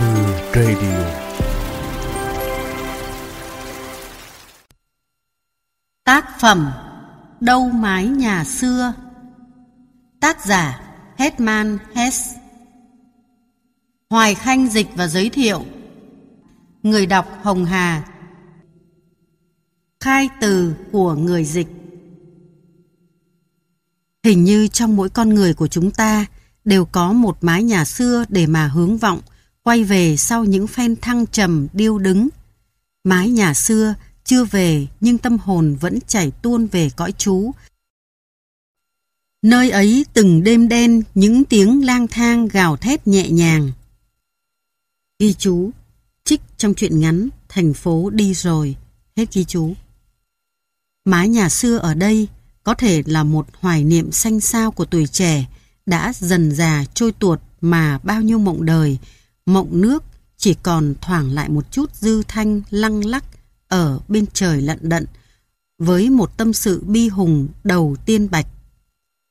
Mưa Radio Tác phẩm Đâu mái nhà xưa Tác giả Hetman Hess Hoài Khanh dịch và giới thiệu Người đọc Hồng Hà Khai từ của người dịch Hình như trong mỗi con người của chúng ta đều có một mái nhà xưa để mà hướng vọng, quay về sau những phen thăng trầm điêu đứng. Mái nhà xưa chưa về nhưng tâm hồn vẫn chảy tuôn về cõi chú. Nơi ấy từng đêm đen những tiếng lang thang gào thét nhẹ nhàng. Ghi chú, trích trong truyện ngắn Thành phố đi rồi, hết ghi chú. Mái nhà xưa ở đây có thể là một hoài niệm xanh xao của tuổi trẻ đã dần già trôi tuột mà bao nhiêu mộng đời, mộng nước chỉ còn thoảng lại một chút dư thanh lăng lắc ở bên trời lận đận với một tâm sự bi hùng đầu tiên bạch.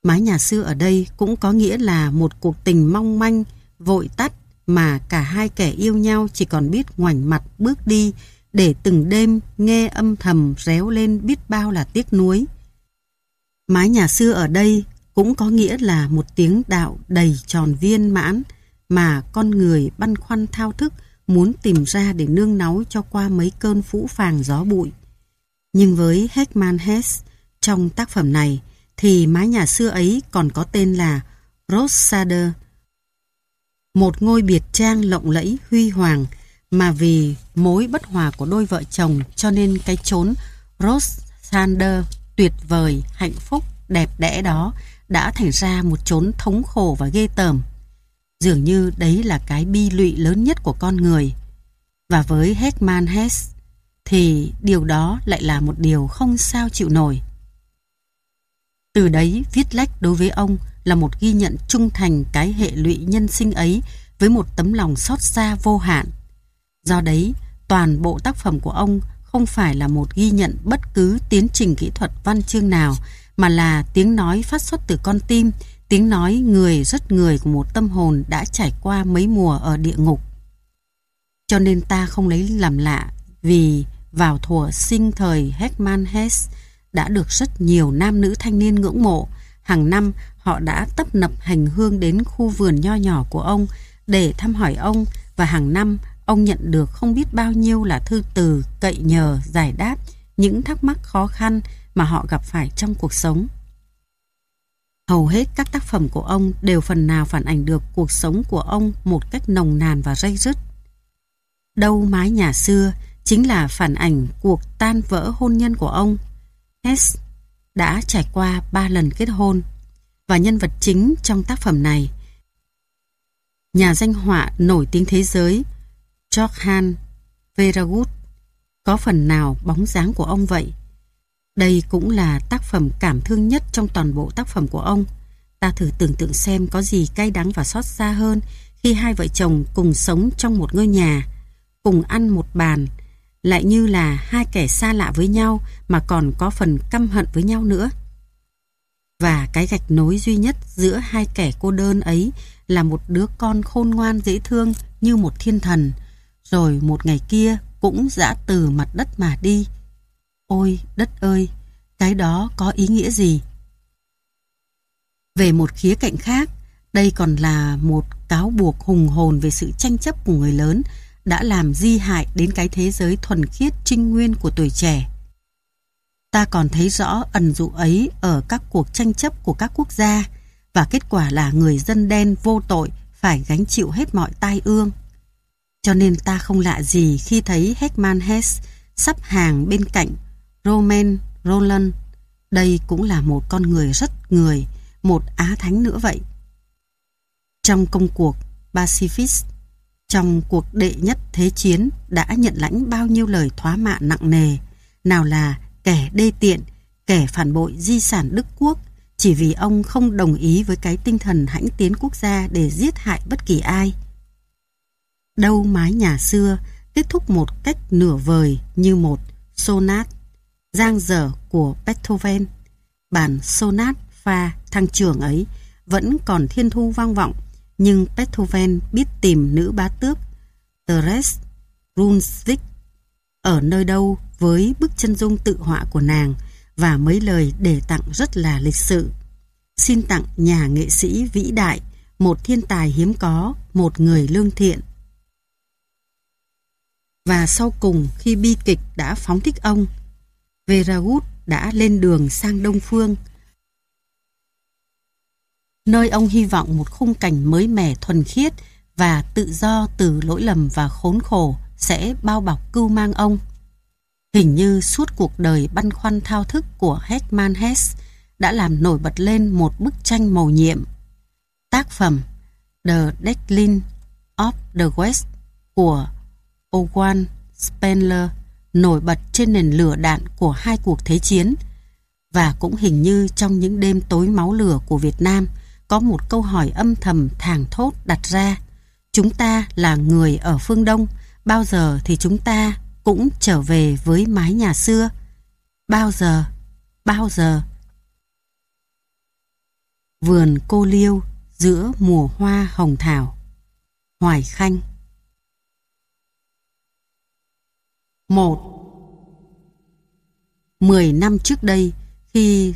Mái nhà xưa ở đây cũng có nghĩa là một cuộc tình mong manh, vội tắt mà cả hai kẻ yêu nhau chỉ còn biết ngoảnh mặt bước đi để từng đêm nghe âm thầm réo lên biết bao là tiếc nuối. Mái nhà xưa ở đây cũng có nghĩa là một tiếng đạo đầy tròn viên mãn mà con người băn khoăn thao thức muốn tìm ra để nương náu cho qua mấy cơn phũ phàng gió bụi. Nhưng với Heckman Hess, trong tác phẩm này, thì mái nhà xưa ấy còn có tên là Rosader, một ngôi biệt trang lộng lẫy huy hoàng mà vì mối bất hòa của đôi vợ chồng cho nên cái chốn Rosander tuyệt vời, hạnh phúc, đẹp đẽ đó đã thành ra một chốn thống khổ và ghê tởm. Dường như đấy là cái bi lụy lớn nhất của con người. Và với Heckman Hess thì điều đó lại là một điều không sao chịu nổi. Từ đấy viết lách đối với ông là một ghi nhận trung thành cái hệ lụy nhân sinh ấy với một tấm lòng xót xa vô hạn. Do đấy, toàn bộ tác phẩm của ông không phải là một ghi nhận bất cứ tiến trình kỹ thuật văn chương nào mà là tiếng nói phát xuất từ con tim, tiếng nói người rất người của một tâm hồn đã trải qua mấy mùa ở địa ngục. Cho nên ta không lấy làm lạ, vì vào thuở sinh thời Heckman Hess đã được rất nhiều nam nữ thanh niên ngưỡng mộ. Hàng năm, họ đã tấp nập hành hương đến khu vườn nho nhỏ của ông để thăm hỏi ông và hàng năm, ông nhận được không biết bao nhiêu là thư từ, cậy nhờ, giải đáp những thắc mắc khó khăn mà họ gặp phải trong cuộc sống. Hầu hết các tác phẩm của ông đều phần nào phản ảnh được cuộc sống của ông một cách nồng nàn và dây dứt. Đâu mái nhà xưa chính là phản ảnh cuộc tan vỡ hôn nhân của ông. Hess đã trải qua ba lần kết hôn và nhân vật chính trong tác phẩm này nhà danh họa nổi tiếng thế giới Johann Veragut có phần nào bóng dáng của ông vậy? Đây cũng là tác phẩm cảm thương nhất trong toàn bộ tác phẩm của ông. Ta thử tưởng tượng xem có gì cay đắng và xót xa hơn khi hai vợ chồng cùng sống trong một ngôi nhà, cùng ăn một bàn, lại như là hai kẻ xa lạ với nhau mà còn có phần căm hận với nhau nữa. Và cái gạch nối duy nhất giữa hai kẻ cô đơn ấy là một đứa con khôn ngoan dễ thương như một thiên thần, rồi một ngày kia cũng dã từ mặt đất mà đi. Ôi đất ơi, cái đó có ý nghĩa gì? Về một khía cạnh khác, đây còn là một cáo buộc hùng hồn về sự tranh chấp của người lớn đã làm di hại đến cái thế giới thuần khiết trinh nguyên của tuổi trẻ. Ta còn thấy rõ ẩn dụ ấy ở các cuộc tranh chấp của các quốc gia và kết quả là người dân đen vô tội phải gánh chịu hết mọi tai ương. Cho nên ta không lạ gì khi thấy Heckman Hess sắp hàng bên cạnh Roman Roland. Đây cũng là một con người rất người, một á thánh nữa vậy. Trong công cuộc Pacifist, trong cuộc đệ nhất thế chiến đã nhận lãnh bao nhiêu lời thoá mạ nặng nề, nào là kẻ đê tiện, kẻ phản bội di sản Đức Quốc, chỉ vì ông không đồng ý với cái tinh thần hãnh tiến quốc gia để giết hại bất kỳ ai. Đâu mái nhà xưa kết thúc một cách nửa vời như một sonat giang dở của Beethoven. Bản sonat pha thăng trường ấy vẫn còn thiên thu vang vọng, nhưng Beethoven biết tìm nữ bá tước therese Brunswick ở nơi đâu với bức chân dung tự họa của nàng và mấy lời để tặng rất là lịch sự. Xin tặng nhà nghệ sĩ vĩ đại, một thiên tài hiếm có, một người lương thiện. Và sau cùng khi bi kịch đã phóng thích ông, Veragut đã lên đường sang Đông Phương, nơi ông hy vọng một khung cảnh mới mẻ thuần khiết và tự do từ lỗi lầm và khốn khổ sẽ bao bọc cưu mang ông. Hình như suốt cuộc đời băn khoăn thao thức của Heckman Hess đã làm nổi bật lên một bức tranh màu nhiệm. Tác phẩm The Decline of the West của Owen Spengler nổi bật trên nền lửa đạn của hai cuộc thế chiến và cũng hình như trong những đêm tối máu lửa của Việt Nam có một câu hỏi âm thầm thàng thốt đặt ra. Chúng ta là người ở phương Đông, bao giờ thì chúng ta cũng trở về với mái nhà xưa? Bao giờ? Bao giờ? Vườn cô liêu giữa mùa hoa hồng thảo Hoài Khanh một Mười năm trước đây khi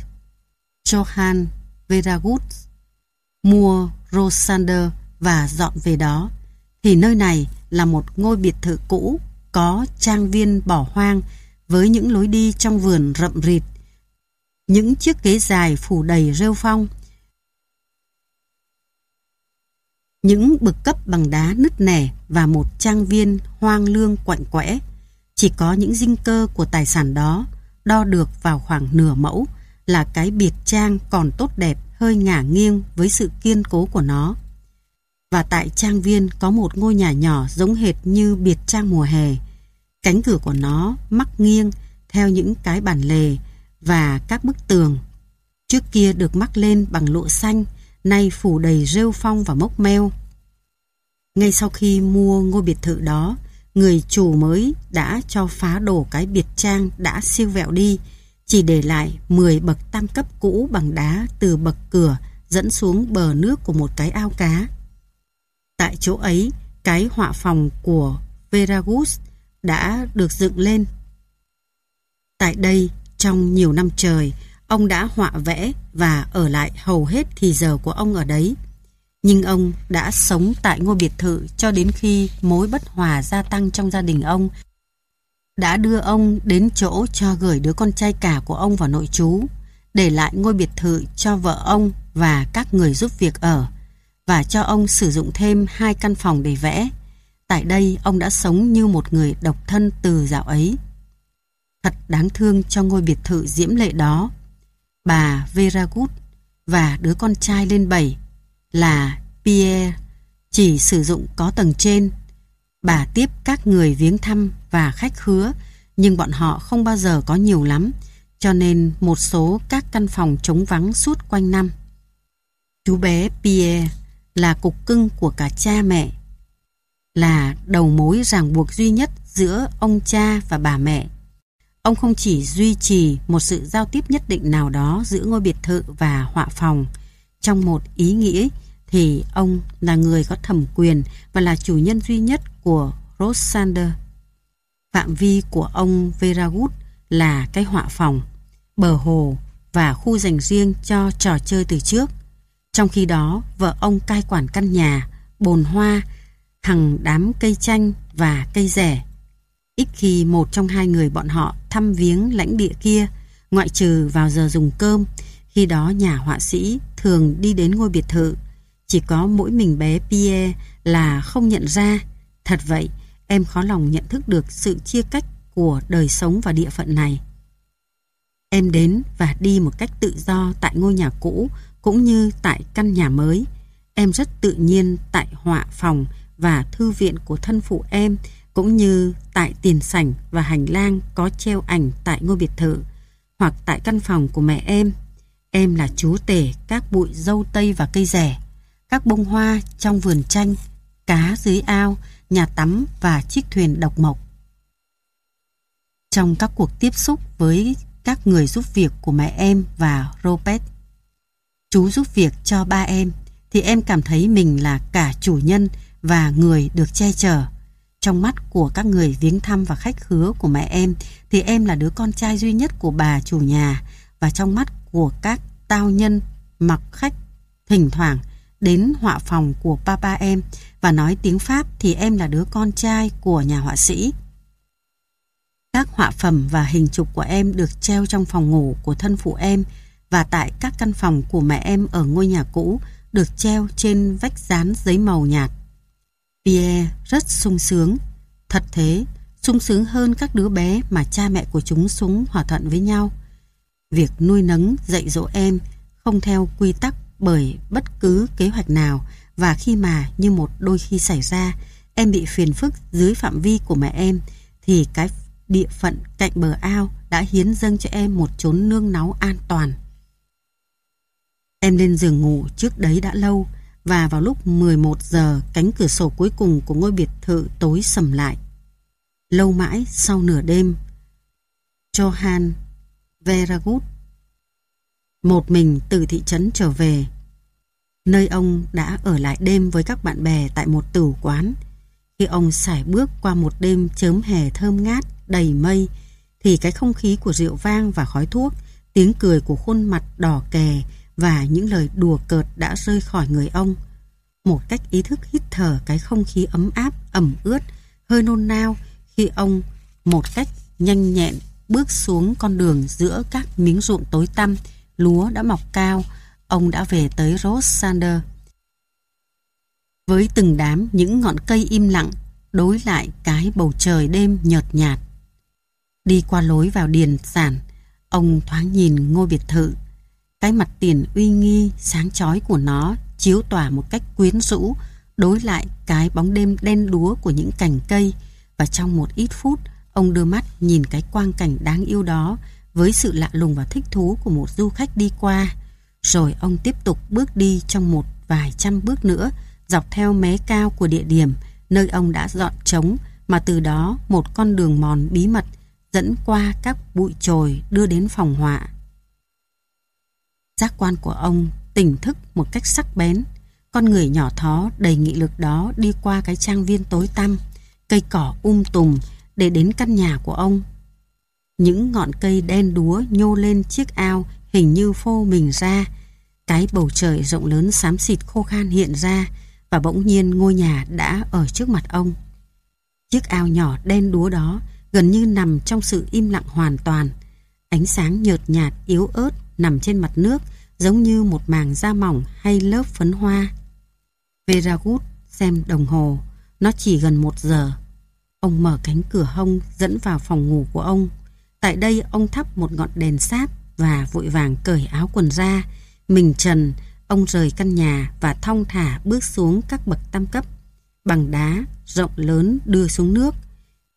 Johan Veragut mua Rosander và dọn về đó, thì nơi này là một ngôi biệt thự cũ có trang viên bỏ hoang với những lối đi trong vườn rậm rịt, những chiếc ghế dài phủ đầy rêu phong, những bực cấp bằng đá nứt nẻ và một trang viên hoang lương quạnh quẽ. Chỉ có những dinh cơ của tài sản đó đo được vào khoảng nửa mẫu là cái biệt trang còn tốt đẹp hơi ngả nghiêng với sự kiên cố của nó. Và tại trang viên có một ngôi nhà nhỏ giống hệt như biệt trang mùa hè. Cánh cửa của nó mắc nghiêng theo những cái bản lề và các bức tường. Trước kia được mắc lên bằng lụa xanh, nay phủ đầy rêu phong và mốc meo. Ngay sau khi mua ngôi biệt thự đó, người chủ mới đã cho phá đổ cái biệt trang đã siêu vẹo đi, chỉ để lại 10 bậc tam cấp cũ bằng đá từ bậc cửa dẫn xuống bờ nước của một cái ao cá. Tại chỗ ấy, cái họa phòng của Veragus đã được dựng lên. Tại đây, trong nhiều năm trời, ông đã họa vẽ và ở lại hầu hết thì giờ của ông ở đấy. Nhưng ông đã sống tại ngôi biệt thự cho đến khi mối bất hòa gia tăng trong gia đình ông đã đưa ông đến chỗ cho gửi đứa con trai cả của ông vào nội trú, để lại ngôi biệt thự cho vợ ông và các người giúp việc ở, và cho ông sử dụng thêm hai căn phòng để vẽ. Tại đây ông đã sống như một người độc thân từ dạo ấy. Thật đáng thương cho ngôi biệt thự diễm lệ đó. Bà Vera Good và đứa con trai lên bảy là Pierre chỉ sử dụng có tầng trên. Bà tiếp các người viếng thăm và khách khứa, nhưng bọn họ không bao giờ có nhiều lắm, cho nên một số các căn phòng trống vắng suốt quanh năm. Chú bé Pierre là cục cưng của cả cha mẹ, là đầu mối ràng buộc duy nhất giữa ông cha và bà mẹ. Ông không chỉ duy trì một sự giao tiếp nhất định nào đó giữa ngôi biệt thự và họa phòng. Trong một ý nghĩa thì ông là người có thẩm quyền và là chủ nhân duy nhất của Rosander. Phạm vi của ông Veragut là cái họa phòng, bờ hồ và khu dành riêng cho trò chơi từ trước. Trong khi đó, vợ ông cai quản căn nhà, bồn hoa, thằng đám cây chanh và cây rẻ. Ít khi một trong hai người bọn họ thăm viếng lãnh địa kia, ngoại trừ vào giờ dùng cơm, khi đó nhà họa sĩ thường đi đến ngôi biệt thự. Chỉ có mỗi mình bé Pierre là không nhận ra. Thật vậy, em khó lòng nhận thức được sự chia cách của đời sống và địa phận này. Em đến và đi một cách tự do tại ngôi nhà cũ cũng như tại căn nhà mới. Em rất tự nhiên tại họa phòng và thư viện của thân phụ em cũng như tại tiền sảnh và hành lang có treo ảnh tại ngôi biệt thự hoặc tại căn phòng của mẹ em. Em là chú tể các bụi dâu tây và cây rẻ, các bông hoa trong vườn chanh, cá dưới ao, nhà tắm và chiếc thuyền độc mộc. Trong các cuộc tiếp xúc với các người giúp việc của mẹ em và Robert, chú giúp việc cho ba em, thì em cảm thấy mình là cả chủ nhân và người được che chở. Trong mắt của các người viếng thăm và khách khứa của mẹ em thì em là đứa con trai duy nhất của bà chủ nhà và trong mắt của các tao nhân mặc khách thỉnh thoảng đến họa phòng của papa em và nói tiếng Pháp thì em là đứa con trai của nhà họa sĩ. Các họa phẩm và hình chụp của em được treo trong phòng ngủ của thân phụ em và tại các căn phòng của mẹ em ở ngôi nhà cũ được treo trên vách dán giấy màu nhạt. Pierre rất sung sướng. Thật thế, sung sướng hơn các đứa bé mà cha mẹ của chúng súng hòa thuận với nhau. Việc nuôi nấng, dạy dỗ em không theo quy tắc bởi bất cứ kế hoạch nào và khi mà như một đôi khi xảy ra em bị phiền phức dưới phạm vi của mẹ em thì cái địa phận cạnh bờ ao đã hiến dâng cho em một chốn nương náu an toàn. Em lên giường ngủ trước đấy đã lâu và vào lúc 11 giờ cánh cửa sổ cuối cùng của ngôi biệt thự tối sầm lại. Lâu mãi sau nửa đêm, Johan Veragut một mình từ thị trấn trở về. Nơi ông đã ở lại đêm với các bạn bè tại một tử quán. Khi ông xài bước qua một đêm chớm hè thơm ngát, đầy mây, thì cái không khí của rượu vang và khói thuốc, tiếng cười của khuôn mặt đỏ kè và những lời đùa cợt đã rơi khỏi người ông. Một cách ý thức hít thở cái không khí ấm áp, ẩm ướt, hơi nôn nao khi ông một cách nhanh nhẹn bước xuống con đường giữa các miếng ruộng tối tăm, lúa đã mọc cao, ông đã về tới Rosander. Với từng đám những ngọn cây im lặng đối lại cái bầu trời đêm nhợt nhạt. Đi qua lối vào điền sản, ông thoáng nhìn ngôi biệt thự. Cái mặt tiền uy nghi, sáng chói của nó chiếu tỏa một cách quyến rũ đối lại cái bóng đêm đen đúa của những cành cây và trong một ít phút ông đưa mắt nhìn cái quang cảnh đáng yêu đó với sự lạ lùng và thích thú của một du khách đi qua. Rồi ông tiếp tục bước đi trong một vài trăm bước nữa dọc theo mé cao của địa điểm nơi ông đã dọn trống mà từ đó một con đường mòn bí mật dẫn qua các bụi chồi đưa đến phòng họa. Giác quan của ông tỉnh thức một cách sắc bén. Con người nhỏ thó đầy nghị lực đó đi qua cái trang viên tối tăm, cây cỏ um tùm để đến căn nhà của ông. Những ngọn cây đen đúa nhô lên chiếc ao hình như phô mình ra. Cái bầu trời rộng lớn xám xịt khô khan hiện ra và bỗng nhiên ngôi nhà đã ở trước mặt ông. Chiếc ao nhỏ đen đúa đó gần như nằm trong sự im lặng hoàn toàn. Ánh sáng nhợt nhạt yếu ớt nằm trên mặt nước giống như một màng da mỏng hay lớp phấn hoa. Veragut xem đồng hồ, nó chỉ gần một giờ. Ông mở cánh cửa hông dẫn vào phòng ngủ của ông. Tại đây ông thắp một ngọn đèn sáp và vội vàng cởi áo quần ra. Mình trần, ông rời căn nhà và thong thả bước xuống các bậc tam cấp. Bằng đá, rộng lớn đưa xuống nước.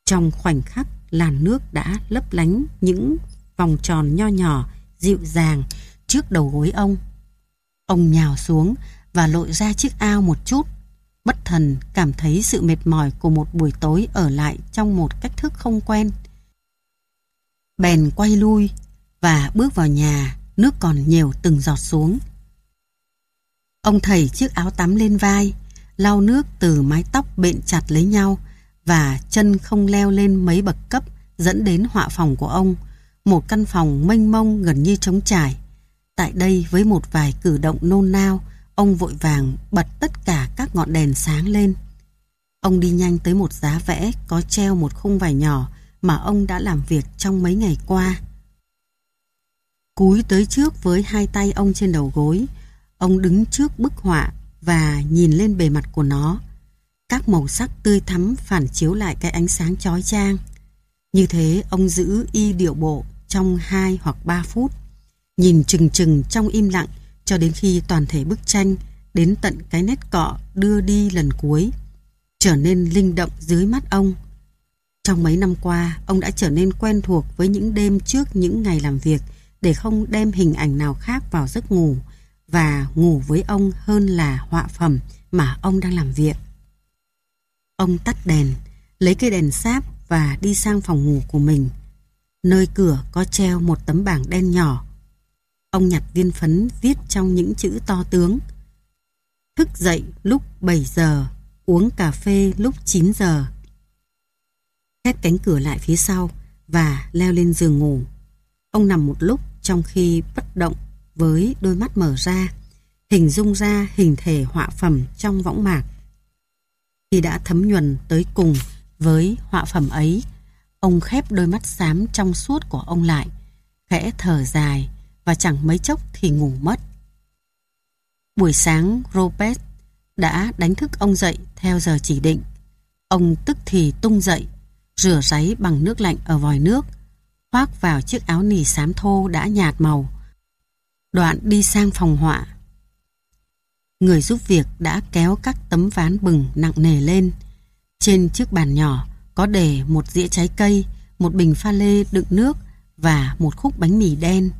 Trong khoảnh khắc, làn nước đã lấp lánh những vòng tròn nho nhỏ, dịu dàng trước đầu gối ông. Ông nhào xuống và lội ra chiếc ao một chút. Bất thần cảm thấy sự mệt mỏi của một buổi tối ở lại trong một cách thức không quen bèn quay lui và bước vào nhà, nước còn nhiều từng giọt xuống. Ông thầy chiếc áo tắm lên vai, lau nước từ mái tóc bện chặt lấy nhau và chân không leo lên mấy bậc cấp dẫn đến họa phòng của ông, một căn phòng mênh mông gần như trống trải. Tại đây với một vài cử động nôn nao, ông vội vàng bật tất cả các ngọn đèn sáng lên. Ông đi nhanh tới một giá vẽ có treo một khung vải nhỏ mà ông đã làm việc trong mấy ngày qua. Cúi tới trước với hai tay ông trên đầu gối, ông đứng trước bức họa và nhìn lên bề mặt của nó. Các màu sắc tươi thắm phản chiếu lại cái ánh sáng chói chang. Như thế ông giữ y điệu bộ trong 2 hoặc 3 phút, nhìn chừng chừng trong im lặng cho đến khi toàn thể bức tranh đến tận cái nét cọ đưa đi lần cuối, trở nên linh động dưới mắt ông. Trong mấy năm qua, ông đã trở nên quen thuộc với những đêm trước những ngày làm việc để không đem hình ảnh nào khác vào giấc ngủ và ngủ với ông hơn là họa phẩm mà ông đang làm việc. Ông tắt đèn, lấy cây đèn sáp và đi sang phòng ngủ của mình. Nơi cửa có treo một tấm bảng đen nhỏ. Ông nhặt viên phấn viết trong những chữ to tướng. Thức dậy lúc 7 giờ, uống cà phê lúc 9 giờ khép cánh cửa lại phía sau và leo lên giường ngủ. Ông nằm một lúc trong khi bất động với đôi mắt mở ra, hình dung ra hình thể họa phẩm trong võng mạc. Khi đã thấm nhuần tới cùng với họa phẩm ấy, ông khép đôi mắt xám trong suốt của ông lại, khẽ thở dài và chẳng mấy chốc thì ngủ mất. Buổi sáng, Robert đã đánh thức ông dậy theo giờ chỉ định. Ông tức thì tung dậy, rửa ráy bằng nước lạnh ở vòi nước, khoác vào chiếc áo nỉ xám thô đã nhạt màu. Đoạn đi sang phòng họa. Người giúp việc đã kéo các tấm ván bừng nặng nề lên. Trên chiếc bàn nhỏ có để một dĩa trái cây, một bình pha lê đựng nước và một khúc bánh mì đen.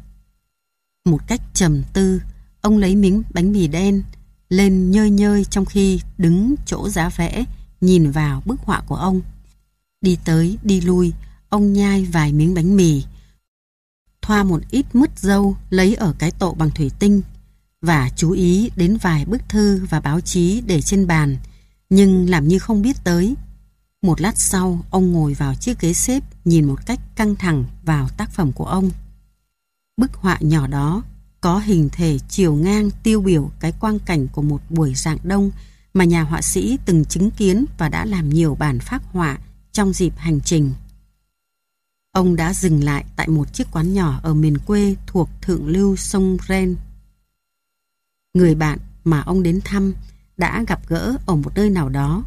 Một cách trầm tư, ông lấy miếng bánh mì đen lên nhơi nhơi trong khi đứng chỗ giá vẽ nhìn vào bức họa của ông. Đi tới, đi lui, ông nhai vài miếng bánh mì. Thoa một ít mứt dâu lấy ở cái tổ bằng thủy tinh và chú ý đến vài bức thư và báo chí để trên bàn, nhưng làm như không biết tới. Một lát sau, ông ngồi vào chiếc ghế xếp nhìn một cách căng thẳng vào tác phẩm của ông. Bức họa nhỏ đó có hình thể chiều ngang tiêu biểu cái quang cảnh của một buổi rạng đông mà nhà họa sĩ từng chứng kiến và đã làm nhiều bản phác họa trong dịp hành trình. Ông đã dừng lại tại một chiếc quán nhỏ ở miền quê thuộc thượng lưu sông Ren. Người bạn mà ông đến thăm đã gặp gỡ ở một nơi nào đó.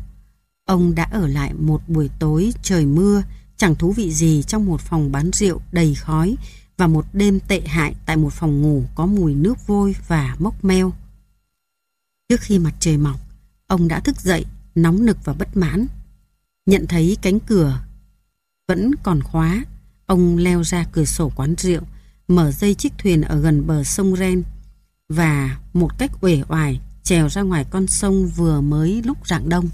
Ông đã ở lại một buổi tối trời mưa, chẳng thú vị gì trong một phòng bán rượu đầy khói và một đêm tệ hại tại một phòng ngủ có mùi nước vôi và mốc meo. Trước khi mặt trời mọc, ông đã thức dậy, nóng nực và bất mãn. Nhận thấy cánh cửa vẫn còn khóa, ông leo ra cửa sổ quán rượu, mở dây chiếc thuyền ở gần bờ sông Ren và một cách uể oải trèo ra ngoài con sông vừa mới lúc rạng đông.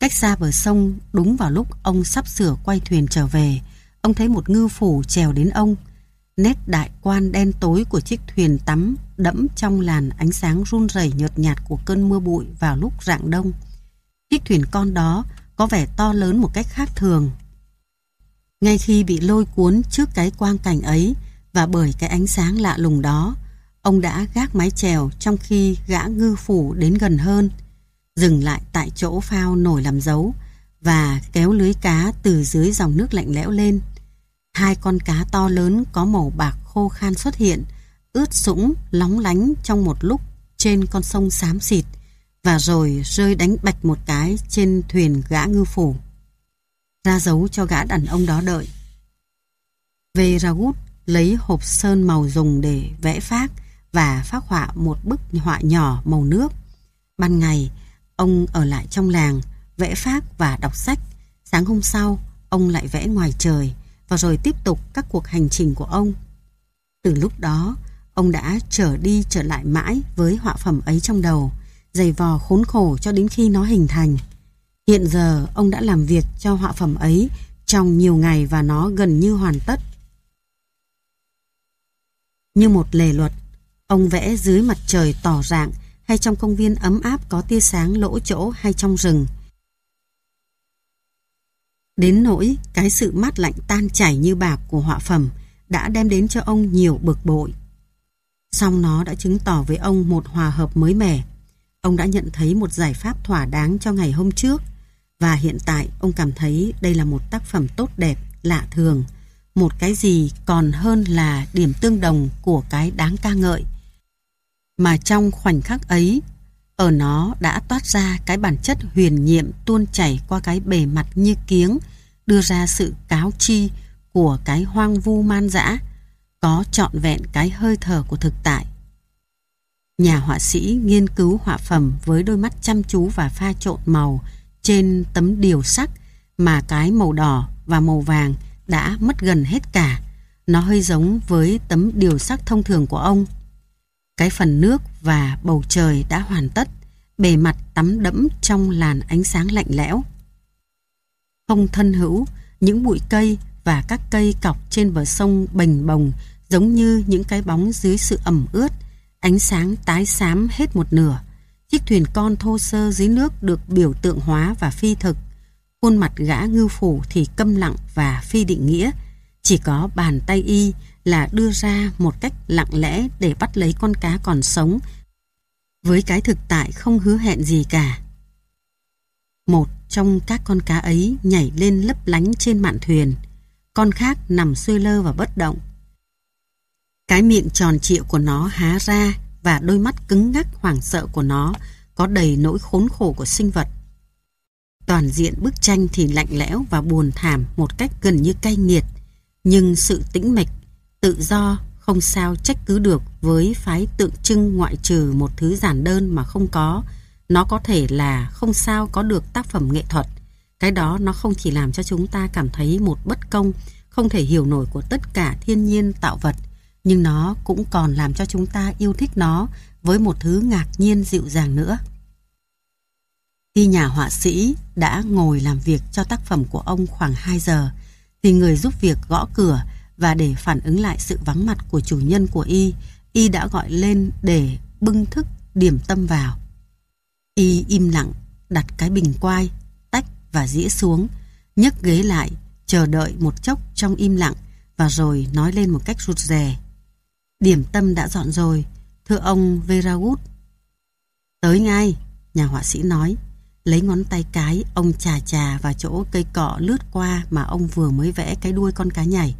Cách xa bờ sông, đúng vào lúc ông sắp sửa quay thuyền trở về, ông thấy một ngư phủ trèo đến ông, Nét đại quan đen tối của chiếc thuyền tắm đẫm trong làn ánh sáng run rẩy nhợt nhạt của cơn mưa bụi vào lúc rạng đông. Chiếc thuyền con đó có vẻ to lớn một cách khác thường. Ngay khi bị lôi cuốn trước cái quang cảnh ấy và bởi cái ánh sáng lạ lùng đó, ông đã gác mái chèo trong khi gã ngư phủ đến gần hơn, dừng lại tại chỗ phao nổi làm dấu và kéo lưới cá từ dưới dòng nước lạnh lẽo lên. Hai con cá to lớn có màu bạc khô khan xuất hiện, ướt sũng, lóng lánh trong một lúc trên con sông xám xịt và rồi rơi đánh bạch một cái trên thuyền gã ngư phủ. Ra dấu cho gã đàn ông đó đợi. Về Ragut lấy hộp sơn màu dùng để vẽ phác và phác họa một bức họa nhỏ màu nước. Ban ngày, ông ở lại trong làng, vẽ phác và đọc sách. Sáng hôm sau, ông lại vẽ ngoài trời và rồi tiếp tục các cuộc hành trình của ông. Từ lúc đó, ông đã trở đi trở lại mãi với họa phẩm ấy trong đầu, dày vò khốn khổ cho đến khi nó hình thành. Hiện giờ, ông đã làm việc cho họa phẩm ấy trong nhiều ngày và nó gần như hoàn tất. Như một lề luật, ông vẽ dưới mặt trời tỏ rạng hay trong công viên ấm áp có tia sáng lỗ chỗ hay trong rừng, Đến nỗi cái sự mát lạnh tan chảy như bạc của họa phẩm đã đem đến cho ông nhiều bực bội. Song nó đã chứng tỏ với ông một hòa hợp mới mẻ. Ông đã nhận thấy một giải pháp thỏa đáng cho ngày hôm trước và hiện tại ông cảm thấy đây là một tác phẩm tốt đẹp, lạ thường, một cái gì còn hơn là điểm tương đồng của cái đáng ca ngợi. Mà trong khoảnh khắc ấy, ở nó đã toát ra cái bản chất huyền nhiệm tuôn chảy qua cái bề mặt như kiếng, đưa ra sự cáo chi của cái hoang vu man dã, có trọn vẹn cái hơi thở của thực tại. Nhà họa sĩ nghiên cứu họa phẩm với đôi mắt chăm chú và pha trộn màu trên tấm điều sắc mà cái màu đỏ và màu vàng đã mất gần hết cả. Nó hơi giống với tấm điều sắc thông thường của ông. Cái phần nước và bầu trời đã hoàn tất, bề mặt tắm đẫm trong làn ánh sáng lạnh lẽo. Không thân hữu, những bụi cây và các cây cọc trên bờ sông bềnh bồng giống như những cái bóng dưới sự ẩm ướt, ánh sáng tái xám hết một nửa. Chiếc thuyền con thô sơ dưới nước được biểu tượng hóa và phi thực. Khuôn mặt gã ngư phủ thì câm lặng và phi định nghĩa. Chỉ có bàn tay y là đưa ra một cách lặng lẽ để bắt lấy con cá còn sống với cái thực tại không hứa hẹn gì cả. Một trong các con cá ấy nhảy lên lấp lánh trên mạn thuyền, con khác nằm xuôi lơ và bất động. Cái miệng tròn trịa của nó há ra và đôi mắt cứng ngắc hoảng sợ của nó có đầy nỗi khốn khổ của sinh vật. Toàn diện bức tranh thì lạnh lẽo và buồn thảm một cách gần như cay nghiệt, nhưng sự tĩnh mịch, tự do không sao trách cứ được với phái tượng trưng ngoại trừ một thứ giản đơn mà không có. Nó có thể là không sao có được tác phẩm nghệ thuật. Cái đó nó không chỉ làm cho chúng ta cảm thấy một bất công, không thể hiểu nổi của tất cả thiên nhiên tạo vật, nhưng nó cũng còn làm cho chúng ta yêu thích nó với một thứ ngạc nhiên dịu dàng nữa. Khi nhà họa sĩ đã ngồi làm việc cho tác phẩm của ông khoảng 2 giờ, thì người giúp việc gõ cửa và để phản ứng lại sự vắng mặt của chủ nhân của y, y đã gọi lên để bưng thức điểm tâm vào. Y im lặng, đặt cái bình quai, tách và dĩa xuống, nhấc ghế lại, chờ đợi một chốc trong im lặng và rồi nói lên một cách rụt rè. Điểm tâm đã dọn rồi, thưa ông Veragut. Tới ngay, nhà họa sĩ nói, lấy ngón tay cái ông chà chà vào chỗ cây cọ lướt qua mà ông vừa mới vẽ cái đuôi con cá nhảy.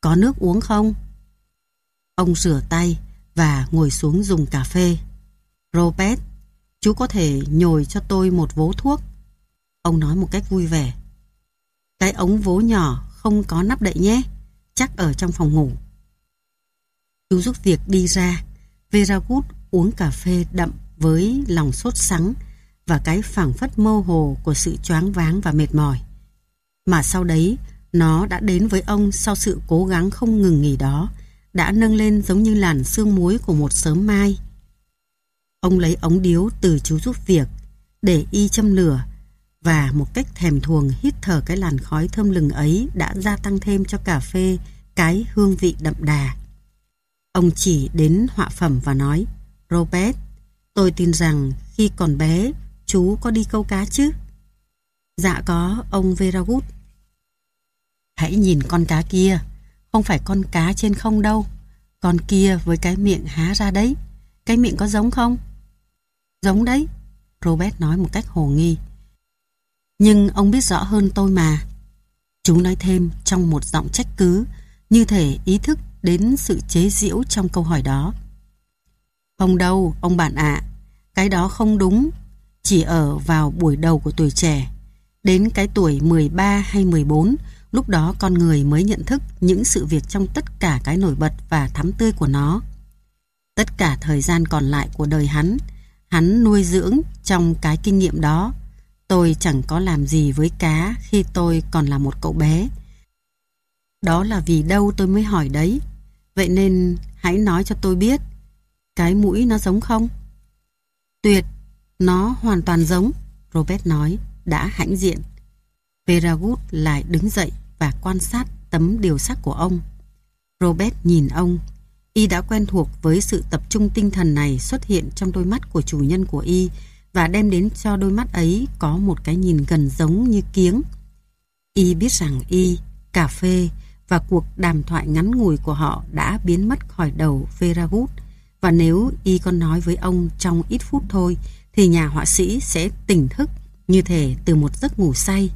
Có nước uống không? Ông rửa tay và ngồi xuống dùng cà phê. Robert, chú có thể nhồi cho tôi một vố thuốc. Ông nói một cách vui vẻ. Cái ống vố nhỏ không có nắp đậy nhé, chắc ở trong phòng ngủ. Chú giúp việc đi ra, Veragut uống cà phê đậm với lòng sốt sắng và cái phảng phất mơ hồ của sự choáng váng và mệt mỏi. Mà sau đấy, nó đã đến với ông sau sự cố gắng không ngừng nghỉ đó, đã nâng lên giống như làn sương muối của một sớm mai. Ông lấy ống điếu từ chú giúp việc, để y châm lửa, và một cách thèm thuồng hít thở cái làn khói thơm lừng ấy đã gia tăng thêm cho cà phê cái hương vị đậm đà. Ông chỉ đến họa phẩm và nói, Robert, tôi tin rằng khi còn bé, chú có đi câu cá chứ? Dạ có, ông Veragut. Hãy nhìn con cá kia, không phải con cá trên không đâu. Con kia với cái miệng há ra đấy. Cái miệng có giống không? Giống đấy, Robert nói một cách hồ nghi. Nhưng ông biết rõ hơn tôi mà. Chú nói thêm trong một giọng trách cứ, như thể ý thức đến sự chế giễu trong câu hỏi đó. Không đâu, ông bạn ạ. cái đó không đúng. Chỉ ở vào buổi đầu của tuổi trẻ. Đến cái tuổi 13 hay 14, Lúc đó con người mới nhận thức những sự việc trong tất cả cái nổi bật và thắm tươi của nó. Tất cả thời gian còn lại của đời hắn, hắn nuôi dưỡng trong cái kinh nghiệm đó. Tôi chẳng có làm gì với cá khi tôi còn là một cậu bé. Đó là vì đâu tôi mới hỏi đấy. Vậy nên hãy nói cho tôi biết, cái mũi nó giống không? Tuyệt, nó hoàn toàn giống, Robert nói, đã hãnh diện. Veragut lại đứng dậy và quan sát tấm điều sắc của ông. Robert nhìn ông. Y đã quen thuộc với sự tập trung tinh thần này xuất hiện trong đôi mắt của chủ nhân của Y và đem đến cho đôi mắt ấy có một cái nhìn gần giống như kiếng. Y biết rằng Y, cà phê và cuộc đàm thoại ngắn ngủi của họ đã biến mất khỏi đầu Veragut và nếu Y còn nói với ông trong ít phút thôi thì nhà họa sĩ sẽ tỉnh thức như thể từ một giấc ngủ say.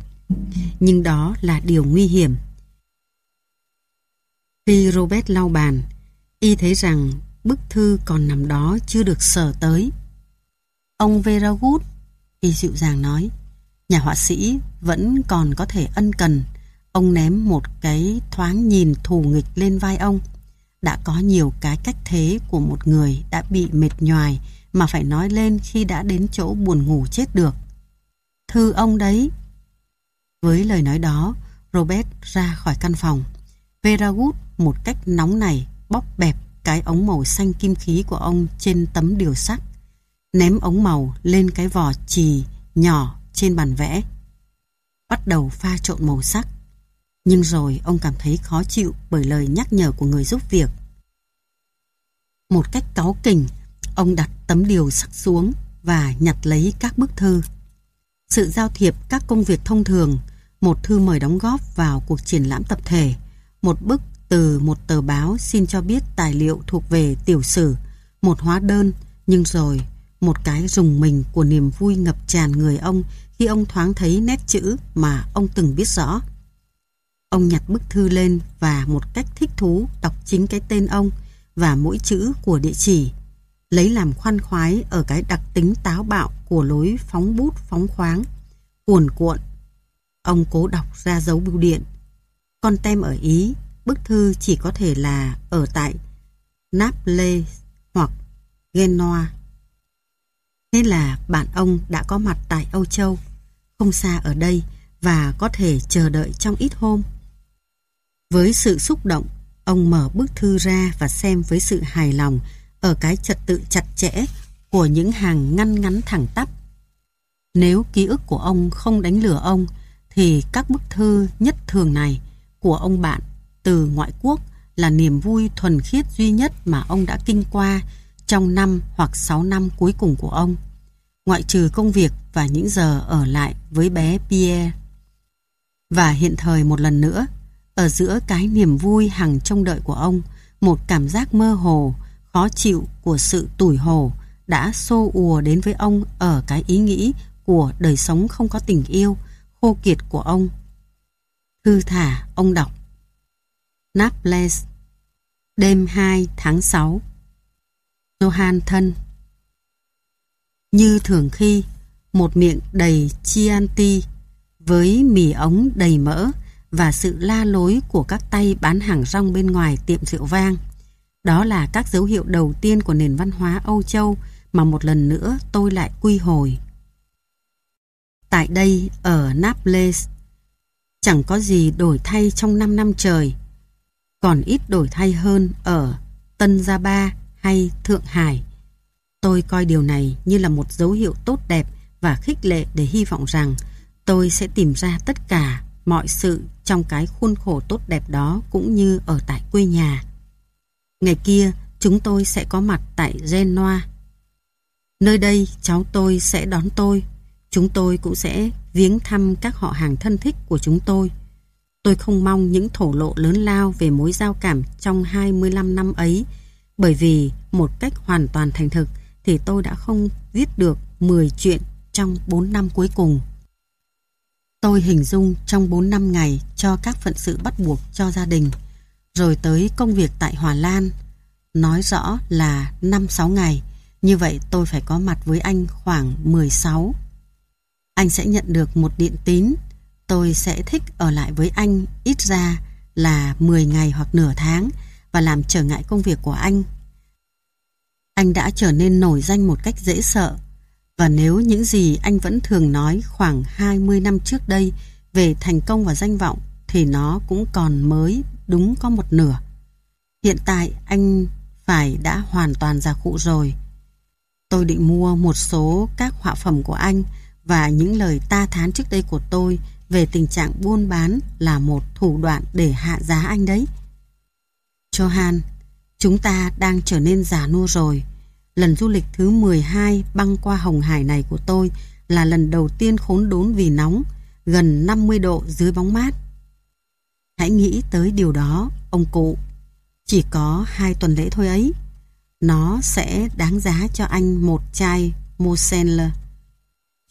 Nhưng đó là điều nguy hiểm. Khi Robert lau bàn, y thấy rằng bức thư còn nằm đó chưa được sờ tới. Ông Veragut, y dịu dàng nói, nhà họa sĩ vẫn còn có thể ân cần. Ông ném một cái thoáng nhìn thù nghịch lên vai ông. Đã có nhiều cái cách thế của một người đã bị mệt nhoài mà phải nói lên khi đã đến chỗ buồn ngủ chết được. Thư ông đấy, với lời nói đó, Robert ra khỏi căn phòng. Veragut một cách nóng này bóc bẹp cái ống màu xanh kim khí của ông trên tấm điều sắc. Ném ống màu lên cái vỏ chì nhỏ trên bàn vẽ. Bắt đầu pha trộn màu sắc. Nhưng rồi ông cảm thấy khó chịu bởi lời nhắc nhở của người giúp việc. Một cách cáu kỉnh, ông đặt tấm điều sắc xuống và nhặt lấy các bức thư. sự giao thiệp các công việc thông thường, một thư mời đóng góp vào cuộc triển lãm tập thể, một bức từ một tờ báo xin cho biết tài liệu thuộc về tiểu sử, một hóa đơn, nhưng rồi một cái rùng mình của niềm vui ngập tràn người ông khi ông thoáng thấy nét chữ mà ông từng biết rõ. Ông nhặt bức thư lên và một cách thích thú đọc chính cái tên ông và mỗi chữ của địa chỉ, lấy làm khoan khoái ở cái đặc tính táo bạo của lối phóng bút phóng khoáng, cuồn cuộn. Ông cố đọc ra dấu bưu điện. Con tem ở Ý, bức thư chỉ có thể là ở tại Naples hoặc Genoa. Thế là bạn ông đã có mặt tại Âu Châu, không xa ở đây và có thể chờ đợi trong ít hôm. Với sự xúc động, ông mở bức thư ra và xem với sự hài lòng ở cái trật tự chặt chẽ của những hàng ngăn ngắn thẳng tắp. Nếu ký ức của ông không đánh lừa ông, thì các bức thư nhất thường này của ông bạn từ ngoại quốc là niềm vui thuần khiết duy nhất mà ông đã kinh qua trong năm hoặc sáu năm cuối cùng của ông, ngoại trừ công việc và những giờ ở lại với bé Pierre. Và hiện thời một lần nữa, ở giữa cái niềm vui hằng trông đợi của ông, một cảm giác mơ hồ, khó chịu của sự tủi hổ đã xô ùa đến với ông ở cái ý nghĩ của đời sống không có tình yêu, khô kiệt của ông. Thư thả, ông đọc. Naples, đêm 2 tháng 6 Johan thân Như thường khi, một miệng đầy Chianti với mì ống đầy mỡ và sự la lối của các tay bán hàng rong bên ngoài tiệm rượu vang. Đó là các dấu hiệu đầu tiên của nền văn hóa Âu Châu mà một lần nữa tôi lại quy hồi. Tại đây, ở Naples, chẳng có gì đổi thay trong 5 năm trời, còn ít đổi thay hơn ở Tân Gia Ba hay Thượng Hải. Tôi coi điều này như là một dấu hiệu tốt đẹp và khích lệ để hy vọng rằng tôi sẽ tìm ra tất cả mọi sự trong cái khuôn khổ tốt đẹp đó cũng như ở tại quê nhà. Ngày kia, chúng tôi sẽ có mặt tại Genoa. Nơi đây, cháu tôi sẽ đón tôi. Chúng tôi cũng sẽ viếng thăm các họ hàng thân thích của chúng tôi. Tôi không mong những thổ lộ lớn lao về mối giao cảm trong 25 năm ấy, bởi vì một cách hoàn toàn thành thực thì tôi đã không viết được 10 chuyện trong 4 năm cuối cùng. Tôi hình dung trong 4 năm ngày cho các phận sự bắt buộc cho gia đình, rồi tới công việc tại Hòa Lan. Nói rõ là 5-6 ngày, như vậy tôi phải có mặt với anh khoảng 16. Anh sẽ nhận được một điện tín, tôi sẽ thích ở lại với anh ít ra là 10 ngày hoặc nửa tháng và làm trở ngại công việc của anh. Anh đã trở nên nổi danh một cách dễ sợ và nếu những gì anh vẫn thường nói khoảng 20 năm trước đây về thành công và danh vọng thì nó cũng còn mới đúng có một nửa. Hiện tại anh phải đã hoàn toàn già cụ rồi. Tôi định mua một số các họa phẩm của anh và những lời ta thán trước đây của tôi về tình trạng buôn bán là một thủ đoạn để hạ giá anh đấy. Johan, chúng ta đang trở nên già nua rồi. Lần du lịch thứ 12 băng qua Hồng Hải này của tôi là lần đầu tiên khốn đốn vì nóng, gần 50 độ dưới bóng mát. Hãy nghĩ tới điều đó, ông cụ. Chỉ có hai tuần lễ thôi ấy. Nó sẽ đáng giá cho anh một chai Moselle.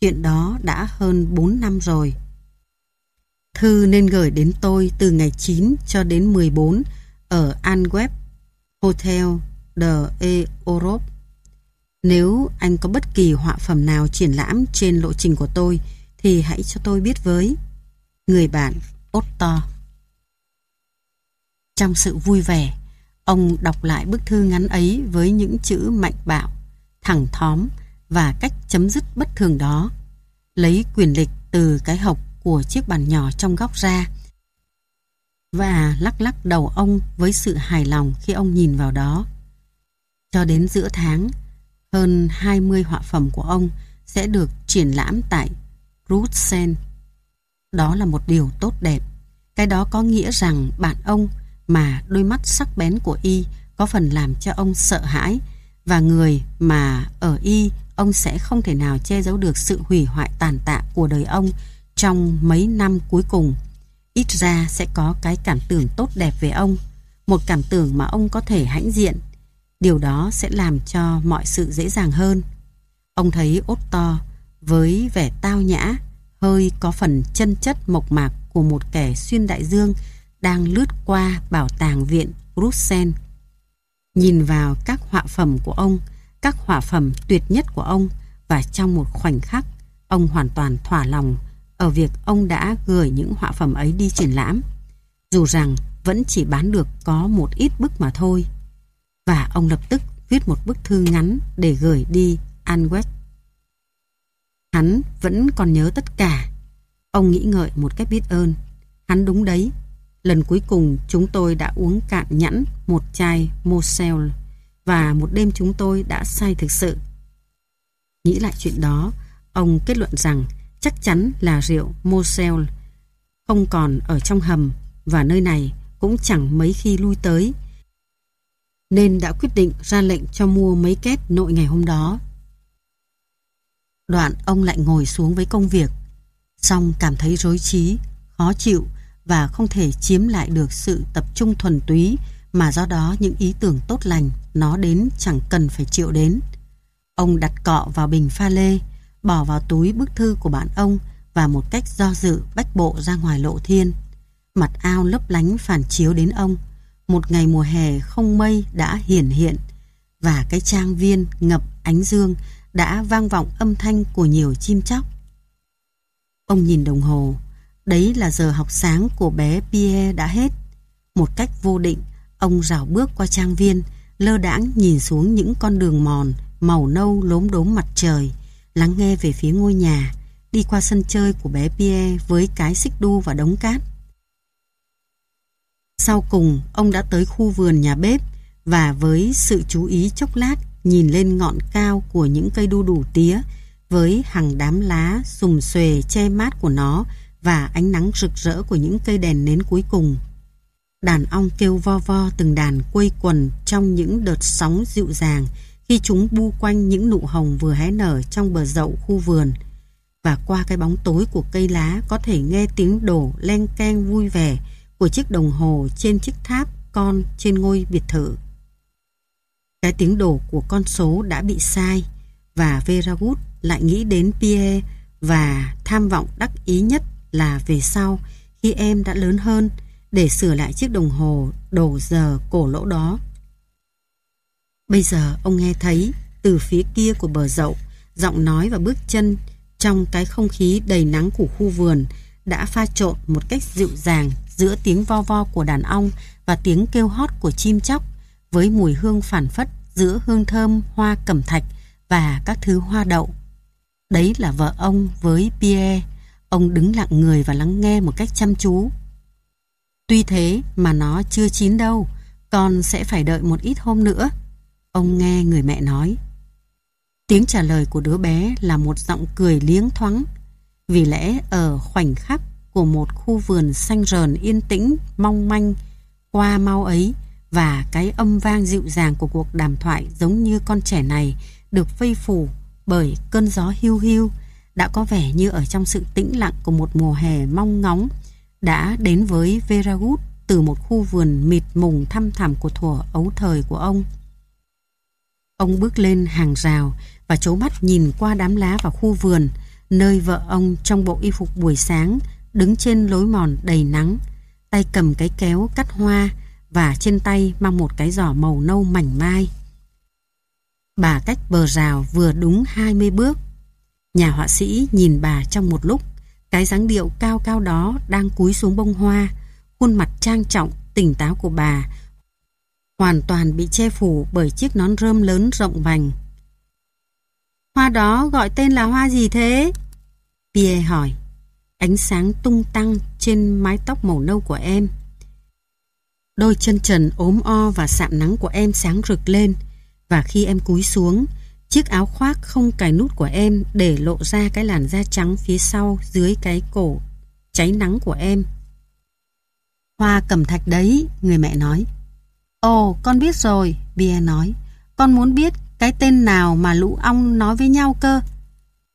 Chuyện đó đã hơn 4 năm rồi. Thư nên gửi đến tôi từ ngày 9 cho đến 14 ở Antwerp Hotel de Europe. Nếu anh có bất kỳ họa phẩm nào triển lãm trên lộ trình của tôi thì hãy cho tôi biết với. Người bạn Otto. Trong sự vui vẻ, ông đọc lại bức thư ngắn ấy với những chữ mạnh bạo, thẳng thóm và cách chấm dứt bất thường đó. Lấy quyền lịch từ cái hộc của chiếc bàn nhỏ trong góc ra và lắc lắc đầu ông với sự hài lòng khi ông nhìn vào đó. Cho đến giữa tháng, hơn 20 họa phẩm của ông sẽ được triển lãm tại Bruxelles. Đó là một điều tốt đẹp. Cái đó có nghĩa rằng bạn ông mà đôi mắt sắc bén của y có phần làm cho ông sợ hãi và người mà ở y ông sẽ không thể nào che giấu được sự hủy hoại tàn tạ của đời ông trong mấy năm cuối cùng. Ít ra sẽ có cái cảm tưởng tốt đẹp về ông, một cảm tưởng mà ông có thể hãnh diện. Điều đó sẽ làm cho mọi sự dễ dàng hơn. Ông thấy Otto với vẻ tao nhã, hơi có phần chân chất mộc mạc của một kẻ xuyên đại dương đang lướt qua bảo tàng viện Bruxelles. Nhìn vào các họa phẩm của ông, các họa phẩm tuyệt nhất của ông và trong một khoảnh khắc, ông hoàn toàn thỏa lòng ở việc ông đã gửi những họa phẩm ấy đi triển lãm. Dù rằng vẫn chỉ bán được có một ít bức mà thôi. Và ông lập tức viết một bức thư ngắn để gửi đi Anwest. Hắn vẫn còn nhớ tất cả. Ông nghĩ ngợi một cách biết ơn. Hắn đúng đấy. Lần cuối cùng chúng tôi đã uống cạn nhẵn một chai Moselle và một đêm chúng tôi đã say thực sự. Nghĩ lại chuyện đó, ông kết luận rằng chắc chắn là rượu Moselle không còn ở trong hầm và nơi này cũng chẳng mấy khi lui tới nên đã quyết định ra lệnh cho mua mấy két nội ngày hôm đó. Đoạn ông lại ngồi xuống với công việc xong cảm thấy rối trí, khó chịu và không thể chiếm lại được sự tập trung thuần túy mà do đó những ý tưởng tốt lành nó đến chẳng cần phải chịu đến. Ông đặt cọ vào bình pha lê, bỏ vào túi bức thư của bạn ông và một cách do dự bách bộ ra ngoài lộ thiên. Mặt ao lấp lánh phản chiếu đến ông. Một ngày mùa hè không mây đã hiển hiện và cái trang viên ngập ánh dương đã vang vọng âm thanh của nhiều chim chóc. Ông nhìn đồng hồ, đấy là giờ học sáng của bé Pierre đã hết. Một cách vô định, ông rảo bước qua trang viên, lơ đãng nhìn xuống những con đường mòn, màu nâu lốm đốm mặt trời, lắng nghe về phía ngôi nhà, đi qua sân chơi của bé Pierre với cái xích đu và đống cát. Sau cùng, ông đã tới khu vườn nhà bếp và với sự chú ý chốc lát nhìn lên ngọn cao của những cây đu đủ tía với hàng đám lá sùm xuề che mát của nó và ánh nắng rực rỡ của những cây đèn nến cuối cùng. Đàn ong kêu vo vo từng đàn quây quần trong những đợt sóng dịu dàng khi chúng bu quanh những nụ hồng vừa hé nở trong bờ dậu khu vườn. Và qua cái bóng tối của cây lá, có thể nghe tiếng đổ len keng vui vẻ của chiếc đồng hồ trên chiếc tháp con trên ngôi biệt thự. Cái tiếng đổ của con số đã bị sai và Veragut lại nghĩ đến Pierre và tham vọng đắc ý nhất là về sau khi em đã lớn hơn để sửa lại chiếc đồng hồ đổ giờ cổ lỗ đó. Bây giờ ông nghe thấy từ phía kia của bờ dậu giọng nói và bước chân trong cái không khí đầy nắng của khu vườn đã pha trộn một cách dịu dàng giữa tiếng vo vo của đàn ong và tiếng kêu hót của chim chóc với mùi hương phản phất giữa hương thơm hoa cẩm thạch và các thứ hoa đậu. Đấy là vợ ông với Pierre. Ông đứng lặng người và lắng nghe một cách chăm chú. Tuy thế mà nó chưa chín đâu, con sẽ phải đợi một ít hôm nữa. Ông nghe người mẹ nói. Tiếng trả lời của đứa bé là một giọng cười liếng thoáng. Vì lẽ ở khoảnh khắc của một khu vườn xanh rờn yên tĩnh, mong manh, qua mau ấy và cái âm vang dịu dàng của cuộc đàm thoại giống như con trẻ này được vây phủ bởi cơn gió hiu hiu đã có vẻ như ở trong sự tĩnh lặng của một mùa hè mong ngóng đã đến với Veragut từ một khu vườn mịt mùng thăm thẳm của thuở ấu thời của ông. Ông bước lên hàng rào và chố mắt nhìn qua đám lá vào khu vườn nơi vợ ông trong bộ y phục buổi sáng đứng trên lối mòn đầy nắng tay cầm cái kéo cắt hoa và trên tay mang một cái giỏ màu nâu mảnh mai. Bà cách bờ rào vừa đúng 20 bước. Nhà họa sĩ nhìn bà trong một lúc. Cái dáng điệu cao cao đó đang cúi xuống bông hoa. Khuôn mặt trang trọng, tỉnh táo của bà hoàn toàn bị che phủ bởi chiếc nón rơm lớn rộng vành. Hoa đó gọi tên là hoa gì thế? Pierre hỏi. Ánh sáng tung tăng trên mái tóc màu nâu của em. Đôi chân trần ốm o và sạm nắng của em sáng rực lên. Và khi em cúi xuống, chiếc áo khoác không cài nút của em để lộ ra cái làn da trắng phía sau dưới cái cổ cháy nắng của em. Hoa cầm thạch đấy, người mẹ nói. Ồ, con biết rồi, Bia nói. Con muốn biết cái tên nào mà lũ ong nói với nhau cơ?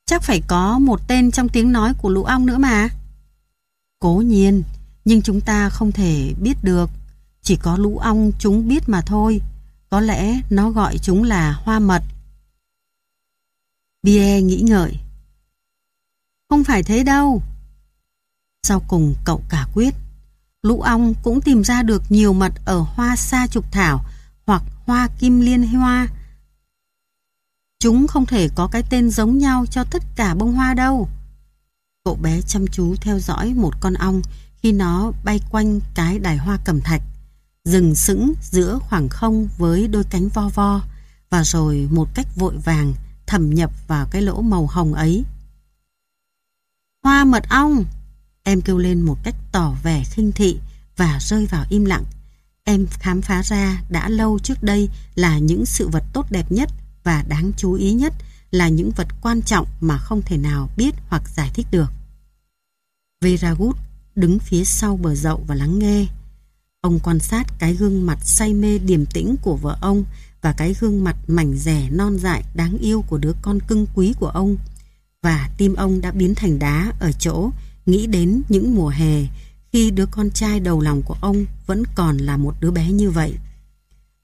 Chắc phải có một tên trong tiếng nói của lũ ong nữa mà. Cố nhiên, nhưng chúng ta không thể biết được. Chỉ có lũ ong chúng biết mà thôi. Có lẽ nó gọi chúng là hoa mật. Bia nghĩ ngợi. Không phải thế đâu. Sau cùng cậu cả quyết. Lũ ong cũng tìm ra được nhiều mật ở hoa sa trục thảo hoặc hoa kim liên hoa. Chúng không thể có cái tên giống nhau cho tất cả bông hoa đâu. Cậu bé chăm chú theo dõi một con ong khi nó bay quanh cái đài hoa cẩm thạch, dừng sững giữa khoảng không với đôi cánh vo vo, và rồi một cách vội vàng thẩm nhập vào cái lỗ màu hồng ấy. Hoa mật ong! Em kêu lên một cách tỏ vẻ khinh thị và rơi vào im lặng. Em khám phá ra đã lâu trước đây là những sự vật tốt đẹp nhất và đáng chú ý nhất, là những vật quan trọng mà không thể nào biết hoặc giải thích được. Veragut đứng phía sau bờ dậu và lắng nghe. Ông quan sát cái gương mặt say mê điềm tĩnh của vợ ông và cái gương mặt mảnh rẻ non dại đáng yêu của đứa con cưng quý của ông. Và tim ông đã biến thành đá ở chỗ nghĩ đến những mùa hè khi đứa con trai đầu lòng của ông vẫn còn là một đứa bé như vậy.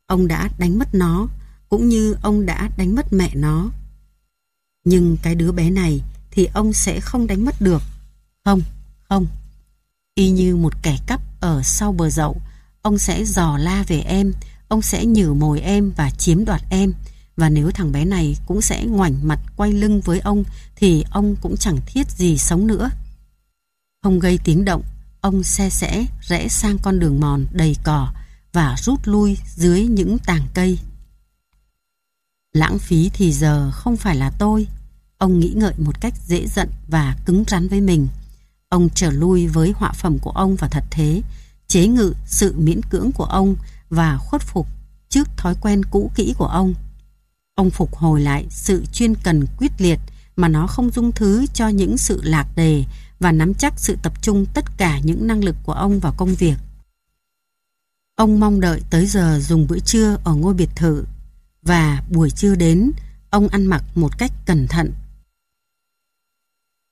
Ông đã đánh mất nó, cũng như ông đã đánh mất mẹ nó. Nhưng cái đứa bé này thì ông sẽ không đánh mất được. Không, không. Y như một kẻ cắp ở sau bờ dậu, ông sẽ dò la về em, ông sẽ nhử mồi em và chiếm đoạt em. Và nếu thằng bé này cũng sẽ ngoảnh mặt quay lưng với ông thì ông cũng chẳng thiết gì sống nữa. Không gây tiếng động, ông xe sẽ rẽ sang con đường mòn đầy cỏ và rút lui dưới những tàng cây. Lãng phí thì giờ không phải là tôi. Ông nghĩ ngợi một cách dễ giận và cứng rắn với mình. Ông trở lui với họa phẩm của ông và thật thế, chế ngự sự miễn cưỡng của ông và khuất phục trước thói quen cũ kỹ của ông. Ông phục hồi lại sự chuyên cần quyết liệt mà nó không dung thứ cho những sự lạc đề và nắm chắc sự tập trung tất cả những năng lực của ông vào công việc. Ông mong đợi tới giờ dùng bữa trưa ở ngôi biệt thự và buổi trưa đến, ông ăn mặc một cách cẩn thận.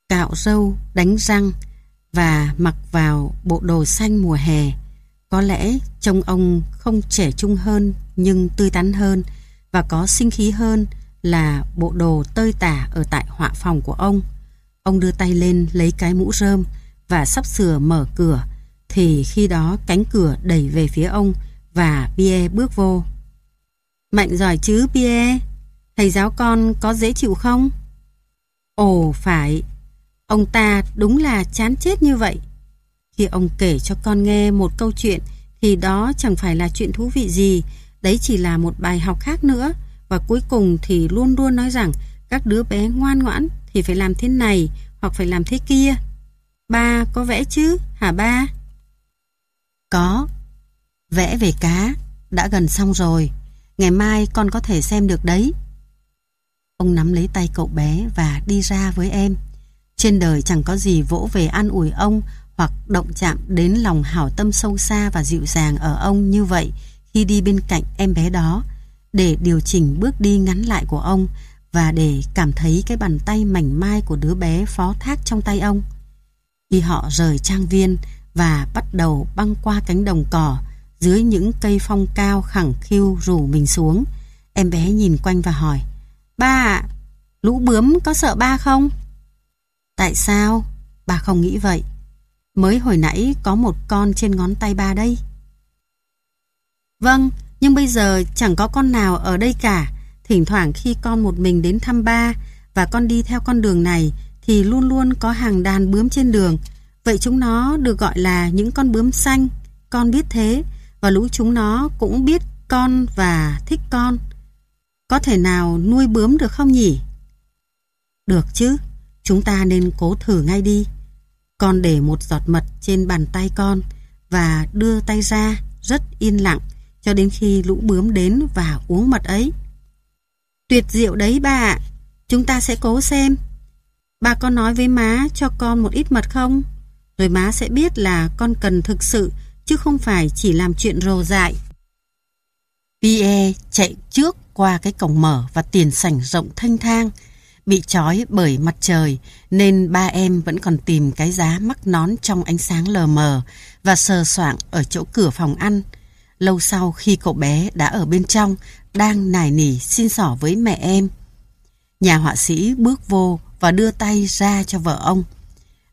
Cạo râu, đánh răng và mặc vào bộ đồ xanh mùa hè. Có lẽ trông ông không trẻ trung hơn nhưng tươi tắn hơn và có sinh khí hơn là bộ đồ tơi tả ở tại họa phòng của ông. Ông đưa tay lên lấy cái mũ rơm và sắp sửa mở cửa thì khi đó cánh cửa đẩy về phía ông và Pierre bước vô. Mạnh giỏi chứ Pierre? Thầy giáo con có dễ chịu không? Ồ phải, ông ta đúng là chán chết như vậy. Khi ông kể cho con nghe một câu chuyện thì đó chẳng phải là chuyện thú vị gì, đấy chỉ là một bài học khác nữa. Và cuối cùng thì luôn luôn nói rằng các đứa bé ngoan ngoãn thì phải làm thế này hoặc phải làm thế kia. Ba có vẽ chứ, hả ba? Có. Vẽ về cá, đã gần xong rồi. Ngày mai con có thể xem được đấy. Ông nắm lấy tay cậu bé và đi ra với em. Trên đời chẳng có gì vỗ về an ủi ông hoặc động chạm đến lòng hảo tâm sâu xa và dịu dàng ở ông như vậy khi đi bên cạnh em bé đó để điều chỉnh bước đi ngắn lại của ông và để cảm thấy cái bàn tay mảnh mai của đứa bé phó thác trong tay ông. Khi họ rời trang viên và bắt đầu băng qua cánh đồng cỏ dưới những cây phong cao khẳng khiu rủ mình xuống. Em bé nhìn quanh và hỏi, Ba ạ, lũ bướm có sợ ba không? Tại sao? ba không nghĩ vậy. Mới hồi nãy có một con trên ngón tay ba đây. Vâng, nhưng bây giờ chẳng có con nào ở đây cả. Thỉnh thoảng khi con một mình đến thăm ba và con đi theo con đường này thì luôn luôn có hàng đàn bướm trên đường. Vậy chúng nó được gọi là những con bướm xanh. Con biết thế và lũ chúng nó cũng biết con và thích con. Có thể nào nuôi bướm được không nhỉ? Được chứ, chúng ta nên cố thử ngay đi. Con để một giọt mật trên bàn tay con và đưa tay ra rất yên lặng cho đến khi lũ bướm đến và uống mật ấy. Tuyệt diệu đấy bà, ạ, chúng ta sẽ cố xem. Bà có nói với má cho con một ít mật không? Rồi má sẽ biết là con cần thực sự chứ không phải chỉ làm chuyện rồ dại. Pierre chạy trước qua cái cổng mở và tiền sảnh rộng thanh thang. Bị trói bởi mặt trời nên ba em vẫn còn tìm cái giá mắc nón trong ánh sáng lờ mờ và sờ soạng ở chỗ cửa phòng ăn. Lâu sau khi cậu bé đã ở bên trong, đang nài nỉ xin xỏ với mẹ em. Nhà họa sĩ bước vô và đưa tay ra cho vợ ông.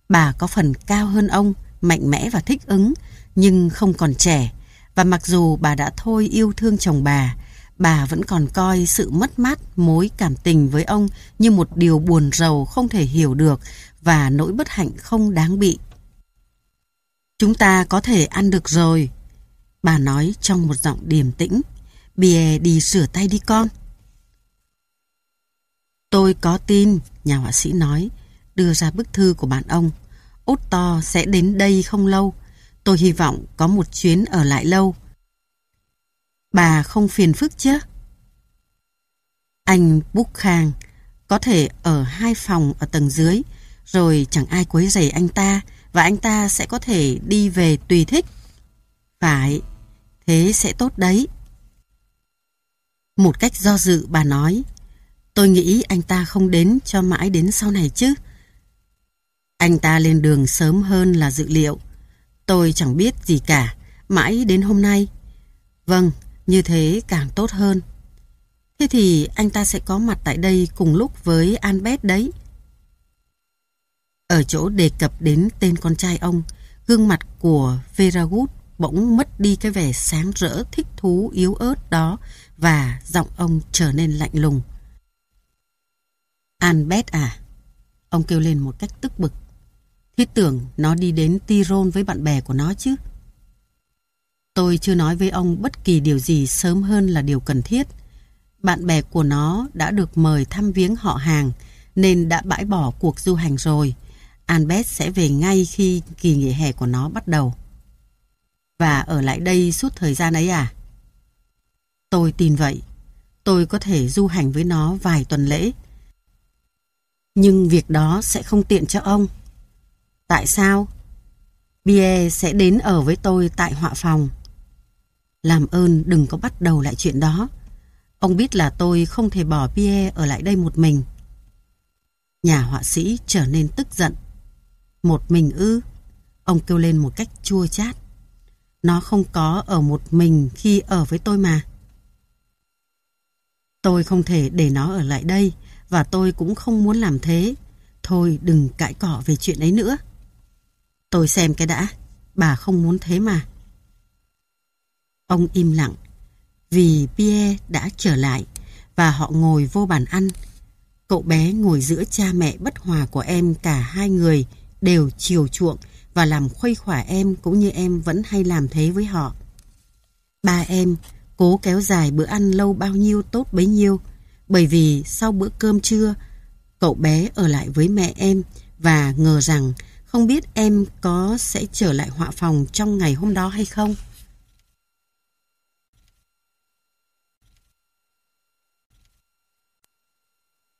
Bà có phần cao hơn ông, mạnh mẽ và thích ứng, nhưng không còn trẻ. Và mặc dù bà đã thôi yêu thương chồng bà, bà vẫn còn coi sự mất mát mối cảm tình với ông như một điều buồn rầu không thể hiểu được và nỗi bất hạnh không đáng bị. Chúng ta có thể ăn được rồi, bà nói trong một giọng điềm tĩnh. Bia đi rửa tay đi con. Tôi có tin, nhà họa sĩ nói, đưa ra bức thư của bạn ông. út to sẽ đến đây không lâu. Tôi hy vọng có một chuyến ở lại lâu. Bà không phiền phức chứ? Anh Búc Khang có thể ở hai phòng ở tầng dưới, rồi chẳng ai quấy rầy anh ta và anh ta sẽ có thể đi về tùy thích. Phải, thế sẽ tốt đấy. Một cách do dự bà nói, tôi nghĩ anh ta không đến cho mãi đến sau này chứ. Anh ta lên đường sớm hơn là dự liệu. Tôi chẳng biết gì cả, mãi đến hôm nay. Vâng, như thế càng tốt hơn. Thế thì anh ta sẽ có mặt tại đây cùng lúc với Albert đấy. Ở chỗ đề cập đến tên con trai ông, gương mặt của Veragut bỗng mất đi cái vẻ sáng rỡ, thích thú, yếu ớt đó và giọng ông trở nên lạnh lùng. Albert à? Ông kêu lên một cách tức bực. Thiết tưởng nó đi đến Tyrone với bạn bè của nó chứ. Tôi chưa nói với ông bất kỳ điều gì sớm hơn là điều cần thiết. Bạn bè của nó đã được mời thăm viếng họ hàng, nên đã bãi bỏ cuộc du hành rồi. Albert sẽ về ngay khi kỳ nghỉ hè của nó bắt đầu. Và ở lại đây suốt thời gian ấy à? Tôi tin vậy. Tôi có thể du hành với nó vài tuần lễ. Nhưng việc đó sẽ không tiện cho ông. Tại sao? Bia sẽ đến ở với tôi tại họa phòng. Làm ơn đừng có bắt đầu lại chuyện đó. Ông biết là tôi không thể bỏ Pierre ở lại đây một mình. Nhà họa sĩ trở nên tức giận. Một mình ư? Ông kêu lên một cách chua chát. Nó không có ở một mình khi ở với tôi mà. Tôi không thể để nó ở lại đây và tôi cũng không muốn làm thế. Thôi đừng cãi cọ về chuyện ấy nữa. Tôi xem cái đã. Bà không muốn thế mà. Ông im lặng, vì Pierre đã trở lại và họ ngồi vô bàn ăn. Cậu bé ngồi giữa cha mẹ bất hòa của em cả hai người đều chiều chuộng và làm khuây khỏa em cũng như em vẫn hay làm thế với họ. Ba em cố kéo dài bữa ăn lâu bao nhiêu tốt bấy nhiêu, bởi vì sau bữa cơm trưa, cậu bé ở lại với mẹ em và ngờ rằng không biết em có sẽ trở lại họa phòng trong ngày hôm đó hay không.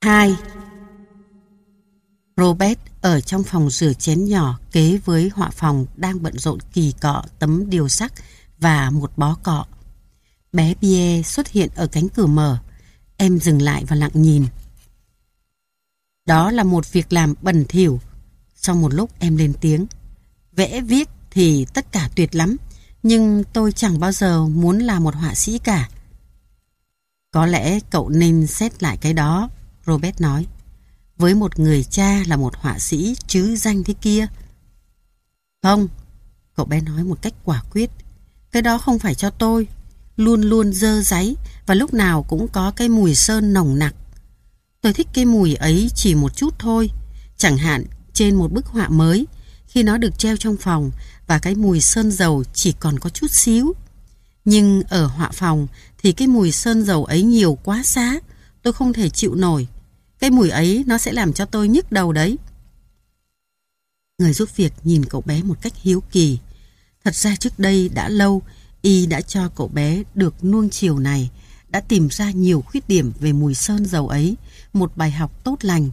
Hai Robert ở trong phòng rửa chén nhỏ kế với họa phòng đang bận rộn kỳ cọ tấm điều sắc và một bó cọ. Bé Pierre xuất hiện ở cánh cửa mở. Em dừng lại và lặng nhìn. Đó là một việc làm bẩn thỉu. Sau một lúc em lên tiếng. Vẽ viết thì tất cả tuyệt lắm, nhưng tôi chẳng bao giờ muốn là một họa sĩ cả. Có lẽ cậu nên xét lại cái đó, Robert nói. Với một người cha là một họa sĩ chứ danh thế kia. Không, cậu bé nói một cách quả quyết. Cái đó không phải cho tôi. Luôn luôn dơ giấy và lúc nào cũng có cái mùi sơn nồng nặc. Tôi thích cái mùi ấy chỉ một chút thôi. Chẳng hạn trên một bức họa mới khi nó được treo trong phòng và cái mùi sơn dầu chỉ còn có chút xíu. Nhưng ở họa phòng thì cái mùi sơn dầu ấy nhiều quá xá, tôi không thể chịu nổi. Cái mùi ấy nó sẽ làm cho tôi nhức đầu đấy. Người giúp việc nhìn cậu bé một cách hiếu kỳ. Thật ra trước đây đã lâu, y đã cho cậu bé được nuông chiều này, đã tìm ra nhiều khuyết điểm về mùi sơn dầu ấy, một bài học tốt lành.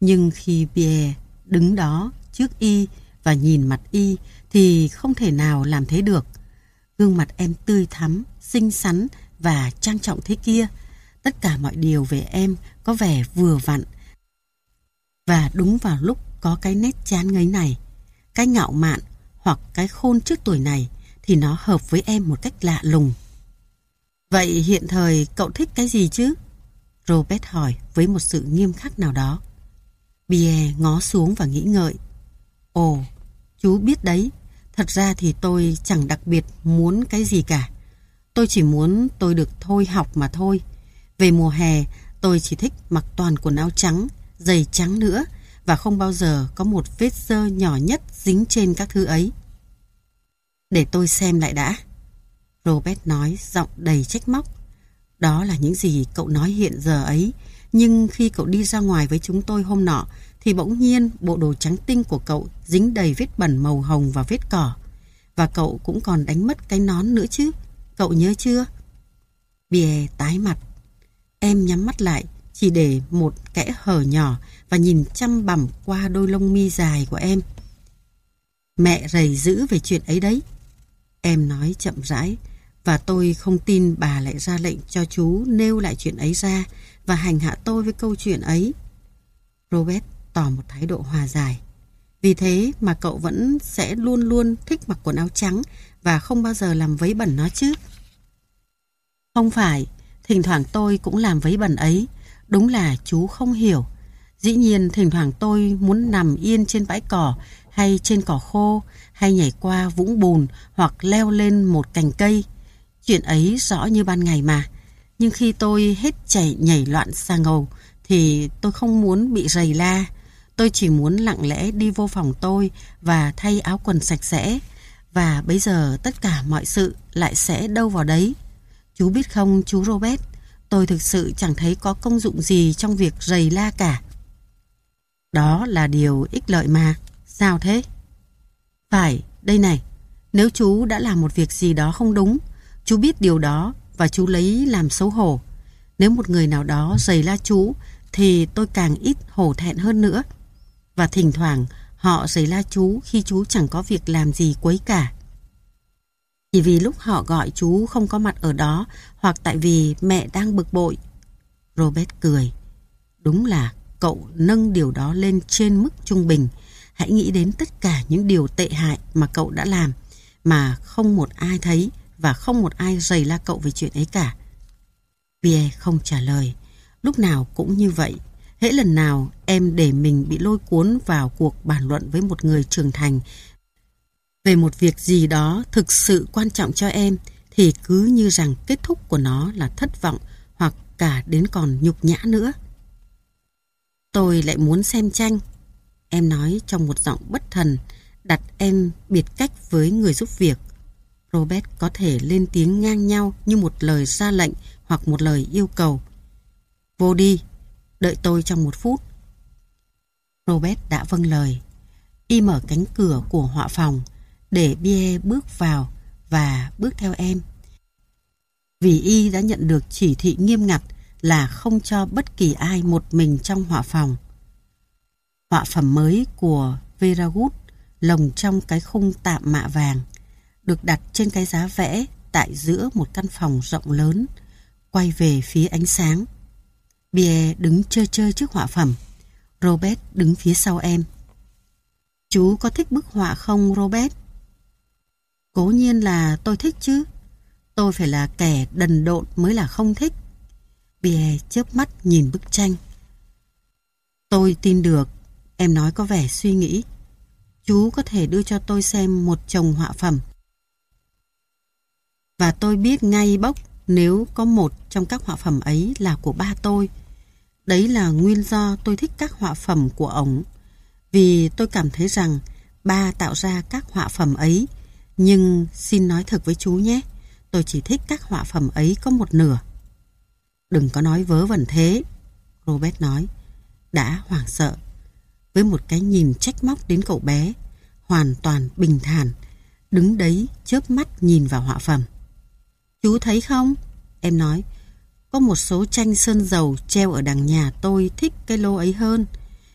Nhưng khi Pierre đứng đó trước y và nhìn mặt y thì không thể nào làm thế được. Gương mặt em tươi thắm, xinh xắn và trang trọng thế kia Tất cả mọi điều về em có vẻ vừa vặn. Và đúng vào lúc có cái nét chán ngấy này, cái ngạo mạn hoặc cái khôn trước tuổi này thì nó hợp với em một cách lạ lùng. Vậy hiện thời cậu thích cái gì chứ? Robert hỏi với một sự nghiêm khắc nào đó. Pierre ngó xuống và nghĩ ngợi. Ồ, chú biết đấy, thật ra thì tôi chẳng đặc biệt muốn cái gì cả. Tôi chỉ muốn tôi được thôi học mà thôi. Về mùa hè, tôi chỉ thích mặc toàn quần áo trắng, giày trắng nữa và không bao giờ có một vết dơ nhỏ nhất dính trên các thứ ấy. Để tôi xem lại đã. Robert nói giọng đầy trách móc. Đó là những gì cậu nói hiện giờ ấy. Nhưng khi cậu đi ra ngoài với chúng tôi hôm nọ thì bỗng nhiên bộ đồ trắng tinh của cậu dính đầy vết bẩn màu hồng và vết cỏ. Và cậu cũng còn đánh mất cái nón nữa chứ. Cậu nhớ chưa? Bia tái mặt. Em nhắm mắt lại chỉ để một kẽ hở nhỏ và nhìn chăm bằm qua đôi lông mi dài của em. Mẹ rầy dữ về chuyện ấy đấy. Em nói chậm rãi và tôi không tin bà lại ra lệnh cho chú nêu lại chuyện ấy ra và hành hạ tôi với câu chuyện ấy. Robert tỏ một thái độ hòa giải. Vì thế mà cậu vẫn sẽ luôn luôn thích mặc quần áo trắng và không bao giờ làm vấy bẩn nó chứ. Không phải, thỉnh thoảng tôi cũng làm vấy bẩn ấy. Đúng là chú không hiểu. Dĩ nhiên thỉnh thoảng tôi muốn nằm yên trên bãi cỏ hay trên cỏ khô, hay nhảy qua vũng bùn hoặc leo lên một cành cây. Chuyện ấy rõ như ban ngày mà. Nhưng khi tôi hết chảy nhảy loạn xa ngầu thì tôi không muốn bị rầy la. Tôi chỉ muốn lặng lẽ đi vô phòng tôi và thay áo quần sạch sẽ. Và bây giờ tất cả mọi sự lại sẽ đâu vào đấy. Chú biết không chú Robert, tôi thực sự chẳng thấy có công dụng gì trong việc rầy la cả. Đó là điều ích lợi mà. Sao thế? Phải, đây này. Nếu chú đã làm một việc gì đó không đúng, chú biết điều đó và chú lấy làm xấu hổ. Nếu một người nào đó rầy la chú, thì tôi càng ít hổ thẹn hơn nữa. Và thỉnh thoảng họ rầy la chú khi chú chẳng có việc làm gì quấy cả. Chỉ vì lúc họ gọi chú không có mặt ở đó, hoặc tại vì mẹ đang bực bội. Robert cười. Đúng là cậu nâng điều đó lên trên mức trung bình. Hãy nghĩ đến tất cả những điều tệ hại mà cậu đã làm, mà không một ai thấy và không một ai rầy la cậu về chuyện ấy cả. Pierre không trả lời. Lúc nào cũng như vậy. Hễ lần nào em để mình bị lôi cuốn vào cuộc bàn luận với một người trưởng thành về một việc gì đó thực sự quan trọng cho em thì cứ như rằng kết thúc của nó là thất vọng hoặc cả đến còn nhục nhã nữa. Tôi lại muốn xem tranh. Em nói trong một giọng bất thần, đặt em biệt cách với người giúp việc. Robert có thể lên tiếng ngang nhau như một lời ra lệnh hoặc một lời yêu cầu. Vô đi, đợi tôi trong một phút. Robert đã vâng lời. Y mở cánh cửa của họa phòng, để Bie bước vào và bước theo em. Vì y đã nhận được chỉ thị nghiêm ngặt là không cho bất kỳ ai một mình trong họa phòng. Họa phẩm mới của Vera Wood lồng trong cái khung tạm mạ vàng, được đặt trên cái giá vẽ tại giữa một căn phòng rộng lớn, quay về phía ánh sáng. Bia đứng chơi chơi trước họa phẩm. Robert đứng phía sau em. Chú có thích bức họa không, Robert? Cố nhiên là tôi thích chứ. Tôi phải là kẻ đần độn mới là không thích. Pierre chớp mắt nhìn bức tranh. Tôi tin được, em nói có vẻ suy nghĩ. Chú có thể đưa cho tôi xem một chồng họa phẩm. Và tôi biết ngay bốc nếu có một trong các họa phẩm ấy là của ba tôi. Đấy là nguyên do tôi thích các họa phẩm của ổng. Vì tôi cảm thấy rằng ba tạo ra các họa phẩm ấy nhưng xin nói thật với chú nhé, tôi chỉ thích các họa phẩm ấy có một nửa. Đừng có nói vớ vẩn thế, Robert nói, đã hoảng sợ. Với một cái nhìn trách móc đến cậu bé, hoàn toàn bình thản, đứng đấy chớp mắt nhìn vào họa phẩm. Chú thấy không? Em nói, có một số tranh sơn dầu treo ở đằng nhà tôi thích cái lô ấy hơn.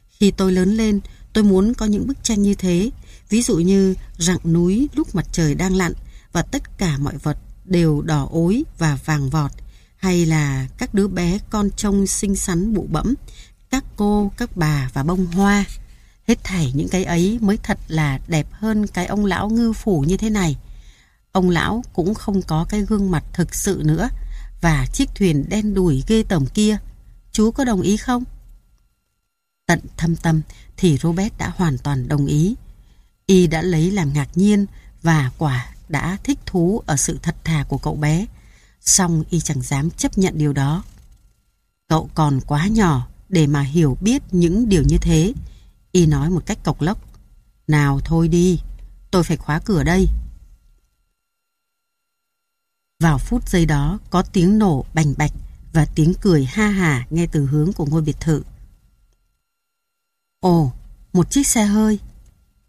Khi tôi lớn lên, tôi muốn có những bức tranh như thế, Ví dụ như rặng núi lúc mặt trời đang lặn và tất cả mọi vật đều đỏ ối và vàng vọt hay là các đứa bé con trông xinh xắn bụ bẫm, các cô, các bà và bông hoa. Hết thảy những cái ấy mới thật là đẹp hơn cái ông lão ngư phủ như thế này. Ông lão cũng không có cái gương mặt thực sự nữa và chiếc thuyền đen đủi ghê tởm kia. Chú có đồng ý không? Tận thâm tâm thì Robert đã hoàn toàn đồng ý. Y đã lấy làm ngạc nhiên và quả đã thích thú ở sự thật thà của cậu bé. Xong Y chẳng dám chấp nhận điều đó. Cậu còn quá nhỏ để mà hiểu biết những điều như thế. Y nói một cách cộc lốc. Nào thôi đi, tôi phải khóa cửa đây. Vào phút giây đó có tiếng nổ bành bạch và tiếng cười ha hà nghe từ hướng của ngôi biệt thự. Ồ, một chiếc xe hơi.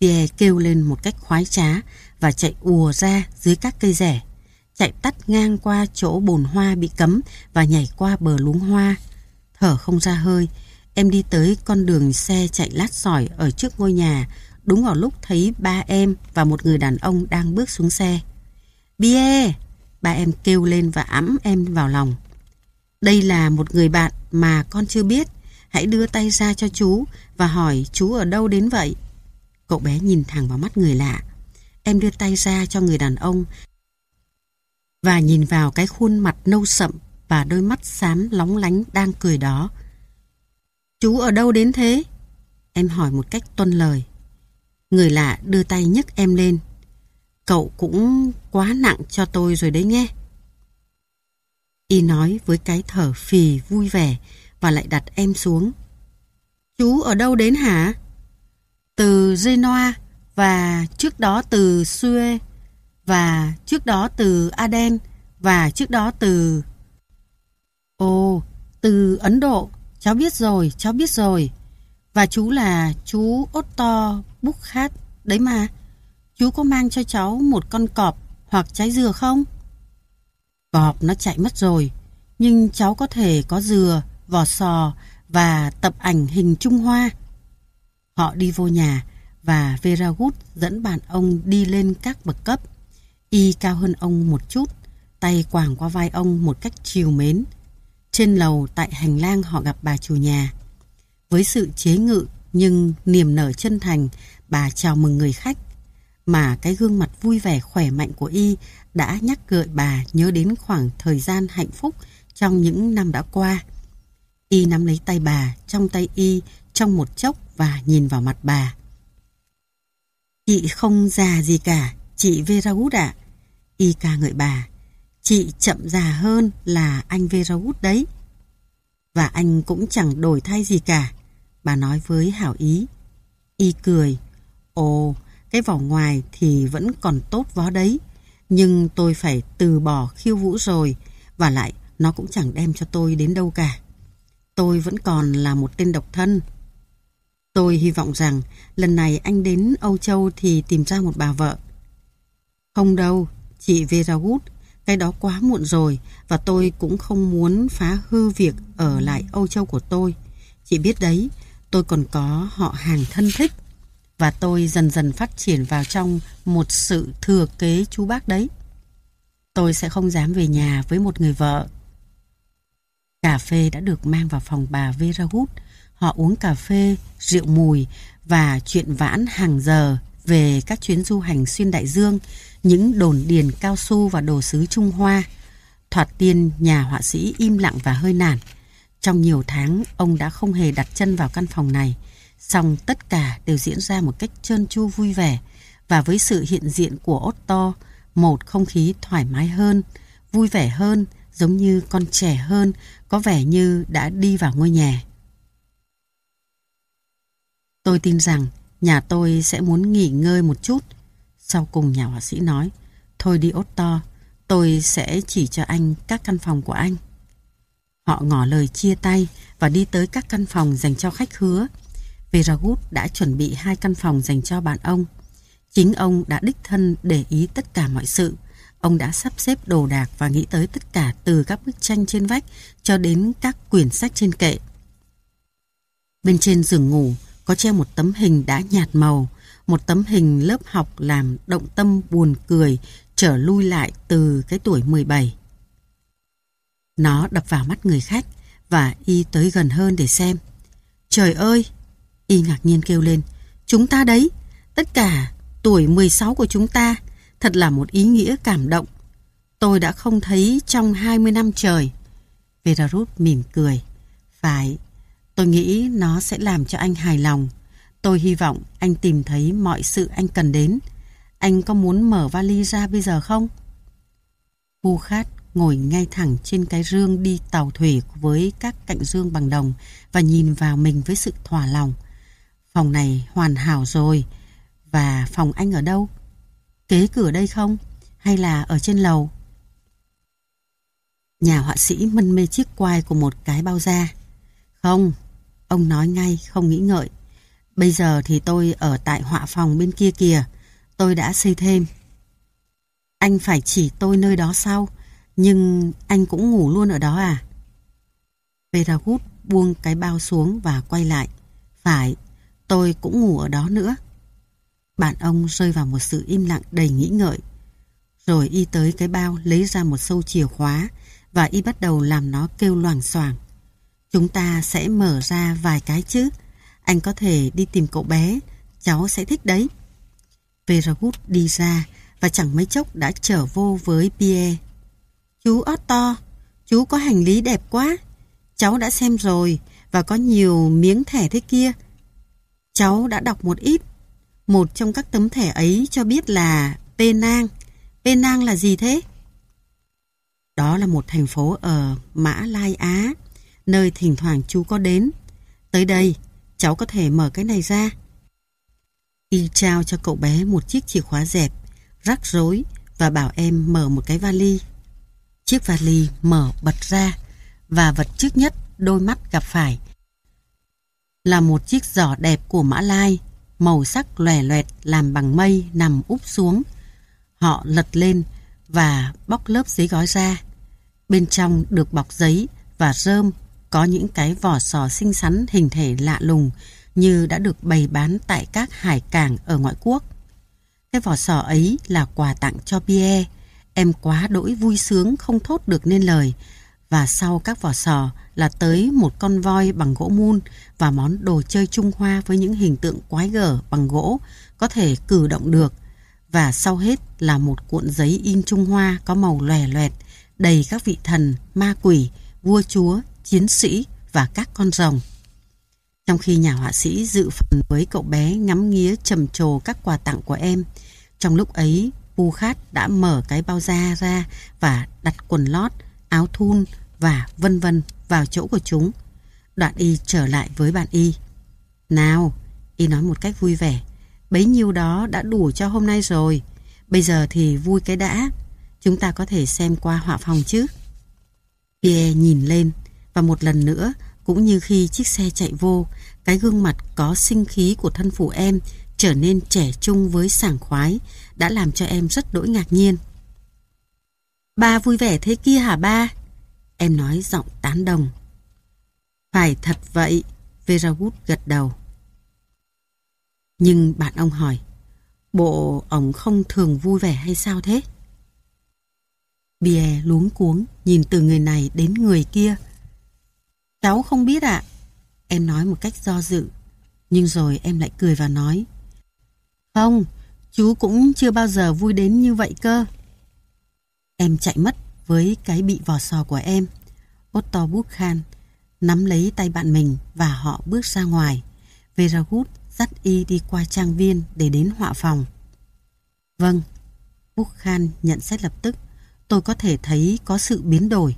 Pierre kêu lên một cách khoái trá và chạy ùa ra dưới các cây rẻ. Chạy tắt ngang qua chỗ bồn hoa bị cấm và nhảy qua bờ luống hoa. Thở không ra hơi, em đi tới con đường xe chạy lát sỏi ở trước ngôi nhà, đúng vào lúc thấy ba em và một người đàn ông đang bước xuống xe. Bia! Ba em kêu lên và ẵm em vào lòng. Đây là một người bạn mà con chưa biết. Hãy đưa tay ra cho chú và hỏi chú ở đâu đến vậy. Cậu bé nhìn thẳng vào mắt người lạ. Em đưa tay ra cho người đàn ông và nhìn vào cái khuôn mặt nâu sậm và đôi mắt xám lóng lánh đang cười đó. Chú ở đâu đến thế? Em hỏi một cách tuân lời. Người lạ đưa tay nhấc em lên. Cậu cũng quá nặng cho tôi rồi đấy nghe. Y nói với cái thở phì vui vẻ và lại đặt em xuống. Chú ở đâu đến hả? Từ Genoa và trước đó từ Suez và trước đó từ Aden và trước đó từ... Ồ, từ Ấn Độ. Cháu biết rồi, cháu biết rồi. Và chú là chú Otto Bukhat đấy mà. Chú có mang cho cháu một con cọp hoặc trái dừa không? Cọp nó chạy mất rồi, nhưng cháu có thể có dừa, vỏ sò và tập ảnh hình Trung Hoa. Họ đi vô nhà và Vera Veragut dẫn bạn ông đi lên các bậc cấp. Y cao hơn ông một chút, tay quàng qua vai ông một cách chiều mến. Trên lầu tại hành lang họ gặp bà chủ nhà. Với sự chế ngự nhưng niềm nở chân thành, bà chào mừng người khách. Mà cái gương mặt vui vẻ khỏe mạnh của Y đã nhắc gợi bà nhớ đến khoảng thời gian hạnh phúc trong những năm đã qua. Y nắm lấy tay bà trong tay Y trong một chốc và nhìn vào mặt bà. Chị không già gì cả, chị Veragut ạ. Y ca ngợi bà. Chị chậm già hơn là anh Veragut đấy. Và anh cũng chẳng đổi thay gì cả. Bà nói với hảo ý. Y cười. Ồ, cái vỏ ngoài thì vẫn còn tốt vó đấy. Nhưng tôi phải từ bỏ khiêu vũ rồi. Và lại nó cũng chẳng đem cho tôi đến đâu cả. Tôi vẫn còn là một tên độc thân. Tôi hy vọng rằng lần này anh đến Âu Châu thì tìm ra một bà vợ. Không đâu, chị Vera Wood, cái đó quá muộn rồi và tôi cũng không muốn phá hư việc ở lại Âu Châu của tôi. Chị biết đấy, tôi còn có họ hàng thân thích và tôi dần dần phát triển vào trong một sự thừa kế chú bác đấy. Tôi sẽ không dám về nhà với một người vợ. Cà phê đã được mang vào phòng bà Vera Wood. Họ uống cà phê, rượu mùi và chuyện vãn hàng giờ về các chuyến du hành xuyên đại dương, những đồn điền cao su và đồ sứ Trung Hoa. Thoạt tiên nhà họa sĩ im lặng và hơi nản. Trong nhiều tháng, ông đã không hề đặt chân vào căn phòng này. Song tất cả đều diễn ra một cách trơn tru vui vẻ và với sự hiện diện của Otto, một không khí thoải mái hơn, vui vẻ hơn, giống như con trẻ hơn, có vẻ như đã đi vào ngôi nhà. Tôi tin rằng nhà tôi sẽ muốn nghỉ ngơi một chút. Sau cùng nhà họa sĩ nói, thôi đi Otto, tôi sẽ chỉ cho anh các căn phòng của anh. Họ ngỏ lời chia tay và đi tới các căn phòng dành cho khách hứa. Veragut đã chuẩn bị hai căn phòng dành cho bạn ông. Chính ông đã đích thân để ý tất cả mọi sự. Ông đã sắp xếp đồ đạc và nghĩ tới tất cả từ các bức tranh trên vách cho đến các quyển sách trên kệ. Bên trên giường ngủ có treo một tấm hình đã nhạt màu, một tấm hình lớp học làm động tâm buồn cười trở lui lại từ cái tuổi 17. Nó đập vào mắt người khách và y tới gần hơn để xem. Trời ơi! Y ngạc nhiên kêu lên. Chúng ta đấy! Tất cả tuổi 16 của chúng ta thật là một ý nghĩa cảm động. Tôi đã không thấy trong 20 năm trời. Vera Ruth mỉm cười. Phải, tôi nghĩ nó sẽ làm cho anh hài lòng. Tôi hy vọng anh tìm thấy mọi sự anh cần đến. Anh có muốn mở vali ra bây giờ không? Pu Khát ngồi ngay thẳng trên cái rương đi tàu thủy với các cạnh rương bằng đồng và nhìn vào mình với sự thỏa lòng. Phòng này hoàn hảo rồi. Và phòng anh ở đâu? Kế cửa đây không? Hay là ở trên lầu? Nhà họa sĩ mân mê chiếc quai của một cái bao da. Không, ông nói ngay, không nghĩ ngợi. Bây giờ thì tôi ở tại họa phòng bên kia kìa. Tôi đã xây thêm. Anh phải chỉ tôi nơi đó sau. Nhưng anh cũng ngủ luôn ở đó à? Veragut buông cái bao xuống và quay lại. Phải, tôi cũng ngủ ở đó nữa. Bạn ông rơi vào một sự im lặng đầy nghĩ ngợi. Rồi y tới cái bao lấy ra một sâu chìa khóa và y bắt đầu làm nó kêu loảng xoảng. Chúng ta sẽ mở ra vài cái chứ. Anh có thể đi tìm cậu bé, cháu sẽ thích đấy. Veragut đi ra và chẳng mấy chốc đã trở vô với Pierre. Chú Otto, chú có hành lý đẹp quá. Cháu đã xem rồi và có nhiều miếng thẻ thế kia. Cháu đã đọc một ít. Một trong các tấm thẻ ấy cho biết là Penang. Penang là gì thế? Đó là một thành phố ở Mã Lai Á, nơi thỉnh thoảng chú có đến. Tới đây, cháu có thể mở cái này ra. Y trao cho cậu bé một chiếc chìa khóa dẹp, rắc rối và bảo em mở một cái vali. Chiếc vali mở bật ra và vật trước nhất đôi mắt gặp phải là một chiếc giỏ đẹp của Mã Lai, màu sắc lòe loẹt làm bằng mây nằm úp xuống. Họ lật lên và bóc lớp giấy gói ra. Bên trong được bọc giấy và rơm có những cái vỏ sò xinh xắn hình thể lạ lùng như đã được bày bán tại các hải cảng ở ngoại quốc. Cái vỏ sò ấy là quà tặng cho Pierre. Em quá đỗi vui sướng không thốt được nên lời. Và sau các vỏ sò là tới một con voi bằng gỗ mun và món đồ chơi Trung Hoa với những hình tượng quái gở bằng gỗ có thể cử động được. Và sau hết là một cuộn giấy in Trung Hoa có màu lòe loẹt, đầy các vị thần, ma quỷ, vua chúa, chiến sĩ và các con rồng. Trong khi nhà họa sĩ dự phần với cậu bé ngắm nghía trầm trồ các quà tặng của em, trong lúc ấy Pu Khát đã mở cái bao da ra và đặt quần lót, áo thun và vân vân vào chỗ của chúng. Đoạn y trở lại với bạn y. Nào, y nói một cách vui vẻ, bấy nhiêu đó đã đủ cho hôm nay rồi. Bây giờ thì vui cái đã. Chúng ta có thể xem qua họa phòng chứ. Pierre nhìn lên và một lần nữa cũng như khi chiếc xe chạy vô, cái gương mặt có sinh khí của thân phụ em trở nên trẻ trung với sảng khoái đã làm cho em rất đỗi ngạc nhiên. Ba vui vẻ thế kia hả ba? Em nói giọng tán đồng. Phải thật vậy, Vera Wood gật đầu. Nhưng bạn ông hỏi, bộ ông không thường vui vẻ hay sao thế? Bia luống cuống nhìn từ người này đến người kia. Cháu không biết ạ. Em nói một cách do dự. Nhưng rồi em lại cười và nói. Không, chú cũng chưa bao giờ vui đến như vậy cơ. Em chạy mất với cái bị vò sò của em. Otto Buchan nắm lấy tay bạn mình và họ bước ra ngoài. Veragut dắt y đi qua trang viên để đến họa phòng. Vâng, Buchan nhận xét lập tức. Tôi có thể thấy có sự biến đổi.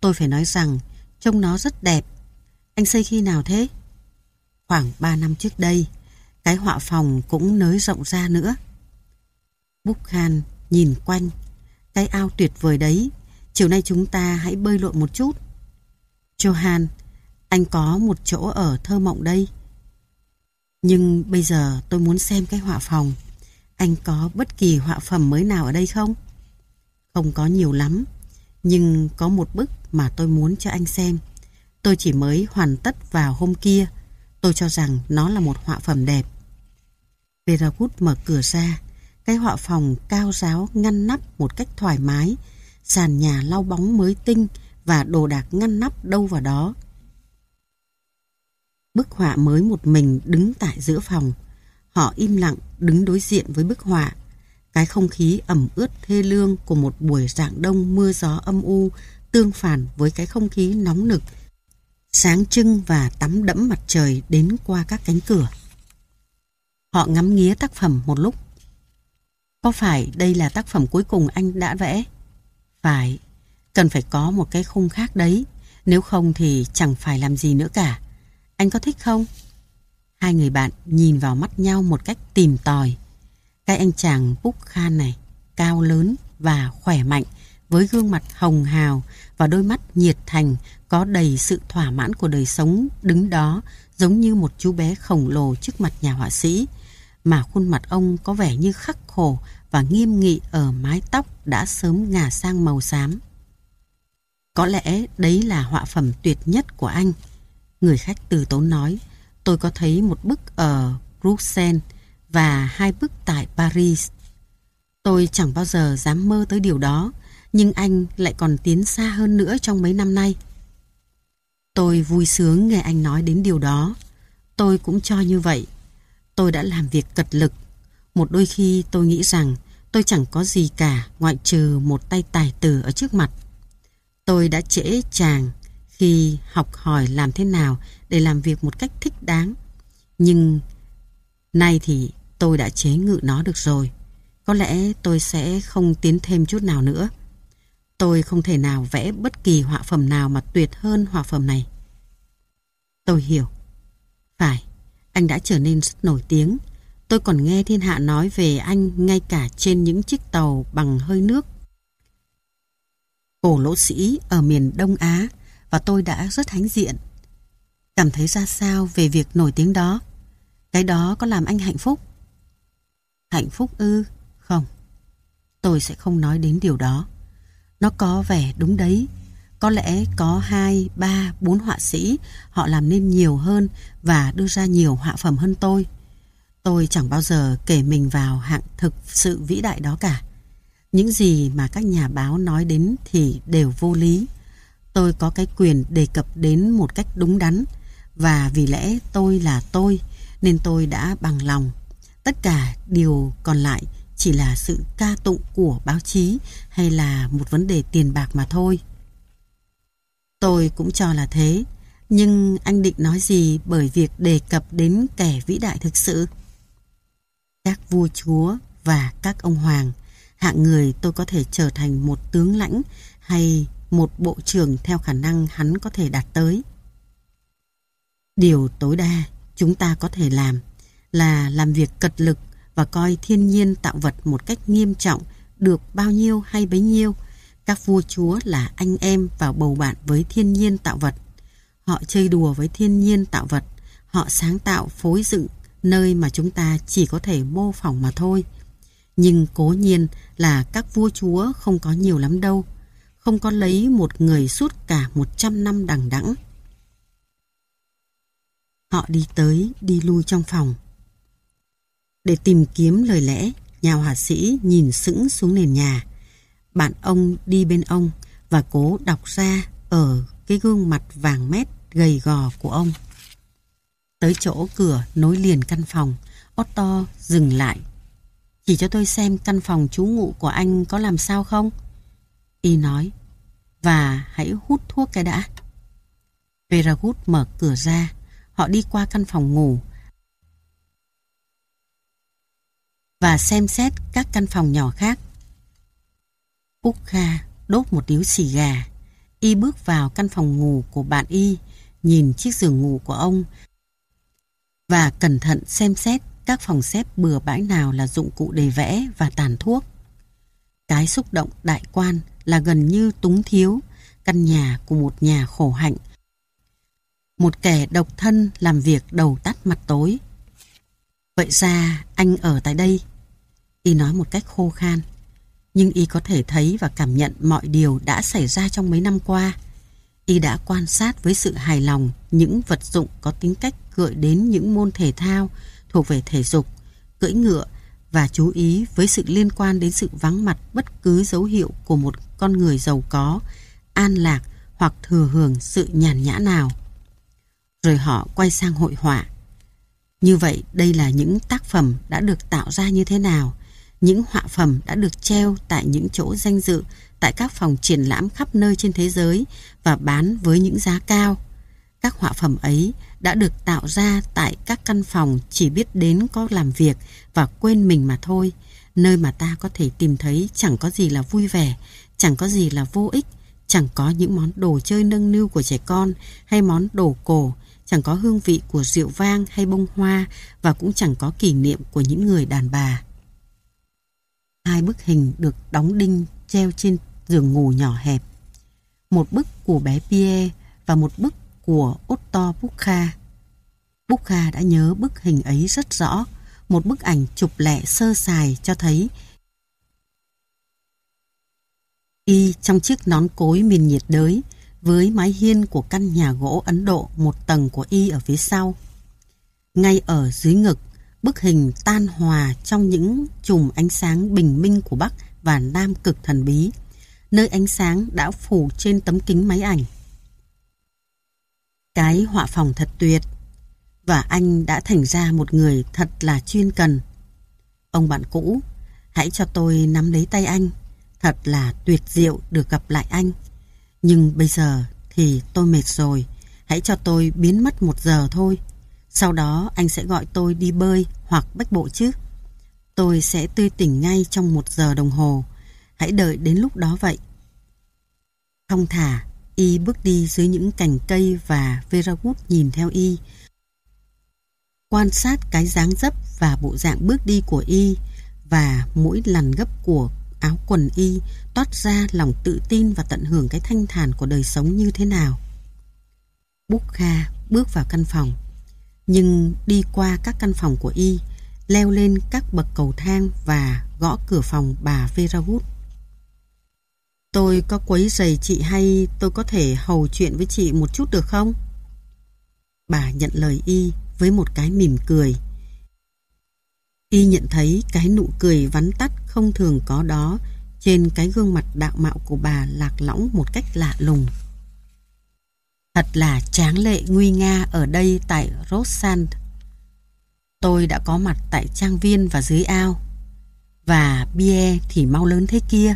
Tôi phải nói rằng trông nó rất đẹp. Anh xây khi nào thế? Khoảng 3 năm trước đây. Cái họa phòng cũng nới rộng ra nữa. Buchan nhìn quanh. Cái ao tuyệt vời đấy. Chiều nay chúng ta hãy bơi lội một chút. Johan, anh có một chỗ ở thơ mộng đây. Nhưng bây giờ tôi muốn xem cái họa phòng. Anh có bất kỳ họa phẩm mới nào ở đây không? Không có nhiều lắm, nhưng có một bức mà tôi muốn cho anh xem. Tôi chỉ mới hoàn tất vào hôm kia. Tôi cho rằng nó là một họa phẩm đẹp. Veragut mở cửa ra. Cái họa phòng cao giáo ngăn nắp một cách thoải mái. Sàn nhà lau bóng mới tinh và đồ đạc ngăn nắp đâu vào đó. Bức họa mới một mình đứng tại giữa phòng. Họ im lặng đứng đối diện với bức họa. Cái không khí ẩm ướt thê lương của một buổi rạng đông mưa gió âm u tương phản với cái không khí nóng nực, sáng trưng và tắm đẫm mặt trời đến qua các cánh cửa. Họ ngắm nghía tác phẩm một lúc. Có phải đây là tác phẩm cuối cùng anh đã vẽ? Phải, cần phải có một cái khung khác đấy, nếu không thì chẳng phải làm gì nữa cả. Anh có thích không? Hai người bạn nhìn vào mắt nhau một cách tìm tòi. Cái anh chàng Búc Khan này, cao lớn và khỏe mạnh, với gương mặt hồng hào và đôi mắt nhiệt thành có đầy sự thỏa mãn của đời sống đứng đó giống như một chú bé khổng lồ trước mặt nhà họa sĩ mà khuôn mặt ông có vẻ như khắc khổ và nghiêm nghị ở mái tóc đã sớm ngả sang màu xám. Có lẽ đấy là họa phẩm tuyệt nhất của anh. Người khách từ tốn nói, tôi có thấy một bức ở Bruxelles và hai bức tại Paris. Tôi chẳng bao giờ dám mơ tới điều đó, nhưng anh lại còn tiến xa hơn nữa trong mấy năm nay. Tôi vui sướng nghe anh nói đến điều đó. Tôi cũng cho như vậy. Tôi đã làm việc cật lực. Một đôi khi tôi nghĩ rằng tôi chẳng có gì cả ngoại trừ một tay tài tử ở trước mặt. Tôi đã trễ chàng khi học hỏi làm thế nào để làm việc một cách thích đáng. Nhưng nay thì tôi đã chế ngự nó được rồi. Có lẽ tôi sẽ không tiến thêm chút nào nữa. Tôi không thể nào vẽ bất kỳ họa phẩm nào mà tuyệt hơn họa phẩm này. Tôi hiểu. Phải, anh đã trở nên rất nổi tiếng. Tôi còn nghe thiên hạ nói về anh ngay cả trên những chiếc tàu bằng hơi nước. Cổ lỗ sĩ ở miền Đông Á và tôi đã rất hãnh diện. Cảm thấy ra sao về việc nổi tiếng đó? Cái đó có làm anh hạnh phúc? Hạnh phúc ư? Không. Tôi sẽ không nói đến điều đó. Nó có vẻ đúng đấy. Có lẽ có hai, ba, bốn họa sĩ họ làm nên nhiều hơn và đưa ra nhiều họa phẩm hơn tôi. Tôi chẳng bao giờ kể mình vào hạng thực sự vĩ đại đó cả. Những gì mà các nhà báo nói đến thì đều vô lý. Tôi có cái quyền đề cập đến một cách đúng đắn và vì lẽ tôi là tôi nên tôi đã bằng lòng. Tất cả điều còn lại chỉ là sự ca tụng của báo chí hay là một vấn đề tiền bạc mà thôi. Tôi cũng cho là thế, nhưng anh định nói gì bởi việc đề cập đến kẻ vĩ đại thực sự? Các vua chúa và các ông hoàng, hạng người tôi có thể trở thành một tướng lãnh hay một bộ trưởng theo khả năng hắn có thể đạt tới. Điều tối đa chúng ta có thể làm là làm việc cật lực và coi thiên nhiên tạo vật một cách nghiêm trọng được bao nhiêu hay bấy nhiêu. Các vua chúa là anh em và bầu bạn với thiên nhiên tạo vật. Họ chơi đùa với thiên nhiên tạo vật. Họ sáng tạo phối dựng nơi mà chúng ta chỉ có thể mô phỏng mà thôi. Nhưng cố nhiên là các vua chúa không có nhiều lắm đâu. Không có lấy một người suốt cả 100 năm đằng đẵng. Họ đi tới, đi lui trong phòng. Để tìm kiếm lời lẽ, nhà họa sĩ nhìn sững xuống nền nhà. Bạn ông đi bên ông và cố đọc ra ở cái gương mặt vàng mét gầy gò của ông. Tới chỗ cửa nối liền căn phòng, Otto dừng lại. Chỉ cho tôi xem căn phòng trú ngụ của anh có làm sao không? Y nói, và hãy hút thuốc cái đã. Veragut mở cửa ra, họ đi qua căn phòng ngủ, và xem xét các căn phòng nhỏ khác. Úc Kha đốt một điếu xì gà. Y bước vào căn phòng ngủ của bạn Y, nhìn chiếc giường ngủ của ông và cẩn thận xem xét các phòng xếp bừa bãi nào là dụng cụ để vẽ và tàn thuốc. Cái xúc động đại quan là gần như túng thiếu căn nhà của một nhà khổ hạnh. Một kẻ độc thân làm việc đầu tắt mặt tối. Vậy ra anh ở tại đây Y nói một cách khô khan. Nhưng Y có thể thấy và cảm nhận mọi điều đã xảy ra trong mấy năm qua. Y đã quan sát với sự hài lòng những vật dụng có tính cách gợi đến những môn thể thao thuộc về thể dục, cưỡi ngựa và chú ý với sự liên quan đến sự vắng mặt bất cứ dấu hiệu của một con người giàu có, an lạc hoặc thừa hưởng sự nhàn nhã nào. Rồi họ quay sang hội họa. Như vậy đây là những tác phẩm đã được tạo ra như thế nào, những họa phẩm đã được treo tại những chỗ danh dự tại các phòng triển lãm khắp nơi trên thế giới và bán với những giá cao. Các họa phẩm ấy đã được tạo ra tại các căn phòng chỉ biết đến có làm việc và quên mình mà thôi, nơi mà ta có thể tìm thấy chẳng có gì là vui vẻ, chẳng có gì là vô ích, chẳng có những món đồ chơi nâng niu của trẻ con hay món đồ cổ, chẳng có hương vị của rượu vang hay bông hoa và cũng chẳng có kỷ niệm của những người đàn bà. Hai bức hình được đóng đinh treo trên giường ngủ nhỏ hẹp. Một bức của bé Pierre và một bức của Otto Bukha. Bukha đã nhớ bức hình ấy rất rõ, một bức ảnh chụp lẹ sơ sài cho thấy y trong chiếc nón cối miền nhiệt đới với mái hiên của căn nhà gỗ Ấn Độ một tầng của y ở phía sau. Ngay ở dưới ngực, bức hình tan hòa trong những chùm ánh sáng bình minh của Bắc và Nam cực thần bí, nơi ánh sáng đã phủ trên tấm kính máy ảnh. Cái họa phòng thật tuyệt, và anh đã thành ra một người thật là chuyên cần. Ông bạn cũ, hãy cho tôi nắm lấy tay anh, thật là tuyệt diệu được gặp lại anh. Nhưng bây giờ thì tôi mệt rồi, hãy cho tôi biến mất một giờ thôi. Sau đó anh sẽ gọi tôi đi bơi hoặc bách bộ chứ. Tôi sẽ tươi tỉnh ngay trong một giờ đồng hồ. Hãy đợi đến lúc đó vậy. Thông thả, y bước đi dưới những cành cây và Vera Wood nhìn theo y. Quan sát cái dáng dấp và bộ dạng bước đi của y và mỗi lần gấp của áo quần y toát ra lòng tự tin và tận hưởng cái thanh thản của đời sống như thế nào. Búc Kha bước vào căn phòng, nhưng đi qua các căn phòng của y, leo lên các bậc cầu thang và gõ cửa phòng bà Vera Wood. Tôi có quấy rầy chị hay tôi có thể hầu chuyện với chị một chút được không? Bà nhận lời y với một cái mỉm cười. Y nhận thấy cái nụ cười vắn tắt không thường có đó trên cái gương mặt đạo mạo của bà lạc lõng một cách lạ lùng. Thật là tráng lệ nguy nga ở đây tại Rossand. Tôi đã có mặt tại trang viên và dưới ao. Và Bia thì mau lớn thế kia.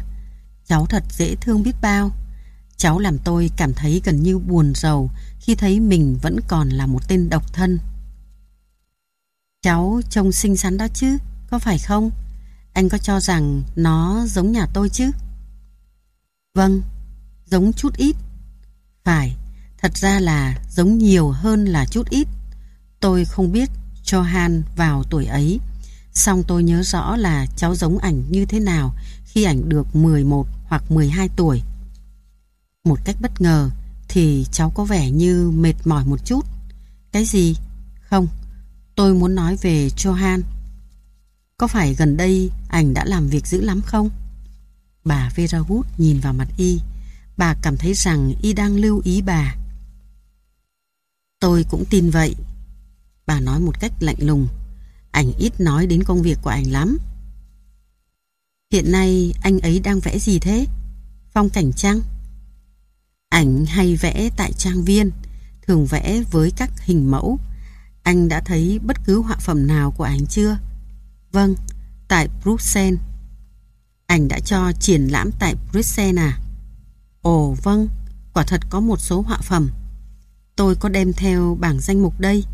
Cháu thật dễ thương biết bao. Cháu làm tôi cảm thấy gần như buồn rầu khi thấy mình vẫn còn là một tên độc thân. Cháu trông xinh xắn đó chứ, có phải không? Anh có cho rằng nó giống nhà tôi chứ? Vâng, giống chút ít. Phải, thật ra là giống nhiều hơn là chút ít. Tôi không biết Johan vào tuổi ấy. song tôi nhớ rõ là cháu giống ảnh như thế nào khi ảnh được 11 hoặc 12 tuổi. Một cách bất ngờ thì cháu có vẻ như mệt mỏi một chút. Cái gì? Không, tôi muốn nói về Johan. Có phải gần đây ảnh đã làm việc dữ lắm không? Bà Vera Wood nhìn vào mặt y. Bà cảm thấy rằng y đang lưu ý bà. Tôi cũng tin vậy. Bà nói một cách lạnh lùng. Ảnh ít nói đến công việc của ảnh lắm. Hiện nay anh ấy đang vẽ gì thế? Phong cảnh trăng? Ảnh hay vẽ tại trang viên, thường vẽ với các hình mẫu. Anh đã thấy bất cứ họa phẩm nào của ảnh chưa? Vâng, tại Bruxelles. Anh đã cho triển lãm tại Bruxelles à? Ồ vâng, quả thật có một số họa phẩm. Tôi có đem theo bảng danh mục đây.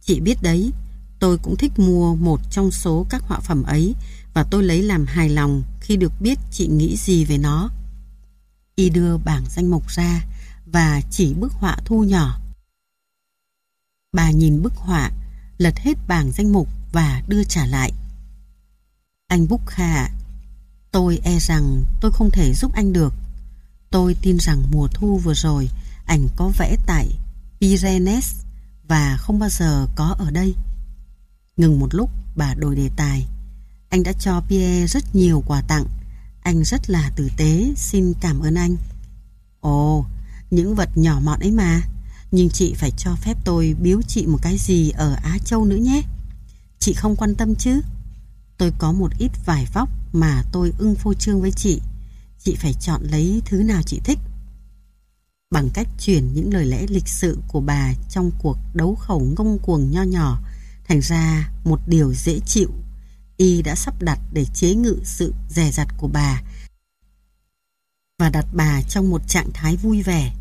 Chị biết đấy, tôi cũng thích mua một trong số các họa phẩm ấy và tôi lấy làm hài lòng khi được biết chị nghĩ gì về nó. Y đưa bảng danh mục ra và chỉ bức họa thu nhỏ. Bà nhìn bức họa, lật hết bảng danh mục và đưa trả lại. Anh Búc Kha Tôi e rằng tôi không thể giúp anh được. Tôi tin rằng mùa thu vừa rồi ảnh có vẽ tại Pyrenees và không bao giờ có ở đây. Ngừng một lúc bà đổi đề tài. Anh đã cho Pierre rất nhiều quà tặng. Anh rất là tử tế, xin cảm ơn anh. Ồ, những vật nhỏ mọn ấy mà. Nhưng chị phải cho phép tôi biếu chị một cái gì ở Á Châu nữa nhé. Chị không quan tâm chứ? Tôi có một ít vải vóc mà tôi ưng phô trương với chị. Chị phải chọn lấy thứ nào chị thích. bằng cách chuyển những lời lẽ lịch sự của bà trong cuộc đấu khẩu ngông cuồng nho nhỏ thành ra một điều dễ chịu. Y đã sắp đặt để chế ngự sự dè dặt của bà và đặt bà trong một trạng thái vui vẻ.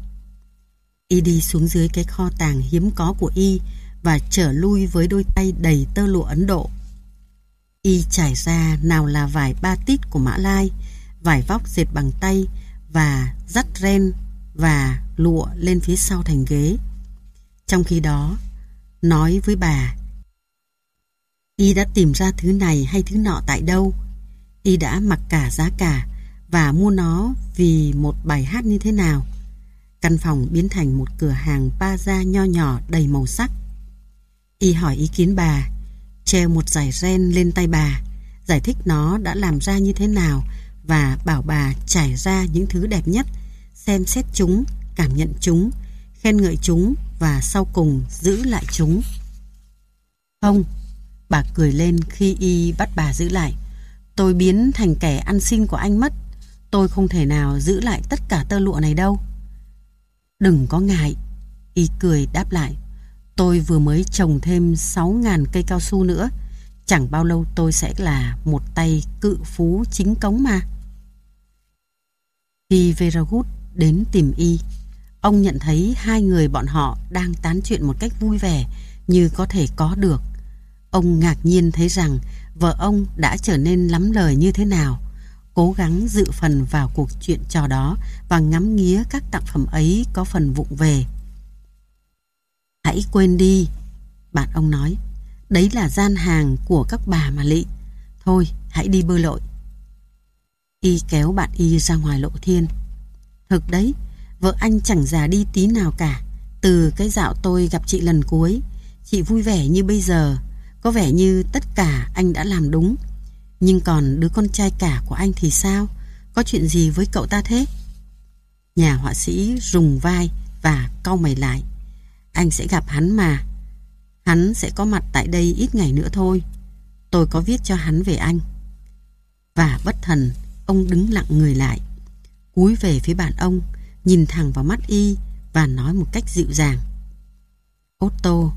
Y đi xuống dưới cái kho tàng hiếm có của Y và trở lui với đôi tay đầy tơ lụa Ấn Độ. Y trải ra nào là vải ba tít của Mã Lai, vải vóc dệt bằng tay và dắt ren và lụa lên phía sau thành ghế. Trong khi đó, nói với bà, Y đã tìm ra thứ này hay thứ nọ tại đâu. Y đã mặc cả giá cả và mua nó vì một bài hát như thế nào. Căn phòng biến thành một cửa hàng baza nho nhỏ đầy màu sắc. Y hỏi ý kiến bà, treo một giải ren lên tay bà, giải thích nó đã làm ra như thế nào và bảo bà trải ra những thứ đẹp nhất, xem xét chúng, cảm nhận chúng, khen ngợi chúng và sau cùng giữ lại chúng. Không, bà cười lên khi y bắt bà giữ lại. Tôi biến thành kẻ ăn xin của anh mất. Tôi không thể nào giữ lại tất cả tơ lụa này đâu. Đừng có ngại. Y cười đáp lại. Tôi vừa mới trồng thêm 6.000 cây cao su nữa. Chẳng bao lâu tôi sẽ là một tay cự phú chính cống mà. Khi Veragut đến tìm Y, ông nhận thấy hai người bọn họ đang tán chuyện một cách vui vẻ như có thể có được. Ông ngạc nhiên thấy rằng vợ ông đã trở nên lắm lời như thế nào cố gắng dự phần vào cuộc chuyện trò đó và ngắm nghía các tác phẩm ấy có phần vụng về. Hãy quên đi, bạn ông nói. Đấy là gian hàng của các bà mà lị. Thôi, hãy đi bơi lội. Y kéo bạn Y ra ngoài lộ thiên. Thực đấy, vợ anh chẳng già đi tí nào cả. Từ cái dạo tôi gặp chị lần cuối, chị vui vẻ như bây giờ. Có vẻ như tất cả anh đã làm đúng nhưng còn đứa con trai cả của anh thì sao? Có chuyện gì với cậu ta thế? Nhà họa sĩ rùng vai và cau mày lại. Anh sẽ gặp hắn mà. Hắn sẽ có mặt tại đây ít ngày nữa thôi. Tôi có viết cho hắn về anh. Và bất thần, ông đứng lặng người lại. Cúi về phía bạn ông, nhìn thẳng vào mắt y và nói một cách dịu dàng. Otto,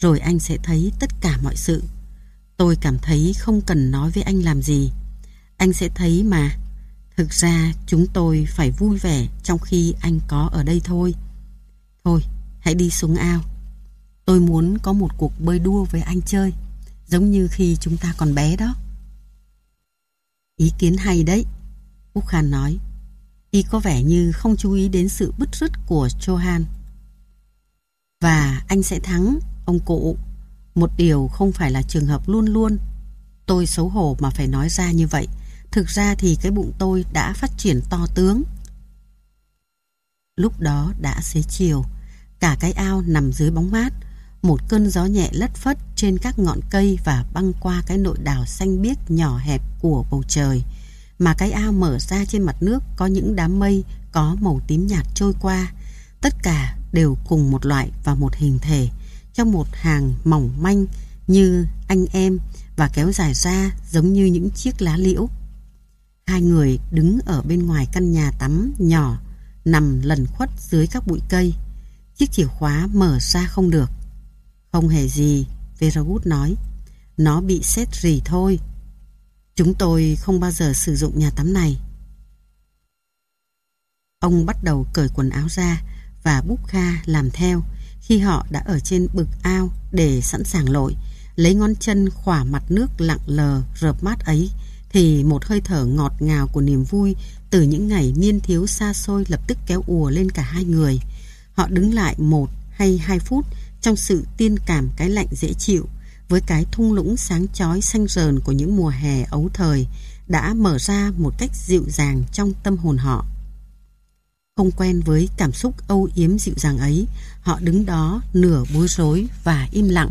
rồi anh sẽ thấy tất cả mọi sự. Tôi cảm thấy không cần nói với anh làm gì. Anh sẽ thấy mà. Thực ra chúng tôi phải vui vẻ trong khi anh có ở đây thôi. Thôi, hãy đi xuống ao. Tôi muốn có một cuộc bơi đua với anh chơi, giống như khi chúng ta còn bé đó. Ý kiến hay đấy, Úc Khan nói. Y có vẻ như không chú ý đến sự bứt rứt của Johan. Và anh sẽ thắng, ông cụ. Một điều không phải là trường hợp luôn luôn. Tôi xấu hổ mà phải nói ra như vậy. Thực ra thì cái bụng tôi đã phát triển to tướng. Lúc đó đã xế chiều. Cả cái ao nằm dưới bóng mát. Một cơn gió nhẹ lất phất trên các ngọn cây và băng qua cái nội đảo xanh biếc nhỏ hẹp của bầu trời. Mà cái ao mở ra trên mặt nước có những đám mây, có màu tím nhạt trôi qua. Tất cả đều cùng một loại và một hình thể trong một hàng mỏng manh như anh em và kéo dài ra giống như những chiếc lá liễu. Hai người đứng ở bên ngoài căn nhà tắm nhỏ nằm lẩn khuất dưới các bụi cây. Chiếc chìa khóa mở ra không được. Không hề gì, Veragut nói. Nó bị xét rỉ thôi. Chúng tôi không bao giờ sử dụng nhà tắm này. Ông bắt đầu cởi quần áo ra và Búc Kha làm theo khi họ đã ở trên bực ao để sẵn sàng lội, lấy ngón chân khỏa mặt nước lặng lờ rợp mát ấy, thì một hơi thở ngọt ngào của niềm vui từ những ngày niên thiếu xa xôi lập tức kéo ùa lên cả hai người. Họ đứng lại một hay hai phút trong sự tiên cảm cái lạnh dễ chịu với cái thung lũng sáng chói xanh rờn của những mùa hè ấu thời đã mở ra một cách dịu dàng trong tâm hồn họ. Không quen với cảm xúc âu yếm dịu dàng ấy, họ đứng đó nửa bối rối và im lặng,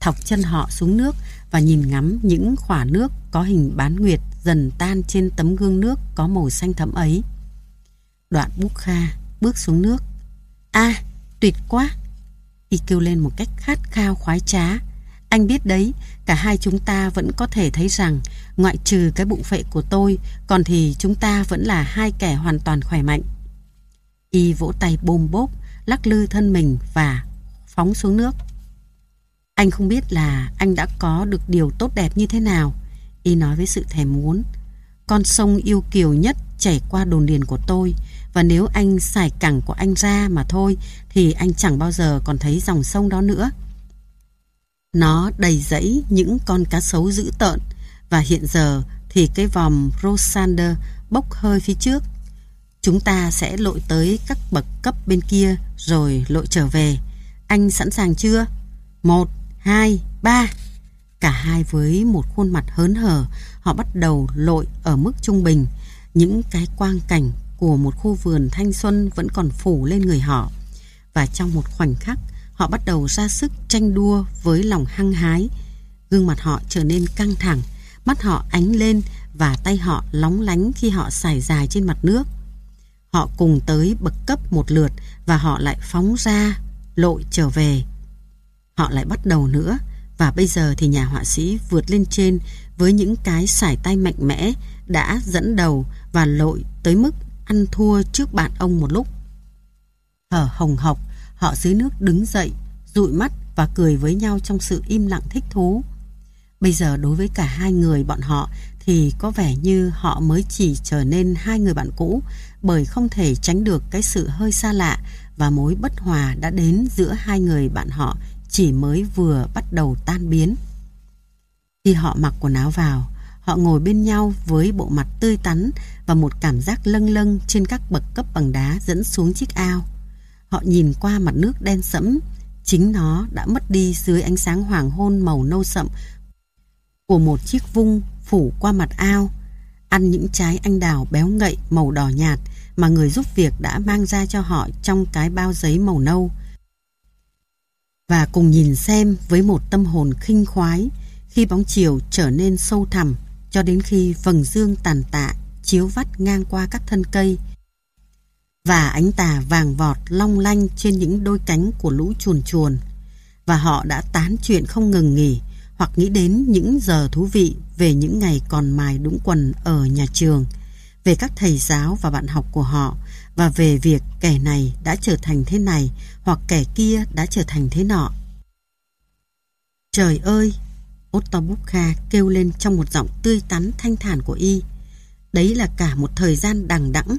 thọc chân họ xuống nước và nhìn ngắm những khỏa nước có hình bán nguyệt dần tan trên tấm gương nước có màu xanh thẫm ấy. Đoạn Búc Kha bước xuống nước. a tuyệt quá! Y kêu lên một cách khát khao khoái trá. Anh biết đấy, cả hai chúng ta vẫn có thể thấy rằng ngoại trừ cái bụng phệ của tôi, còn thì chúng ta vẫn là hai kẻ hoàn toàn khỏe mạnh. Y vỗ tay bôm bốp, lắc lư thân mình và phóng xuống nước. Anh không biết là anh đã có được điều tốt đẹp như thế nào. Y nói với sự thèm muốn. Con sông yêu kiều nhất chảy qua đồn điền của tôi và nếu anh xài cẳng của anh ra mà thôi thì anh chẳng bao giờ còn thấy dòng sông đó nữa. Nó đầy rẫy những con cá sấu dữ tợn và hiện giờ thì cái vòm Rosander bốc hơi phía trước. Chúng ta sẽ lội tới các bậc cấp bên kia rồi lội trở về. Anh sẵn sàng chưa? Một, hai, ba. Cả hai với một khuôn mặt hớn hở, họ bắt đầu lội ở mức trung bình. Những cái quang cảnh của một khu vườn thanh xuân vẫn còn phủ lên người họ. Và trong một khoảnh khắc, họ bắt đầu ra sức tranh đua với lòng hăng hái. Gương mặt họ trở nên căng thẳng, mắt họ ánh lên và tay họ lóng lánh khi họ xài dài trên mặt nước. Họ cùng tới bậc cấp một lượt và họ lại phóng ra, lội trở về. Họ lại bắt đầu nữa và bây giờ thì nhà họa sĩ vượt lên trên với những cái sải tay mạnh mẽ đã dẫn đầu và lội tới mức ăn thua trước bạn ông một lúc. Thở hồng hộc, họ dưới nước đứng dậy, dụi mắt và cười với nhau trong sự im lặng thích thú. Bây giờ đối với cả hai người bọn họ thì có vẻ như họ mới chỉ trở nên hai người bạn cũ bởi không thể tránh được cái sự hơi xa lạ và mối bất hòa đã đến giữa hai người bạn họ chỉ mới vừa bắt đầu tan biến. Khi họ mặc quần áo vào, họ ngồi bên nhau với bộ mặt tươi tắn và một cảm giác lâng lâng trên các bậc cấp bằng đá dẫn xuống chiếc ao. Họ nhìn qua mặt nước đen sẫm, chính nó đã mất đi dưới ánh sáng hoàng hôn màu nâu sậm của một chiếc vung phủ qua mặt ao, ăn những trái anh đào béo ngậy, màu đỏ nhạt mà người giúp việc đã mang ra cho họ trong cái bao giấy màu nâu. Và cùng nhìn xem với một tâm hồn khinh khoái, khi bóng chiều trở nên sâu thẳm cho đến khi vầng dương tàn tạ chiếu vắt ngang qua các thân cây và ánh tà vàng vọt long lanh trên những đôi cánh của lũ chuồn chuồn và họ đã tán chuyện không ngừng nghỉ hoặc nghĩ đến những giờ thú vị về những ngày còn mài đũng quần ở nhà trường, về các thầy giáo và bạn học của họ và về việc kẻ này đã trở thành thế này hoặc kẻ kia đã trở thành thế nọ. Trời ơi! Otto Bukha kêu lên trong một giọng tươi tắn thanh thản của y. Đấy là cả một thời gian đằng đẵng.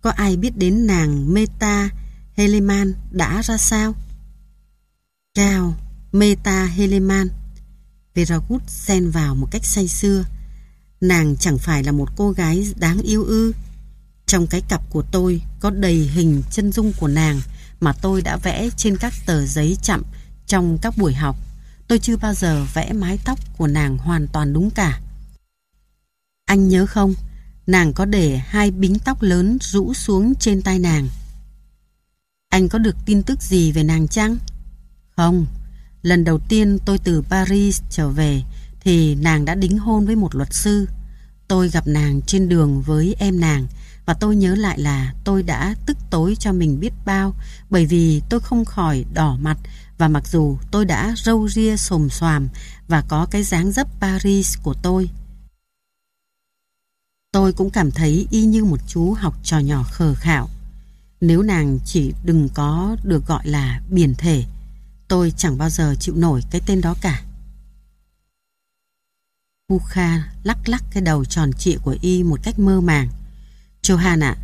Có ai biết đến nàng Meta Heleman đã ra sao? Chào, Meta Heleman. Veragut xen vào một cách say xưa. Nàng chẳng phải là một cô gái đáng yêu ư. Trong cái cặp của tôi có đầy hình chân dung của nàng mà tôi đã vẽ trên các tờ giấy chậm trong các buổi học. Tôi chưa bao giờ vẽ mái tóc của nàng hoàn toàn đúng cả. Anh nhớ không, nàng có để hai bính tóc lớn rũ xuống trên tay nàng. Anh có được tin tức gì về nàng chăng? Không, lần đầu tiên tôi từ Paris trở về thì nàng đã đính hôn với một luật sư. Tôi gặp nàng trên đường với em nàng và tôi nhớ lại là tôi đã tức tối cho mình biết bao bởi vì tôi không khỏi đỏ mặt và mặc dù tôi đã râu ria xồm xoàm và có cái dáng dấp Paris của tôi. Tôi cũng cảm thấy y như một chú học trò nhỏ khờ khạo. Nếu nàng chỉ đừng có được gọi là biển thể, tôi chẳng bao giờ chịu nổi cái tên đó cả. Bukha lắc lắc cái đầu tròn trịa của y một cách mơ màng. Johan ạ,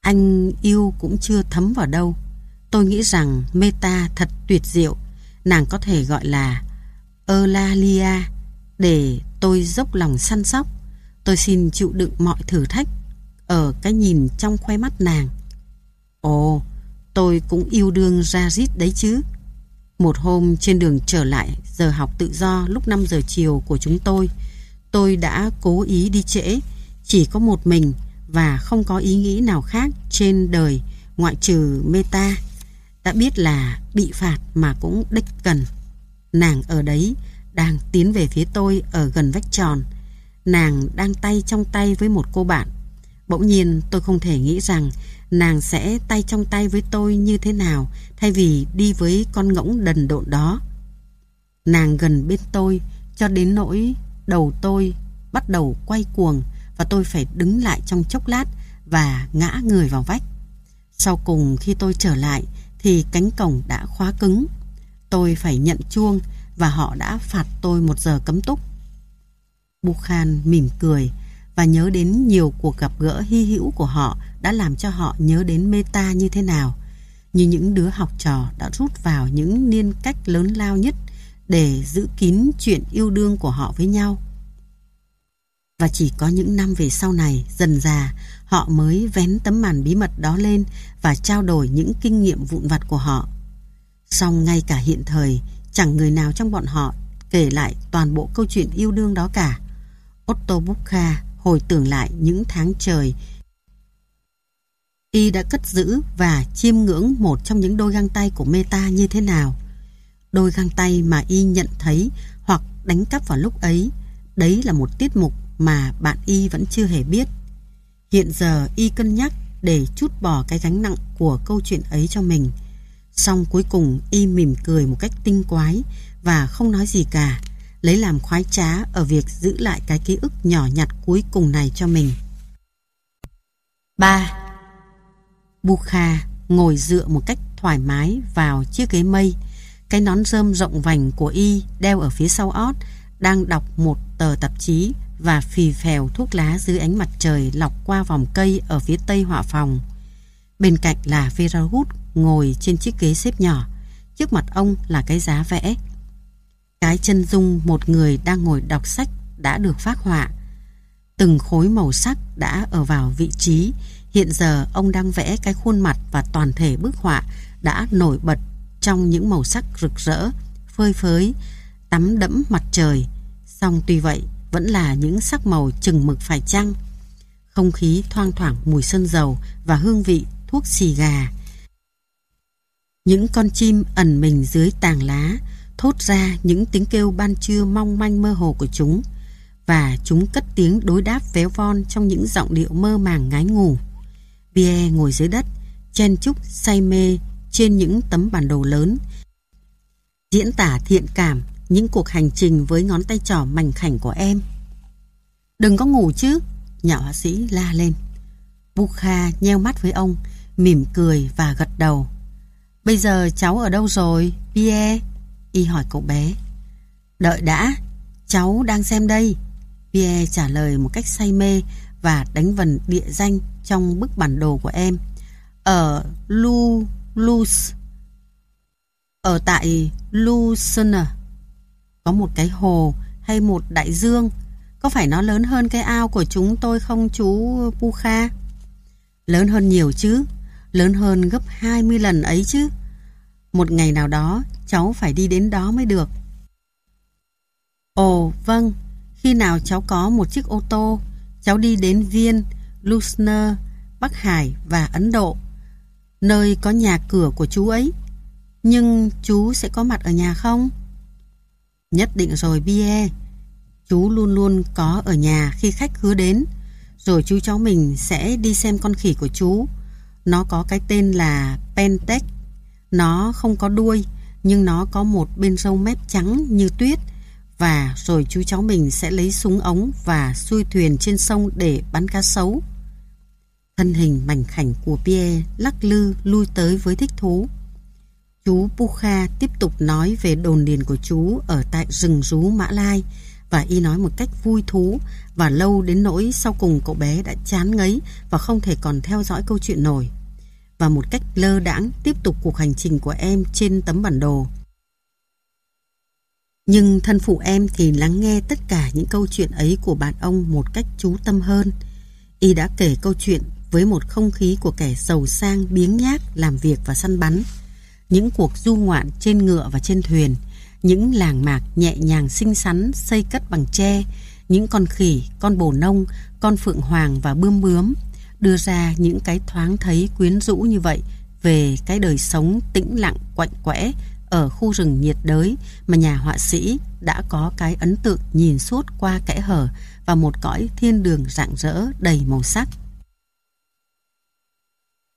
anh yêu cũng chưa thấm vào đâu. Tôi nghĩ rằng Meta thật tuyệt diệu. Nàng có thể gọi là Eulalia để tôi dốc lòng săn sóc. Tôi xin chịu đựng mọi thử thách ở cái nhìn trong khoe mắt nàng. Ồ, tôi cũng yêu đương Rajit đấy chứ. Một hôm trên đường trở lại giờ học tự do lúc 5 giờ chiều của chúng tôi, tôi đã cố ý đi trễ, chỉ có một mình và không có ý nghĩ nào khác trên đời ngoại trừ meta. Đã biết là bị phạt mà cũng đích cần. Nàng ở đấy đang tiến về phía tôi ở gần vách tròn. Nàng đang tay trong tay với một cô bạn. Bỗng nhiên tôi không thể nghĩ rằng nàng sẽ tay trong tay với tôi như thế nào, thay vì đi với con ngỗng đần độn đó. Nàng gần bên tôi, cho đến nỗi đầu tôi bắt đầu quay cuồng và tôi phải đứng lại trong chốc lát và ngã người vào vách. Sau cùng khi tôi trở lại, thì cánh cổng đã khóa cứng. Tôi phải nhận chuông và họ đã phạt tôi một giờ cấm túc. Bukhan mỉm cười và nhớ đến nhiều cuộc gặp gỡ hy hữu của họ đã làm cho họ nhớ đến meta như thế nào. Như những đứa học trò đã rút vào những niên cách lớn lao nhất để giữ kín chuyện yêu đương của họ với nhau. Và chỉ có những năm về sau này, dần già, họ mới vén tấm màn bí mật đó lên và trao đổi những kinh nghiệm vụn vặt của họ. Song ngay cả hiện thời, chẳng người nào trong bọn họ kể lại toàn bộ câu chuyện yêu đương đó cả. Otto Bukha hồi tưởng lại những tháng trời y đã cất giữ và chiêm ngưỡng một trong những đôi găng tay của Meta như thế nào. Đôi găng tay mà y nhận thấy hoặc đánh cắp vào lúc ấy, đấy là một tiết mục mà bạn y vẫn chưa hề biết. Hiện giờ y cân nhắc để chút bỏ cái gánh nặng của câu chuyện ấy cho mình. Xong cuối cùng y mỉm cười một cách tinh quái và không nói gì cả, lấy làm khoái trá ở việc giữ lại cái ký ức nhỏ nhặt cuối cùng này cho mình. 3. Bukha ngồi dựa một cách thoải mái vào chiếc ghế mây. Cái nón rơm rộng vành của y đeo ở phía sau ót đang đọc một tờ tạp chí và phì phèo thuốc lá dưới ánh mặt trời lọc qua vòng cây ở phía tây họa phòng. Bên cạnh là Vera Hood ngồi trên chiếc ghế xếp nhỏ. Trước mặt ông là cái giá vẽ. Cái chân dung một người đang ngồi đọc sách đã được phát họa. Từng khối màu sắc đã ở vào vị trí. Hiện giờ ông đang vẽ cái khuôn mặt và toàn thể bức họa đã nổi bật trong những màu sắc rực rỡ, phơi phới, tắm đẫm mặt trời. Song tuy vậy, vẫn là những sắc màu chừng mực phải chăng. Không khí thoang thoảng mùi sơn dầu và hương vị thuốc xì gà. Những con chim ẩn mình dưới tàng lá thốt ra những tiếng kêu ban trưa mong manh mơ hồ của chúng và chúng cất tiếng đối đáp véo von trong những giọng điệu mơ màng ngái ngủ. Pierre ngồi dưới đất, chen chúc say mê trên những tấm bản đồ lớn, diễn tả thiện cảm những cuộc hành trình với ngón tay trỏ mảnh khảnh của em. Đừng có ngủ chứ, nhà họa sĩ la lên. Bukha nheo mắt với ông, mỉm cười và gật đầu. Bây giờ cháu ở đâu rồi, Pierre? Y hỏi cậu bé. Đợi đã, cháu đang xem đây. Pierre trả lời một cách say mê và đánh vần địa danh trong bức bản đồ của em. Ở Lu Luz. Ở tại Lucerne có một cái hồ hay một đại dương. Có phải nó lớn hơn cái ao của chúng tôi không chú Pucha? Lớn hơn nhiều chứ. Lớn hơn gấp 20 lần ấy chứ. Một ngày nào đó cháu phải đi đến đó mới được. Ồ vâng, khi nào cháu có một chiếc ô tô, cháu đi đến Viên, Lusner, Bắc Hải và Ấn Độ, nơi có nhà cửa của chú ấy. Nhưng chú sẽ có mặt ở nhà không? Nhất định rồi Bie. Chú luôn luôn có ở nhà khi khách hứa đến. Rồi chú cháu mình sẽ đi xem con khỉ của chú. Nó có cái tên là Pentec. Nó không có đuôi, nhưng nó có một bên râu mép trắng như tuyết. Và rồi chú cháu mình sẽ lấy súng ống và xuôi thuyền trên sông để bắn cá sấu. Thân hình mảnh khảnh của Pierre lắc lư lui tới với thích thú. Chú Pukha tiếp tục nói về đồn điền của chú ở tại rừng rú Mã Lai và y nói một cách vui thú và lâu đến nỗi sau cùng cậu bé đã chán ngấy và không thể còn theo dõi câu chuyện nổi. Và một cách lơ đãng tiếp tục cuộc hành trình của em trên tấm bản đồ. Nhưng thân phụ em thì lắng nghe tất cả những câu chuyện ấy của bạn ông một cách chú tâm hơn. Y đã kể câu chuyện với một không khí của kẻ giàu sang biếng nhác làm việc và săn bắn những cuộc du ngoạn trên ngựa và trên thuyền, những làng mạc nhẹ nhàng xinh xắn xây cất bằng tre, những con khỉ, con bồ nông, con phượng hoàng và bươm bướm đưa ra những cái thoáng thấy quyến rũ như vậy về cái đời sống tĩnh lặng quạnh quẽ ở khu rừng nhiệt đới mà nhà họa sĩ đã có cái ấn tượng nhìn suốt qua kẽ hở và một cõi thiên đường rạng rỡ đầy màu sắc.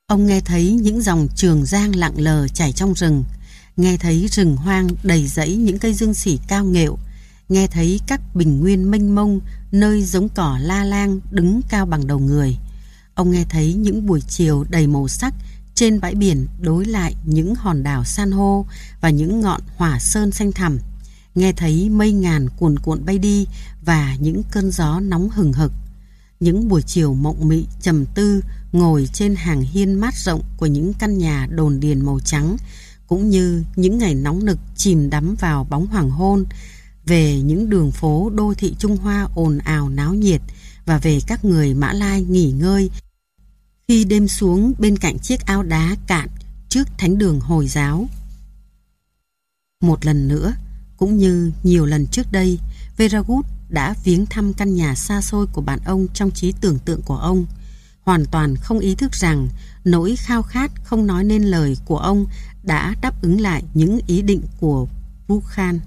Ông nghe thấy những dòng trường giang lặng lờ chảy trong rừng, nghe thấy rừng hoang đầy rẫy những cây dương xỉ cao nghệu, nghe thấy các bình nguyên mênh mông nơi giống cỏ la lang đứng cao bằng đầu người. Ông nghe thấy những buổi chiều đầy màu sắc trên bãi biển đối lại những hòn đảo san hô và những ngọn hỏa sơn xanh thẳm, nghe thấy mây ngàn cuồn cuộn bay đi và những cơn gió nóng hừng hực. Những buổi chiều mộng mị trầm tư ngồi trên hàng hiên mát rộng của những căn nhà đồn điền màu trắng, cũng như những ngày nóng nực chìm đắm vào bóng hoàng hôn, về những đường phố đô thị Trung Hoa ồn ào náo nhiệt và về các người Mã Lai nghỉ ngơi khi đêm xuống bên cạnh chiếc ao đá cạn trước thánh đường Hồi giáo. Một lần nữa, cũng như nhiều lần trước đây, Veragut đã viếng thăm căn nhà xa xôi của bạn ông trong trí tưởng tượng của ông, hoàn toàn không ý thức rằng nỗi khao khát không nói nên lời của ông đã đáp ứng lại những ý định của Bukhan.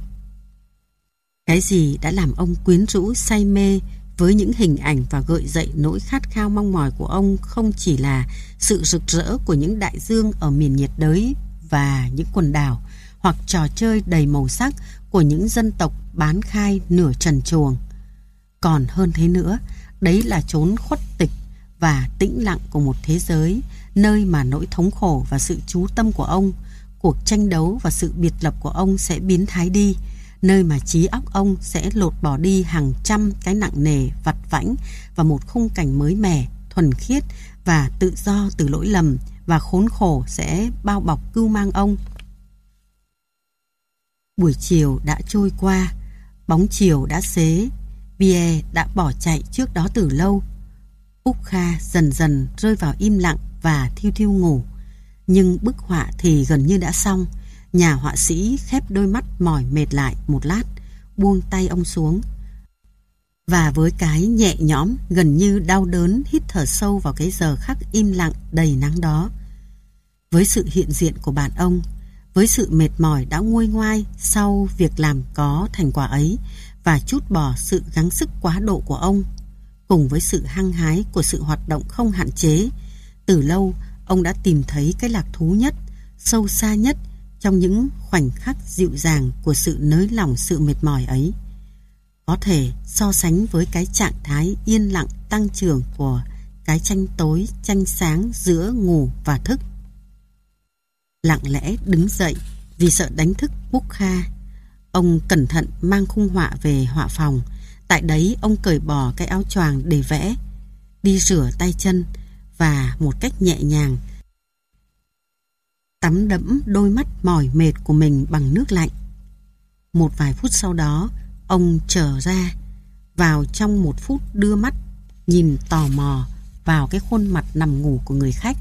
Cái gì đã làm ông quyến rũ say mê với những hình ảnh và gợi dậy nỗi khát khao mong mỏi của ông không chỉ là sự rực rỡ của những đại dương ở miền nhiệt đới và những quần đảo hoặc trò chơi đầy màu sắc của những dân tộc bán khai nửa trần chuồng. Còn hơn thế nữa, đấy là chốn khuất tịch và tĩnh lặng của một thế giới nơi mà nỗi thống khổ và sự chú tâm của ông, cuộc tranh đấu và sự biệt lập của ông sẽ biến thái đi, nơi mà trí óc ông sẽ lột bỏ đi hàng trăm cái nặng nề, vặt vãnh và một khung cảnh mới mẻ, thuần khiết và tự do từ lỗi lầm và khốn khổ sẽ bao bọc cưu mang ông. Buổi chiều đã trôi qua, bóng chiều đã xế, Pierre đã bỏ chạy trước đó từ lâu. Úc Kha dần dần rơi vào im lặng và thiêu thiêu ngủ. Nhưng bức họa thì gần như đã xong. Nhà họa sĩ khép đôi mắt mỏi mệt lại một lát, buông tay ông xuống. Và với cái nhẹ nhõm gần như đau đớn hít thở sâu vào cái giờ khắc im lặng đầy nắng đó. Với sự hiện diện của bạn ông, với sự mệt mỏi đã nguôi ngoai sau việc làm có thành quả ấy và chút bỏ sự gắng sức quá độ của ông, cùng với sự hăng hái của sự hoạt động không hạn chế, từ lâu ông đã tìm thấy cái lạc thú nhất, sâu xa nhất trong những khoảnh khắc dịu dàng của sự nới lỏng sự mệt mỏi ấy. Có thể so sánh với cái trạng thái yên lặng tăng trưởng của cái tranh tối, tranh sáng giữa ngủ và thức. Lặng lẽ đứng dậy vì sợ đánh thức Búc Kha. Ông cẩn thận mang khung họa về họa phòng. Tại đấy ông cởi bỏ cái áo choàng để vẽ, đi rửa tay chân và một cách nhẹ nhàng tắm đẫm đôi mắt mỏi mệt của mình bằng nước lạnh. Một vài phút sau đó, ông trở ra, vào trong một phút đưa mắt, nhìn tò mò vào cái khuôn mặt nằm ngủ của người khách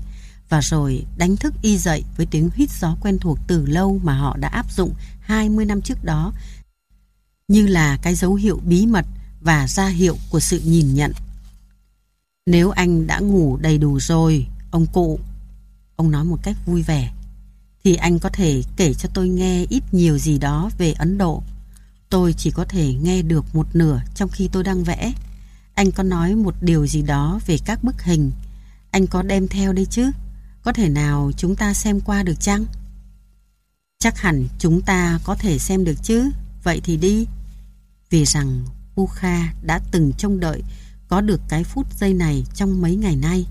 và rồi đánh thức y dậy với tiếng hít gió quen thuộc từ lâu mà họ đã áp dụng 20 năm trước đó như là cái dấu hiệu bí mật và ra hiệu của sự nhìn nhận. Nếu anh đã ngủ đầy đủ rồi, ông cụ, ông nói một cách vui vẻ, thì anh có thể kể cho tôi nghe ít nhiều gì đó về Ấn Độ. Tôi chỉ có thể nghe được một nửa trong khi tôi đang vẽ. Anh có nói một điều gì đó về các bức hình. Anh có đem theo đây chứ? Có thể nào chúng ta xem qua được chăng? Chắc hẳn chúng ta có thể xem được chứ. Vậy thì đi. Vì rằng Pukha đã từng trông đợi có được cái phút giây này trong mấy ngày nay.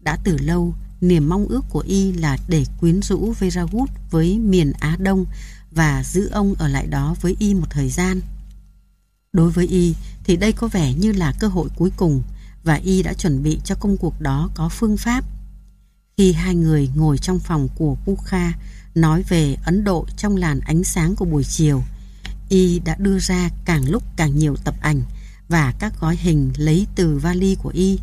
Đã từ lâu Niềm mong ước của y là để quyến rũ Veragut với miền Á Đông và giữ ông ở lại đó với y một thời gian. Đối với y thì đây có vẻ như là cơ hội cuối cùng và y đã chuẩn bị cho công cuộc đó có phương pháp. Khi hai người ngồi trong phòng của Pukha nói về Ấn Độ trong làn ánh sáng của buổi chiều, y đã đưa ra càng lúc càng nhiều tập ảnh và các gói hình lấy từ vali của y.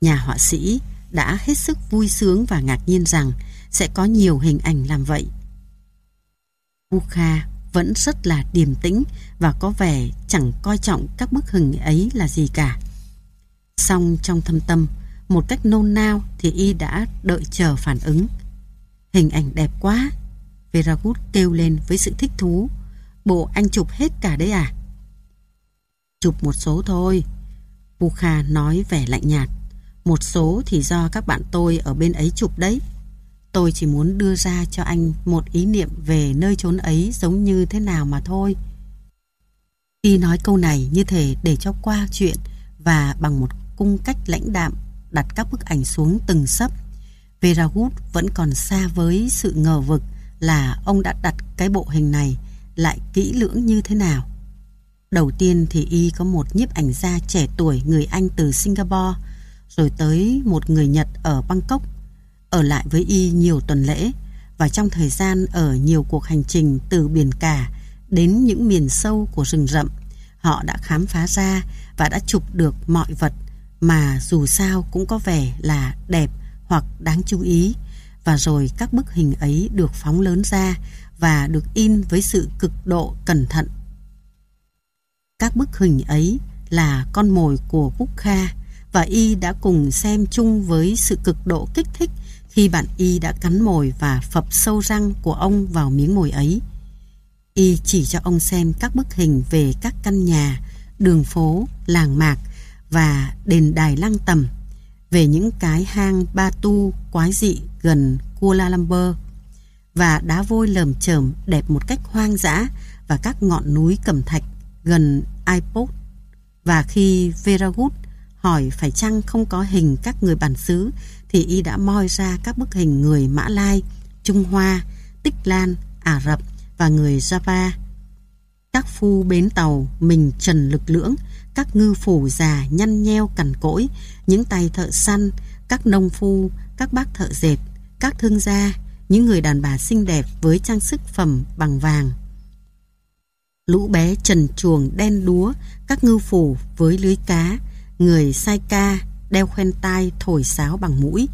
Nhà họa sĩ đã hết sức vui sướng và ngạc nhiên rằng sẽ có nhiều hình ảnh làm vậy. Ukha vẫn rất là điềm tĩnh và có vẻ chẳng coi trọng các bức hình ấy là gì cả. Song trong thâm tâm, một cách nôn nao thì y đã đợi chờ phản ứng. Hình ảnh đẹp quá. Veragut kêu lên với sự thích thú. Bộ anh chụp hết cả đấy à? Chụp một số thôi. Bukha nói vẻ lạnh nhạt. Một số thì do các bạn tôi ở bên ấy chụp đấy. Tôi chỉ muốn đưa ra cho anh một ý niệm về nơi chốn ấy giống như thế nào mà thôi. Khi nói câu này như thể để cho qua chuyện và bằng một cung cách lãnh đạm đặt các bức ảnh xuống từng sấp. Veragut vẫn còn xa với sự ngờ vực là ông đã đặt cái bộ hình này lại kỹ lưỡng như thế nào. Đầu tiên thì y có một nhiếp ảnh gia trẻ tuổi người Anh từ Singapore, rồi tới một người Nhật ở Bangkok, ở lại với y nhiều tuần lễ và trong thời gian ở nhiều cuộc hành trình từ biển cả đến những miền sâu của rừng rậm, họ đã khám phá ra và đã chụp được mọi vật mà dù sao cũng có vẻ là đẹp hoặc đáng chú ý và rồi các bức hình ấy được phóng lớn ra và được in với sự cực độ cẩn thận. Các bức hình ấy là con mồi của Bukha và y đã cùng xem chung với sự cực độ kích thích khi bạn y đã cắn mồi và phập sâu răng của ông vào miếng mồi ấy. Y chỉ cho ông xem các bức hình về các căn nhà, đường phố, làng mạc và đền đài lăng tầm, về những cái hang ba tu quái dị gần Kuala Lumpur và đá vôi lởm chởm đẹp một cách hoang dã và các ngọn núi cẩm thạch gần Ipoh. Và khi Veragut hỏi phải chăng không có hình các người bản xứ thì y đã moi ra các bức hình người Mã Lai, Trung Hoa, Tích Lan, Ả Rập và người Java. Các phu bến tàu mình trần lực lưỡng, các ngư phủ già nhăn nheo cằn cỗi, những tay thợ săn, các nông phu, các bác thợ dệt, các thương gia, những người đàn bà xinh đẹp với trang sức phẩm bằng vàng. Lũ bé trần chuồng đen đúa, các ngư phủ với lưới cá, người sai ca, đeo khoen tai thổi sáo bằng mũi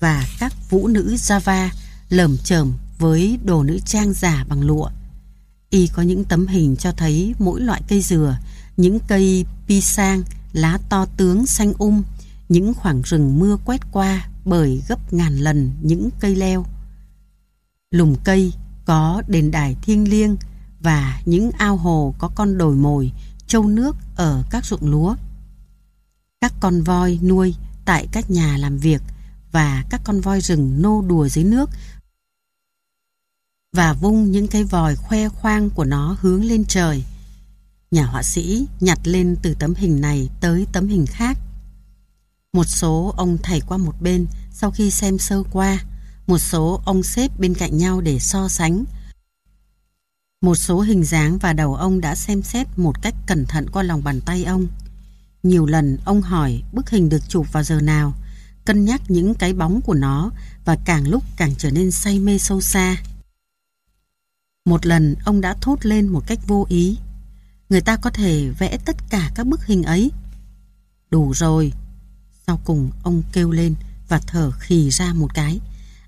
và các vũ nữ Java lởm chởm với đồ nữ trang giả bằng lụa. Y có những tấm hình cho thấy mỗi loại cây dừa, những cây pi sang, lá to tướng xanh um, những khoảng rừng mưa quét qua bởi gấp ngàn lần những cây leo. Lùm cây có đền đài thiêng liêng và những ao hồ có con đồi mồi, trâu nước ở các ruộng lúa. Các con voi nuôi tại các nhà làm việc và các con voi rừng nô đùa dưới nước và vung những cái vòi khoe khoang của nó hướng lên trời. Nhà họa sĩ nhặt lên từ tấm hình này tới tấm hình khác. Một số ông thảy qua một bên sau khi xem sơ qua, một số ông xếp bên cạnh nhau để so sánh. Một số hình dáng và đầu ông đã xem xét một cách cẩn thận qua lòng bàn tay ông. Nhiều lần ông hỏi bức hình được chụp vào giờ nào, cân nhắc những cái bóng của nó và càng lúc càng trở nên say mê sâu xa. Một lần ông đã thốt lên một cách vô ý. Người ta có thể vẽ tất cả các bức hình ấy. Đủ rồi. Sau cùng ông kêu lên và thở khì ra một cái.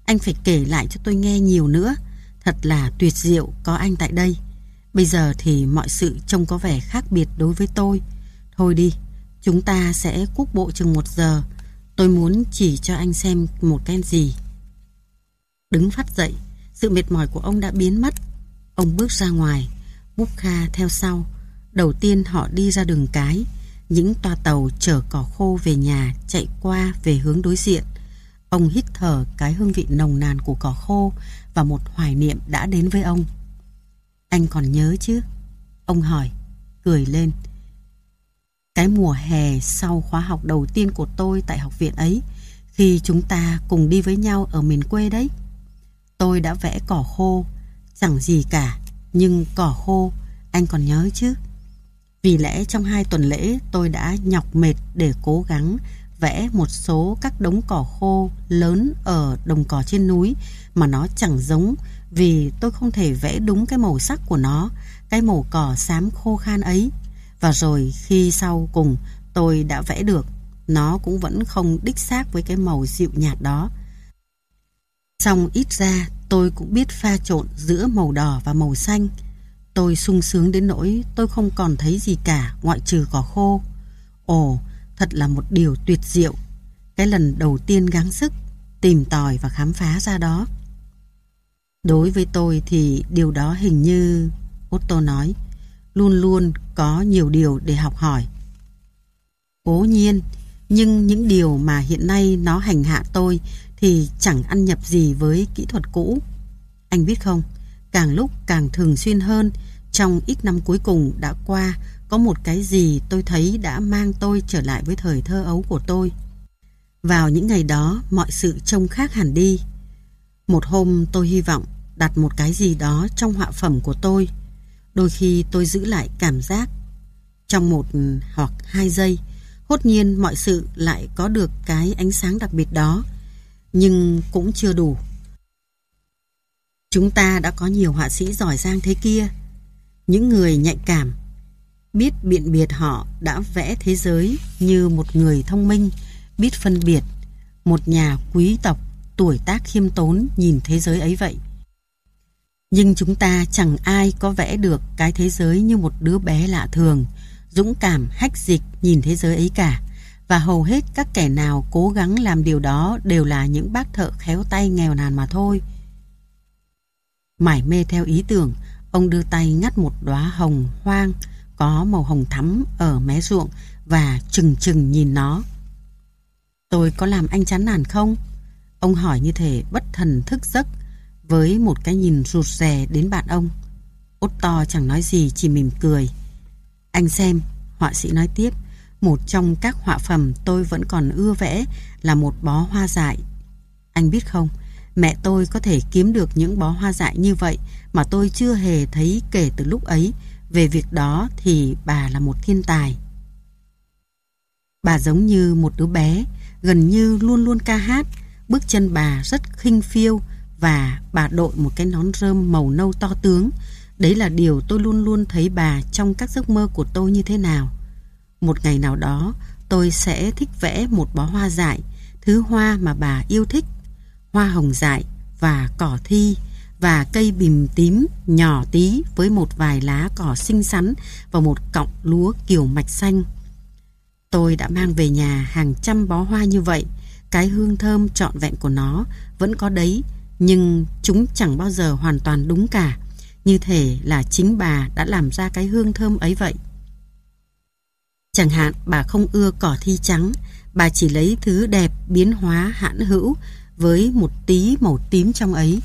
Anh phải kể lại cho tôi nghe nhiều nữa. Thật là tuyệt diệu có anh tại đây. Bây giờ thì mọi sự trông có vẻ khác biệt đối với tôi. Thôi đi, chúng ta sẽ quốc bộ chừng một giờ. Tôi muốn chỉ cho anh xem một cái gì. Đứng phát dậy, sự mệt mỏi của ông đã biến mất. Ông bước ra ngoài, Bukha theo sau. Đầu tiên họ đi ra đường cái, những toa tàu chở cỏ khô về nhà chạy qua về hướng đối diện. Ông hít thở cái hương vị nồng nàn của cỏ khô và một hoài niệm đã đến với ông. Anh còn nhớ chứ? Ông hỏi, cười lên. Cái mùa hè sau khóa học đầu tiên của tôi tại học viện ấy, khi chúng ta cùng đi với nhau ở miền quê đấy. Tôi đã vẽ cỏ khô, chẳng gì cả, nhưng cỏ khô, anh còn nhớ chứ? Vì lẽ trong hai tuần lễ tôi đã nhọc mệt để cố gắng vẽ một số các đống cỏ khô lớn ở đồng cỏ trên núi mà nó chẳng giống vì tôi không thể vẽ đúng cái màu sắc của nó, cái màu cỏ xám khô khan ấy. Và rồi khi sau cùng tôi đã vẽ được, nó cũng vẫn không đích xác với cái màu dịu nhạt đó. Xong ít ra tôi cũng biết pha trộn giữa màu đỏ và màu xanh. Tôi sung sướng đến nỗi tôi không còn thấy gì cả ngoại trừ cỏ khô. Ồ, thật là một điều tuyệt diệu. Cái lần đầu tiên gắng sức, tìm tòi và khám phá ra đó. Đối với tôi thì điều đó hình như, Otto nói, luôn luôn có nhiều điều để học hỏi. Cố nhiên, nhưng những điều mà hiện nay nó hành hạ tôi thì chẳng ăn nhập gì với kỹ thuật cũ. Anh biết không, càng lúc càng thường xuyên hơn, trong ít năm cuối cùng đã qua, có một cái gì tôi thấy đã mang tôi trở lại với thời thơ ấu của tôi. Vào những ngày đó, mọi sự trông khác hẳn đi. Một hôm tôi hy vọng đặt một cái gì đó trong họa phẩm của tôi. Đôi khi tôi giữ lại cảm giác. Trong một hoặc hai giây, hốt nhiên mọi sự lại có được cái ánh sáng đặc biệt đó. Nhưng cũng chưa đủ. Chúng ta đã có nhiều họa sĩ giỏi giang thế kia. Những người nhạy cảm, biết biện biệt họ đã vẽ thế giới như một người thông minh, biết phân biệt, một nhà quý tộc tuổi tác khiêm tốn nhìn thế giới ấy vậy. Nhưng chúng ta chẳng ai có vẽ được cái thế giới như một đứa bé lạ thường, dũng cảm hách dịch nhìn thế giới ấy cả. Và hầu hết các kẻ nào cố gắng làm điều đó đều là những bác thợ khéo tay nghèo nàn mà thôi. Mải mê theo ý tưởng, ông đưa tay ngắt một đóa hồng hoang có màu hồng thắm ở mé ruộng và chừng chừng nhìn nó. Tôi có làm anh chán nản không? Ông hỏi như thể bất thần thức giấc với một cái nhìn rụt rè đến bạn ông. Otto chẳng nói gì chỉ mỉm cười. Anh xem, họa sĩ nói tiếp, một trong các họa phẩm tôi vẫn còn ưa vẽ là một bó hoa dại. Anh biết không, mẹ tôi có thể kiếm được những bó hoa dại như vậy mà tôi chưa hề thấy kể từ lúc ấy. Về việc đó thì bà là một thiên tài. Bà giống như một đứa bé, gần như luôn luôn ca hát, bước chân bà rất khinh phiêu và bà đội một cái nón rơm màu nâu to tướng. Đấy là điều tôi luôn luôn thấy bà trong các giấc mơ của tôi như thế nào. Một ngày nào đó, tôi sẽ thích vẽ một bó hoa dại, thứ hoa mà bà yêu thích. Hoa hồng dại và cỏ thi và cây bìm tím nhỏ tí với một vài lá cỏ xinh xắn và một cọng lúa kiều mạch xanh. Tôi đã mang về nhà hàng trăm bó hoa như vậy, cái hương thơm trọn vẹn của nó vẫn có đấy, nhưng chúng chẳng bao giờ hoàn toàn đúng cả, như thể là chính bà đã làm ra cái hương thơm ấy vậy. Chẳng hạn bà không ưa cỏ thi trắng, bà chỉ lấy thứ đẹp biến hóa hãn hữu với một tí màu tím trong ấy.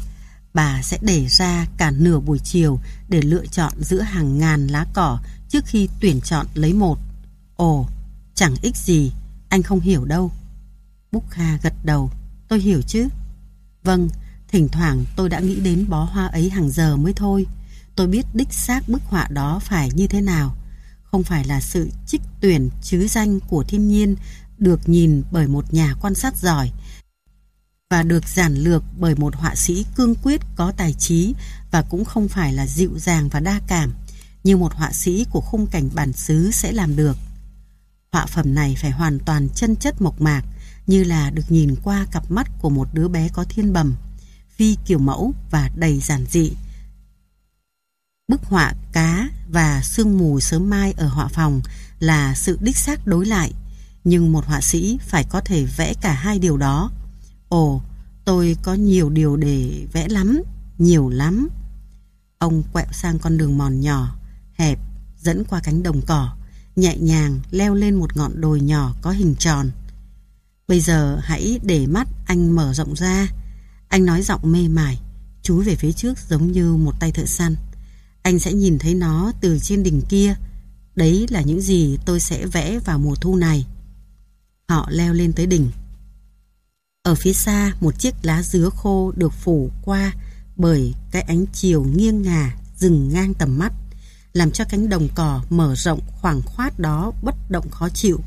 Bà sẽ để ra cả nửa buổi chiều để lựa chọn giữa hàng ngàn lá cỏ trước khi tuyển chọn lấy một. Ồ, chẳng ích gì, anh không hiểu đâu. Búc Kha gật đầu, tôi hiểu chứ. Vâng, thỉnh thoảng tôi đã nghĩ đến bó hoa ấy hàng giờ mới thôi. Tôi biết đích xác bức họa đó phải như thế nào. Không phải là sự trích tuyển chứ danh của thiên nhiên được nhìn bởi một nhà quan sát giỏi và được giản lược bởi một họa sĩ cương quyết có tài trí và cũng không phải là dịu dàng và đa cảm như một họa sĩ của khung cảnh bản xứ sẽ làm được. Họa phẩm này phải hoàn toàn chân chất mộc mạc như là được nhìn qua cặp mắt của một đứa bé có thiên bẩm, phi kiểu mẫu và đầy giản dị. Bức họa cá và sương mù sớm mai ở họa phòng là sự đích xác đối lại, nhưng một họa sĩ phải có thể vẽ cả hai điều đó. Ồ, tôi có nhiều điều để vẽ lắm, nhiều lắm. Ông quẹo sang con đường mòn nhỏ, hẹp, dẫn qua cánh đồng cỏ, nhẹ nhàng leo lên một ngọn đồi nhỏ có hình tròn. Bây giờ hãy để mắt anh mở rộng ra. Anh nói giọng mê mải, chúi về phía trước giống như một tay thợ săn. Anh sẽ nhìn thấy nó từ trên đỉnh kia. Đấy là những gì tôi sẽ vẽ vào mùa thu này. Họ leo lên tới đỉnh. Ở phía xa, một chiếc lá dứa khô được phủ qua bởi cái ánh chiều nghiêng ngả dừng ngang tầm mắt, làm cho cánh đồng cỏ mở rộng khoảng khoát đó bất động khó chịu.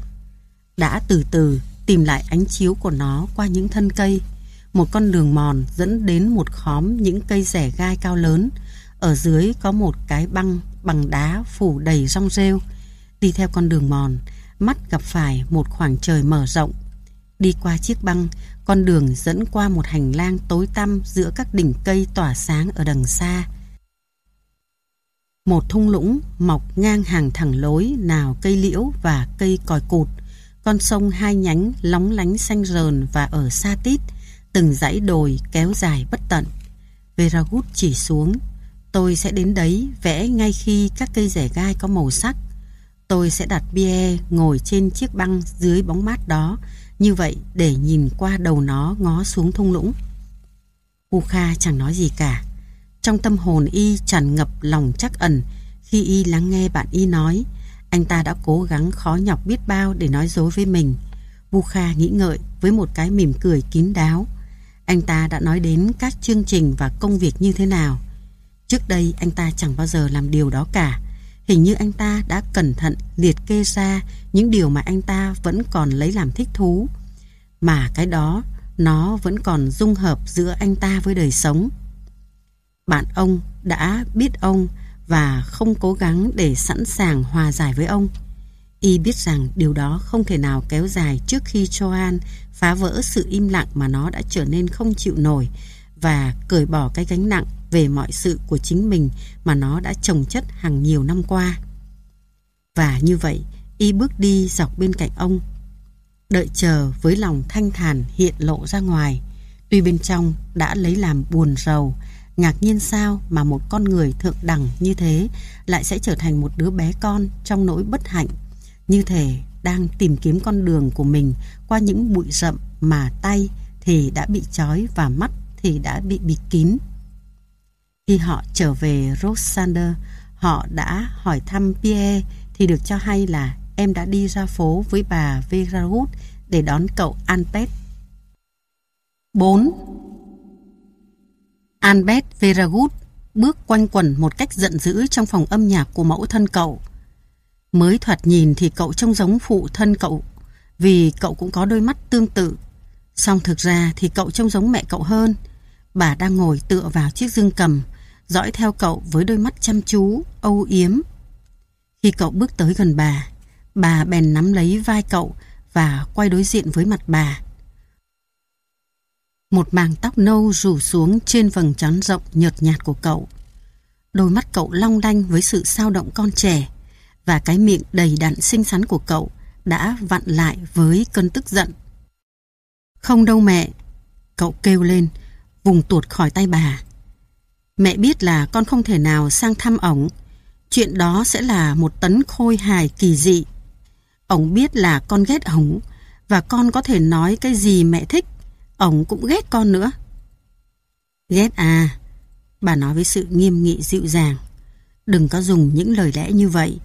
Đã từ từ tìm lại ánh chiếu của nó qua những thân cây, một con đường mòn dẫn đến một khóm những cây rẻ gai cao lớn, ở dưới có một cái băng bằng đá phủ đầy rong rêu. Đi theo con đường mòn, mắt gặp phải một khoảng trời mở rộng. Đi qua chiếc băng, con đường dẫn qua một hành lang tối tăm giữa các đỉnh cây tỏa sáng ở đằng xa. Một thung lũng mọc ngang hàng thẳng lối nào cây liễu và cây còi cụt. Con sông hai nhánh lóng lánh xanh rờn và ở xa tít, từng dãy đồi kéo dài bất tận. Veragut chỉ xuống, tôi sẽ đến đấy vẽ ngay khi các cây rẻ gai có màu sắc. Tôi sẽ đặt bia ngồi trên chiếc băng dưới bóng mát đó, như vậy để nhìn qua đầu nó ngó xuống thung lũng. U chẳng nói gì cả. Trong tâm hồn y tràn ngập lòng chắc ẩn khi y lắng nghe bạn y nói anh ta đã cố gắng khó nhọc biết bao để nói dối với mình. Bukha nghĩ ngợi với một cái mỉm cười kín đáo. Anh ta đã nói đến các chương trình và công việc như thế nào. Trước đây, anh ta chẳng bao giờ làm điều đó cả. Hình như anh ta đã cẩn thận liệt kê ra những điều mà anh ta vẫn còn lấy làm thích thú. Mà cái đó, nó vẫn còn dung hợp giữa anh ta với đời sống. Bạn ông đã biết ông và không cố gắng để sẵn sàng hòa giải với ông. Y biết rằng điều đó không thể nào kéo dài trước khi Choan phá vỡ sự im lặng mà nó đã trở nên không chịu nổi và cởi bỏ cái gánh nặng về mọi sự của chính mình mà nó đã trồng chất hàng nhiều năm qua. Và như vậy, Y bước đi dọc bên cạnh ông, đợi chờ với lòng thanh thản hiện lộ ra ngoài. Tuy bên trong đã lấy làm buồn rầu, ngạc nhiên sao mà một con người thượng đẳng như thế lại sẽ trở thành một đứa bé con trong nỗi bất hạnh như thể đang tìm kiếm con đường của mình qua những bụi rậm mà tay thì đã bị trói và mắt thì đã bị bịt kín. Khi họ trở về Rosander, họ đã hỏi thăm Pierre thì được cho hay là em đã đi ra phố với bà Veragut để đón cậu Albert. 4. Albert Veragut bước quanh quẩn một cách giận dữ trong phòng âm nhạc của mẫu thân cậu. Mới thoạt nhìn thì cậu trông giống phụ thân cậu vì cậu cũng có đôi mắt tương tự. Song thực ra thì cậu trông giống mẹ cậu hơn. Bà đang ngồi tựa vào chiếc dương cầm, dõi theo cậu với đôi mắt chăm chú, âu yếm. Khi cậu bước tới gần bà, bà bèn nắm lấy vai cậu và quay đối diện với mặt bà. Một màng tóc nâu rủ xuống trên vầng trán rộng nhợt nhạt của cậu. Đôi mắt cậu long lanh với sự sao động con trẻ và cái miệng đầy đặn xinh xắn của cậu đã vặn lại với cơn tức giận. Không đâu mẹ, cậu kêu lên, vùng tuột khỏi tay bà. Mẹ biết là con không thể nào sang thăm ổng, chuyện đó sẽ là một tấn khôi hài kỳ dị. Ổng biết là con ghét ổng, và con có thể nói cái gì mẹ thích, ổng cũng ghét con nữa. Ghét à, bà nói với sự nghiêm nghị dịu dàng. Đừng có dùng những lời lẽ như vậy,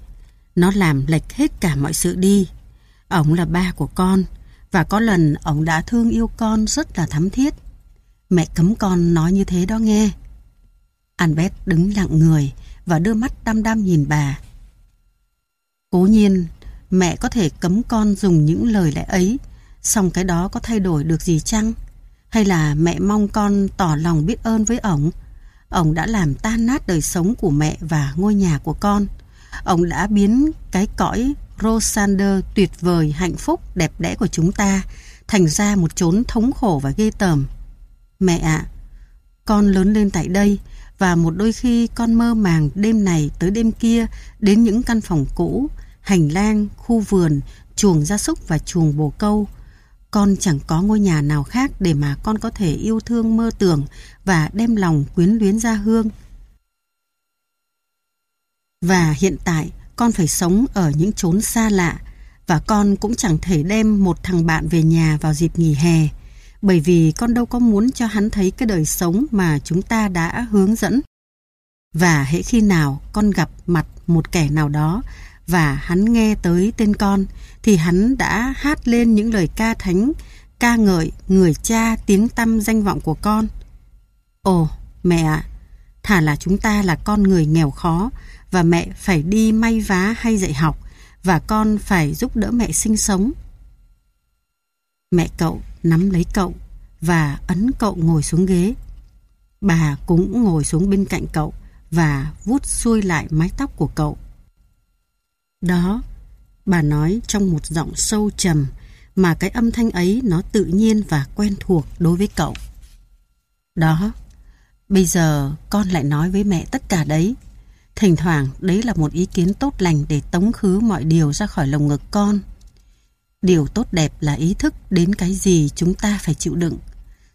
nó làm lệch hết cả mọi sự đi. Ông là ba của con, và có lần ông đã thương yêu con rất là thắm thiết. Mẹ cấm con nói như thế đó nghe. Albert đứng lặng người và đưa mắt đăm đăm nhìn bà. Cố nhiên, mẹ có thể cấm con dùng những lời lẽ ấy, song cái đó có thay đổi được gì chăng? Hay là mẹ mong con tỏ lòng biết ơn với ổng? Ổng đã làm tan nát đời sống của mẹ và ngôi nhà của con. Ông đã biến cái cõi Rosander tuyệt vời, hạnh phúc, đẹp đẽ của chúng ta thành ra một chốn thống khổ và ghê tởm. Mẹ ạ, con lớn lên tại đây và một đôi khi con mơ màng đêm này tới đêm kia đến những căn phòng cũ, hành lang, khu vườn, chuồng gia súc và chuồng bồ câu. Con chẳng có ngôi nhà nào khác để mà con có thể yêu thương mơ tưởng và đem lòng quyến luyến ra hương. Và hiện tại con phải sống ở những chốn xa lạ và con cũng chẳng thể đem một thằng bạn về nhà vào dịp nghỉ hè bởi vì con đâu có muốn cho hắn thấy cái đời sống mà chúng ta đã hướng dẫn. Và hễ khi nào con gặp mặt một kẻ nào đó và hắn nghe tới tên con thì hắn đã hát lên những lời ca thánh, ca ngợi người cha tiếng tâm danh vọng của con. Ồ, mẹ ạ, thà là chúng ta là con người nghèo khó và mẹ phải đi may vá hay dạy học và con phải giúp đỡ mẹ sinh sống. Mẹ cậu nắm lấy cậu và ấn cậu ngồi xuống ghế. Bà cũng ngồi xuống bên cạnh cậu và vuốt xuôi lại mái tóc của cậu. Đó, bà nói trong một giọng sâu trầm mà cái âm thanh ấy nó tự nhiên và quen thuộc đối với cậu. Đó, bây giờ con lại nói với mẹ tất cả đấy. Thỉnh thoảng đấy là một ý kiến tốt lành để tống khứ mọi điều ra khỏi lồng ngực con. Điều tốt đẹp là ý thức đến cái gì chúng ta phải chịu đựng.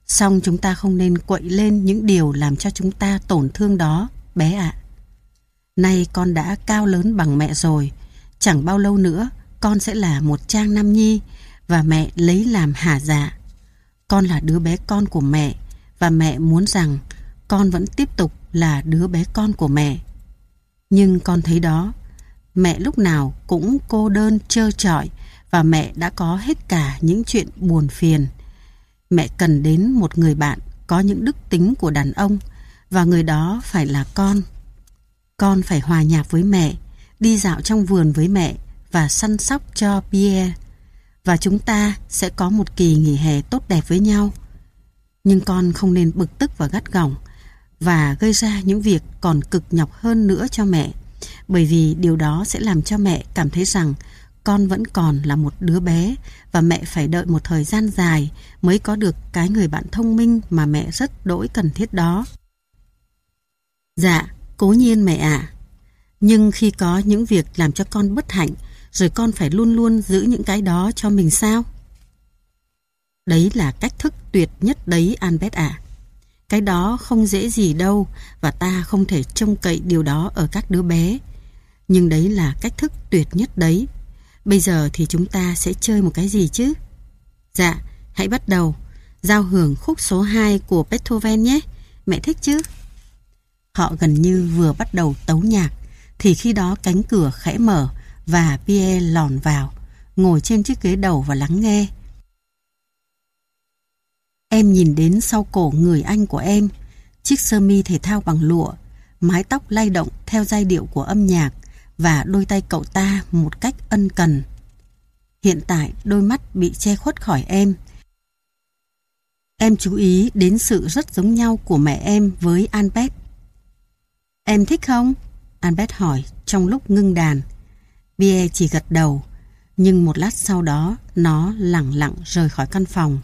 Xong chúng ta không nên quậy lên những điều làm cho chúng ta tổn thương đó, bé ạ. Nay con đã cao lớn bằng mẹ rồi, chẳng bao lâu nữa con sẽ là một trang nam nhi và mẹ lấy làm hà dạ. Con là đứa bé con của mẹ và mẹ muốn rằng con vẫn tiếp tục là đứa bé con của mẹ. Nhưng con thấy đó, mẹ lúc nào cũng cô đơn trơ trọi và mẹ đã có hết cả những chuyện buồn phiền. Mẹ cần đến một người bạn có những đức tính của đàn ông và người đó phải là con. Con phải hòa nhạc với mẹ, đi dạo trong vườn với mẹ và săn sóc cho Pierre. Và chúng ta sẽ có một kỳ nghỉ hè tốt đẹp với nhau. Nhưng con không nên bực tức và gắt gỏng và gây ra những việc còn cực nhọc hơn nữa cho mẹ. Bởi vì điều đó sẽ làm cho mẹ cảm thấy rằng con vẫn còn là một đứa bé và mẹ phải đợi một thời gian dài mới có được cái người bạn thông minh mà mẹ rất đỗi cần thiết đó. Dạ, cố nhiên mẹ ạ. Nhưng khi có những việc làm cho con bất hạnh, rồi con phải luôn luôn giữ những cái đó cho mình sao? Đấy là cách thức tuyệt nhất đấy Albert ạ. Cái đó không dễ gì đâu và ta không thể trông cậy điều đó ở các đứa bé. Nhưng đấy là cách thức tuyệt nhất đấy. Bây giờ thì chúng ta sẽ chơi một cái gì chứ? Dạ, hãy bắt đầu. Giao hưởng khúc số 2 của Beethoven nhé. Mẹ thích chứ? Họ gần như vừa bắt đầu tấu nhạc thì khi đó cánh cửa khẽ mở và Pierre lòn vào, ngồi trên chiếc ghế đầu và lắng nghe. Em nhìn đến sau cổ người anh của em, chiếc sơ mi thể thao bằng lụa, mái tóc lay động theo giai điệu của âm nhạc và đôi tay cậu ta một cách ân cần. Hiện tại đôi mắt bị che khuất khỏi em. Em chú ý đến sự rất giống nhau của mẹ em với Albert. Em thích không? Albert hỏi trong lúc ngưng đàn. Pierre chỉ gật đầu, nhưng một lát sau đó nó lặng lặng rời khỏi căn phòng.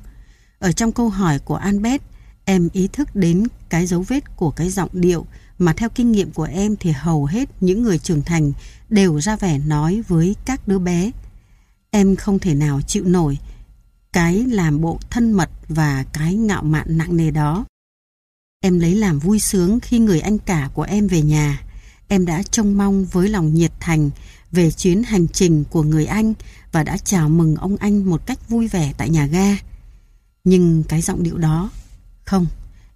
Ở trong câu hỏi của Albert, em ý thức đến cái dấu vết của cái giọng điệu mà theo kinh nghiệm của em thì hầu hết những người trưởng thành đều ra vẻ nói với các đứa bé. Em không thể nào chịu nổi cái làm bộ thân mật và cái ngạo mạn nặng nề đó. Em lấy làm vui sướng khi người anh cả của em về nhà. Em đã trông mong với lòng nhiệt thành về chuyến hành trình của người anh và đã chào mừng ông anh một cách vui vẻ tại nhà ga. Nhưng cái giọng điệu đó, không,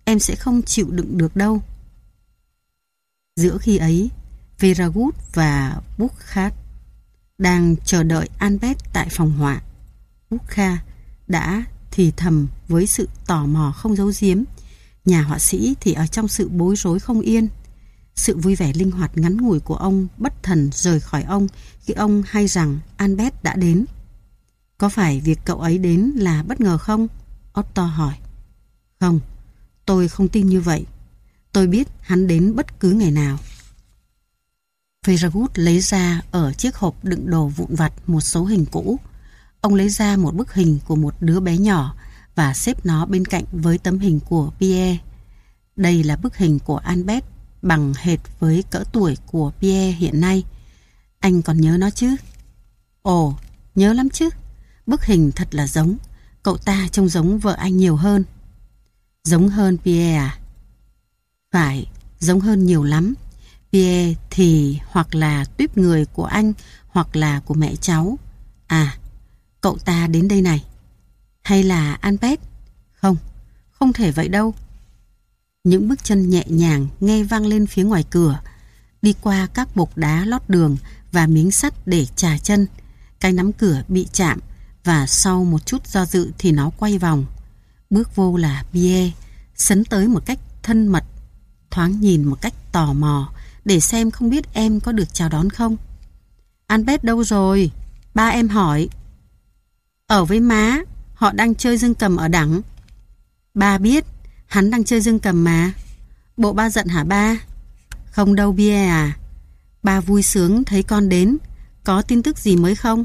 em sẽ không chịu đựng được đâu. Giữa khi ấy, Veragut và Bukhat đang chờ đợi Albert tại phòng họa. Bukha đã thì thầm với sự tò mò không giấu giếm. Nhà họa sĩ thì ở trong sự bối rối không yên. Sự vui vẻ linh hoạt ngắn ngủi của ông bất thần rời khỏi ông khi ông hay rằng Albert đã đến. Có phải việc cậu ấy đến là bất ngờ không? Otto hỏi. Không, tôi không tin như vậy. Tôi biết hắn đến bất cứ ngày nào. Ferragut lấy ra ở chiếc hộp đựng đồ vụn vặt một số hình cũ. Ông lấy ra một bức hình của một đứa bé nhỏ và xếp nó bên cạnh với tấm hình của Pierre. Đây là bức hình của Albert bằng hệt với cỡ tuổi của Pierre hiện nay. Anh còn nhớ nó chứ? Ồ, nhớ lắm chứ. Bức hình thật là giống. Cậu ta trông giống vợ anh nhiều hơn. Giống hơn Pierre à? Phải, giống hơn nhiều lắm. Pierre thì hoặc là tuyếp người của anh hoặc là của mẹ cháu. À, cậu ta đến đây này. Hay là Albert? Không, không thể vậy đâu. Những bước chân nhẹ nhàng nghe vang lên phía ngoài cửa, đi qua các bục đá lót đường và miếng sắt để trà chân. Cái nắm cửa bị chạm và sau một chút do dự thì nó quay vòng. Bước vô là bie sấn tới một cách thân mật, thoáng nhìn một cách tò mò để xem không biết em có được chào đón không. Albert đâu rồi? Ba em hỏi. Ở với má, họ đang chơi dương cầm ở đẳng. Ba biết, hắn đang chơi dương cầm mà. Bộ ba giận hả ba? Không đâu bia à. Ba vui sướng thấy con đến. Có tin tức gì mới không?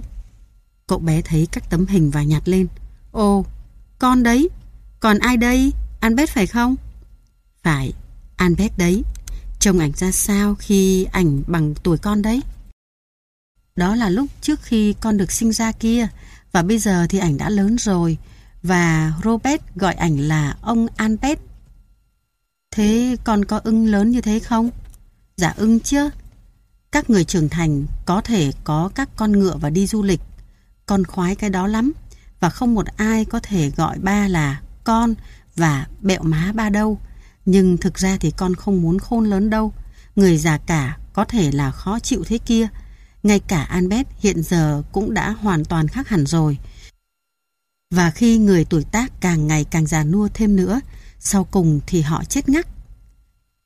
Cậu bé thấy các tấm hình và nhặt lên. Ồ, con đấy. Còn ai đây? Albert phải không? Phải, Albert đấy. Trông ảnh ra sao khi ảnh bằng tuổi con đấy? Đó là lúc trước khi con được sinh ra kia và bây giờ thì ảnh đã lớn rồi và Robert gọi ảnh là ông Albert. Thế con có ưng lớn như thế không? Dạ ưng chứ. Các người trưởng thành có thể có các con ngựa và đi du lịch. Con khoái cái đó lắm và không một ai có thể gọi ba là con và bẹo má ba đâu. Nhưng thực ra thì con không muốn khôn lớn đâu. Người già cả có thể là khó chịu thế kia. Ngay cả Albert hiện giờ cũng đã hoàn toàn khác hẳn rồi. Và khi người tuổi tác càng ngày càng già nua thêm nữa, sau cùng thì họ chết ngắc.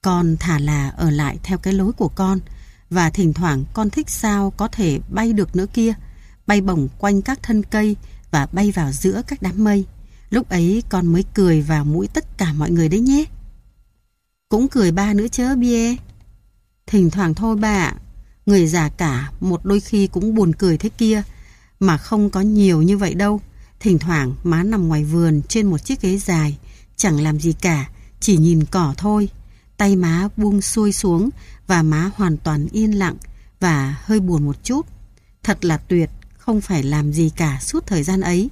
Con thả là ở lại theo cái lối của con, và thỉnh thoảng con thích sao có thể bay được nữa kia, bay bổng quanh các thân cây và bay vào giữa các đám mây. Lúc ấy con mới cười vào mũi tất cả mọi người đấy nhé. Cũng cười ba nữa chớ bia. Thỉnh thoảng thôi bà Người già cả một đôi khi cũng buồn cười thế kia. Mà không có nhiều như vậy đâu. Thỉnh thoảng má nằm ngoài vườn trên một chiếc ghế dài. Chẳng làm gì cả. Chỉ nhìn cỏ thôi. Tay má buông xuôi xuống và má hoàn toàn yên lặng và hơi buồn một chút. Thật là tuyệt, không phải làm gì cả suốt thời gian ấy.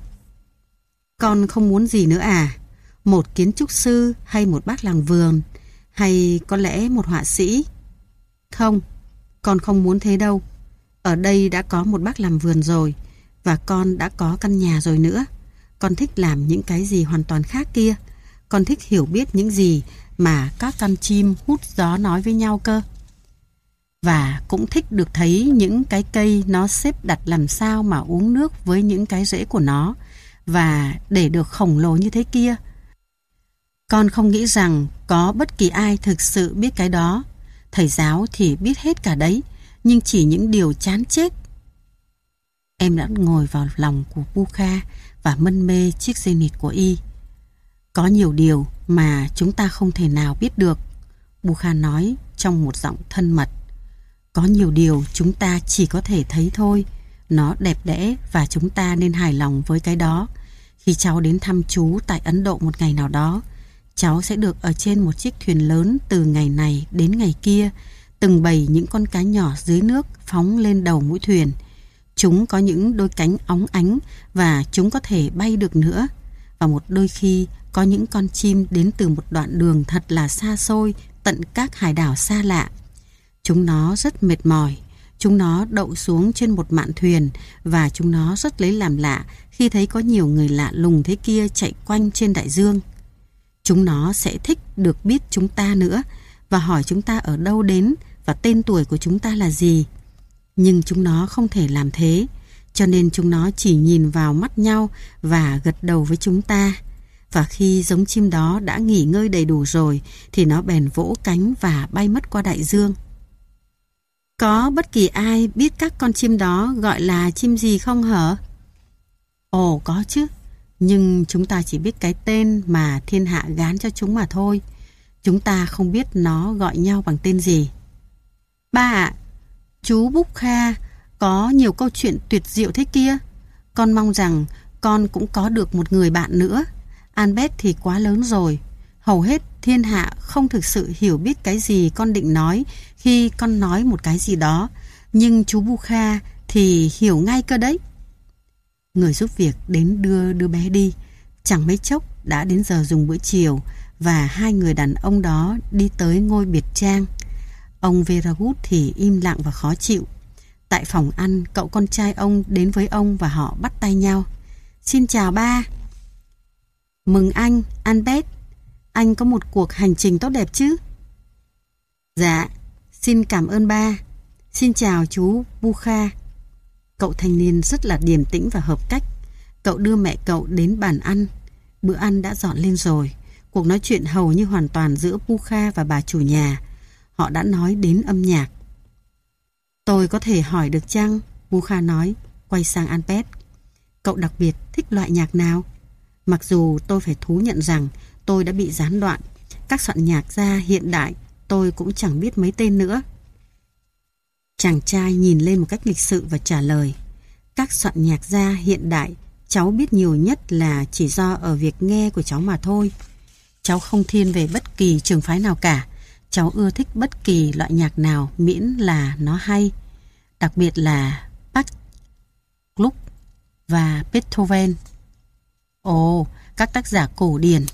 Con không muốn gì nữa à? Một kiến trúc sư hay một bác làng vườn hay có lẽ một họa sĩ? Không, con không muốn thế đâu. Ở đây đã có một bác làm vườn rồi và con đã có căn nhà rồi nữa. Con thích làm những cái gì hoàn toàn khác kia. Con thích hiểu biết những gì mà các con chim hút gió nói với nhau cơ. Và cũng thích được thấy những cái cây nó xếp đặt làm sao mà uống nước với những cái rễ của nó và để được khổng lồ như thế kia. Con không nghĩ rằng có bất kỳ ai thực sự biết cái đó. Thầy giáo thì biết hết cả đấy, nhưng chỉ những điều chán chết. Em đã ngồi vào lòng của Bukha và mân mê chiếc dây nịt của y. Có nhiều điều mà chúng ta không thể nào biết được, Bukha nói trong một giọng thân mật. Có nhiều điều chúng ta chỉ có thể thấy thôi, nó đẹp đẽ và chúng ta nên hài lòng với cái đó. Khi cháu đến thăm chú tại Ấn Độ một ngày nào đó, cháu sẽ được ở trên một chiếc thuyền lớn từ ngày này đến ngày kia, từng bầy những con cá nhỏ dưới nước phóng lên đầu mũi thuyền. Chúng có những đôi cánh óng ánh và chúng có thể bay được nữa. Và một đôi khi có những con chim đến từ một đoạn đường thật là xa xôi tận các hải đảo xa lạ. Chúng nó rất mệt mỏi. Chúng nó đậu xuống trên một mạn thuyền và chúng nó rất lấy làm lạ khi thấy có nhiều người lạ lùng thế kia chạy quanh trên đại dương. Chúng nó sẽ thích được biết chúng ta nữa và hỏi chúng ta ở đâu đến và tên tuổi của chúng ta là gì. Nhưng chúng nó không thể làm thế, cho nên chúng nó chỉ nhìn vào mắt nhau và gật đầu với chúng ta. Và khi giống chim đó đã nghỉ ngơi đầy đủ rồi thì nó bèn vỗ cánh và bay mất qua đại dương. Có bất kỳ ai biết các con chim đó gọi là chim gì không hả? Ồ có chứ, nhưng chúng ta chỉ biết cái tên mà thiên hạ gán cho chúng mà thôi. Chúng ta không biết nó gọi nhau bằng tên gì. Ba ạ, chú Búc Kha có nhiều câu chuyện tuyệt diệu thế kia. Con mong rằng con cũng có được một người bạn nữa. Albert thì quá lớn rồi. Hầu hết thiên hạ không thực sự hiểu biết cái gì con định nói khi con nói một cái gì đó. Nhưng chú Bukha thì hiểu ngay cơ đấy. Người giúp việc đến đưa đứa bé đi. Chẳng mấy chốc đã đến giờ dùng bữa chiều và hai người đàn ông đó đi tới ngôi biệt trang. Ông Veragut thì im lặng và khó chịu. Tại phòng ăn, cậu con trai ông đến với ông và họ bắt tay nhau. Xin chào ba. Mừng anh, Albert. Anh có một cuộc hành trình tốt đẹp chứ? Dạ, xin cảm ơn ba. Xin chào chú Bukha. Cậu thanh niên rất là điềm tĩnh và hợp cách. Cậu đưa mẹ cậu đến bàn ăn. Bữa ăn đã dọn lên rồi. Cuộc nói chuyện hầu như hoàn toàn giữa Bukha và bà chủ nhà. Họ đã nói đến âm nhạc. Tôi có thể hỏi được chăng? Bukha nói, quay sang Albert. Cậu đặc biệt thích loại nhạc nào? Mặc dù tôi phải thú nhận rằng tôi đã bị gián đoạn. Các soạn nhạc gia hiện đại tôi cũng chẳng biết mấy tên nữa. Chàng trai nhìn lên một cách lịch sự và trả lời. Các soạn nhạc gia hiện đại cháu biết nhiều nhất là chỉ do ở việc nghe của cháu mà thôi. Cháu không thiên về bất kỳ trường phái nào cả. Cháu ưa thích bất kỳ loại nhạc nào miễn là nó hay. Đặc biệt là Bach, Gluck và Beethoven. Ồ, các tác giả cổ điển.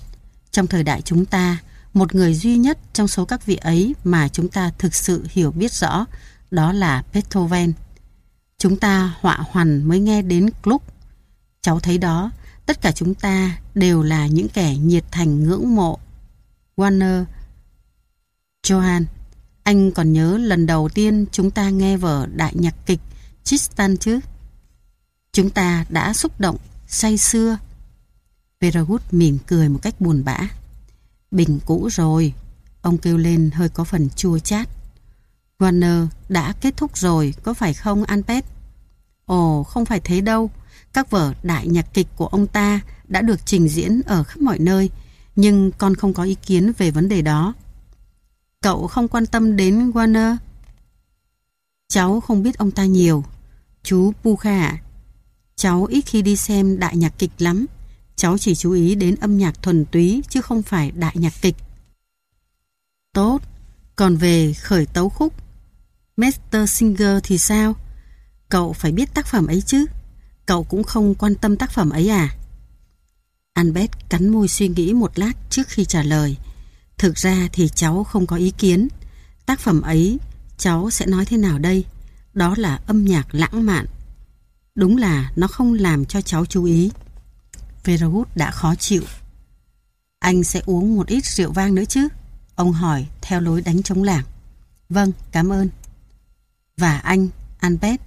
Trong thời đại chúng ta, một người duy nhất trong số các vị ấy mà chúng ta thực sự hiểu biết rõ đó là Beethoven. Chúng ta họa hoàn mới nghe đến Gluck. Cháu thấy đó, tất cả chúng ta đều là những kẻ nhiệt thành ngưỡng mộ. Warner Johan, anh còn nhớ lần đầu tiên chúng ta nghe vở đại nhạc kịch Tristan chứ? Chúng ta đã xúc động, say xưa. Veragut mỉm cười một cách buồn bã. Bình cũ rồi, ông kêu lên hơi có phần chua chát. Warner đã kết thúc rồi, có phải không Anpet? Ồ, không phải thế đâu. Các vở đại nhạc kịch của ông ta đã được trình diễn ở khắp mọi nơi, nhưng con không có ý kiến về vấn đề đó. Cậu không quan tâm đến Warner? Cháu không biết ông ta nhiều. Chú Pukha. À? Cháu ít khi đi xem đại nhạc kịch lắm. Cháu chỉ chú ý đến âm nhạc thuần túy chứ không phải đại nhạc kịch. Tốt. Còn về khởi tấu khúc, Master Singer thì sao? Cậu phải biết tác phẩm ấy chứ. Cậu cũng không quan tâm tác phẩm ấy à? Albert cắn môi suy nghĩ một lát trước khi trả lời. Thực ra thì cháu không có ý kiến. Tác phẩm ấy cháu sẽ nói thế nào đây? Đó là âm nhạc lãng mạn. Đúng là nó không làm cho cháu chú ý. Veragut đã khó chịu. Anh sẽ uống một ít rượu vang nữa chứ? Ông hỏi theo lối đánh trống lảng. Vâng, cảm ơn. Và anh, Albert,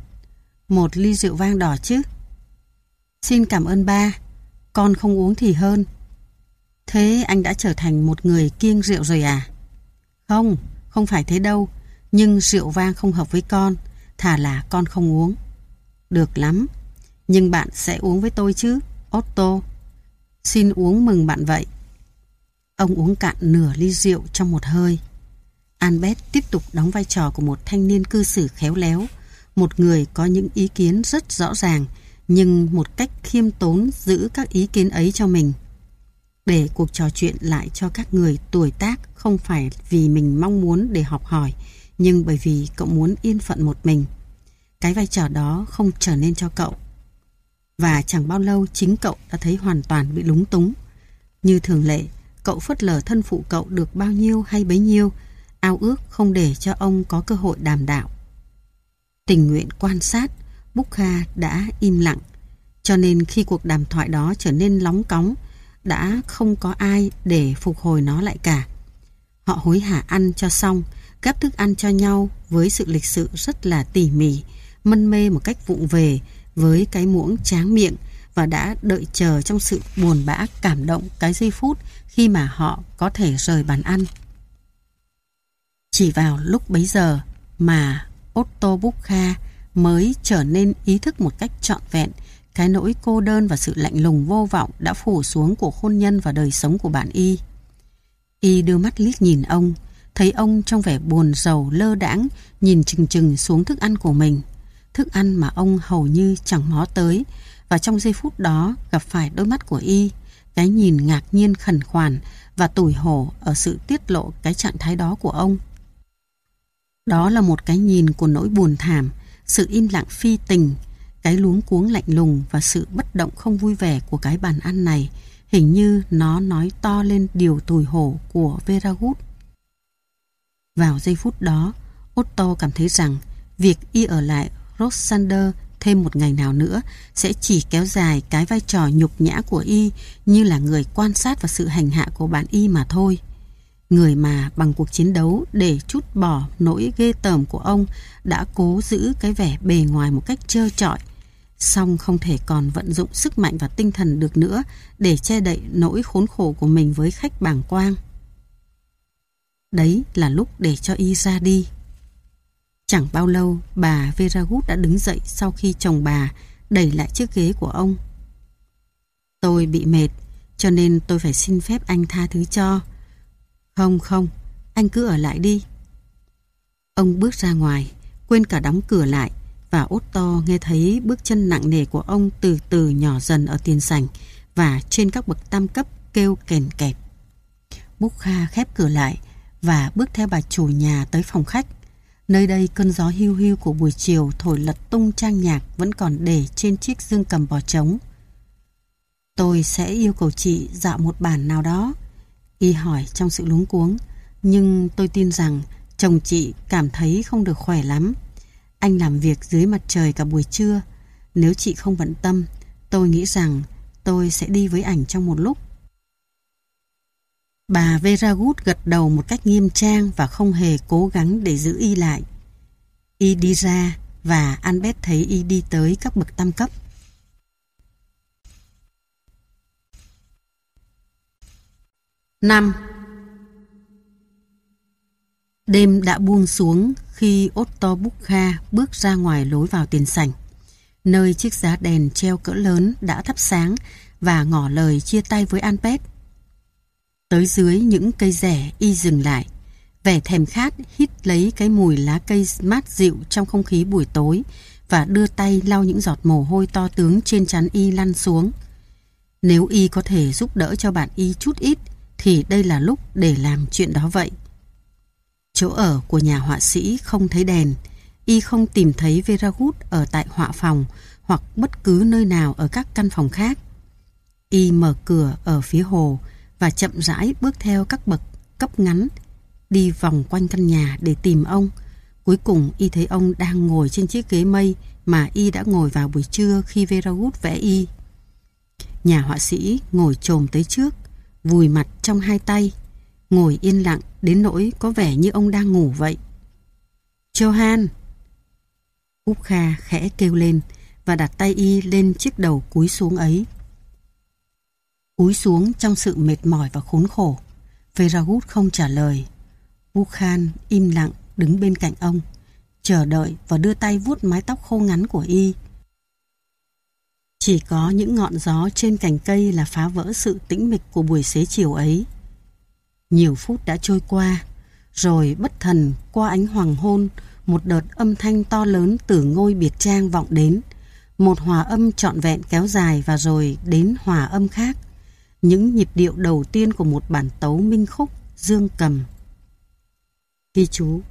một ly rượu vang đỏ chứ? Xin cảm ơn ba, con không uống thì hơn. Thế anh đã trở thành một người kiêng rượu rồi à? Không, không phải thế đâu, nhưng rượu vang không hợp với con, thà là con không uống. Được lắm, nhưng bạn sẽ uống với tôi chứ, Otto. Xin uống mừng bạn vậy. Ông uống cạn nửa ly rượu trong một hơi. Albert tiếp tục đóng vai trò của một thanh niên cư xử khéo léo, một người có những ý kiến rất rõ ràng, nhưng một cách khiêm tốn giữ các ý kiến ấy cho mình. Để cuộc trò chuyện lại cho các người tuổi tác không phải vì mình mong muốn để học hỏi, nhưng bởi vì cậu muốn yên phận một mình. Cái vai trò đó không trở nên cho cậu. Và chẳng bao lâu chính cậu đã thấy hoàn toàn bị lúng túng. Như thường lệ, cậu phớt lờ thân phụ cậu được bao nhiêu hay bấy nhiêu, ao ước không để cho ông có cơ hội đàm đạo. Tình nguyện quan sát, Búc Kha đã im lặng, cho nên khi cuộc đàm thoại đó trở nên lóng cóng, đã không có ai để phục hồi nó lại cả. Họ hối hả ăn cho xong, gắp thức ăn cho nhau với sự lịch sự rất là tỉ mỉ, mân mê một cách vụng về với cái muỗng tráng miệng và đã đợi chờ trong sự buồn bã cảm động cái giây phút khi mà họ có thể rời bàn ăn. Chỉ vào lúc bấy giờ mà Otto Bukha mới trở nên ý thức một cách trọn vẹn cái nỗi cô đơn và sự lạnh lùng vô vọng đã phủ xuống của hôn nhân và đời sống của bạn Y. Y đưa mắt liếc nhìn ông, thấy ông trong vẻ buồn rầu lơ đãng nhìn chừng chừng xuống thức ăn của mình. Thức ăn mà ông hầu như chẳng mó tới và trong giây phút đó gặp phải đôi mắt của Y, cái nhìn ngạc nhiên khẩn khoản và tủi hổ ở sự tiết lộ cái trạng thái đó của ông. Đó là một cái nhìn của nỗi buồn thảm, sự im lặng phi tình, cái luống cuống lạnh lùng và sự bất động không vui vẻ của cái bàn ăn này hình như nó nói to lên điều tủi hổ của Veragut. Vào giây phút đó, Otto cảm thấy rằng việc y ở lại Rosander thêm một ngày nào nữa sẽ chỉ kéo dài cái vai trò nhục nhã của y như là người quan sát và sự hành hạ của bạn y mà thôi. Người mà bằng cuộc chiến đấu để chút bỏ nỗi ghê tởm của ông đã cố giữ cái vẻ bề ngoài một cách trơ trọi, song không thể còn vận dụng sức mạnh và tinh thần được nữa để che đậy nỗi khốn khổ của mình với khách bàng quang. Đấy là lúc để cho y ra đi. Chẳng bao lâu, bà Vera Veragut đã đứng dậy sau khi chồng bà đẩy lại chiếc ghế của ông. Tôi bị mệt, cho nên tôi phải xin phép anh tha thứ cho. Không không, anh cứ ở lại đi. Ông bước ra ngoài, quên cả đóng cửa lại và Otto nghe thấy bước chân nặng nề của ông từ từ nhỏ dần ở tiền sảnh và trên các bậc tam cấp kêu kèn kẹt. Búc Kha khép cửa lại và bước theo bà chủ nhà tới phòng khách. Nơi đây cơn gió hưu hưu của buổi chiều thổi lật tung trang nhạc vẫn còn để trên chiếc dương cầm bò trống. Tôi sẽ yêu cầu chị dạo một bản nào đó. Y hỏi trong sự lúng cuống. Nhưng tôi tin rằng chồng chị cảm thấy không được khỏe lắm. Anh làm việc dưới mặt trời cả buổi trưa. Nếu chị không bận tâm, tôi nghĩ rằng tôi sẽ đi với ảnh trong một lúc. Bà Vera Good gật đầu một cách nghiêm trang và không hề cố gắng để giữ y lại. Y đi ra và Albert thấy y đi tới các bậc tam cấp. Năm Đêm đã buông xuống khi Otto Bukha bước ra ngoài lối vào tiền sảnh, nơi chiếc giá đèn treo cỡ lớn đã thắp sáng và ngỏ lời chia tay với Albert. Tới dưới những cây rẻ y dừng lại, vẻ thèm khát hít lấy cái mùi lá cây mát dịu trong không khí buổi tối và đưa tay lau những giọt mồ hôi to tướng trên trán y lăn xuống. Nếu y có thể giúp đỡ cho bạn y chút ít, thì đây là lúc để làm chuyện đó vậy. Chỗ ở của nhà họa sĩ không thấy đèn, y không tìm thấy vera Veragut ở tại họa phòng hoặc bất cứ nơi nào ở các căn phòng khác. Y mở cửa ở phía hồ và chậm rãi bước theo các bậc cấp ngắn, đi vòng quanh căn nhà để tìm ông. Cuối cùng y thấy ông đang ngồi trên chiếc ghế mây mà y đã ngồi vào buổi trưa khi Veragut vẽ y. Nhà họa sĩ ngồi trồm tới trước, vùi mặt trong hai tay, ngồi yên lặng đến nỗi có vẻ như ông đang ngủ vậy. Johan! Úc Kha khẽ kêu lên và đặt tay y lên chiếc đầu cúi xuống ấy. Cúi xuống trong sự mệt mỏi và khốn khổ. Veragut không trả lời. Úc im lặng đứng bên cạnh ông, chờ đợi và đưa tay vuốt mái tóc khô ngắn của y. Chỉ có những ngọn gió trên cành cây là phá vỡ sự tĩnh mịch của buổi xế chiều ấy. Nhiều phút đã trôi qua, rồi bất thần qua ánh hoàng hôn, một đợt âm thanh to lớn từ ngôi biệt trang vọng đến. Một hòa âm trọn vẹn kéo dài và rồi đến hòa âm khác. Những nhịp điệu đầu tiên của một bản tấu minh khúc, dương cầm. Ghi chú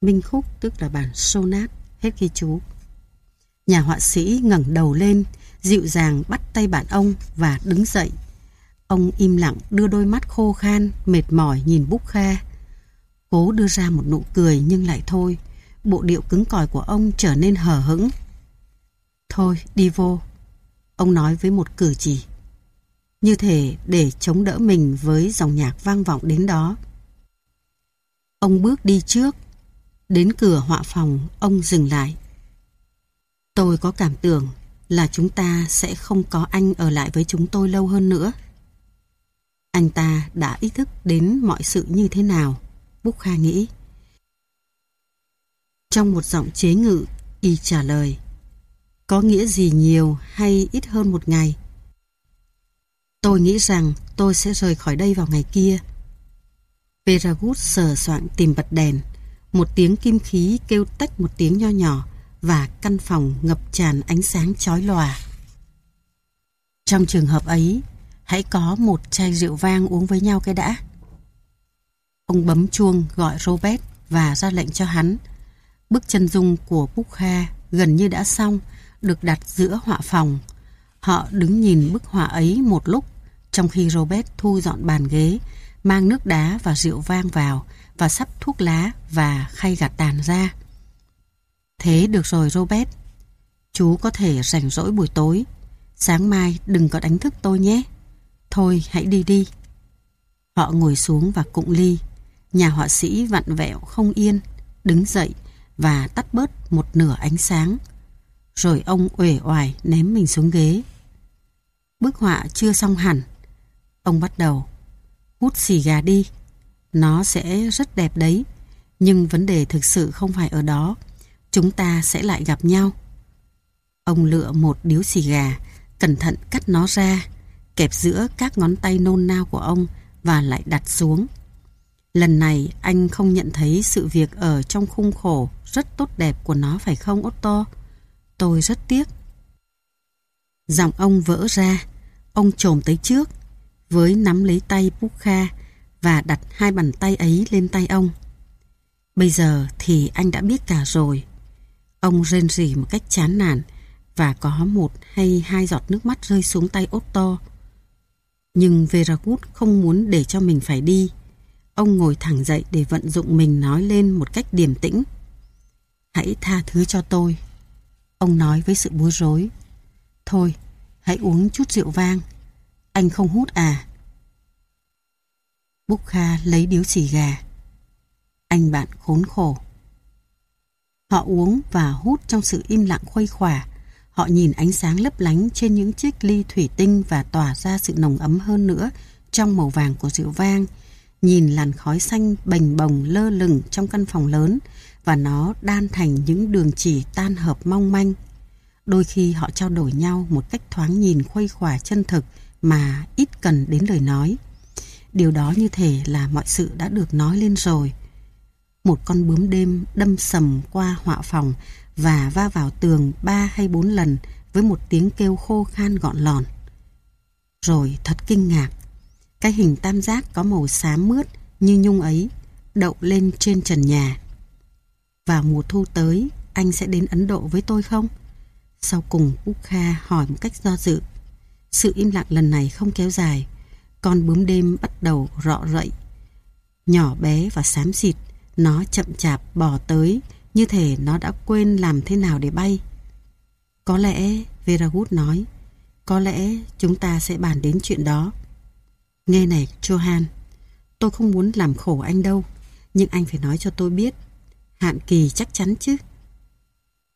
Minh khúc tức là bản sonat, hết ghi chú. Nhà họa sĩ ngẩng đầu lên, dịu dàng bắt tay bạn ông và đứng dậy. Ông im lặng đưa đôi mắt khô khan, mệt mỏi nhìn Búc Kha. Cố đưa ra một nụ cười nhưng lại thôi. Bộ điệu cứng cỏi của ông trở nên hờ hững. Thôi, đi vô. Ông nói với một cử chỉ. Như thể để chống đỡ mình với dòng nhạc vang vọng đến đó. Ông bước đi trước. Đến cửa họa phòng, ông dừng lại. Tôi có cảm tưởng là chúng ta sẽ không có anh ở lại với chúng tôi lâu hơn nữa. Anh ta đã ý thức đến mọi sự như thế nào, Búc Kha nghĩ. Trong một giọng chế ngự, y trả lời. Có nghĩa gì nhiều hay ít hơn một ngày? Tôi nghĩ rằng tôi sẽ rời khỏi đây vào ngày kia. Veragut sờ soạn tìm bật đèn. Một tiếng kim khí kêu tách một tiếng nho nhỏ và căn phòng ngập tràn ánh sáng chói lòa. Trong trường hợp ấy, hãy có một chai rượu vang uống với nhau cái đã. Ông bấm chuông gọi Robert và ra lệnh cho hắn. Bức chân dung của Bukha gần như đã xong, được đặt giữa họa phòng. Họ đứng nhìn bức họa ấy một lúc, trong khi Robert thu dọn bàn ghế, mang nước đá và rượu vang vào và sắp thuốc lá và khay gạt tàn ra. Thế được rồi Robert. Chú có thể rảnh rỗi buổi tối. Sáng mai đừng có đánh thức tôi nhé. Thôi hãy đi đi. Họ ngồi xuống và cụng ly. Nhà họa sĩ vặn vẹo không yên, đứng dậy và tắt bớt một nửa ánh sáng. Rồi ông uể oải ném mình xuống ghế. Bức họa chưa xong hẳn. Ông bắt đầu. Hút xì gà đi. Nó sẽ rất đẹp đấy. Nhưng vấn đề thực sự không phải ở đó. Chúng ta sẽ lại gặp nhau. Ông lựa một điếu xì gà, cẩn thận cắt nó ra, kẹp giữa các ngón tay nôn nao của ông và lại đặt xuống. Lần này anh không nhận thấy sự việc ở trong khung khổ rất tốt đẹp của nó phải không Otto? Tôi rất tiếc. Giọng ông vỡ ra, ông trồm tới trước, với nắm lấy tay Pukha và đặt hai bàn tay ấy lên tay ông. Bây giờ thì anh đã biết cả rồi. Ông rên rỉ một cách chán nản và có một hay hai giọt nước mắt rơi xuống tay Otto. Nhưng Veragut không muốn để cho mình phải đi. Ông ngồi thẳng dậy để vận dụng mình nói lên một cách điềm tĩnh. Hãy tha thứ cho tôi. Ông nói với sự bối rối. Thôi, hãy uống chút rượu vang. Anh không hút à? Búc Kha lấy điếu xì gà. Anh bạn khốn khổ. Họ uống và hút trong sự im lặng khuây khỏa. Họ nhìn ánh sáng lấp lánh trên những chiếc ly thủy tinh và tỏa ra sự nồng ấm hơn nữa trong màu vàng của rượu vang. Nhìn làn khói xanh bềnh bồng lơ lửng trong căn phòng lớn và nó đan thành những đường chỉ tan hợp mong manh. Đôi khi họ trao đổi nhau một cách thoáng nhìn khuây khỏa chân thực mà ít cần đến lời nói. Điều đó như thể là mọi sự đã được nói lên rồi. Một con bướm đêm đâm sầm qua họa phòng và va vào tường ba hay bốn lần với một tiếng kêu khô khan gọn lòn. Rồi thật kinh ngạc, cái hình tam giác có màu xám mướt như nhung ấy đậu lên trên trần nhà. Vào mùa thu tới, anh sẽ đến Ấn Độ với tôi không? Sau cùng Ukha hỏi một cách do dự. Sự im lặng lần này không kéo dài. Con bướm đêm bắt đầu rọ rậy. Nhỏ bé và xám xịt, nó chậm chạp bò tới như thể nó đã quên làm thế nào để bay. Có lẽ, Veragut nói, có lẽ chúng ta sẽ bàn đến chuyện đó. Nghe này, Johan, tôi không muốn làm khổ anh đâu, nhưng anh phải nói cho tôi biết. Hạn kỳ chắc chắn chứ.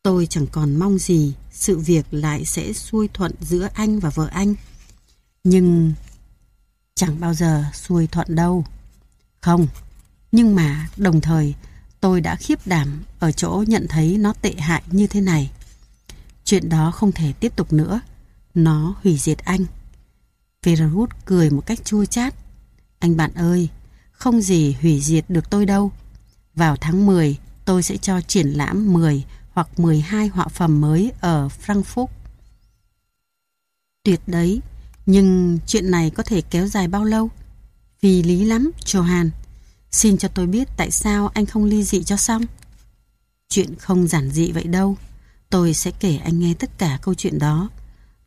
Tôi chẳng còn mong gì sự việc lại sẽ xuôi thuận giữa anh và vợ anh. Nhưng chẳng bao giờ xuôi thuận đâu. Không, nhưng mà đồng thời tôi đã khiếp đảm ở chỗ nhận thấy nó tệ hại như thế này. Chuyện đó không thể tiếp tục nữa. Nó hủy diệt anh. Verhoot cười một cách chua chát. Anh bạn ơi, không gì hủy diệt được tôi đâu. Vào tháng 10, tôi sẽ cho triển lãm 10 hoặc 12 họa phẩm mới ở Frankfurt. Tuyệt đấy, nhưng chuyện này có thể kéo dài bao lâu? Vì lý lắm, Johan. Xin cho tôi biết tại sao anh không ly dị cho xong. Chuyện không giản dị vậy đâu. Tôi sẽ kể anh nghe tất cả câu chuyện đó.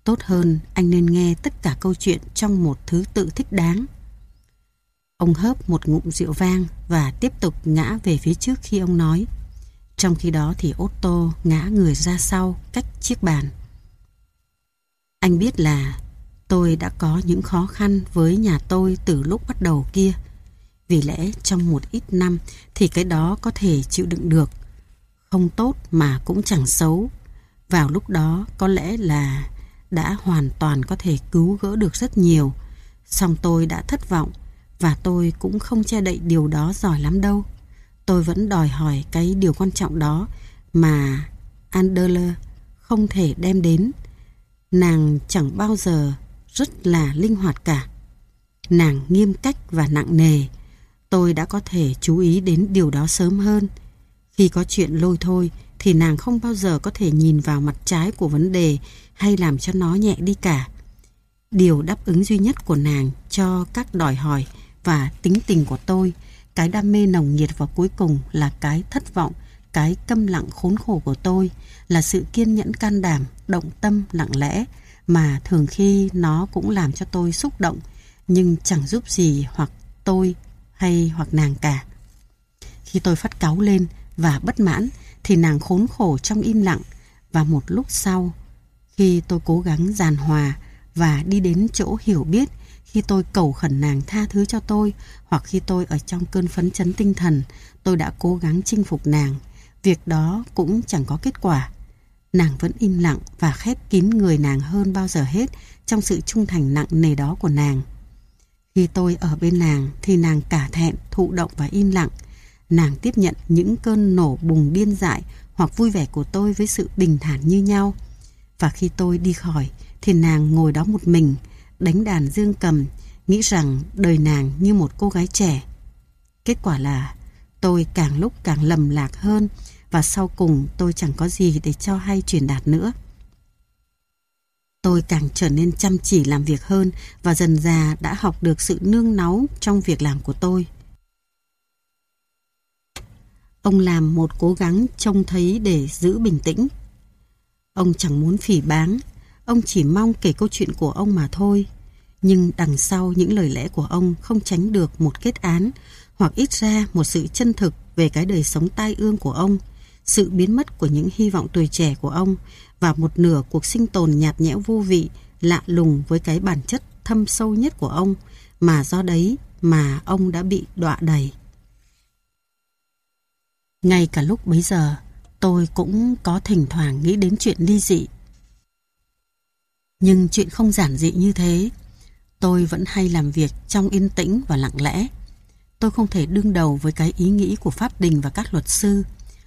Tốt hơn anh nên nghe tất cả câu chuyện trong một thứ tự thích đáng. Ông hớp một ngụm rượu vang và tiếp tục ngã về phía trước khi ông nói. Trong khi đó thì Otto ngã người ra sau cách chiếc bàn. Anh biết là tôi đã có những khó khăn với nhà tôi từ lúc bắt đầu kia. Vì lẽ trong một ít năm thì cái đó có thể chịu đựng được. Không tốt mà cũng chẳng xấu. Vào lúc đó có lẽ là đã hoàn toàn có thể cứu gỡ được rất nhiều. Xong tôi đã thất vọng và tôi cũng không che đậy điều đó giỏi lắm đâu. Tôi vẫn đòi hỏi cái điều quan trọng đó mà Anderler không thể đem đến. Nàng chẳng bao giờ rất là linh hoạt cả. Nàng nghiêm cách và nặng nề. Tôi đã có thể chú ý đến điều đó sớm hơn. Khi có chuyện lôi thôi thì nàng không bao giờ có thể nhìn vào mặt trái của vấn đề hay làm cho nó nhẹ đi cả. Điều đáp ứng duy nhất của nàng cho các đòi hỏi và tính tình của tôi, cái đam mê nồng nhiệt và cuối cùng là cái thất vọng, cái câm lặng khốn khổ của tôi, là sự kiên nhẫn can đảm, động tâm lặng lẽ, mà thường khi nó cũng làm cho tôi xúc động, nhưng chẳng giúp gì hoặc tôi hay hoặc nàng cả. Khi tôi phát cáu lên và bất mãn, thì nàng khốn khổ trong im lặng, và một lúc sau, khi tôi cố gắng giàn hòa và đi đến chỗ hiểu biết, khi tôi cầu khẩn nàng tha thứ cho tôi, hoặc khi tôi ở trong cơn phấn chấn tinh thần, tôi đã cố gắng chinh phục nàng. Việc đó cũng chẳng có kết quả. Nàng vẫn im lặng và khép kín người nàng hơn bao giờ hết trong sự trung thành nặng nề đó của nàng. Khi tôi ở bên nàng thì nàng cả thẹn, thụ động và im lặng. Nàng tiếp nhận những cơn nổ bùng điên dại hoặc vui vẻ của tôi với sự bình thản như nhau. Và khi tôi đi khỏi thì nàng ngồi đó một mình, đánh đàn dương cầm, nghĩ rằng đời nàng như một cô gái trẻ. Kết quả là tôi càng lúc càng lầm lạc hơn và sau cùng tôi chẳng có gì để cho hay truyền đạt nữa. Tôi càng trở nên chăm chỉ làm việc hơn và dần già đã học được sự nương náu trong việc làm của tôi. Ông làm một cố gắng trông thấy để giữ bình tĩnh. Ông chẳng muốn phỉ báng, ông chỉ mong kể câu chuyện của ông mà thôi. Nhưng đằng sau những lời lẽ của ông không tránh được một kết án hoặc ít ra một sự chân thực về cái đời sống tai ương của ông, sự biến mất của những hy vọng tuổi trẻ của ông và một nửa cuộc sinh tồn nhạt nhẽo vô vị, lạ lùng với cái bản chất thâm sâu nhất của ông mà do đấy mà ông đã bị đọa đầy. Ngay cả lúc bấy giờ, tôi cũng có thỉnh thoảng nghĩ đến chuyện ly dị. Nhưng chuyện không giản dị như thế. Tôi vẫn hay làm việc trong yên tĩnh và lặng lẽ. Tôi không thể đương đầu với cái ý nghĩ của pháp đình và các luật sư,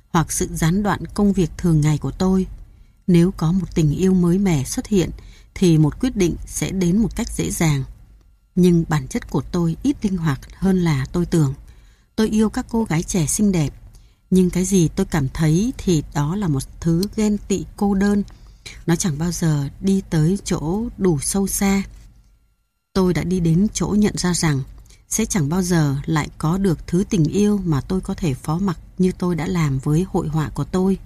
hoặc sự gián đoạn công việc thường ngày của tôi. Nếu có một tình yêu mới mẻ xuất hiện, thì một quyết định sẽ đến một cách dễ dàng. Nhưng bản chất của tôi ít linh hoạt hơn là tôi tưởng. Tôi yêu các cô gái trẻ xinh đẹp. Nhưng cái gì tôi cảm thấy thì đó là một thứ ghen tị cô đơn. Nó chẳng bao giờ đi tới chỗ đủ sâu xa. Tôi đã đi đến chỗ nhận ra rằng sẽ chẳng bao giờ lại có được thứ tình yêu mà tôi có thể phó mặc như tôi đã làm với hội họa của tôi.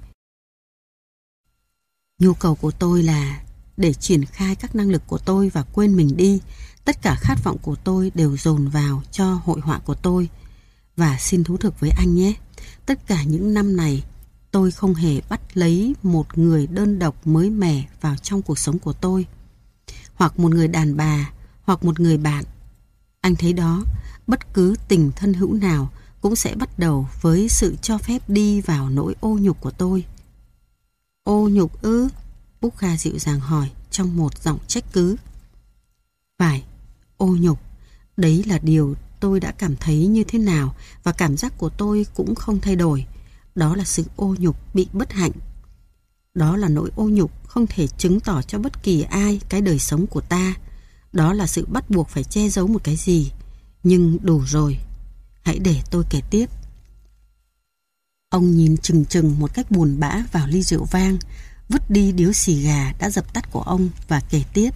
Nhu cầu của tôi là để triển khai các năng lực của tôi và quên mình đi. Tất cả khát vọng của tôi đều dồn vào cho hội họa của tôi. Và xin thú thực với anh nhé, tất cả những năm này tôi không hề bắt lấy một người đơn độc mới mẻ vào trong cuộc sống của tôi. Hoặc một người đàn bà, hoặc một người bạn. Anh thấy đó, bất cứ tình thân hữu nào cũng sẽ bắt đầu với sự cho phép đi vào nỗi ô nhục của tôi. Ô nhục ư? Búc Kha dịu dàng hỏi trong một giọng trách cứ. Phải, ô nhục, đấy là điều tôi đã cảm thấy như thế nào và cảm giác của tôi cũng không thay đổi. Đó là sự ô nhục bị bất hạnh. Đó là nỗi ô nhục không thể chứng tỏ cho bất kỳ ai cái đời sống của ta. Đó là sự bắt buộc phải che giấu một cái gì. Nhưng đủ rồi. Hãy để tôi kể tiếp. Ông nhìn chừng chừng một cách buồn bã vào ly rượu vang, vứt đi điếu xì gà đã dập tắt của ông và kể tiếp.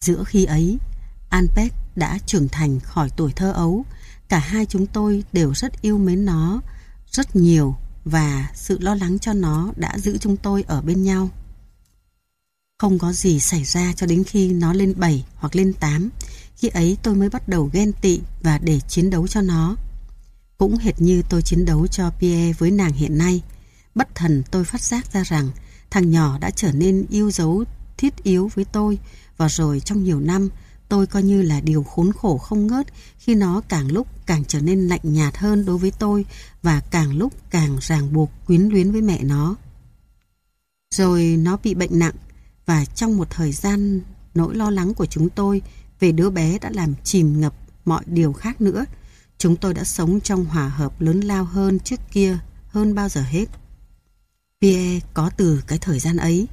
Giữa khi ấy, Anpec đã trưởng thành khỏi tuổi thơ ấu. Cả hai chúng tôi đều rất yêu mến nó, rất nhiều và sự lo lắng cho nó đã giữ chúng tôi ở bên nhau. Không có gì xảy ra cho đến khi nó lên 7 hoặc lên 8. Khi ấy tôi mới bắt đầu ghen tị và để chiến đấu cho nó. Cũng hệt như tôi chiến đấu cho Pierre với nàng hiện nay. Bất thần tôi phát giác ra rằng thằng nhỏ đã trở nên yêu dấu, thiết yếu với tôi và rồi trong nhiều năm tôi coi như là điều khốn khổ không ngớt khi nó càng lúc càng trở nên lạnh nhạt hơn đối với tôi và càng lúc càng ràng buộc quyến luyến với mẹ nó. Rồi nó bị bệnh nặng và trong một thời gian nỗi lo lắng của chúng tôi về đứa bé đã làm chìm ngập mọi điều khác nữa. Chúng tôi đã sống trong hòa hợp lớn lao hơn trước kia hơn bao giờ hết. Pierre có từ cái thời gian ấy.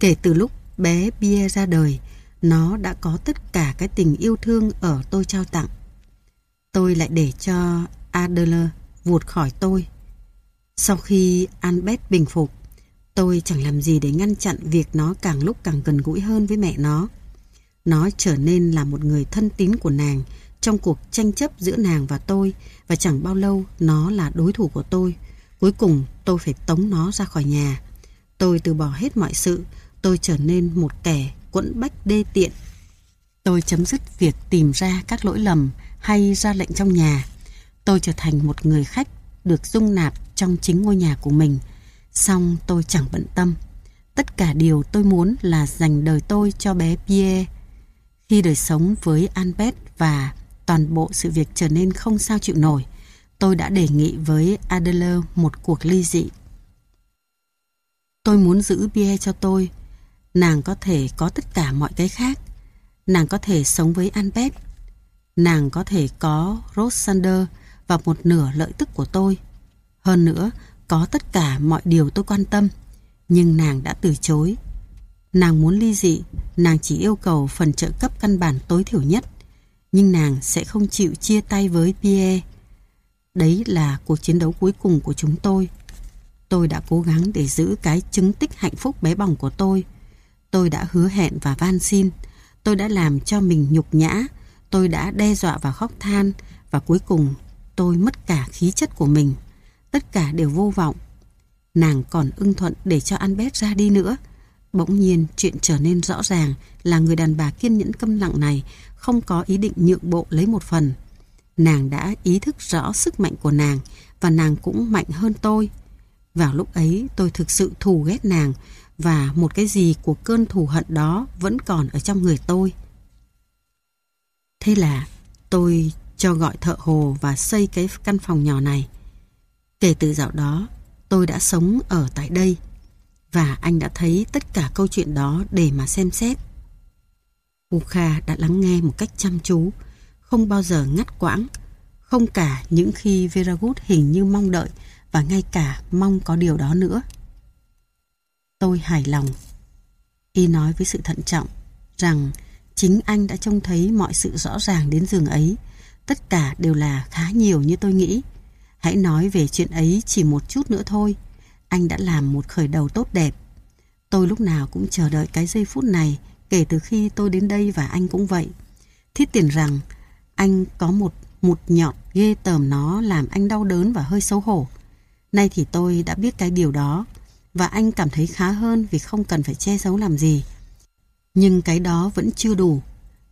Kể từ lúc bé Pierre ra đời, nó đã có tất cả cái tình yêu thương ở tôi trao tặng. Tôi lại để cho Adler vụt khỏi tôi. Sau khi Albert bình phục, tôi chẳng làm gì để ngăn chặn việc nó càng lúc càng gần gũi hơn với mẹ nó. Nó trở nên là một người thân tín của nàng trong cuộc tranh chấp giữa nàng và tôi và chẳng bao lâu nó là đối thủ của tôi. Cuối cùng tôi phải tống nó ra khỏi nhà. Tôi từ bỏ hết mọi sự, tôi trở nên một kẻ quẫn bách đê tiện. Tôi chấm dứt việc tìm ra các lỗi lầm hay ra lệnh trong nhà. Tôi trở thành một người khách được dung nạp trong chính ngôi nhà của mình. Xong tôi chẳng bận tâm. Tất cả điều tôi muốn là dành đời tôi cho bé Pierre. Khi đời sống với Albert và toàn bộ sự việc trở nên không sao chịu nổi, tôi đã đề nghị với Adler một cuộc ly dị. Tôi muốn giữ Pierre cho tôi, Nàng có thể có tất cả mọi cái khác. Nàng có thể sống với Albert. Nàng có thể có Rosander và một nửa lợi tức của tôi. Hơn nữa, có tất cả mọi điều tôi quan tâm. Nhưng nàng đã từ chối. Nàng muốn ly dị, nàng chỉ yêu cầu phần trợ cấp căn bản tối thiểu nhất. Nhưng nàng sẽ không chịu chia tay với Pierre. Đấy là cuộc chiến đấu cuối cùng của chúng tôi. Tôi đã cố gắng để giữ cái chứng tích hạnh phúc bé bỏng của tôi Tôi đã hứa hẹn và van xin. Tôi đã làm cho mình nhục nhã. Tôi đã đe dọa và khóc than. Và cuối cùng tôi mất cả khí chất của mình. Tất cả đều vô vọng. Nàng còn ưng thuận để cho Albert ra đi nữa. Bỗng nhiên chuyện trở nên rõ ràng là người đàn bà kiên nhẫn câm lặng này không có ý định nhượng bộ lấy một phần. Nàng đã ý thức rõ sức mạnh của nàng và nàng cũng mạnh hơn tôi. Vào lúc ấy, tôi thực sự thù ghét nàng và một cái gì của cơn thù hận đó vẫn còn ở trong người tôi. Thế là tôi cho gọi thợ hồ và xây cái căn phòng nhỏ này. Kể từ dạo đó, tôi đã sống ở tại đây và anh đã thấy tất cả câu chuyện đó để mà xem xét. Ukha đã lắng nghe một cách chăm chú, không bao giờ ngắt quãng, không cả những khi Veragut hình như mong đợi và ngay cả mong có điều đó nữa. Tôi hài lòng. Y nói với sự thận trọng rằng chính anh đã trông thấy mọi sự rõ ràng đến giường ấy. Tất cả đều là khá nhiều như tôi nghĩ. Hãy nói về chuyện ấy chỉ một chút nữa thôi. Anh đã làm một khởi đầu tốt đẹp. Tôi lúc nào cũng chờ đợi cái giây phút này, kể từ khi tôi đến đây và anh cũng vậy. Thiết tiền rằng, anh có một một nhọt ghê tởm nó làm anh đau đớn và hơi xấu hổ. Nay thì tôi đã biết cái điều đó, và anh cảm thấy khá hơn vì không cần phải che giấu làm gì. Nhưng cái đó vẫn chưa đủ.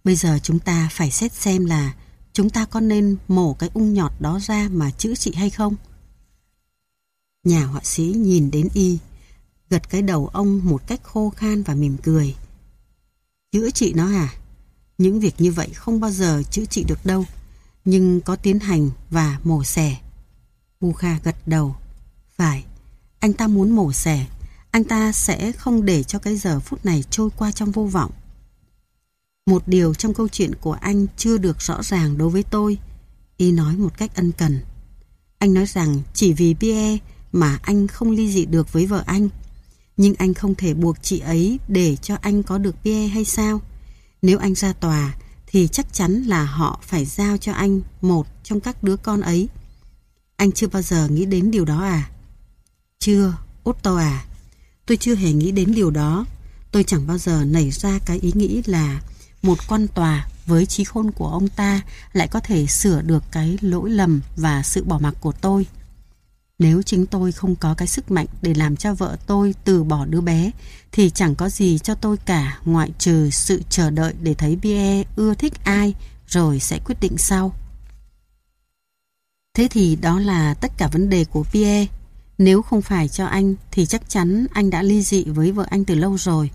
Bây giờ chúng ta phải xét xem là chúng ta có nên mổ cái ung nhọt đó ra mà chữa trị hay không? Nhà họa sĩ nhìn đến y, gật cái đầu ông một cách khô khan và mỉm cười. Chữa trị nó à? Những việc như vậy không bao giờ chữa trị được đâu, nhưng có tiến hành và mổ xẻ. U Kha gật đầu. Phải, anh ta muốn mổ xẻ, anh ta sẽ không để cho cái giờ phút này trôi qua trong vô vọng. Một điều trong câu chuyện của anh chưa được rõ ràng đối với tôi. Y nói một cách ân cần. Anh nói rằng chỉ vì Pierre mà anh không ly dị được với vợ anh. Nhưng anh không thể buộc chị ấy để cho anh có được Pierre hay sao? Nếu anh ra tòa thì chắc chắn là họ phải giao cho anh một trong các đứa con ấy. Anh chưa bao giờ nghĩ đến điều đó à? Chưa, Otto à. Tôi chưa hề nghĩ đến điều đó. Tôi chẳng bao giờ nảy ra cái ý nghĩ là một quan tòa với trí khôn của ông ta lại có thể sửa được cái lỗi lầm và sự bỏ mặc của tôi. Nếu chính tôi không có cái sức mạnh để làm cho vợ tôi từ bỏ đứa bé, thì chẳng có gì cho tôi cả, ngoại trừ sự chờ đợi để thấy Pierre ưa thích ai, rồi sẽ quyết định sau. Thế thì đó là tất cả vấn đề của Pierre. Nếu không phải cho anh thì chắc chắn anh đã ly dị với vợ anh từ lâu rồi.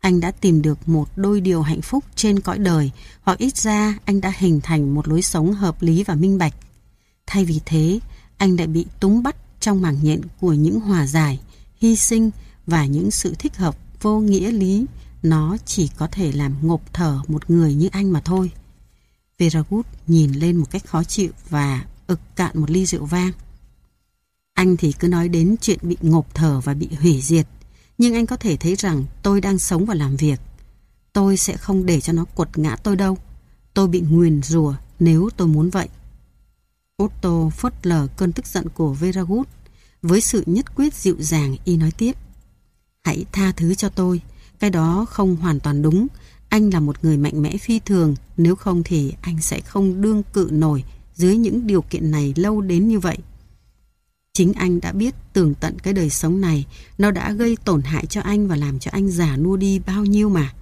Anh đã tìm được một đôi điều hạnh phúc trên cõi đời hoặc ít ra anh đã hình thành một lối sống hợp lý và minh bạch. Thay vì thế, anh lại bị túng bắt trong mảng nhện của những hòa giải, hy sinh và những sự thích hợp vô nghĩa lý. Nó chỉ có thể làm ngộp thở một người như anh mà thôi. Veragut nhìn lên một cách khó chịu và ực cạn một ly rượu vang. Anh thì cứ nói đến chuyện bị ngộp thở và bị hủy diệt. Nhưng anh có thể thấy rằng tôi đang sống và làm việc. Tôi sẽ không để cho nó quật ngã tôi đâu. Tôi bị nguyền rủa nếu tôi muốn vậy. Otto phớt lờ cơn tức giận của Veragut. Với sự nhất quyết dịu dàng y nói tiếp. Hãy tha thứ cho tôi. Cái đó không hoàn toàn đúng. Anh là một người mạnh mẽ phi thường. Nếu không thì anh sẽ không đương cự nổi dưới những điều kiện này lâu đến như vậy. Chính anh đã biết tường tận cái đời sống này nó đã gây tổn hại cho anh và làm cho anh già nua đi bao nhiêu mà.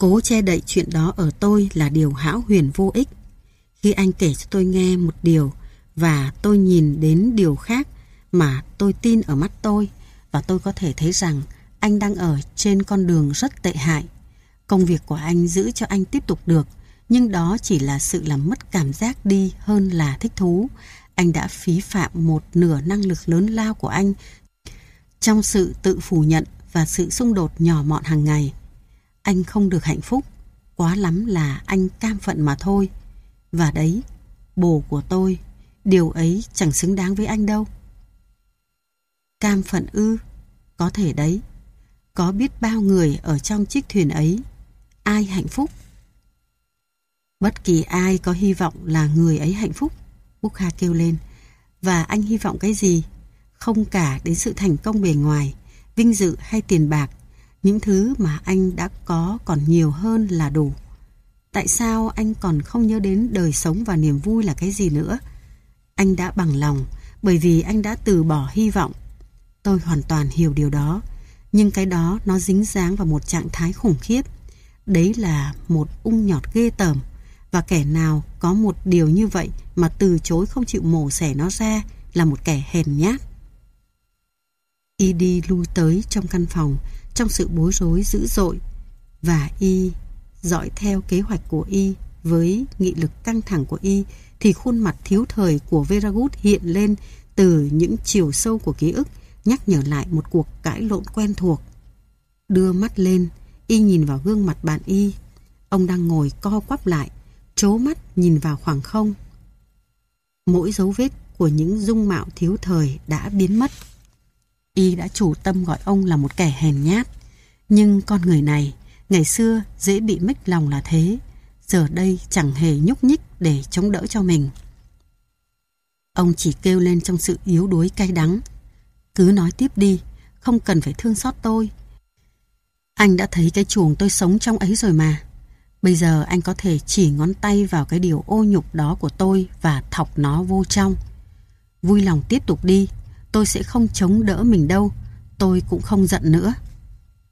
Cố che đậy chuyện đó ở tôi là điều hão huyền vô ích. Khi anh kể cho tôi nghe một điều và tôi nhìn đến điều khác mà tôi tin ở mắt tôi và tôi có thể thấy rằng anh đang ở trên con đường rất tệ hại. Công việc của anh giữ cho anh tiếp tục được, nhưng đó chỉ là sự làm mất cảm giác đi hơn là thích thú. Anh đã phí phạm một nửa năng lực lớn lao của anh trong sự tự phủ nhận và sự xung đột nhỏ mọn hàng ngày. Anh không được hạnh phúc, quá lắm là anh cam phận mà thôi. Và đấy, bồ của tôi, điều ấy chẳng xứng đáng với anh đâu. Cam phận ư, có thể đấy. Có biết bao người ở trong chiếc thuyền ấy, ai hạnh phúc? Bất kỳ ai có hy vọng là người ấy hạnh phúc, Bukha kêu lên. Và anh hy vọng cái gì? Không cả đến sự thành công bề ngoài, vinh dự hay tiền bạc, những thứ mà anh đã có còn nhiều hơn là đủ. Tại sao anh còn không nhớ đến đời sống và niềm vui là cái gì nữa? Anh đã bằng lòng bởi vì anh đã từ bỏ hy vọng. Tôi hoàn toàn hiểu điều đó, nhưng cái đó nó dính dáng vào một trạng thái khủng khiếp. Đấy là một ung nhọt ghê tởm và kẻ nào có một điều như vậy mà từ chối không chịu mổ xẻ nó ra là một kẻ hèn nhát. Y đi lui tới trong căn phòng trong sự bối rối dữ dội và Y dõi theo kế hoạch của Y với nghị lực căng thẳng của Y thì khuôn mặt thiếu thời của Veragut hiện lên từ những chiều sâu của ký ức nhắc nhở lại một cuộc cãi lộn quen thuộc. Đưa mắt lên, y nhìn vào gương mặt bạn y. Ông đang ngồi co quắp lại, trố mắt nhìn vào khoảng không. Mỗi dấu vết của những dung mạo thiếu thời đã biến mất. Y đã chủ tâm gọi ông là một kẻ hèn nhát. Nhưng con người này, ngày xưa dễ bị mích lòng là thế, giờ đây chẳng hề nhúc nhích để chống đỡ cho mình. Ông chỉ kêu lên trong sự yếu đuối cay đắng. Cứ nói tiếp đi, không cần phải thương xót tôi. Anh đã thấy cái chuồng tôi sống trong ấy rồi mà. Bây giờ anh có thể chỉ ngón tay vào cái điều ô nhục đó của tôi và thọc nó vô trong. Vui lòng tiếp tục đi, tôi sẽ không chống đỡ mình đâu, tôi cũng không giận nữa.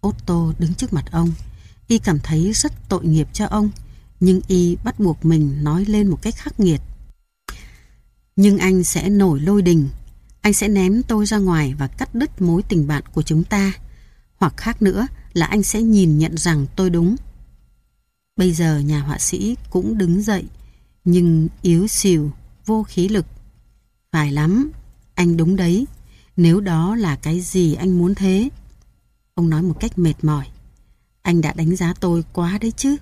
Otto đứng trước mặt ông, y cảm thấy rất tội nghiệp cho ông, nhưng y bắt buộc mình nói lên một cách khắc nghiệt. Nhưng anh sẽ nổi lôi đình, anh sẽ ném tôi ra ngoài và cắt đứt mối tình bạn của chúng ta. Hoặc khác nữa là anh sẽ nhìn nhận rằng tôi đúng. Bây giờ nhà họa sĩ cũng đứng dậy, nhưng yếu xìu, vô khí lực. Phải lắm, anh đúng đấy, nếu đó là cái gì anh muốn thế. Ông nói một cách mệt mỏi. Anh đã đánh giá tôi quá đấy chứ.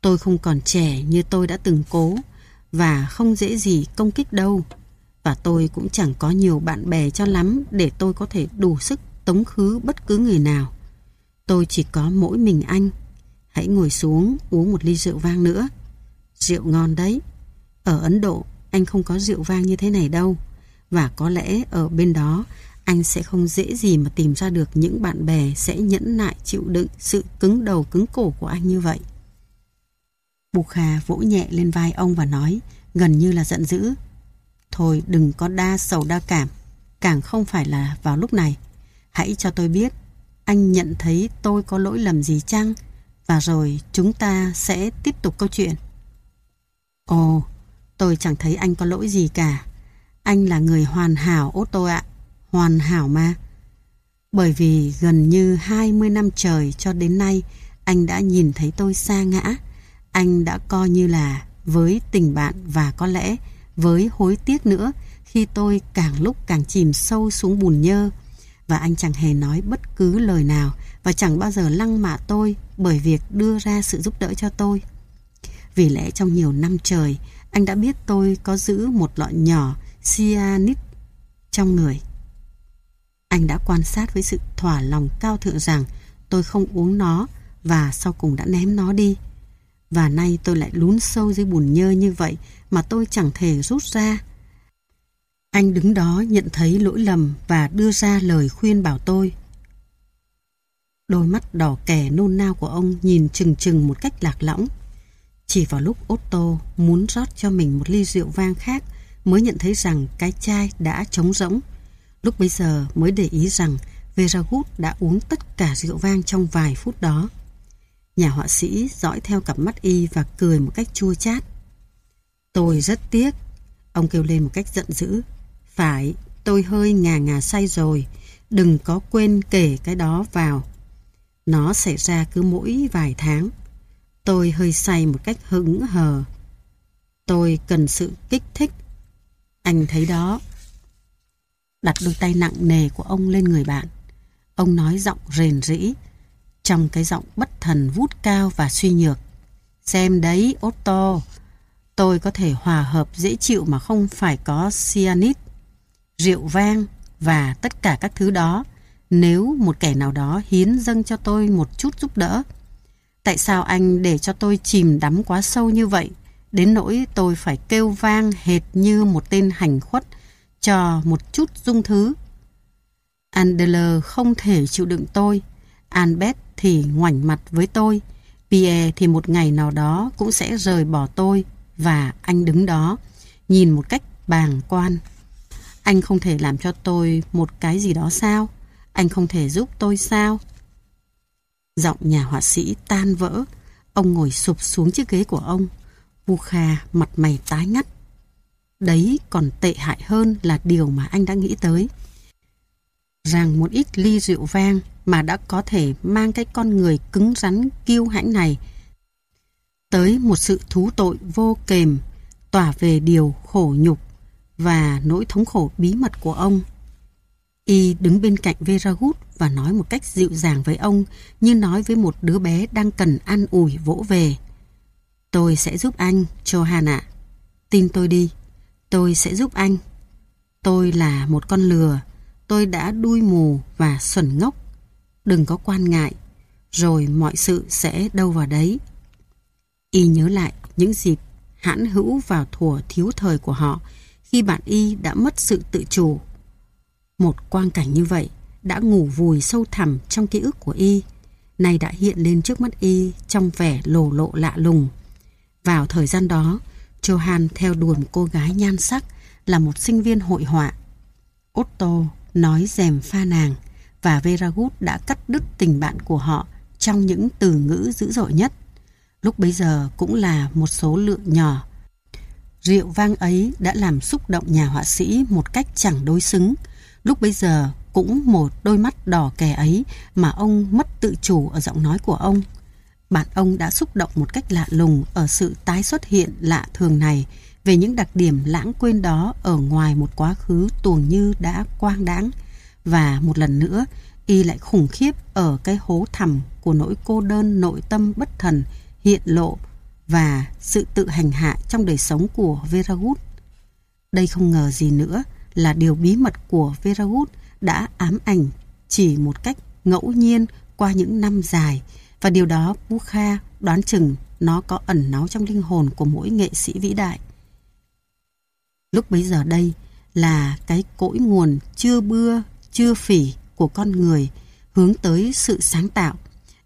Tôi không còn trẻ như tôi đã từng cố và không dễ gì công kích đâu. Và tôi cũng chẳng có nhiều bạn bè cho lắm để tôi có thể đủ sức tống khứ bất cứ người nào. Tôi chỉ có mỗi mình anh. Hãy ngồi xuống uống một ly rượu vang nữa. Rượu ngon đấy. Ở Ấn Độ anh không có rượu vang như thế này đâu. Và có lẽ ở bên đó anh sẽ không dễ gì mà tìm ra được những bạn bè sẽ nhẫn nại chịu đựng sự cứng đầu cứng cổ của anh như vậy. bù khà vỗ nhẹ lên vai ông và nói, gần như là giận dữ. Thôi đừng có đa sầu đa cảm, càng không phải là vào lúc này. Hãy cho tôi biết, anh nhận thấy tôi có lỗi lầm gì chăng? Và rồi chúng ta sẽ tiếp tục câu chuyện. Ồ, tôi chẳng thấy anh có lỗi gì cả. Anh là người hoàn hảo Otto ạ. Hoàn hảo mà. Bởi vì gần như 20 năm trời cho đến nay anh đã nhìn thấy tôi xa ngã. Anh đã coi như là với tình bạn và có lẽ với hối tiếc nữa khi tôi càng lúc càng chìm sâu xuống bùn nhơ và anh chẳng hề nói bất cứ lời nào và chẳng bao giờ lăng mạ tôi bởi việc đưa ra sự giúp đỡ cho tôi. Vì lẽ trong nhiều năm trời, anh đã biết tôi có giữ một lọ nhỏ cyanide trong người. Anh đã quan sát với sự thỏa lòng cao thượng rằng tôi không uống nó và sau cùng đã ném nó đi. Và nay tôi lại lún sâu dưới bùn nhơ như vậy mà tôi chẳng thể rút ra. Anh đứng đó nhận thấy lỗi lầm và đưa ra lời khuyên bảo tôi. Đôi mắt đỏ kẻ nôn nao của ông nhìn chừng chừng một cách lạc lõng. Chỉ vào lúc Otto muốn rót cho mình một ly rượu vang khác mới nhận thấy rằng cái chai đã trống rỗng. Lúc bấy giờ mới để ý rằng Veragut đã uống tất cả rượu vang trong vài phút đó. Nhà họa sĩ dõi theo cặp mắt y và cười một cách chua chát. Tôi rất tiếc. Ông kêu lên một cách giận dữ. Phải, tôi hơi ngà ngà say rồi. Đừng có quên kể cái đó vào. Nó xảy ra cứ mỗi vài tháng. Tôi hơi say một cách hững hờ. Tôi cần sự kích thích. Anh thấy đó. Đặt đôi tay nặng nề của ông lên người bạn. Ông nói giọng rền rĩ, trong cái giọng bất thần vút cao và suy nhược. Xem đấy, Otto, tôi có thể hòa hợp dễ chịu mà không phải có cyanide, rượu vang và tất cả các thứ đó nếu một kẻ nào đó hiến dâng cho tôi một chút giúp đỡ. Tại sao anh để cho tôi chìm đắm quá sâu như vậy, đến nỗi tôi phải kêu vang hệt như một tên hành khuất cho một chút dung thứ? Andler không thể chịu đựng tôi, Albert thì ngoảnh mặt với tôi, Pierre thì một ngày nào đó cũng sẽ rời bỏ tôi và anh đứng đó, nhìn một cách bàng quan. Anh không thể làm cho tôi một cái gì đó sao? Anh không thể giúp tôi sao? Giọng nhà họa sĩ tan vỡ. Ông ngồi sụp xuống chiếc ghế của ông. Vukha mặt mày tái ngắt. Đấy còn tệ hại hơn là điều mà anh đã nghĩ tới. Rằng một ít ly rượu vang mà đã có thể mang cái con người cứng rắn kiêu hãnh này tới một sự thú tội vô kềm, tỏa về điều khổ nhục và nỗi thống khổ bí mật của ông. Y đứng bên cạnh Veragut và nói một cách dịu dàng với ông như nói với một đứa bé đang cần an ủi vỗ về. Tôi sẽ giúp anh, Johan ạ. Tin tôi đi, tôi sẽ giúp anh. Tôi là một con lừa, tôi đã đuôi mù và xuẩn ngốc. Đừng có quan ngại, rồi mọi sự sẽ đâu vào đấy. Y nhớ lại những dịp hãn hữu vào thùa thiếu thời của họ khi bạn Y đã mất sự tự chủ. Một quang cảnh như vậy đã ngủ vùi sâu thẳm trong ký ức của Y, nay đã hiện lên trước mắt Y trong vẻ lồ lộ lạ lùng. Vào thời gian đó, Johan theo đuổi một cô gái nhan sắc là một sinh viên hội họa. Otto nói dèm pha nàng và Veragut đã cắt đứt tình bạn của họ trong những từ ngữ dữ dội nhất. Lúc bấy giờ cũng là một số lượng nhỏ. Rượu vang ấy đã làm xúc động nhà họa sĩ một cách chẳng đối xứng. Lúc bấy giờ cũng một đôi mắt đỏ kè ấy mà ông mất tự chủ ở giọng nói của ông. Bạn ông đã xúc động một cách lạ lùng ở sự tái xuất hiện lạ thường này về những đặc điểm lãng quên đó ở ngoài một quá khứ tuồng như đã quang đãng và một lần nữa, y lại khủng khiếp ở cái hố thẳm của nỗi cô đơn nội tâm bất thần hiện lộ và sự tự hành hạ trong đời sống của Veragut. Đây không ngờ gì nữa là điều bí mật của Veragut đã ám ảnh chỉ một cách ngẫu nhiên qua những năm dài và điều đó Bukha đoán chừng nó có ẩn náu trong linh hồn của mỗi nghệ sĩ vĩ đại. Lúc bấy giờ đây là cái cội nguồn chưa bưa, chưa phỉ của con người hướng tới sự sáng tạo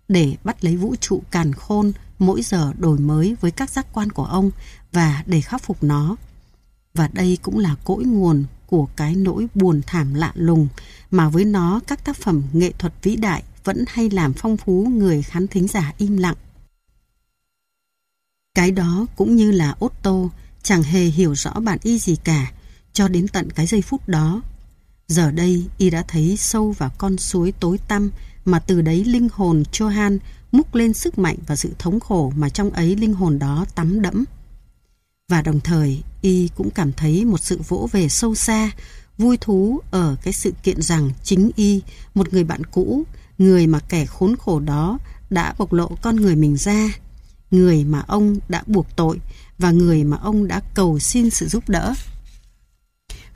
để bắt lấy vũ trụ càn khôn mỗi giờ đổi mới với các giác quan của ông và để khắc phục nó. Và đây cũng là cội nguồn của cái nỗi buồn thảm lạ lùng mà với nó, các tác phẩm nghệ thuật vĩ đại vẫn hay làm phong phú người khán thính giả im lặng. Cái đó cũng như là Otto chẳng hề hiểu rõ bản y gì cả, cho đến tận cái giây phút đó. Giờ đây, y đã thấy sâu vào con suối tối tăm mà từ đấy linh hồn Johan múc lên sức mạnh và sự thống khổ mà trong ấy linh hồn đó tắm đẫm. Và đồng thời, y cũng cảm thấy một sự vỗ về sâu xa, vui thú ở cái sự kiện rằng chính y, một người bạn cũ, người mà kẻ khốn khổ đó đã bộc lộ con người mình ra, người mà ông đã buộc tội và người mà ông đã cầu xin sự giúp đỡ.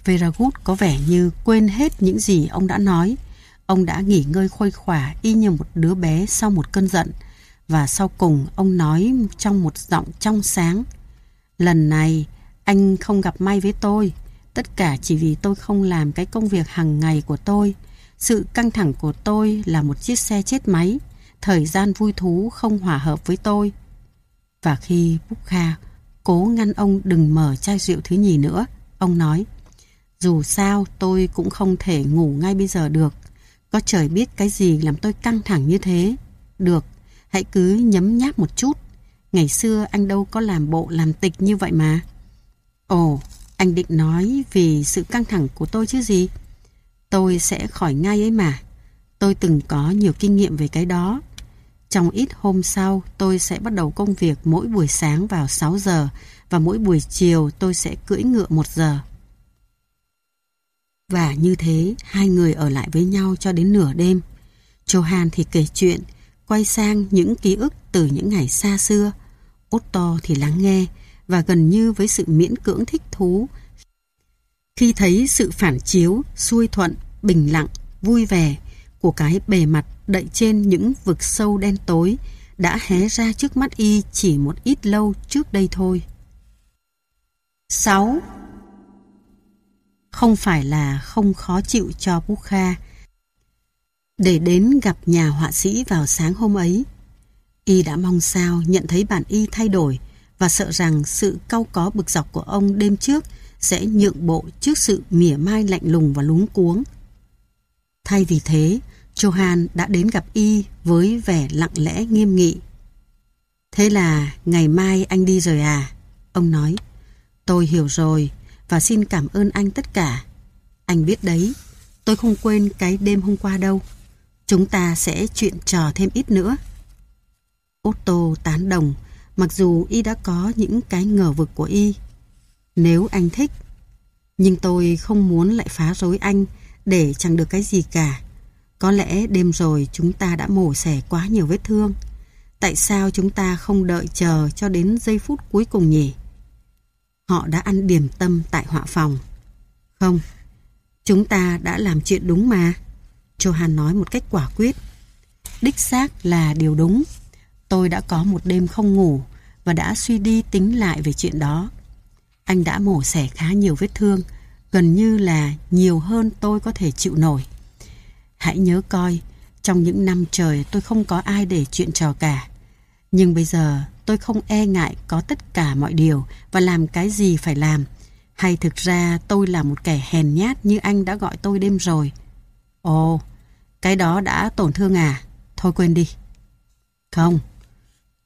Veragut có vẻ như quên hết những gì ông đã nói, Ông đã nghỉ ngơi khuây khỏa y như một đứa bé sau một cơn giận. Và sau cùng ông nói trong một giọng trong sáng. Lần này anh không gặp may với tôi. Tất cả chỉ vì tôi không làm cái công việc hàng ngày của tôi. Sự căng thẳng của tôi là một chiếc xe chết máy. Thời gian vui thú không hòa hợp với tôi. Và khi Bukha cố ngăn ông đừng mở chai rượu thứ nhì nữa, ông nói Dù sao tôi cũng không thể ngủ ngay bây giờ được. Có trời biết cái gì làm tôi căng thẳng như thế. Được, hãy cứ nhấm nháp một chút. Ngày xưa anh đâu có làm bộ làm tịch như vậy mà. Ồ, anh định nói vì sự căng thẳng của tôi chứ gì? Tôi sẽ khỏi ngay ấy mà. Tôi từng có nhiều kinh nghiệm về cái đó. Trong ít hôm sau, tôi sẽ bắt đầu công việc mỗi buổi sáng vào 6 giờ và mỗi buổi chiều tôi sẽ cưỡi ngựa 1 giờ. Và như thế, hai người ở lại với nhau cho đến nửa đêm. Johan thì kể chuyện, quay sang những ký ức từ những ngày xa xưa. Otto thì lắng nghe và gần như với sự miễn cưỡng thích thú. Khi thấy sự phản chiếu, xuôi thuận, bình lặng, vui vẻ của cái bề mặt đậy trên những vực sâu đen tối đã hé ra trước mắt y chỉ một ít lâu trước đây thôi. 6 không phải là không khó chịu cho Bukha. Để đến gặp nhà họa sĩ vào sáng hôm ấy, y đã mong sao nhận thấy bản y thay đổi và sợ rằng sự cau có bực dọc của ông đêm trước sẽ nhượng bộ trước sự mỉa mai lạnh lùng và lúng cuống. Thay vì thế, Johan đã đến gặp y với vẻ lặng lẽ nghiêm nghị. Thế là ngày mai anh đi rồi à? Ông nói. Tôi hiểu rồi, và xin cảm ơn anh tất cả. Anh biết đấy, tôi không quên cái đêm hôm qua đâu. Chúng ta sẽ chuyện trò thêm ít nữa. Otto tán đồng, mặc dù y đã có những cái ngờ vực của y. Nếu anh thích. Nhưng tôi không muốn lại phá rối anh để chẳng được cái gì cả. Có lẽ đêm rồi chúng ta đã mổ xẻ quá nhiều vết thương. Tại sao chúng ta không đợi chờ cho đến giây phút cuối cùng nhỉ? Họ đã ăn điểm tâm tại họa phòng. Không, chúng ta đã làm chuyện đúng mà. Johan nói một cách quả quyết. Đích xác là điều đúng. Tôi đã có một đêm không ngủ và đã suy đi tính lại về chuyện đó. Anh đã mổ xẻ khá nhiều vết thương, gần như là nhiều hơn tôi có thể chịu nổi. Hãy nhớ coi, trong những năm trời tôi không có ai để chuyện trò cả. Nhưng bây giờ tôi không e ngại có tất cả mọi điều và làm cái gì phải làm. Hay thực ra tôi là một kẻ hèn nhát như anh đã gọi tôi đêm rồi. Ồ, cái đó đã tổn thương à? Thôi quên đi. Không,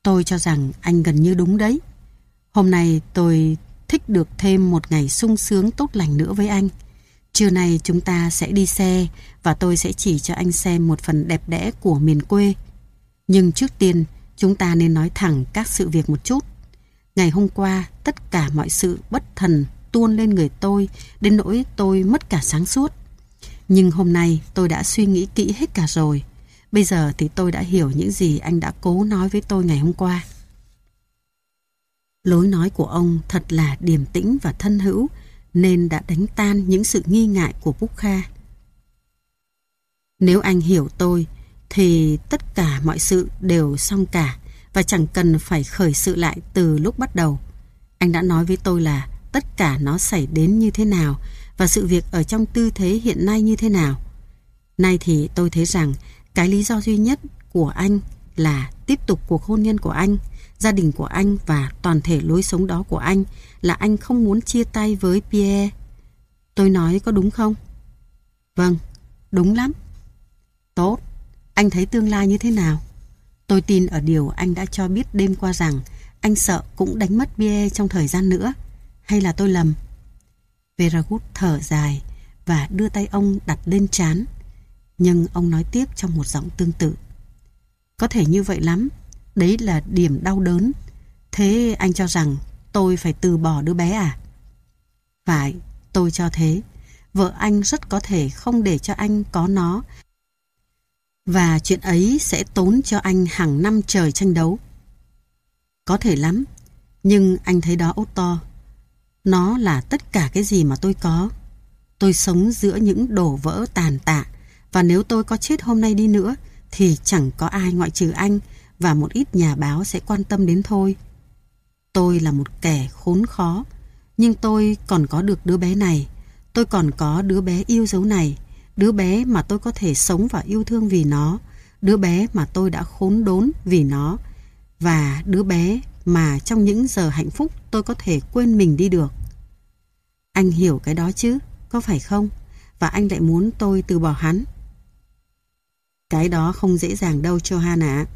tôi cho rằng anh gần như đúng đấy. Hôm nay tôi thích được thêm một ngày sung sướng tốt lành nữa với anh. Trưa nay chúng ta sẽ đi xe và tôi sẽ chỉ cho anh xem một phần đẹp đẽ của miền quê. Nhưng trước tiên, chúng ta nên nói thẳng các sự việc một chút. Ngày hôm qua, tất cả mọi sự bất thần tuôn lên người tôi đến nỗi tôi mất cả sáng suốt. Nhưng hôm nay tôi đã suy nghĩ kỹ hết cả rồi. Bây giờ thì tôi đã hiểu những gì anh đã cố nói với tôi ngày hôm qua. Lối nói của ông thật là điềm tĩnh và thân hữu, nên đã đánh tan những sự nghi ngại của Phúc Kha. Nếu anh hiểu tôi, thì tất cả mọi sự đều xong cả và chẳng cần phải khởi sự lại từ lúc bắt đầu. Anh đã nói với tôi là tất cả nó xảy đến như thế nào và sự việc ở trong tư thế hiện nay như thế nào. Nay thì tôi thấy rằng cái lý do duy nhất của anh là tiếp tục cuộc hôn nhân của anh, gia đình của anh và toàn thể lối sống đó của anh là anh không muốn chia tay với Pierre. Tôi nói có đúng không? Vâng, đúng lắm. Tốt, anh thấy tương lai như thế nào? Tôi tin ở điều anh đã cho biết đêm qua rằng anh sợ cũng đánh mất Pierre trong thời gian nữa. Hay là tôi lầm? Veragut thở dài và đưa tay ông đặt lên chán. Nhưng ông nói tiếp trong một giọng tương tự. Có thể như vậy lắm. Đấy là điểm đau đớn. Thế anh cho rằng tôi phải từ bỏ đứa bé à? Phải, tôi cho thế. Vợ anh rất có thể không để cho anh có nó. Và chuyện ấy sẽ tốn cho anh hàng năm trời tranh đấu. Có thể lắm, nhưng anh thấy đó Otto. Nó là tất cả cái gì mà tôi có. Tôi sống giữa những đổ vỡ tàn tạ và nếu tôi có chết hôm nay đi nữa thì chẳng có ai ngoại trừ anh và một ít nhà báo sẽ quan tâm đến thôi. Tôi là một kẻ khốn khó, nhưng tôi còn có được đứa bé này. Tôi còn có đứa bé yêu dấu này, đứa bé mà tôi có thể sống và yêu thương vì nó, đứa bé mà tôi đã khốn đốn vì nó, và đứa bé mà trong những giờ hạnh phúc tôi có thể quên mình đi được. Anh hiểu cái đó chứ, có phải không? Và anh lại muốn tôi từ bỏ hắn. Cái đó không dễ dàng đâu Johanna ạ.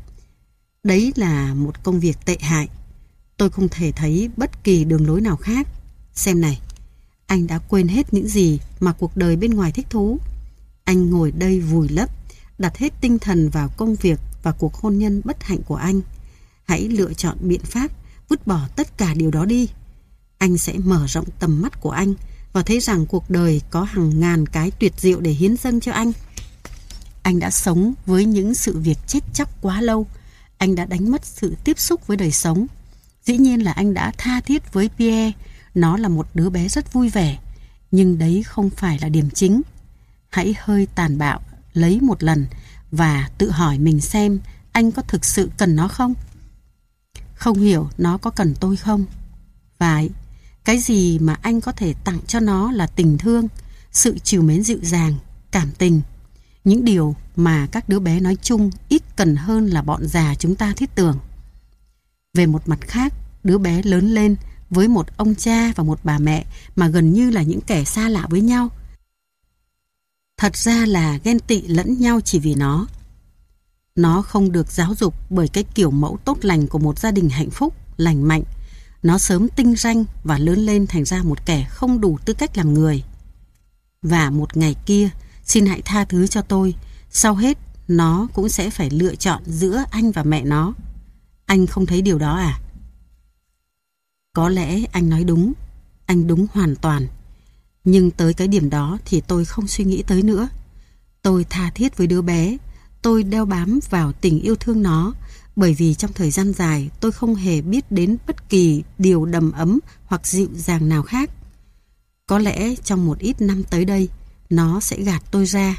Đấy là một công việc tệ hại. Tôi không thể thấy bất kỳ đường lối nào khác. Xem này, anh đã quên hết những gì mà cuộc đời bên ngoài thích thú. Anh ngồi đây vùi lấp, đặt hết tinh thần vào công việc và cuộc hôn nhân bất hạnh của anh. Hãy lựa chọn biện pháp, vứt bỏ tất cả điều đó đi. Anh sẽ mở rộng tầm mắt của anh và thấy rằng cuộc đời có hàng ngàn cái tuyệt diệu để hiến dâng cho anh. Anh đã sống với những sự việc chết chóc quá lâu. Anh đã đánh mất sự tiếp xúc với đời sống. Dĩ nhiên là anh đã tha thiết với Pierre. Nó là một đứa bé rất vui vẻ. Nhưng đấy không phải là điểm chính. Hãy hơi tàn bạo, lấy một lần và tự hỏi mình xem anh có thực sự cần nó không? Không hiểu nó có cần tôi không? Phải, cái gì mà anh có thể tặng cho nó là tình thương, sự chiều mến dịu dàng, cảm tình. Những điều mà các đứa bé nói chung ít cần hơn là bọn già chúng ta thiết tưởng. Về một mặt khác, đứa bé lớn lên với một ông cha và một bà mẹ mà gần như là những kẻ xa lạ với nhau. Thật ra là ghen tị lẫn nhau chỉ vì nó. Nó không được giáo dục bởi cái kiểu mẫu tốt lành của một gia đình hạnh phúc, lành mạnh. Nó sớm tinh ranh và lớn lên thành ra một kẻ không đủ tư cách làm người. Và một ngày kia, xin hãy tha thứ cho tôi, sau hết nó cũng sẽ phải lựa chọn giữa anh và mẹ nó. Anh không thấy điều đó à? Có lẽ anh nói đúng, anh đúng hoàn toàn. Nhưng tới cái điểm đó thì tôi không suy nghĩ tới nữa. Tôi tha thiết với đứa bé, tôi đeo bám vào tình yêu thương nó, bởi vì trong thời gian dài tôi không hề biết đến bất kỳ điều đầm ấm hoặc dịu dàng nào khác. Có lẽ trong một ít năm tới đây, nó sẽ gạt tôi ra.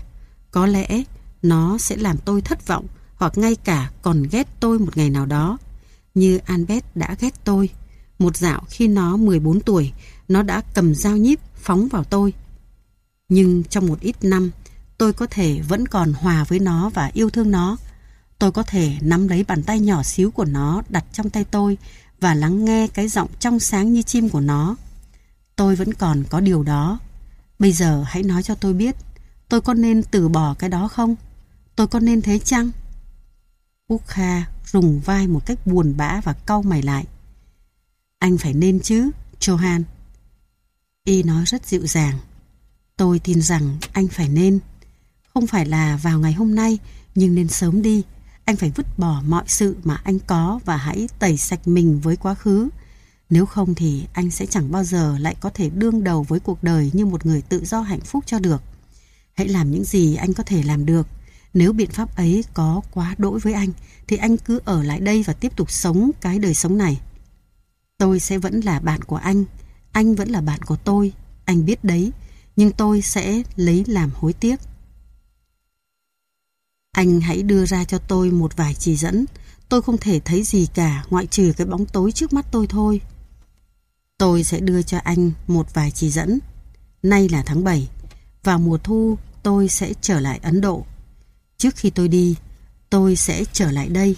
Có lẽ nó sẽ làm tôi thất vọng hoặc ngay cả còn ghét tôi một ngày nào đó. Như Albert đã ghét tôi. Một dạo khi nó 14 tuổi, nó đã cầm dao nhíp phóng vào tôi. Nhưng trong một ít năm, tôi có thể vẫn còn hòa với nó và yêu thương nó. Tôi có thể nắm lấy bàn tay nhỏ xíu của nó đặt trong tay tôi và lắng nghe cái giọng trong sáng như chim của nó. Tôi vẫn còn có điều đó. Bây giờ hãy nói cho tôi biết, tôi có nên từ bỏ cái đó không? Tôi có nên thế chăng? Ukha rùng vai một cách buồn bã và cau mày lại. Anh phải nên chứ, Johan. Y nói rất dịu dàng. Tôi tin rằng anh phải nên. Không phải là vào ngày hôm nay, nhưng nên sớm đi. Anh phải vứt bỏ mọi sự mà anh có và hãy tẩy sạch mình với quá khứ. Nếu không thì anh sẽ chẳng bao giờ lại có thể đương đầu với cuộc đời như một người tự do hạnh phúc cho được. Hãy làm những gì anh có thể làm được. Nếu biện pháp ấy có quá đỗi với anh, thì anh cứ ở lại đây và tiếp tục sống cái đời sống này. Tôi sẽ vẫn là bạn của anh, anh vẫn là bạn của tôi, anh biết đấy, nhưng tôi sẽ lấy làm hối tiếc. Anh hãy đưa ra cho tôi một vài chỉ dẫn, tôi không thể thấy gì cả ngoại trừ cái bóng tối trước mắt tôi thôi. Tôi sẽ đưa cho anh một vài chỉ dẫn. Nay là tháng 7, vào mùa thu tôi sẽ trở lại Ấn Độ. Trước khi tôi đi, tôi sẽ trở lại đây.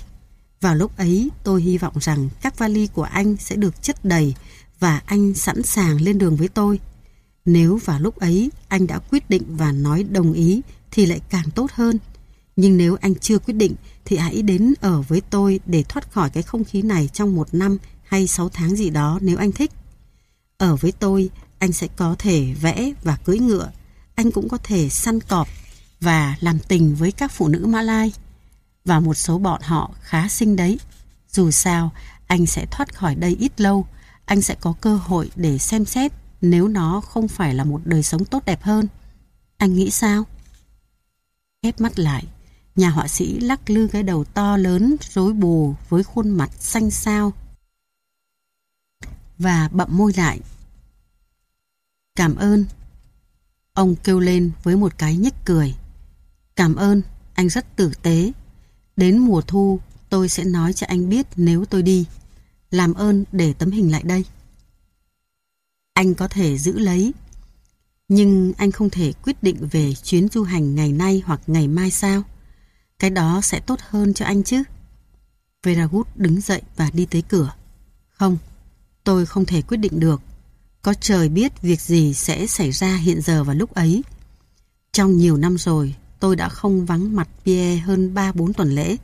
Vào lúc ấy, tôi hy vọng rằng các vali của anh sẽ được chất đầy và anh sẵn sàng lên đường với tôi. Nếu vào lúc ấy anh đã quyết định và nói đồng ý thì lại càng tốt hơn. Nhưng nếu anh chưa quyết định thì hãy đến ở với tôi để thoát khỏi cái không khí này trong một năm hay sáu tháng gì đó nếu anh thích. Ở với tôi, anh sẽ có thể vẽ và cưỡi ngựa. Anh cũng có thể săn cọp và làm tình với các phụ nữ Mã Lai. Và một số bọn họ khá xinh đấy. Dù sao, anh sẽ thoát khỏi đây ít lâu. Anh sẽ có cơ hội để xem xét nếu nó không phải là một đời sống tốt đẹp hơn. Anh nghĩ sao? Khép mắt lại, nhà họa sĩ lắc lư cái đầu to lớn rối bù với khuôn mặt xanh xao và bậm môi lại. Cảm ơn. Ông kêu lên với một cái nhếch cười. Cảm ơn, anh rất tử tế. Đến mùa thu, tôi sẽ nói cho anh biết nếu tôi đi. Làm ơn để tấm hình lại đây. Anh có thể giữ lấy. Nhưng anh không thể quyết định về chuyến du hành ngày nay hoặc ngày mai sao? Cái đó sẽ tốt hơn cho anh chứ. Veragut đứng dậy và đi tới cửa. Không, tôi không thể quyết định được. Có trời biết việc gì sẽ xảy ra hiện giờ và lúc ấy. Trong nhiều năm rồi, tôi đã không vắng mặt Pierre hơn 3-4 tuần lễ.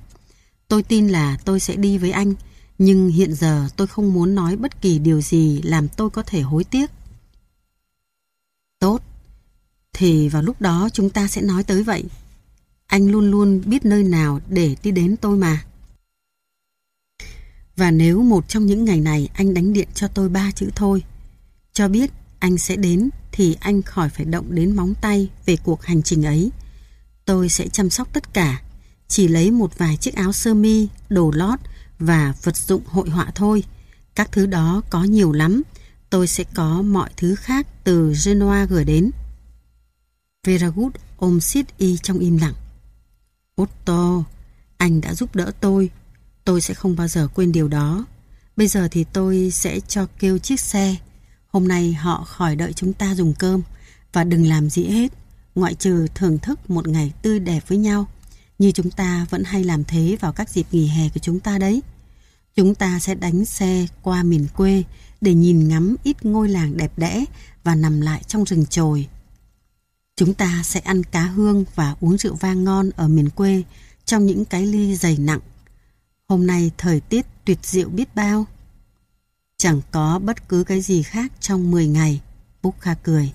Tôi tin là tôi sẽ đi với anh, nhưng hiện giờ tôi không muốn nói bất kỳ điều gì làm tôi có thể hối tiếc. Tốt, thì vào lúc đó chúng ta sẽ nói tới vậy. Anh luôn luôn biết nơi nào để đi đến tôi mà. Và nếu một trong những ngày này anh đánh điện cho tôi ba chữ thôi, cho biết anh sẽ đến thì anh khỏi phải động đến móng tay về cuộc hành trình ấy. Tôi sẽ chăm sóc tất cả, chỉ lấy một vài chiếc áo sơ mi, đồ lót và vật dụng hội họa thôi. Các thứ đó có nhiều lắm, tôi sẽ có mọi thứ khác từ Genoa gửi đến. Veragut ôm siết y trong im lặng. Otto, anh đã giúp đỡ tôi. Tôi sẽ không bao giờ quên điều đó. Bây giờ thì tôi sẽ cho kêu chiếc xe. Hôm nay họ khỏi đợi chúng ta dùng cơm và đừng làm gì hết, ngoại trừ thưởng thức một ngày tươi đẹp với nhau, như chúng ta vẫn hay làm thế vào các dịp nghỉ hè của chúng ta đấy. Chúng ta sẽ đánh xe qua miền quê để nhìn ngắm ít ngôi làng đẹp đẽ và nằm lại trong rừng trồi. Chúng ta sẽ ăn cá hương và uống rượu vang ngon ở miền quê trong những cái ly dày nặng. Hôm nay thời tiết tuyệt diệu biết bao. Chẳng có bất cứ cái gì khác trong 10 ngày. Bukha cười.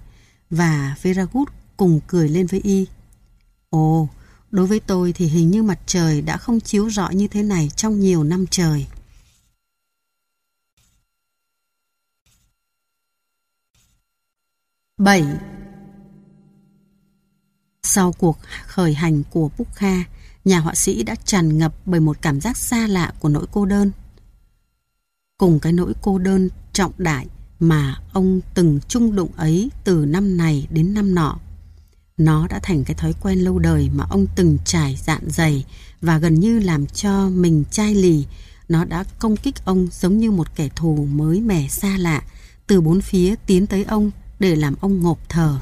Và Veragut cùng cười lên với y. Ồ, đối với tôi thì hình như mặt trời đã không chiếu rọi như thế này trong nhiều năm trời. Bảy. Sau cuộc khởi hành của Pukha, nhà họa sĩ đã tràn ngập bởi một cảm giác xa lạ của nỗi cô đơn. Cùng cái nỗi cô đơn trọng đại mà ông từng chung đụng ấy từ năm này đến năm nọ. Nó đã thành cái thói quen lâu đời mà ông từng trải dạn dày và gần như làm cho mình chai lì. Nó đã công kích ông giống như một kẻ thù mới mẻ xa lạ, từ bốn phía tiến tới ông để làm ông ngộp thở.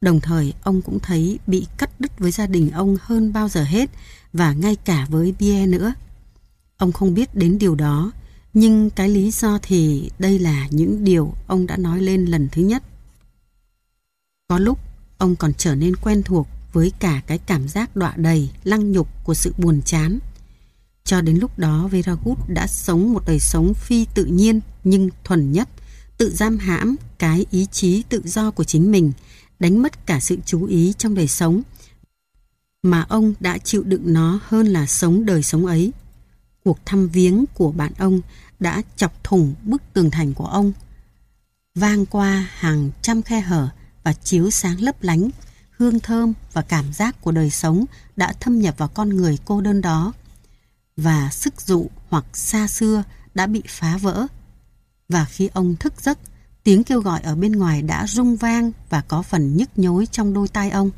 Đồng thời ông cũng thấy bị cắt đứt với gia đình ông hơn bao giờ hết và ngay cả với Bia nữa. Ông không biết đến điều đó, nhưng cái lý do thì đây là những điều ông đã nói lên lần thứ nhất. Có lúc ông còn trở nên quen thuộc với cả cái cảm giác đọa đầy, lăng nhục của sự buồn chán. Cho đến lúc đó Veragut đã sống một đời sống phi tự nhiên nhưng thuần nhất, tự giam hãm cái ý chí tự do của chính mình, đánh mất cả sự chú ý trong đời sống, mà ông đã chịu đựng nó hơn là sống đời sống ấy. Cuộc thăm viếng của bạn ông đã chọc thủng bức tường thành của ông, vang qua hàng trăm khe hở và chiếu sáng lấp lánh, hương thơm và cảm giác của đời sống đã thâm nhập vào con người cô đơn đó. Và sức dụ hoặc xa xưa đã bị phá vỡ. Và khi ông thức giấc, tiếng kêu gọi ở bên ngoài đã rung vang và có phần nhức nhối trong đôi tai ông.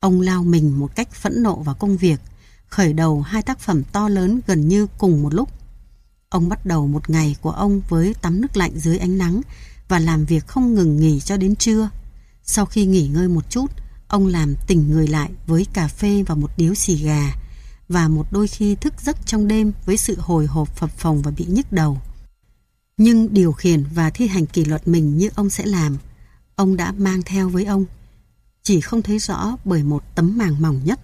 Ông lao mình một cách phẫn nộ vào công việc, khởi đầu hai tác phẩm to lớn gần như cùng một lúc. Ông bắt đầu một ngày của ông với tắm nước lạnh dưới ánh nắng và làm việc không ngừng nghỉ cho đến trưa. Sau khi nghỉ ngơi một chút, ông làm tỉnh người lại với cà phê và một điếu xì gà và một đôi khi thức giấc trong đêm với sự hồi hộp phập phồng và bị nhức đầu. Nhưng điều khiển và thi hành kỷ luật mình như ông sẽ làm, ông đã mang theo với ông. Chỉ không thấy rõ bởi một tấm màng mỏng nhất.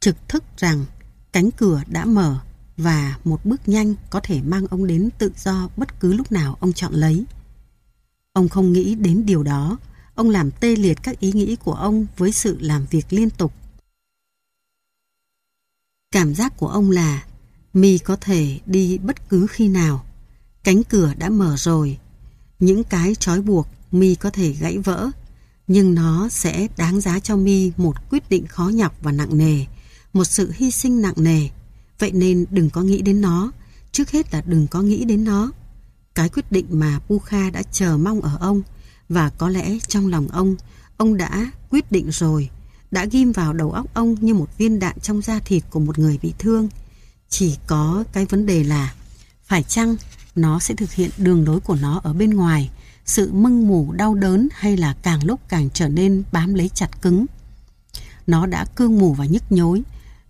Trực thức rằng cánh cửa đã mở và một bước nhanh có thể mang ông đến tự do bất cứ lúc nào ông chọn lấy. Ông không nghĩ đến điều đó, ông làm tê liệt các ý nghĩ của ông với sự làm việc liên tục. Cảm giác của ông là mi có thể đi bất cứ khi nào. Cánh cửa đã mở rồi. Những cái trói buộc mi có thể gãy vỡ, nhưng nó sẽ đáng giá cho mi một quyết định khó nhọc và nặng nề, một sự hy sinh nặng nề. Vậy nên đừng có nghĩ đến nó, trước hết là đừng có nghĩ đến nó. Cái quyết định mà Pukha đã chờ mong ở ông, và có lẽ trong lòng ông, ông đã quyết định rồi, đã ghim vào đầu óc ông như một viên đạn trong da thịt của một người bị thương. Chỉ có cái vấn đề là, phải chăng nó sẽ thực hiện đường lối của nó ở bên ngoài, sự mưng mủ đau đớn hay là càng lúc càng trở nên bám lấy chặt cứng. Nó đã cương mù và nhức nhối,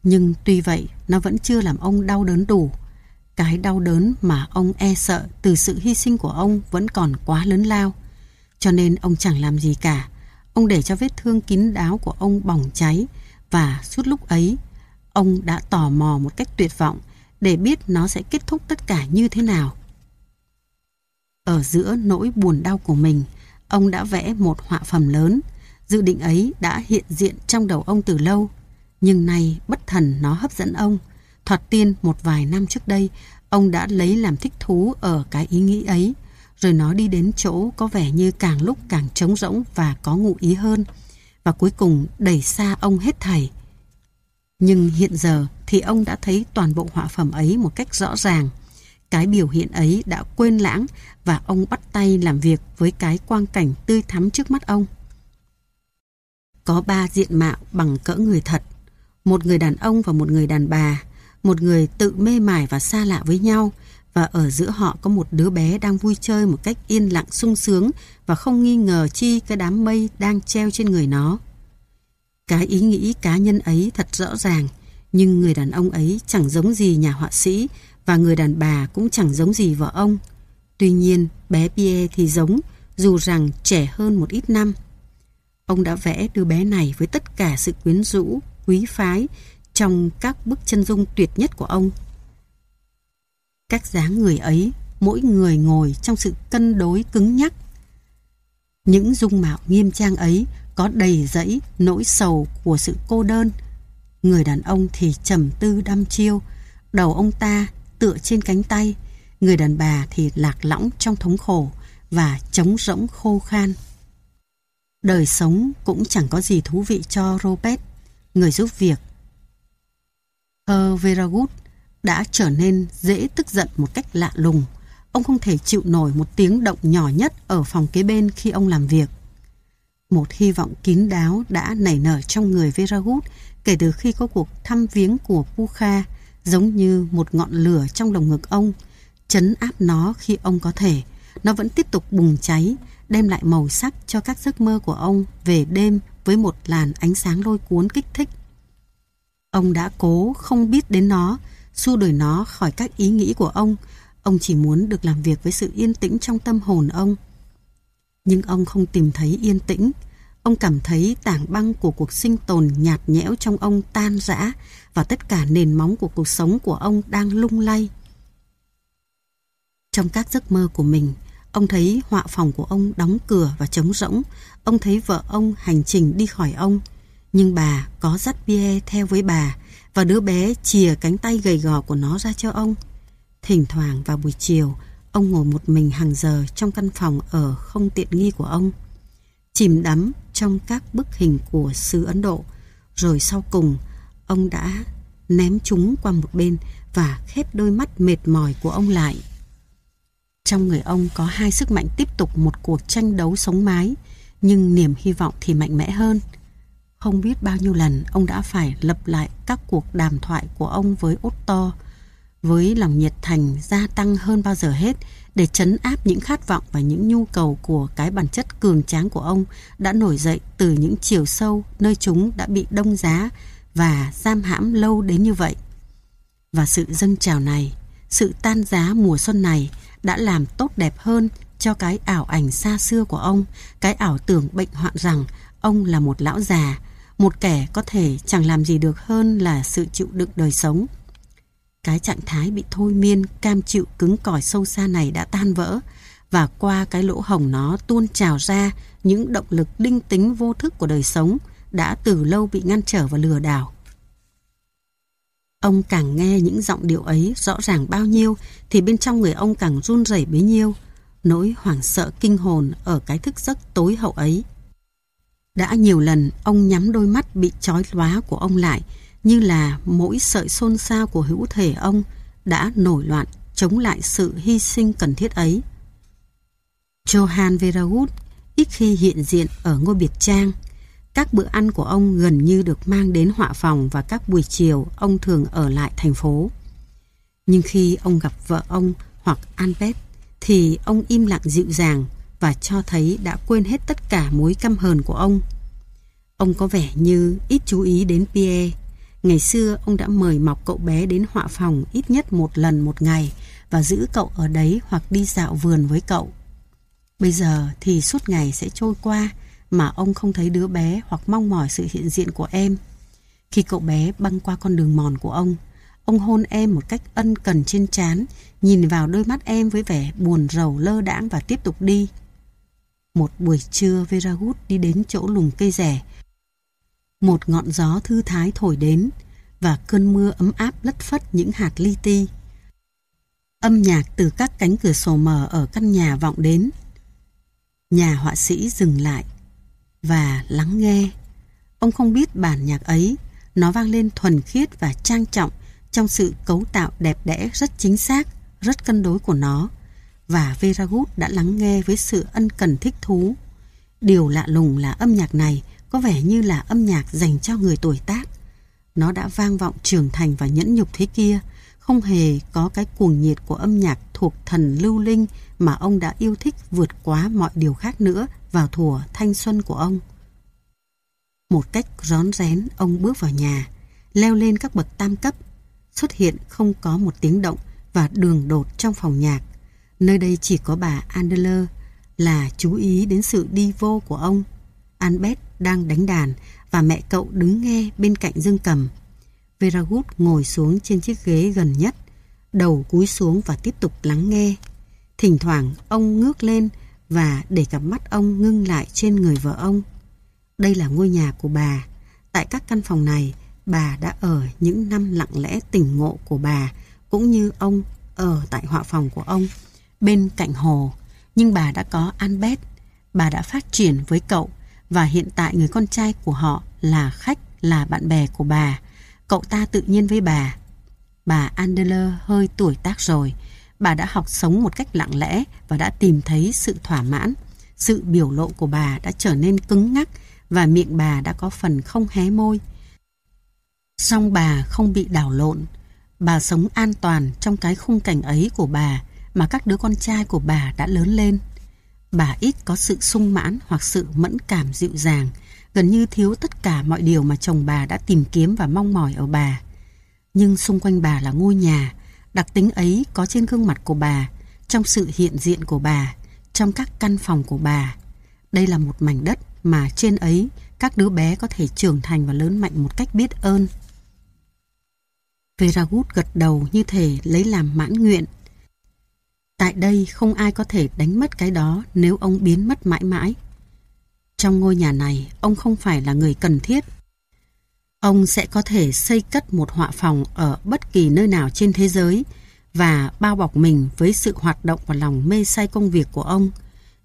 nhưng tuy vậy nó vẫn chưa làm ông đau đớn đủ. Cái đau đớn mà ông e sợ từ sự hy sinh của ông vẫn còn quá lớn lao. Cho nên ông chẳng làm gì cả. Ông để cho vết thương kín đáo của ông bỏng cháy và suốt lúc ấy, ông đã tò mò một cách tuyệt vọng để biết nó sẽ kết thúc tất cả như thế nào. Ở giữa nỗi buồn đau của mình, ông đã vẽ một họa phẩm lớn. Dự định ấy đã hiện diện trong đầu ông từ lâu. Nhưng nay bất thần nó hấp dẫn ông. Thoạt tiên một vài năm trước đây, ông đã lấy làm thích thú ở cái ý nghĩ ấy rồi nó đi đến chỗ có vẻ như càng lúc càng trống rỗng và có ngụ ý hơn, và cuối cùng đẩy xa ông hết thảy. Nhưng hiện giờ thì ông đã thấy toàn bộ họa phẩm ấy một cách rõ ràng. Cái biểu hiện ấy đã quên lãng và ông bắt tay làm việc với cái quang cảnh tươi thắm trước mắt ông. Có ba diện mạo bằng cỡ người thật, một người đàn ông và một người đàn bà, một người tự mê mải và xa lạ với nhau, và ở giữa họ có một đứa bé đang vui chơi một cách yên lặng sung sướng và không nghi ngờ chi cái đám mây đang treo trên người nó. Cái ý nghĩ cá nhân ấy thật rõ ràng, nhưng người đàn ông ấy chẳng giống gì nhà họa sĩ và người đàn bà cũng chẳng giống gì vợ ông. Tuy nhiên, bé Pierre thì giống, dù rằng trẻ hơn một ít năm. Ông đã vẽ đứa bé này với tất cả sự quyến rũ, quý phái trong các bức chân dung tuyệt nhất của ông các dáng người ấy, mỗi người ngồi trong sự cân đối cứng nhắc. Những dung mạo nghiêm trang ấy có đầy dẫy nỗi sầu của sự cô đơn. Người đàn ông thì trầm tư đăm chiêu, đầu ông ta tựa trên cánh tay, người đàn bà thì lạc lõng trong thống khổ và trống rỗng khô khan. Đời sống cũng chẳng có gì thú vị cho Robert, người giúp việc. Herr Veragut đã trở nên dễ tức giận một cách lạ lùng. Ông không thể chịu nổi một tiếng động nhỏ nhất ở phòng kế bên khi ông làm việc. Một hy vọng kín đáo đã nảy nở trong người Veragut kể từ khi có cuộc thăm viếng của Pukha giống như một ngọn lửa trong lồng ngực ông, chấn áp nó khi ông có thể. Nó vẫn tiếp tục bùng cháy, đem lại màu sắc cho các giấc mơ của ông về đêm với một làn ánh sáng lôi cuốn kích thích. Ông đã cố không biết đến nó, xua đuổi nó khỏi các ý nghĩ của ông. Ông chỉ muốn được làm việc với sự yên tĩnh trong tâm hồn ông. Nhưng ông không tìm thấy yên tĩnh. Ông cảm thấy tảng băng của cuộc sinh tồn nhạt nhẽo trong ông tan rã và tất cả nền móng của cuộc sống của ông đang lung lay. Trong các giấc mơ của mình, ông thấy họa phòng của ông đóng cửa và trống rỗng. Ông thấy vợ ông hành trình đi khỏi ông. Nhưng bà có dắt Pierre theo với bà và đứa bé chìa cánh tay gầy gò của nó ra cho ông. Thỉnh thoảng vào buổi chiều, ông ngồi một mình hàng giờ trong căn phòng ở không tiện nghi của ông. Chìm đắm trong các bức hình của xứ Ấn Độ. Rồi sau cùng, ông đã ném chúng qua một bên và khép đôi mắt mệt mỏi của ông lại. Trong người ông có hai sức mạnh tiếp tục một cuộc tranh đấu sống mái, nhưng niềm hy vọng thì mạnh mẽ hơn. Không biết bao nhiêu lần ông đã phải lập lại các cuộc đàm thoại của ông với Otto, với lòng nhiệt thành gia tăng hơn bao giờ hết để chấn áp những khát vọng và những nhu cầu của cái bản chất cường tráng của ông đã nổi dậy từ những chiều sâu nơi chúng đã bị đông giá và giam hãm lâu đến như vậy. Và sự dâng trào này, sự tan giá mùa xuân này đã làm tốt đẹp hơn cho cái ảo ảnh xa xưa của ông, cái ảo tưởng bệnh hoạn rằng ông là một lão già, một kẻ có thể chẳng làm gì được hơn là sự chịu đựng đời sống. Cái trạng thái bị thôi miên, cam chịu cứng cỏi sâu xa này đã tan vỡ và qua cái lỗ hồng nó tuôn trào ra những động lực đinh tính vô thức của đời sống đã từ lâu bị ngăn trở và lừa đảo. Ông càng nghe những giọng điệu ấy rõ ràng bao nhiêu thì bên trong người ông càng run rẩy bấy nhiêu, nỗi hoảng sợ kinh hồn ở cái thức giấc tối hậu ấy. Đã nhiều lần ông nhắm đôi mắt bị trói lóa của ông lại như là mỗi sợi xôn xao của hữu thể ông đã nổi loạn chống lại sự hy sinh cần thiết ấy. Johann Veragut ít khi hiện diện ở ngôi biệt trang. Các bữa ăn của ông gần như được mang đến họa phòng và các buổi chiều ông thường ở lại thành phố. Nhưng khi ông gặp vợ ông hoặc Albert thì ông im lặng dịu dàng và cho thấy đã quên hết tất cả mối căm hờn của ông. Ông có vẻ như ít chú ý đến Pierre. Ngày xưa ông đã mời mọc cậu bé đến họa phòng ít nhất một lần một ngày và giữ cậu ở đấy hoặc đi dạo vườn với cậu. Bây giờ thì suốt ngày sẽ trôi qua mà ông không thấy đứa bé hoặc mong mỏi sự hiện diện của em. Khi cậu bé băng qua con đường mòn của ông, ông hôn em một cách ân cần trên trán, nhìn vào đôi mắt em với vẻ buồn rầu lơ đãng và tiếp tục đi. Một buổi trưa Veragut đi đến chỗ lùm cây rẻ. Một ngọn gió thư thái thổi đến và cơn mưa ấm áp lất phất những hạt li ti. Âm nhạc từ các cánh cửa sổ mở ở căn nhà vọng đến. Nhà họa sĩ dừng lại và lắng nghe. Ông không biết bản nhạc ấy, nó vang lên thuần khiết và trang trọng trong sự cấu tạo đẹp đẽ rất chính xác, rất cân đối của nó và Veragut đã lắng nghe với sự ân cần thích thú. Điều lạ lùng là âm nhạc này có vẻ như là âm nhạc dành cho người tuổi tác. Nó đã vang vọng trưởng thành và nhẫn nhục thế kia, không hề có cái cuồng nhiệt của âm nhạc thuộc thần lưu linh mà ông đã yêu thích vượt quá mọi điều khác nữa vào thủa thanh xuân của ông. Một cách rón rén, ông bước vào nhà, leo lên các bậc tam cấp, xuất hiện không có một tiếng động và đường đột trong phòng nhạc. Nơi đây chỉ có bà Andler là chú ý đến sự đi vô của ông. Albert đang đánh đàn và mẹ cậu đứng nghe bên cạnh dương cầm. Veragut ngồi xuống trên chiếc ghế gần nhất, đầu cúi xuống và tiếp tục lắng nghe. Thỉnh thoảng ông ngước lên và để cặp mắt ông ngưng lại trên người vợ ông. Đây là ngôi nhà của bà. Tại các căn phòng này, bà đã ở những năm lặng lẽ tỉnh ngộ của bà, cũng như ông ở tại họa phòng của ông bên cạnh hồ. Nhưng bà đã có Albert, bà đã phát triển với cậu và hiện tại người con trai của họ là khách, là bạn bè của bà. Cậu ta tự nhiên với bà. Bà Andler hơi tuổi tác rồi. Bà đã học sống một cách lặng lẽ và đã tìm thấy sự thỏa mãn. Sự biểu lộ của bà đã trở nên cứng ngắc và miệng bà đã có phần không hé môi. Song bà không bị đảo lộn. Bà sống an toàn trong cái khung cảnh ấy của bà mà các đứa con trai của bà đã lớn lên. Bà ít có sự sung mãn hoặc sự mẫn cảm dịu dàng, gần như thiếu tất cả mọi điều mà chồng bà đã tìm kiếm và mong mỏi ở bà. Nhưng xung quanh bà là ngôi nhà, đặc tính ấy có trên gương mặt của bà, trong sự hiện diện của bà, trong các căn phòng của bà. Đây là một mảnh đất mà trên ấy các đứa bé có thể trưởng thành và lớn mạnh một cách biết ơn. Veragut gật đầu như thể lấy làm mãn nguyện. Tại đây không ai có thể đánh mất cái đó nếu ông biến mất mãi mãi. Trong ngôi nhà này, ông không phải là người cần thiết. Ông sẽ có thể xây cất một họa phòng ở bất kỳ nơi nào trên thế giới và bao bọc mình với sự hoạt động và lòng mê say công việc của ông,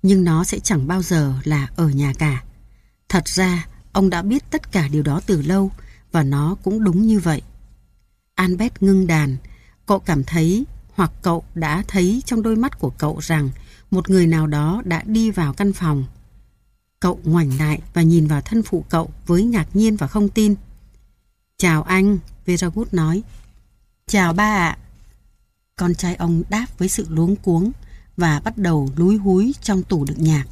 nhưng nó sẽ chẳng bao giờ là ở nhà cả. Thật ra, ông đã biết tất cả điều đó từ lâu và nó cũng đúng như vậy. Albert ngưng đàn, cậu cảm thấy hoặc cậu đã thấy trong đôi mắt của cậu rằng một người nào đó đã đi vào căn phòng. Cậu ngoảnh lại và nhìn vào thân phụ cậu với ngạc nhiên và không tin. Chào anh, Vera Wood nói. Chào ba ạ. Con trai ông đáp với sự luống cuống và bắt đầu lúi húi trong tủ đựng nhạc.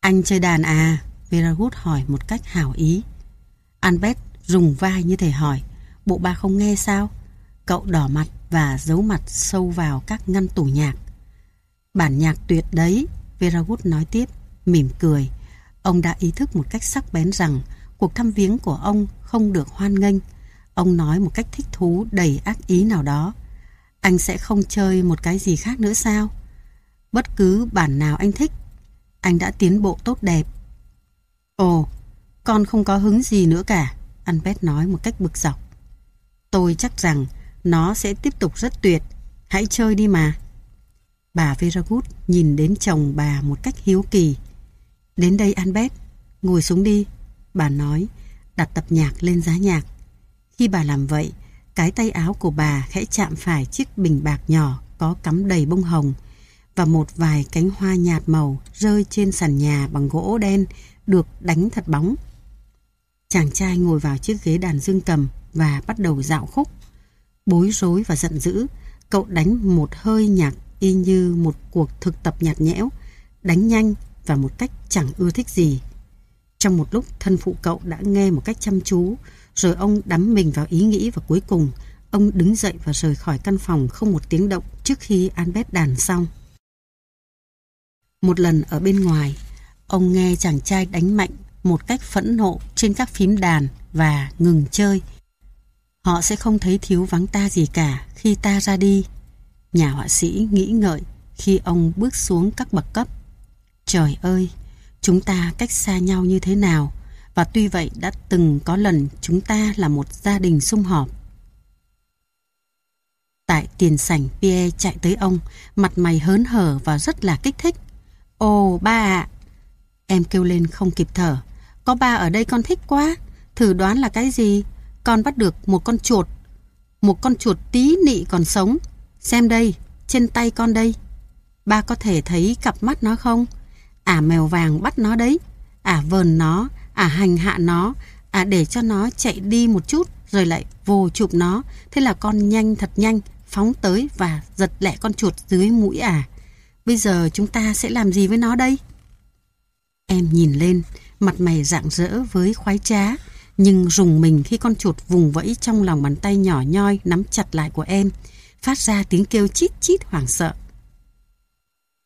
Anh chơi đàn à? Vera Wood hỏi một cách hảo ý. Albert rùng vai như thể hỏi, bộ ba không nghe sao? Cậu đỏ mặt và giấu mặt sâu vào các ngăn tủ nhạc. Bản nhạc tuyệt đấy, Vera Wood nói tiếp, mỉm cười. Ông đã ý thức một cách sắc bén rằng cuộc thăm viếng của ông không được hoan nghênh. Ông nói một cách thích thú đầy ác ý nào đó. Anh sẽ không chơi một cái gì khác nữa sao? Bất cứ bản nào anh thích. Anh đã tiến bộ tốt đẹp. Ồ, con không có hứng gì nữa cả, Albert nói một cách bực dọc. Tôi chắc rằng nó sẽ tiếp tục rất tuyệt. Hãy chơi đi mà. Bà Veragut nhìn đến chồng bà một cách hiếu kỳ. Đến đây Albert, ngồi xuống đi. Bà nói, đặt tập nhạc lên giá nhạc. Khi bà làm vậy, cái tay áo của bà khẽ chạm phải chiếc bình bạc nhỏ có cắm đầy bông hồng và một vài cánh hoa nhạt màu rơi trên sàn nhà bằng gỗ đen được đánh thật bóng. Chàng trai ngồi vào chiếc ghế đàn dương cầm và bắt đầu dạo khúc. Bối rối và giận dữ, cậu đánh một hơi nhạc y như một cuộc thực tập nhạt nhẽo, đánh nhanh và một cách chẳng ưa thích gì. Trong một lúc thân phụ cậu đã nghe một cách chăm chú, rồi ông đắm mình vào ý nghĩ và cuối cùng ông đứng dậy và rời khỏi căn phòng không một tiếng động trước khi Albert đàn xong. Một lần ở bên ngoài, ông nghe chàng trai đánh mạnh một cách phẫn nộ trên các phím đàn và ngừng chơi Họ sẽ không thấy thiếu vắng ta gì cả khi ta ra đi. Nhà họa sĩ nghĩ ngợi khi ông bước xuống các bậc cấp. Trời ơi, chúng ta cách xa nhau như thế nào và tuy vậy đã từng có lần chúng ta là một gia đình sum họp. Tại tiền sảnh Pierre chạy tới ông, mặt mày hớn hở và rất là kích thích. Ồ ba ạ! Em kêu lên không kịp thở. Có ba ở đây con thích quá. Thử đoán là cái gì? con bắt được một con chuột. Một con chuột tí nị còn sống. Xem đây, trên tay con đây. Ba có thể thấy cặp mắt nó không? Ả mèo vàng bắt nó đấy. Ả vờn nó, ả hành hạ nó, ả để cho nó chạy đi một chút rồi lại vồ chụp nó. Thế là con nhanh thật nhanh, phóng tới và giật lẹ con chuột dưới mũi ả. Bây giờ chúng ta sẽ làm gì với nó đây? Em nhìn lên, mặt mày rạng rỡ với khoái trá nhưng rùng mình khi con chuột vùng vẫy trong lòng bàn tay nhỏ nhoi nắm chặt lại của em, phát ra tiếng kêu chít chít hoảng sợ.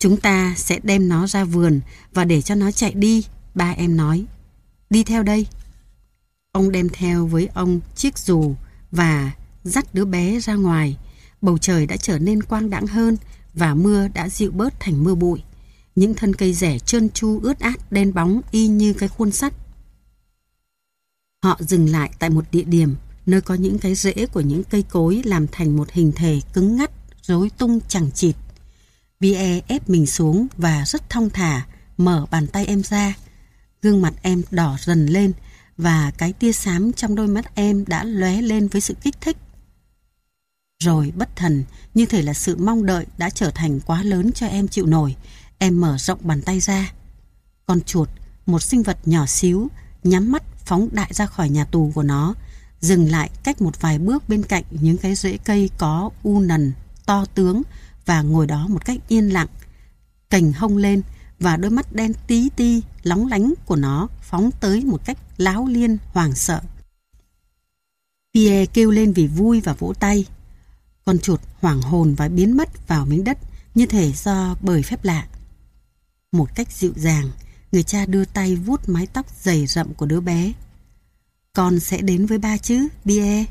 Chúng ta sẽ đem nó ra vườn và để cho nó chạy đi, ba em nói. Đi theo đây. Ông đem theo với ông chiếc dù và dắt đứa bé ra ngoài. Bầu trời đã trở nên quang đãng hơn và mưa đã dịu bớt thành mưa bụi. Những thân cây rẻ trơn chu ướt át đen bóng y như cái khuôn sắt Họ dừng lại tại một địa điểm nơi có những cái rễ của những cây cối làm thành một hình thể cứng ngắt, rối tung chẳng chịt. Bie ép mình xuống và rất thong thả, mở bàn tay em ra. Gương mặt em đỏ dần lên và cái tia xám trong đôi mắt em đã lóe lên với sự kích thích. Rồi bất thần, như thể là sự mong đợi đã trở thành quá lớn cho em chịu nổi. Em mở rộng bàn tay ra. Con chuột, một sinh vật nhỏ xíu, nhắm mắt phóng đại ra khỏi nhà tù của nó, dừng lại cách một vài bước bên cạnh những cái rễ cây có u nần, to tướng và ngồi đó một cách yên lặng, cành hông lên và đôi mắt đen tí ti, lóng lánh của nó phóng tới một cách láo liên, hoàng sợ. Pierre kêu lên vì vui và vỗ tay. Con chuột hoảng hồn và biến mất vào miếng đất như thể do bởi phép lạ. Một cách dịu dàng, người cha đưa tay vuốt mái tóc dày rậm của đứa bé. Con sẽ đến với ba chứ, Pierre.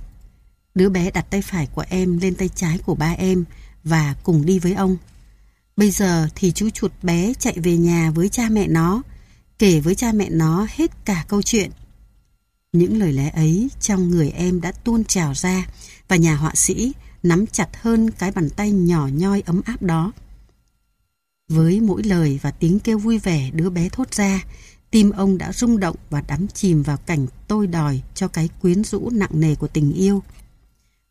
Đứa bé đặt tay phải của em lên tay trái của ba em và cùng đi với ông. Bây giờ thì chú chuột bé chạy về nhà với cha mẹ nó, kể với cha mẹ nó hết cả câu chuyện. Những lời lẽ ấy trong người em đã tuôn trào ra và nhà họa sĩ nắm chặt hơn cái bàn tay nhỏ nhoi ấm áp đó. Với mỗi lời và tiếng kêu vui vẻ đứa bé thốt ra, tim ông đã rung động và đắm chìm vào cảnh tôi đòi cho cái quyến rũ nặng nề của tình yêu.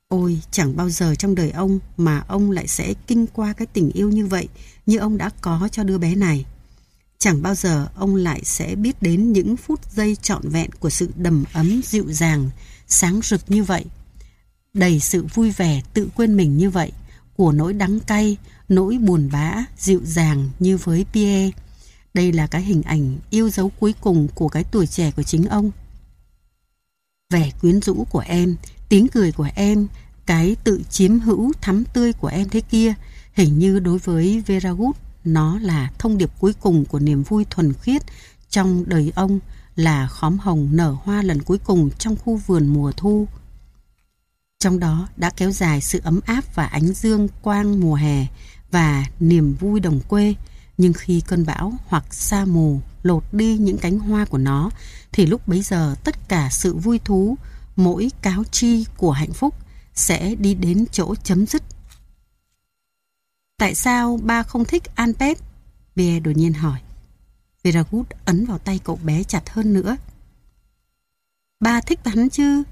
Ôi, chẳng bao giờ trong đời ông mà ông lại sẽ kinh qua cái tình yêu như vậy như ông đã có cho đứa bé này. Chẳng bao giờ ông lại sẽ biết đến những phút giây trọn vẹn của sự đầm ấm dịu dàng, sáng rực như vậy. Đầy sự vui vẻ tự quên mình như vậy, của nỗi đắng cay, nỗi buồn bã, dịu dàng như với Pierre. Đây là cái hình ảnh yêu dấu cuối cùng của cái tuổi trẻ của chính ông. Vẻ quyến rũ của em, tiếng cười của em, cái tự chiếm hữu thắm tươi của em thế kia, hình như đối với Vera Good, nó là thông điệp cuối cùng của niềm vui thuần khiết trong đời ông là khóm hồng nở hoa lần cuối cùng trong khu vườn mùa thu. Trong đó đã kéo dài sự ấm áp và ánh dương quang mùa hè và niềm vui đồng quê. Nhưng khi cơn bão hoặc sa mù lột đi những cánh hoa của nó, thì lúc bấy giờ tất cả sự vui thú, mỗi cáo chi của hạnh phúc sẽ đi đến chỗ chấm dứt. Tại sao ba không thích Alpet? Pierre đột nhiên hỏi. Veragut ấn vào tay cậu bé chặt hơn nữa. Ba thích hắn chứ?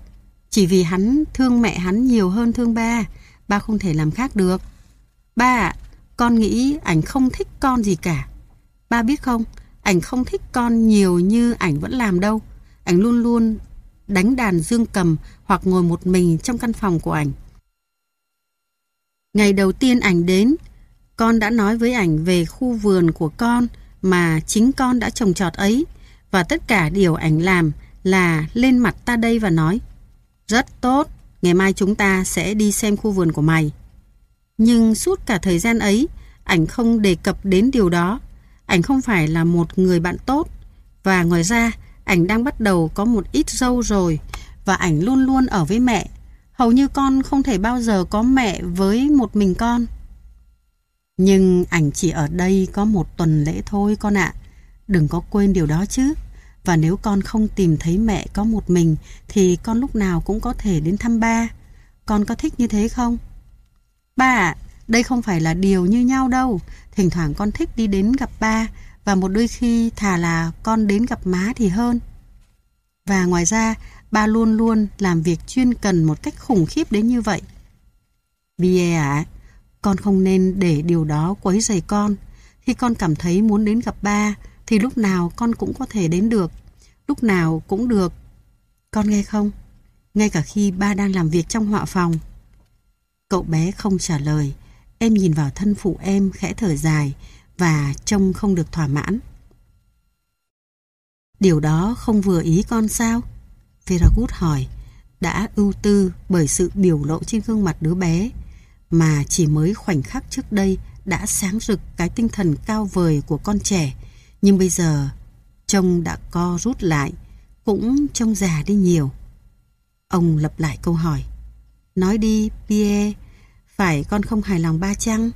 Chỉ vì hắn thương mẹ hắn nhiều hơn thương ba, ba không thể làm khác được. Ba ạ, con nghĩ ảnh không thích con gì cả. Ba biết không, ảnh không thích con nhiều như ảnh vẫn làm đâu. Ảnh luôn luôn đánh đàn dương cầm hoặc ngồi một mình trong căn phòng của ảnh. Ngày đầu tiên ảnh đến, con đã nói với ảnh về khu vườn của con mà chính con đã trồng trọt ấy và tất cả điều ảnh làm là lên mặt ta đây và nói Rất tốt, ngày mai chúng ta sẽ đi xem khu vườn của mày. Nhưng suốt cả thời gian ấy, ảnh không đề cập đến điều đó. Ảnh không phải là một người bạn tốt. Và ngoài ra, ảnh đang bắt đầu có một ít dâu rồi và ảnh luôn luôn ở với mẹ. Hầu như con không thể bao giờ có mẹ với một mình con. Nhưng ảnh chỉ ở đây có một tuần lễ thôi con ạ. Đừng có quên điều đó chứ. Và nếu con không tìm thấy mẹ có một mình thì con lúc nào cũng có thể đến thăm ba. Con có thích như thế không? Ba ạ, đây không phải là điều như nhau đâu. Thỉnh thoảng con thích đi đến gặp ba và một đôi khi thà là con đến gặp má thì hơn. Và ngoài ra, ba luôn luôn làm việc chuyên cần một cách khủng khiếp đến như vậy. Bia à, con không nên để điều đó quấy rầy con. Khi con cảm thấy muốn đến gặp ba, thì lúc nào con cũng có thể đến được. Lúc nào cũng được. Con nghe không? Ngay cả khi ba đang làm việc trong họa phòng. Cậu bé không trả lời. Em nhìn vào thân phụ em khẽ thở dài và trông không được thỏa mãn. Điều đó không vừa ý con sao? Veragut hỏi, đã ưu tư bởi sự biểu lộ trên gương mặt đứa bé mà chỉ mới khoảnh khắc trước đây đã sáng rực cái tinh thần cao vời của con trẻ, nhưng bây giờ trông đã co rút lại, cũng trông già đi nhiều. Ông lặp lại câu hỏi. Nói đi, Pierre, phải con không hài lòng ba chăng?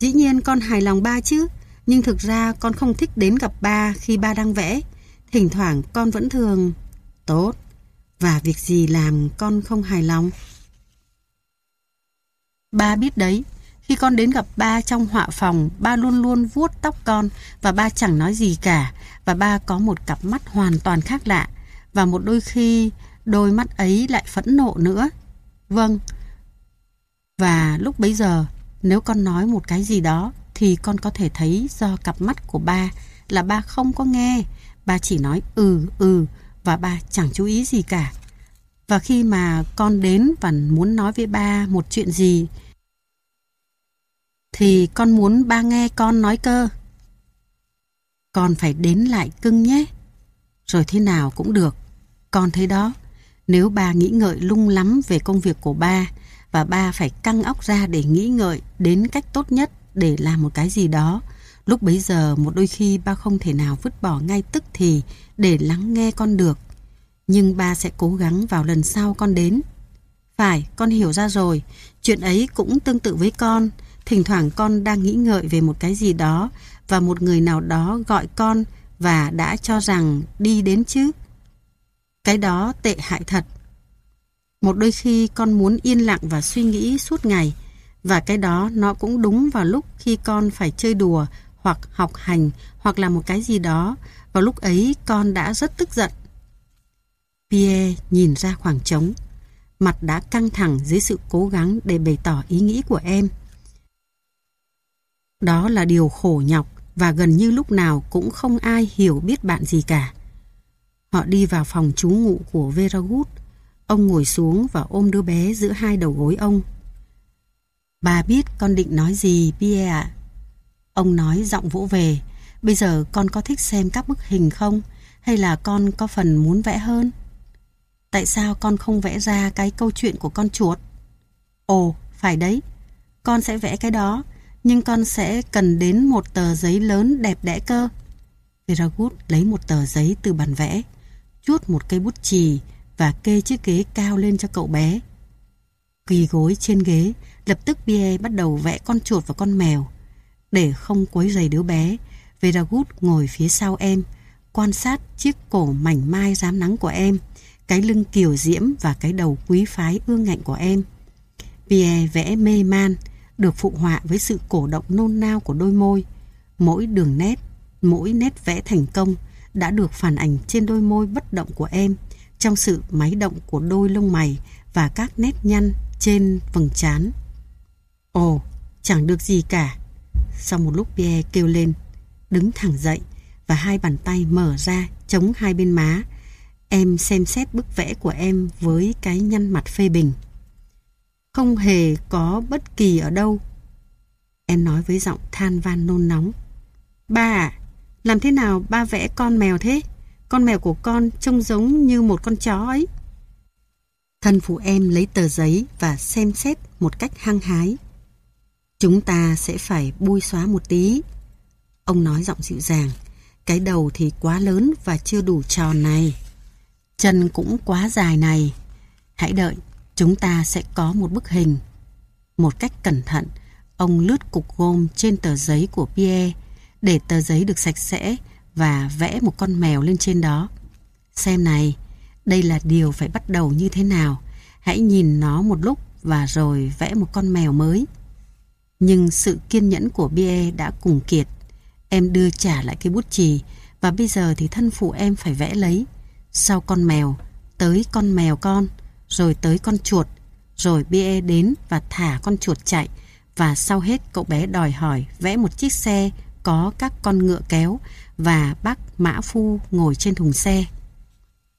Dĩ nhiên con hài lòng ba chứ, nhưng thực ra con không thích đến gặp ba khi ba đang vẽ. Thỉnh thoảng con vẫn thường... Tốt. Và việc gì làm con không hài lòng? Ba biết đấy, Khi con đến gặp ba trong họa phòng, ba luôn luôn vuốt tóc con và ba chẳng nói gì cả. Và ba có một cặp mắt hoàn toàn khác lạ. Và một đôi khi đôi mắt ấy lại phẫn nộ nữa. Vâng. Và lúc bấy giờ, nếu con nói một cái gì đó, thì con có thể thấy do cặp mắt của ba là ba không có nghe. Ba chỉ nói ừ, ừ, và ba chẳng chú ý gì cả. Và khi mà con đến và muốn nói với ba một chuyện gì, thì con muốn ba nghe con nói cơ. Con phải đến lại cưng nhé. Rồi thế nào cũng được. Con thấy đó, nếu ba nghĩ ngợi lung lắm về công việc của ba và ba phải căng óc ra để nghĩ ngợi đến cách tốt nhất để làm một cái gì đó, lúc bấy giờ một đôi khi ba không thể nào vứt bỏ ngay tức thì để lắng nghe con được. Nhưng ba sẽ cố gắng vào lần sau con đến. Phải, con hiểu ra rồi. Chuyện ấy cũng tương tự với con. Thỉnh thoảng con đang nghĩ ngợi về một cái gì đó và một người nào đó gọi con và đã cho rằng đi đến chứ. Cái đó tệ hại thật. Một đôi khi con muốn yên lặng và suy nghĩ suốt ngày, và cái đó nó cũng đúng vào lúc khi con phải chơi đùa hoặc học hành hoặc là một cái gì đó. Vào lúc ấy, con đã rất tức giận. Pierre nhìn ra khoảng trống. Mặt đã căng thẳng dưới sự cố gắng để bày tỏ ý nghĩ của em. Đó là điều khổ nhọc và gần như lúc nào cũng không ai hiểu biết bạn gì cả. Họ đi vào phòng trú ngụ của Veragut. Ông ngồi xuống và ôm đứa bé giữa hai đầu gối ông. Bà biết con định nói gì, Pierre ạ. Ông nói giọng vỗ về. Bây giờ con có thích xem các bức hình không? Hay là con có phần muốn vẽ hơn? Tại sao con không vẽ ra cái câu chuyện của con chuột? Ồ, phải đấy. Con sẽ vẽ cái đó nhưng con sẽ cần đến một tờ giấy lớn đẹp đẽ cơ. Veragut lấy một tờ giấy từ bàn vẽ, chuốt một cây bút chì và kê chiếc ghế cao lên cho cậu bé. Quỳ gối trên ghế, lập tức Pierre bắt đầu vẽ con chuột và con mèo. Để không quấy rầy đứa bé, Veragut ngồi phía sau em, quan sát chiếc cổ mảnh mai rám nắng của em, cái lưng kiều diễm và cái đầu quý phái ương ngạnh của em. Pierre vẽ mê man, được phụ họa với sự cổ động nôn nao của đôi môi. Mỗi đường nét, mỗi nét vẽ thành công đã được phản ảnh trên đôi môi bất động của em trong sự máy động của đôi lông mày và các nét nhăn trên vầng trán. Ồ, chẳng được gì cả. Sau một lúc Pierre kêu lên, đứng thẳng dậy và hai bàn tay mở ra chống hai bên má. Em xem xét bức vẽ của em với cái nhăn mặt phê bình không hề có bất kỳ ở đâu. Em nói với giọng than van nôn nóng. Ba à, làm thế nào ba vẽ con mèo thế? Con mèo của con trông giống như một con chó ấy. Thân phụ em lấy tờ giấy và xem xét một cách hăng hái. Chúng ta sẽ phải bôi xóa một tí. Ông nói giọng dịu dàng. Cái đầu thì quá lớn và chưa đủ tròn này. Chân cũng quá dài này. Hãy đợi Chúng ta sẽ có một bức hình. Một cách cẩn thận, ông lướt cục gôm trên tờ giấy của Pierre để tờ giấy được sạch sẽ và vẽ một con mèo lên trên đó. Xem này, đây là điều phải bắt đầu như thế nào. Hãy nhìn nó một lúc và rồi vẽ một con mèo mới. Nhưng sự kiên nhẫn của Pierre đã cùng kiệt. Em đưa trả lại cái bút chì và bây giờ thì thân phụ em phải vẽ lấy. Sau con mèo, tới con mèo con rồi tới con chuột, rồi Bie đến và thả con chuột chạy, và sau hết cậu bé đòi hỏi vẽ một chiếc xe có các con ngựa kéo và bác Mã Phu ngồi trên thùng xe.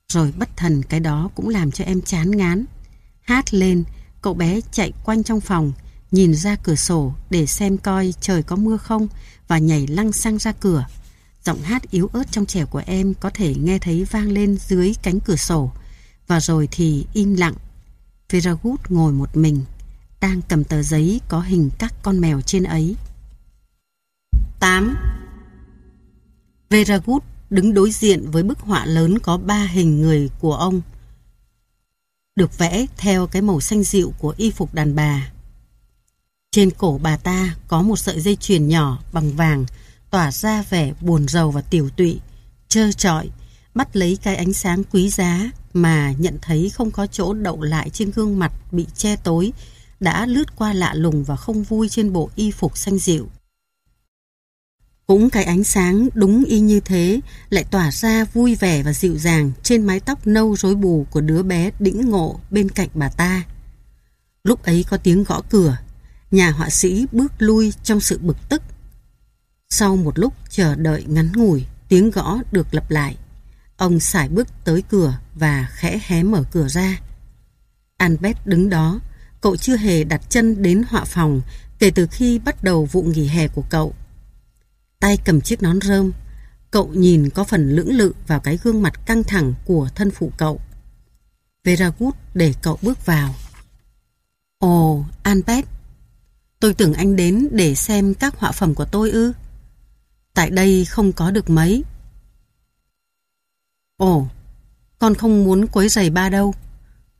Rồi bất thần cái đó cũng làm cho em chán ngán. Hát lên, cậu bé chạy quanh trong phòng, nhìn ra cửa sổ để xem coi trời có mưa không và nhảy lăng xăng ra cửa. Giọng hát yếu ớt trong trẻo của em có thể nghe thấy vang lên dưới cánh cửa sổ. Và rồi thì im lặng. Veragut ngồi một mình, đang cầm tờ giấy có hình các con mèo trên ấy. 8. Veragut đứng đối diện với bức họa lớn có ba hình người của ông. Được vẽ theo cái màu xanh dịu của y phục đàn bà. Trên cổ bà ta có một sợi dây chuyền nhỏ bằng vàng tỏa ra vẻ buồn rầu và tiểu tụy, trơ trọi, bắt lấy cái ánh sáng quý giá mà nhận thấy không có chỗ đậu lại trên gương mặt bị che tối đã lướt qua lạ lùng và không vui trên bộ y phục xanh dịu. Cũng cái ánh sáng đúng y như thế lại tỏa ra vui vẻ và dịu dàng trên mái tóc nâu rối bù của đứa bé đĩnh ngộ bên cạnh bà ta. Lúc ấy có tiếng gõ cửa, nhà họa sĩ bước lui trong sự bực tức. Sau một lúc chờ đợi ngắn ngủi, tiếng gõ được lặp lại. Ông xài bước tới cửa và khẽ hé mở cửa ra. Albert đứng đó, cậu chưa hề đặt chân đến họa phòng kể từ khi bắt đầu vụ nghỉ hè của cậu. Tay cầm chiếc nón rơm, cậu nhìn có phần lưỡng lự vào cái gương mặt căng thẳng của thân phụ cậu. Veragut để cậu bước vào. Ồ, Albert, tôi tưởng anh đến để xem các họa phẩm của tôi ư. Tại đây không có được mấy. Ồ, con không muốn quấy rầy ba đâu.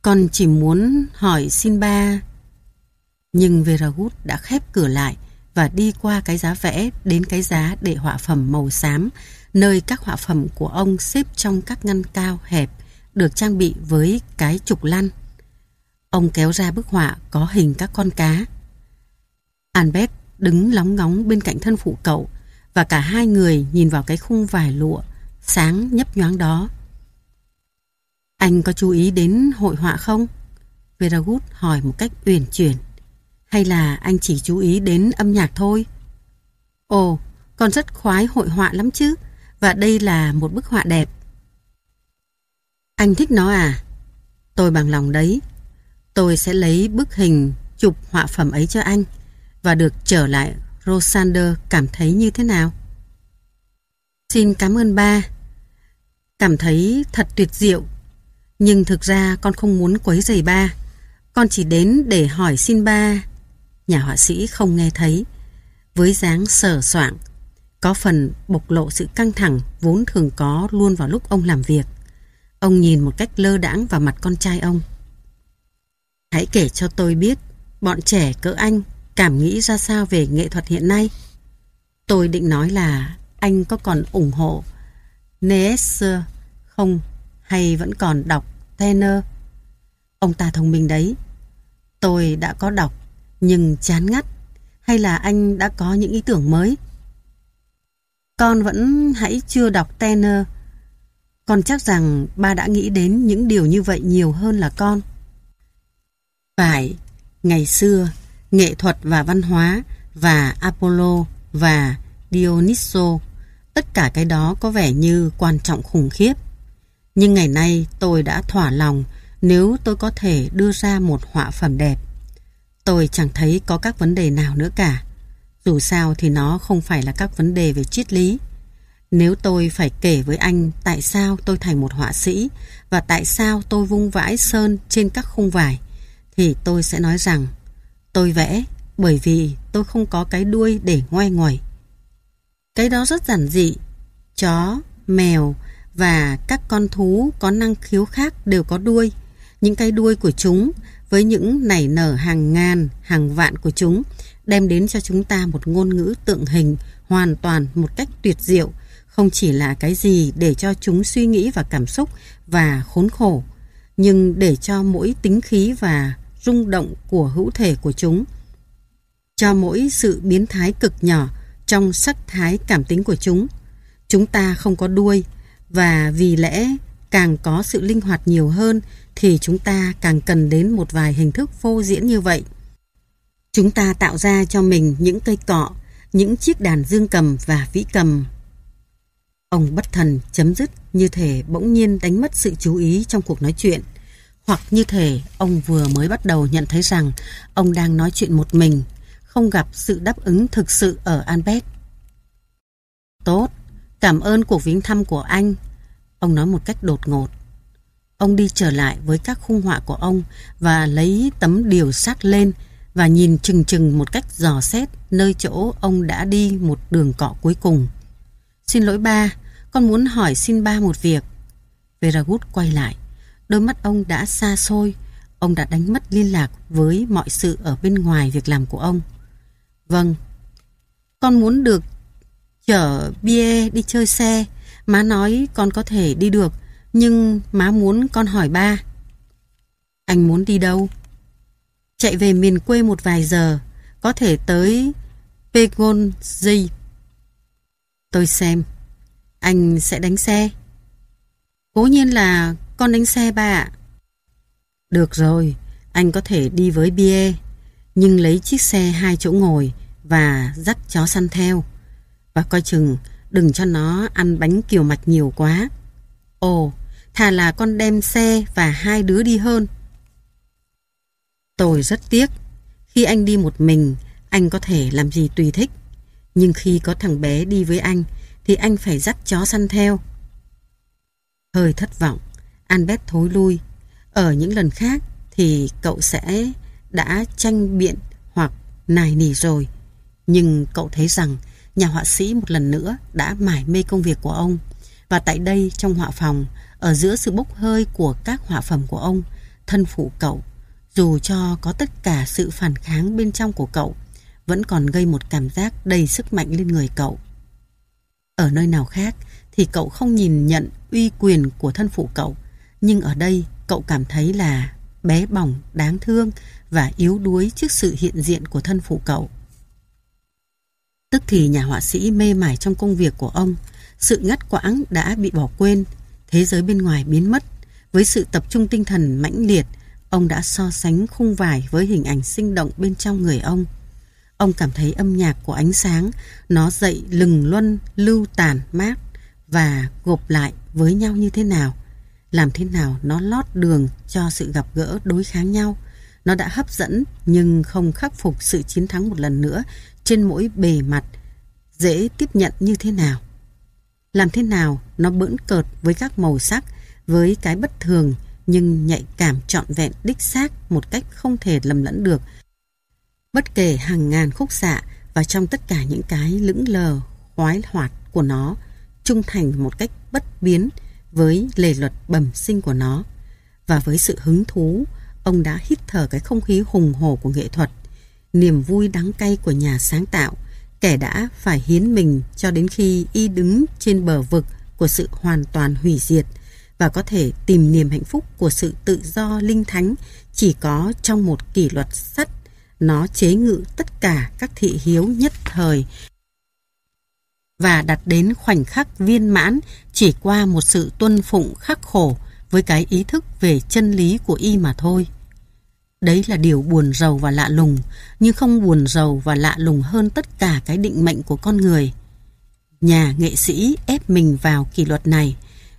Con chỉ muốn hỏi xin ba... Nhưng Veragut đã khép cửa lại và đi qua cái giá vẽ đến cái giá để họa phẩm màu xám, nơi các họa phẩm của ông xếp trong các ngăn cao hẹp, được trang bị với cái trục lăn. Ông kéo ra bức họa có hình các con cá. Albert đứng lóng ngóng bên cạnh thân phụ cậu và cả hai người nhìn vào cái khung vải lụa sáng nhấp nhoáng đó. Anh có chú ý đến hội họa không? Veragut hỏi một cách uyển chuyển. Hay là anh chỉ chú ý đến âm nhạc thôi? Ồ, con rất khoái hội họa lắm chứ. Và đây là một bức họa đẹp. Anh thích nó à? Tôi bằng lòng đấy. Tôi sẽ lấy bức hình chụp họa phẩm ấy cho anh và được trở lại Rosander cảm thấy như thế nào? Xin cảm ơn ba. Cảm thấy thật tuyệt diệu. Nhưng thực ra con không muốn quấy rầy ba. Con chỉ đến để hỏi xin ba. Nhà họa sĩ không nghe thấy. Với dáng sờ soạng, có phần bộc lộ sự căng thẳng vốn thường có luôn vào lúc ông làm việc. Ông nhìn một cách lơ đãng vào mặt con trai ông. Hãy kể cho tôi biết bọn trẻ cỡ anh cảm nghĩ ra sao về nghệ thuật hiện nay. Tôi định nói là anh có còn ủng hộ Nes không hay vẫn còn đọc Tenner. Ông ta thông minh đấy. Tôi đã có đọc nhưng chán ngắt hay là anh đã có những ý tưởng mới? Con vẫn hãy chưa đọc Tenor. Con chắc rằng ba đã nghĩ đến những điều như vậy nhiều hơn là con. Phải, ngày xưa, nghệ thuật và văn hóa và Apollo và Dionyso, tất cả cái đó có vẻ như quan trọng khủng khiếp. Nhưng ngày nay tôi đã thỏa lòng nếu tôi có thể đưa ra một họa phẩm đẹp. Tôi chẳng thấy có các vấn đề nào nữa cả. Dù sao thì nó không phải là các vấn đề về triết lý. Nếu tôi phải kể với anh tại sao tôi thành một họa sĩ và tại sao tôi vung vãi sơn trên các khung vải, thì tôi sẽ nói rằng tôi vẽ bởi vì tôi không có cái đuôi để ngoe ngoẩy. Cái đó rất giản dị. Chó, mèo và các con thú có năng khiếu khác đều có đuôi. Những cái đuôi của chúng với những nảy nở hàng ngàn, hàng vạn của chúng đem đến cho chúng ta một ngôn ngữ tượng hình hoàn toàn một cách tuyệt diệu, không chỉ là cái gì để cho chúng suy nghĩ và cảm xúc và khốn khổ, nhưng để cho mỗi tính khí và rung động của hữu thể của chúng. Cho mỗi sự biến thái cực nhỏ trong sắc thái cảm tính của chúng. Chúng ta không có đuôi và vì lẽ càng có sự linh hoạt nhiều hơn thì chúng ta càng cần đến một vài hình thức phô diễn như vậy. Chúng ta tạo ra cho mình những cây cọ, những chiếc đàn dương cầm và vĩ cầm. Ông bất thần chấm dứt như thể bỗng nhiên đánh mất sự chú ý trong cuộc nói chuyện. Hoặc như thể ông vừa mới bắt đầu nhận thấy rằng ông đang nói chuyện một mình, không gặp sự đáp ứng thực sự ở Albert. Tốt, cảm ơn cuộc viếng thăm của anh. Ông nói một cách đột ngột. Ông đi trở lại với các khung họa của ông và lấy tấm điều sắt lên và nhìn chừng chừng một cách dò xét nơi chỗ ông đã đi một đường cọ cuối cùng. Xin lỗi ba, con muốn hỏi xin ba một việc. Veragut quay lại. Đôi mắt ông đã xa xôi. Ông đã đánh mất liên lạc với mọi sự ở bên ngoài việc làm của ông. Vâng. Con muốn được chở bia đi chơi xe. Má nói con có thể đi được nhưng má muốn con hỏi ba. Anh muốn đi đâu? Chạy về miền quê một vài giờ, có thể tới Pegonji. Tôi xem, anh sẽ đánh xe. Cố nhiên là con đánh xe ba ạ. Được rồi, anh có thể đi với bia, nhưng lấy chiếc xe hai chỗ ngồi và dắt chó săn theo. Và coi chừng đừng cho nó ăn bánh kiều mạch nhiều quá. Ồ, thà là con đem xe và hai đứa đi hơn. Tôi rất tiếc. Khi anh đi một mình, anh có thể làm gì tùy thích. Nhưng khi có thằng bé đi với anh, thì anh phải dắt chó săn theo. Hơi thất vọng, Albert thối lui. Ở những lần khác thì cậu sẽ đã tranh biện hoặc nài nỉ rồi. Nhưng cậu thấy rằng nhà họa sĩ một lần nữa đã mải mê công việc của ông. Và tại đây trong họa phòng, ở giữa sự bốc hơi của các họa phẩm của ông, thân phụ cậu, dù cho có tất cả sự phản kháng bên trong của cậu, vẫn còn gây một cảm giác đầy sức mạnh lên người cậu. Ở nơi nào khác thì cậu không nhìn nhận uy quyền của thân phụ cậu, nhưng ở đây cậu cảm thấy là bé bỏng, đáng thương và yếu đuối trước sự hiện diện của thân phụ cậu. Tức thì nhà họa sĩ mê mải trong công việc của ông, sự ngắt quãng đã bị bỏ quên, thế giới bên ngoài biến mất. Với sự tập trung tinh thần mãnh liệt, ông đã so sánh khung vải với hình ảnh sinh động bên trong người ông. Ông cảm thấy âm nhạc của ánh sáng, nó dậy lừng luân, lưu tàn mát và gộp lại với nhau như thế nào. Làm thế nào nó lót đường cho sự gặp gỡ đối kháng nhau. Nó đã hấp dẫn nhưng không khắc phục sự chiến thắng một lần nữa trên mỗi bề mặt dễ tiếp nhận như thế nào. Làm thế nào nó bỡn cợt với các màu sắc, với cái bất thường nhưng nhạy cảm trọn vẹn đích xác một cách không thể lầm lẫn được. Bất kể hàng ngàn khúc xạ và trong tất cả những cái lững lờ, khoái hoạt của nó, trung thành một cách bất biến với lề luật bẩm sinh của nó. Và với sự hứng thú, ông đã hít thở cái không khí hùng hồ của nghệ thuật, niềm vui đắng cay của nhà sáng tạo, kẻ đã phải hiến mình cho đến khi y đứng trên bờ vực của sự hoàn toàn hủy diệt và có thể tìm niềm hạnh phúc của sự tự do linh thánh chỉ có trong một kỷ luật sắt. Nó chế ngự tất cả các thị hiếu nhất thời và đặt đến khoảnh khắc viên mãn chỉ qua một sự tuân phụng khắc khổ với cái ý thức về chân lý của y mà thôi. Đấy là điều buồn rầu và lạ lùng, nhưng không buồn rầu và lạ lùng hơn tất cả cái định mệnh của con người. Nhà nghệ sĩ ép mình vào kỷ luật này,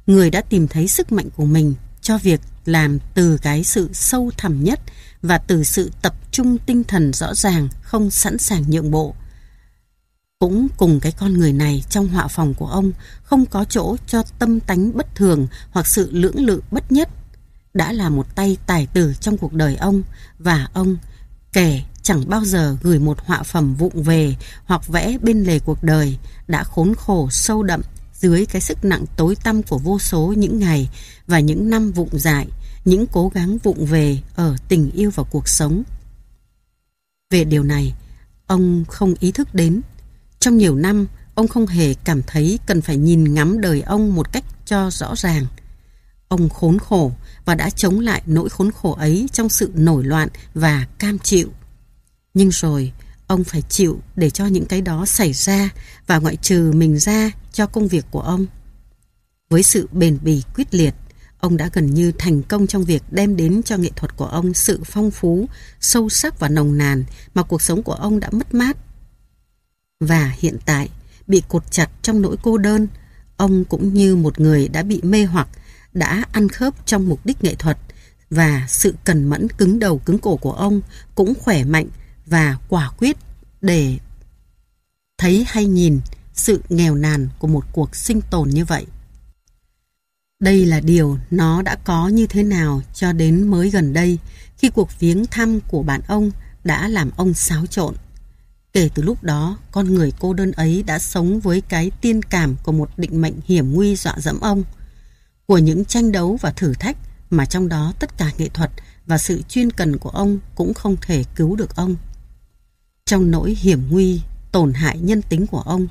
người đã tìm thấy sức mạnh của mình cho việc làm từ cái sự sâu thẳm nhất và từ sự tập trung tinh thần rõ ràng không sẵn sàng nhượng bộ. Cũng cùng cái con người này trong họa phòng của ông không có chỗ cho tâm tánh bất thường hoặc sự lưỡng lự bất nhất đã là một tay tài tử trong cuộc đời ông và ông kẻ chẳng bao giờ gửi một họa phẩm vụng về hoặc vẽ bên lề cuộc đời đã khốn khổ sâu đậm dưới cái sức nặng tối tăm của vô số những ngày và những năm vụng dại, những cố gắng vụng về ở tình yêu và cuộc sống. Về điều này, ông không ý thức đến. Trong nhiều năm, ông không hề cảm thấy cần phải nhìn ngắm đời ông một cách cho rõ ràng. Ông khốn khổ và đã chống lại nỗi khốn khổ ấy trong sự nổi loạn và cam chịu. Nhưng rồi, ông phải chịu để cho những cái đó xảy ra và ngoại trừ mình ra cho công việc của ông. Với sự bền bỉ quyết liệt, ông đã gần như thành công trong việc đem đến cho nghệ thuật của ông sự phong phú, sâu sắc và nồng nàn mà cuộc sống của ông đã mất mát. Và hiện tại, bị cột chặt trong nỗi cô đơn, ông cũng như một người đã bị mê hoặc đã ăn khớp trong mục đích nghệ thuật và sự cần mẫn cứng đầu cứng cổ của ông cũng khỏe mạnh và quả quyết để thấy hay nhìn sự nghèo nàn của một cuộc sinh tồn như vậy. Đây là điều nó đã có như thế nào cho đến mới gần đây khi cuộc viếng thăm của bạn ông đã làm ông xáo trộn. Kể từ lúc đó, con người cô đơn ấy đã sống với cái tiên cảm của một định mệnh hiểm nguy dọa dẫm ông – của những tranh đấu và thử thách mà trong đó tất cả nghệ thuật và sự chuyên cần của ông cũng không thể cứu được ông. Trong nỗi hiểm nguy, tổn hại nhân tính của ông,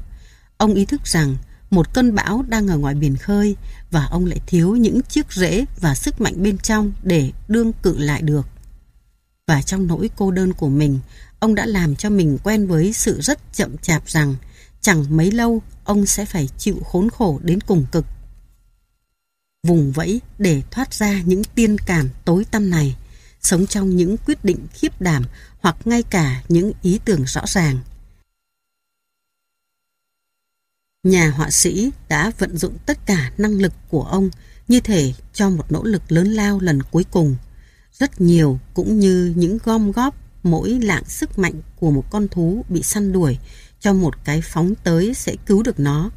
ông ý thức rằng một cơn bão đang ở ngoài biển khơi và ông lại thiếu những chiếc rễ và sức mạnh bên trong để đương cự lại được. Và trong nỗi cô đơn của mình, ông đã làm cho mình quen với sự rất chậm chạp rằng chẳng mấy lâu ông sẽ phải chịu khốn khổ đến cùng cực. Vùng vẫy để thoát ra những tiên cảm tối tăm này, sống trong những quyết định khiếp đảm hoặc ngay cả những ý tưởng rõ ràng. Nhà họa sĩ đã vận dụng tất cả năng lực của ông như thể cho một nỗ lực lớn lao lần cuối cùng. Rất nhiều cũng như những gom góp mỗi lạng sức mạnh của một con thú bị săn đuổi cho một cái phóng tới sẽ cứu được nó.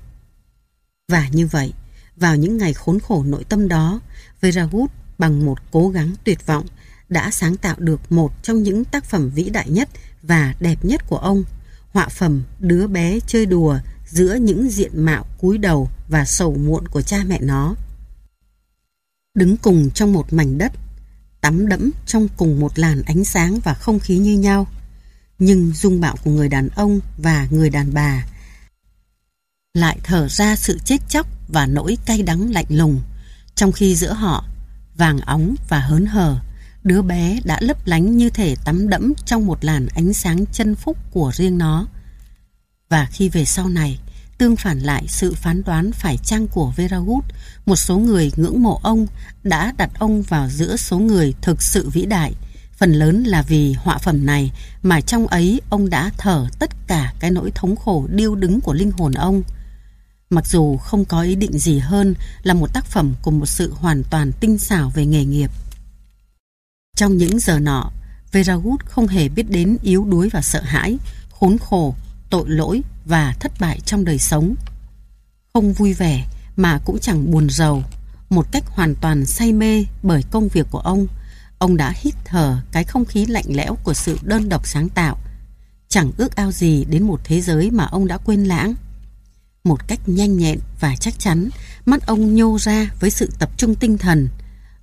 Và như vậy, vào những ngày khốn khổ nội tâm đó, Veragut bằng một cố gắng tuyệt vọng đã sáng tạo được một trong những tác phẩm vĩ đại nhất và đẹp nhất của ông, họa phẩm đứa bé chơi đùa giữa những diện mạo cúi đầu và sầu muộn của cha mẹ nó. Đứng cùng trong một mảnh đất, tắm đẫm trong cùng một làn ánh sáng và không khí như nhau, nhưng dung mạo của người đàn ông và người đàn bà lại thở ra sự chết chóc và nỗi cay đắng lạnh lùng, trong khi giữa họ vàng óng và hớn hở, đứa bé đã lấp lánh như thể tắm đẫm trong một làn ánh sáng chân phúc của riêng nó. Và khi về sau này, tương phản lại sự phán đoán phải chăng của Veragut, một số người ngưỡng mộ ông đã đặt ông vào giữa số người thực sự vĩ đại. Phần lớn là vì họa phẩm này mà trong ấy ông đã thở tất cả cái nỗi thống khổ điêu đứng của linh hồn ông. Mặc dù không có ý định gì hơn là một tác phẩm của một sự hoàn toàn tinh xảo về nghề nghiệp. Trong những giờ nọ, Veragut không hề biết đến yếu đuối và sợ hãi, khốn khổ, tội lỗi và thất bại trong đời sống. Không vui vẻ mà cũng chẳng buồn rầu, một cách hoàn toàn say mê bởi công việc của ông, ông đã hít thở cái không khí lạnh lẽo của sự đơn độc sáng tạo, chẳng ước ao gì đến một thế giới mà ông đã quên lãng. Một cách nhanh nhẹn và chắc chắn, mắt ông nhô ra với sự tập trung tinh thần.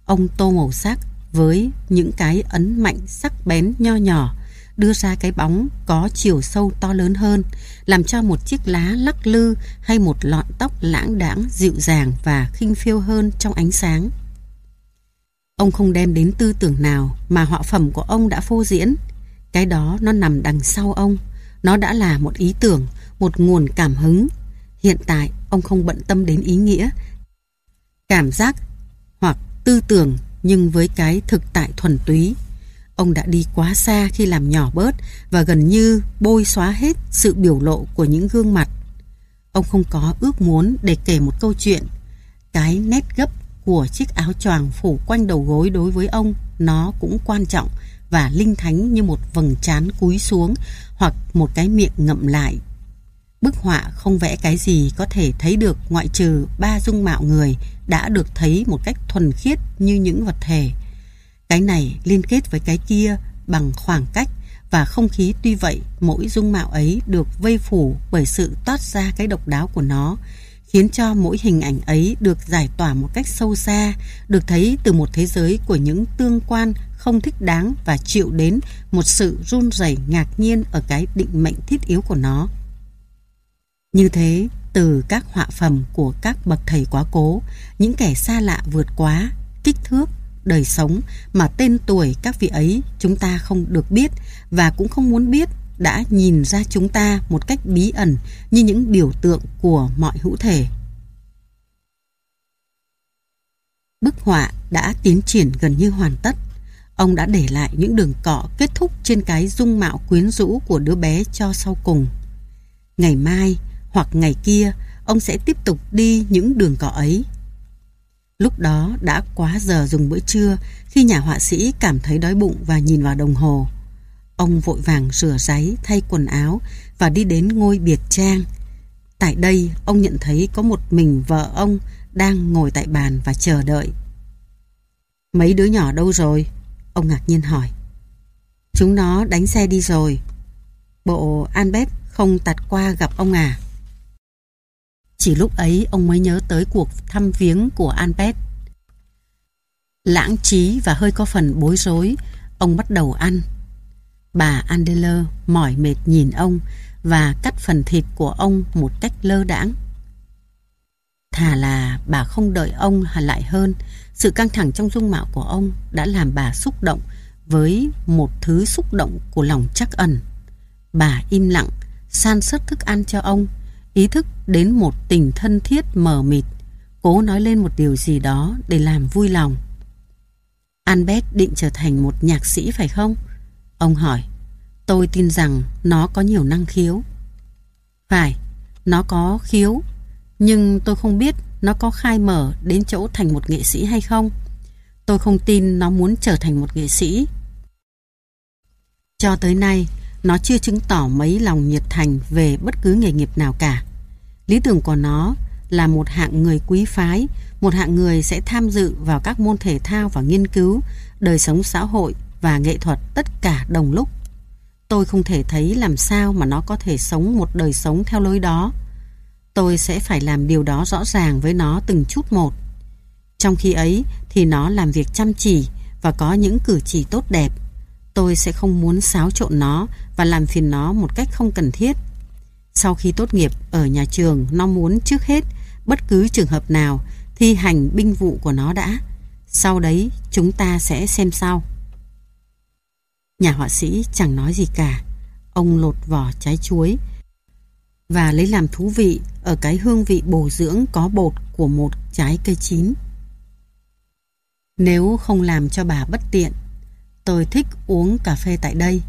Ông tô màu sắc với những cái ấn mạnh sắc bén nho nhỏ, đưa ra cái bóng có chiều sâu to lớn hơn, làm cho một chiếc lá lắc lư hay một lọn tóc lãng đãng dịu dàng và khinh phiêu hơn trong ánh sáng. Ông không đem đến tư tưởng nào mà họa phẩm của ông đã phô diễn. Cái đó nó nằm đằng sau ông. Nó đã là một ý tưởng, một nguồn cảm hứng. Hiện tại, ông không bận tâm đến ý nghĩa, cảm giác hoặc tư tưởng nhưng với cái thực tại thuần túy Ông đã đi quá xa khi làm nhỏ bớt và gần như bôi xóa hết sự biểu lộ của những gương mặt. Ông không có ước muốn để kể một câu chuyện. Cái nét gấp của chiếc áo choàng phủ quanh đầu gối đối với ông nó cũng quan trọng và linh thánh như một vầng trán cúi xuống hoặc một cái miệng ngậm lại. Bức họa không vẽ cái gì có thể thấy được ngoại trừ ba dung mạo người đã được thấy một cách thuần khiết như những vật thể. Cái này liên kết với cái kia bằng khoảng cách và không khí tuy vậy, mỗi dung mạo ấy được vây phủ bởi sự toát ra cái độc đáo của nó, khiến cho mỗi hình ảnh ấy được giải tỏa một cách sâu xa, được thấy từ một thế giới của những tương quan không thích đáng và chịu đến một sự run rẩy ngạc nhiên ở cái định mệnh thiết yếu của nó. Như thế, từ các họa phẩm của các bậc thầy quá cố, những kẻ xa lạ vượt quá, kích thước, đời sống mà tên tuổi các vị ấy chúng ta không được biết và cũng không muốn biết đã nhìn ra chúng ta một cách bí ẩn như những biểu tượng của mọi hữu thể. Bức họa đã tiến triển gần như hoàn tất. Ông đã để lại những đường cọ kết thúc trên cái dung mạo quyến rũ của đứa bé cho sau cùng. Ngày mai hoặc ngày kia, ông sẽ tiếp tục đi những đường cỏ ấy Lúc đó đã quá giờ dùng bữa trưa khi nhà họa sĩ cảm thấy đói bụng và nhìn vào đồng hồ. Ông vội vàng rửa ráy, thay quần áo và đi đến ngôi biệt trang. Tại đây, ông nhận thấy có một mình vợ ông đang ngồi tại bàn và chờ đợi. Mấy đứa nhỏ đâu rồi? Ông ngạc nhiên hỏi. Chúng nó đánh xe đi rồi. Bộ Albert không tạt qua gặp ông à? Chỉ lúc ấy ông mới nhớ tới cuộc thăm viếng của Albert. Lãng trí và hơi có phần bối rối, ông bắt đầu ăn. Bà Andeler mỏi mệt nhìn ông và cắt phần thịt của ông một cách lơ đãng. Thà là bà không đợi ông lại hơn, sự căng thẳng trong dung mạo của ông đã làm bà xúc động với một thứ xúc động của lòng chắc ẩn. Bà im lặng, san sớt thức ăn cho ông, ý thức đến một tình thân thiết mờ mịt, cố nói lên một điều gì đó để làm vui lòng. Albert định trở thành một nhạc sĩ phải không? Ông hỏi. Tôi tin rằng nó có nhiều năng khiếu. Phải, nó có khiếu, nhưng tôi không biết nó có khai mở đến chỗ thành một nghệ sĩ hay không. Tôi không tin nó muốn trở thành một nghệ sĩ. Cho tới nay, nó chưa chứng tỏ mấy lòng nhiệt thành về bất cứ nghề nghiệp nào cả. Lý tưởng của nó là một hạng người quý phái, một hạng người sẽ tham dự vào các môn thể thao và nghiên cứu, đời sống xã hội và nghệ thuật tất cả đồng lúc. Tôi không thể thấy làm sao mà nó có thể sống một đời sống theo lối đó. Tôi sẽ phải làm điều đó rõ ràng với nó từng chút một. Trong khi ấy thì nó làm việc chăm chỉ và có những cử chỉ tốt đẹp. Tôi sẽ không muốn xáo trộn nó và làm phiền nó một cách không cần thiết. Sau khi tốt nghiệp ở nhà trường, nó muốn trước hết bất cứ trường hợp nào thi hành binh vụ của nó đã. Sau đấy chúng ta sẽ xem sau. Nhà họa sĩ chẳng nói gì cả. Ông lột vỏ trái chuối và lấy làm thú vị ở cái hương vị bổ dưỡng có bột của một trái cây chín. Nếu không làm cho bà bất tiện, tôi thích uống cà phê tại đây.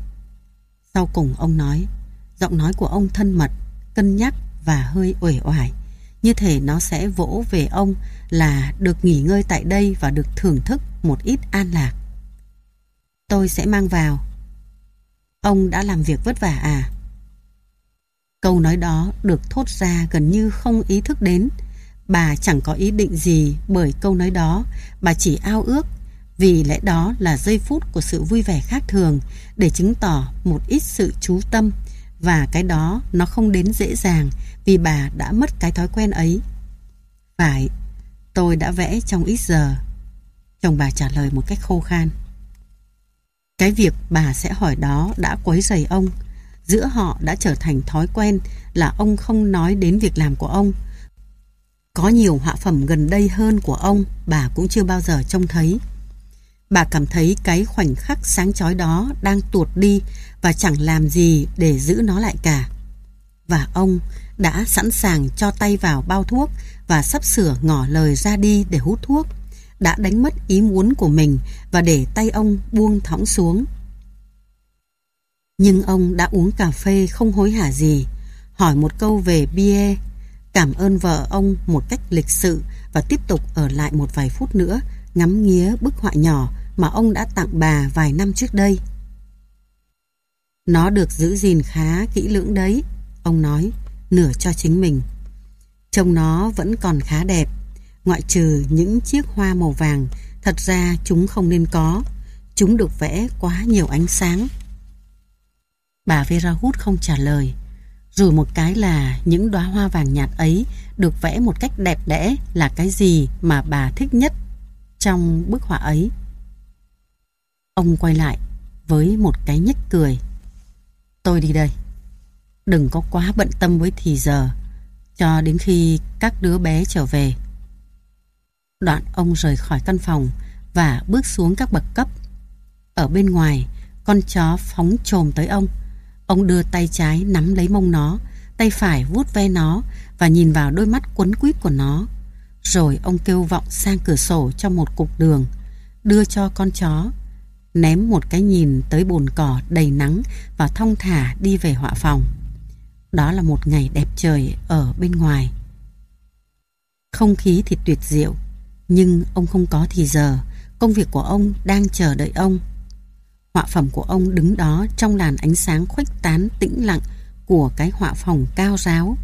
Sau cùng ông nói, giọng nói của ông thân mật, cân nhắc và hơi uể oải. Như thể nó sẽ vỗ về ông là được nghỉ ngơi tại đây và được thưởng thức một ít an lạc. Tôi sẽ mang vào. Ông đã làm việc vất vả à? Câu nói đó được thốt ra gần như không ý thức đến. Bà chẳng có ý định gì bởi câu nói đó, bà chỉ ao ước vì lẽ đó là giây phút của sự vui vẻ khác thường để chứng tỏ một ít sự chú tâm và cái đó nó không đến dễ dàng vì bà đã mất cái thói quen ấy. Phải, tôi đã vẽ trong ít giờ. Chồng bà trả lời một cách khô khan. Cái việc bà sẽ hỏi đó đã quấy rầy ông. Giữa họ đã trở thành thói quen là ông không nói đến việc làm của ông. Có nhiều họa phẩm gần đây hơn của ông bà cũng chưa bao giờ trông thấy. Bà cảm thấy cái khoảnh khắc sáng chói đó đang tuột đi và chẳng làm gì để giữ nó lại cả. Và ông đã sẵn sàng cho tay vào bao thuốc và sắp sửa ngỏ lời ra đi để hút thuốc đã đánh mất ý muốn của mình và để tay ông buông thõng xuống. Nhưng ông đã uống cà phê không hối hả gì, hỏi một câu về bia, cảm ơn vợ ông một cách lịch sự và tiếp tục ở lại một vài phút nữa ngắm nghía bức họa nhỏ mà ông đã tặng bà vài năm trước đây. Nó được giữ gìn khá kỹ lưỡng đấy, ông nói, nửa cho chính mình. Trông nó vẫn còn khá đẹp, ngoại trừ những chiếc hoa màu vàng, thật ra chúng không nên có. Chúng được vẽ quá nhiều ánh sáng. Bà Vera Hút không trả lời. Rồi một cái là những đóa hoa vàng nhạt ấy được vẽ một cách đẹp đẽ là cái gì mà bà thích nhất trong bức họa ấy. Ông quay lại với một cái nhếch cười. Tôi đi đây. Đừng có quá bận tâm với thì giờ cho đến khi các đứa bé trở về. Đoạn ông rời khỏi căn phòng và bước xuống các bậc cấp. Ở bên ngoài, con chó phóng trồm tới ông. Ông đưa tay trái nắm lấy mông nó, tay phải vuốt ve nó và nhìn vào đôi mắt quấn quýt của nó. Rồi ông kêu vọng sang cửa sổ trong một cục đường, đưa cho con chó, ném một cái nhìn tới bồn cỏ đầy nắng và thong thả đi về họa phòng. Đó là một ngày đẹp trời ở bên ngoài. Không khí thì tuyệt diệu, nhưng ông không có thì giờ, công việc của ông đang chờ đợi ông. Họa phẩm của ông đứng đó trong làn ánh sáng khuếch tán tĩnh lặng của cái họa phòng cao ráo.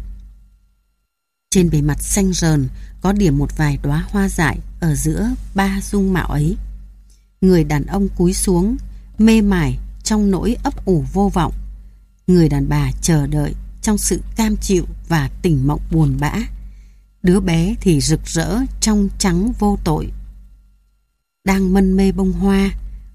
Trên bề mặt xanh rờn có điểm một vài đóa hoa dại ở giữa ba dung mạo ấy. Người đàn ông cúi xuống, mê mải trong nỗi ấp ủ vô vọng. Người đàn bà chờ đợi trong sự cam chịu và tỉnh mộng buồn bã. Đứa bé thì rực rỡ trong trắng vô tội. Đang mân mê bông hoa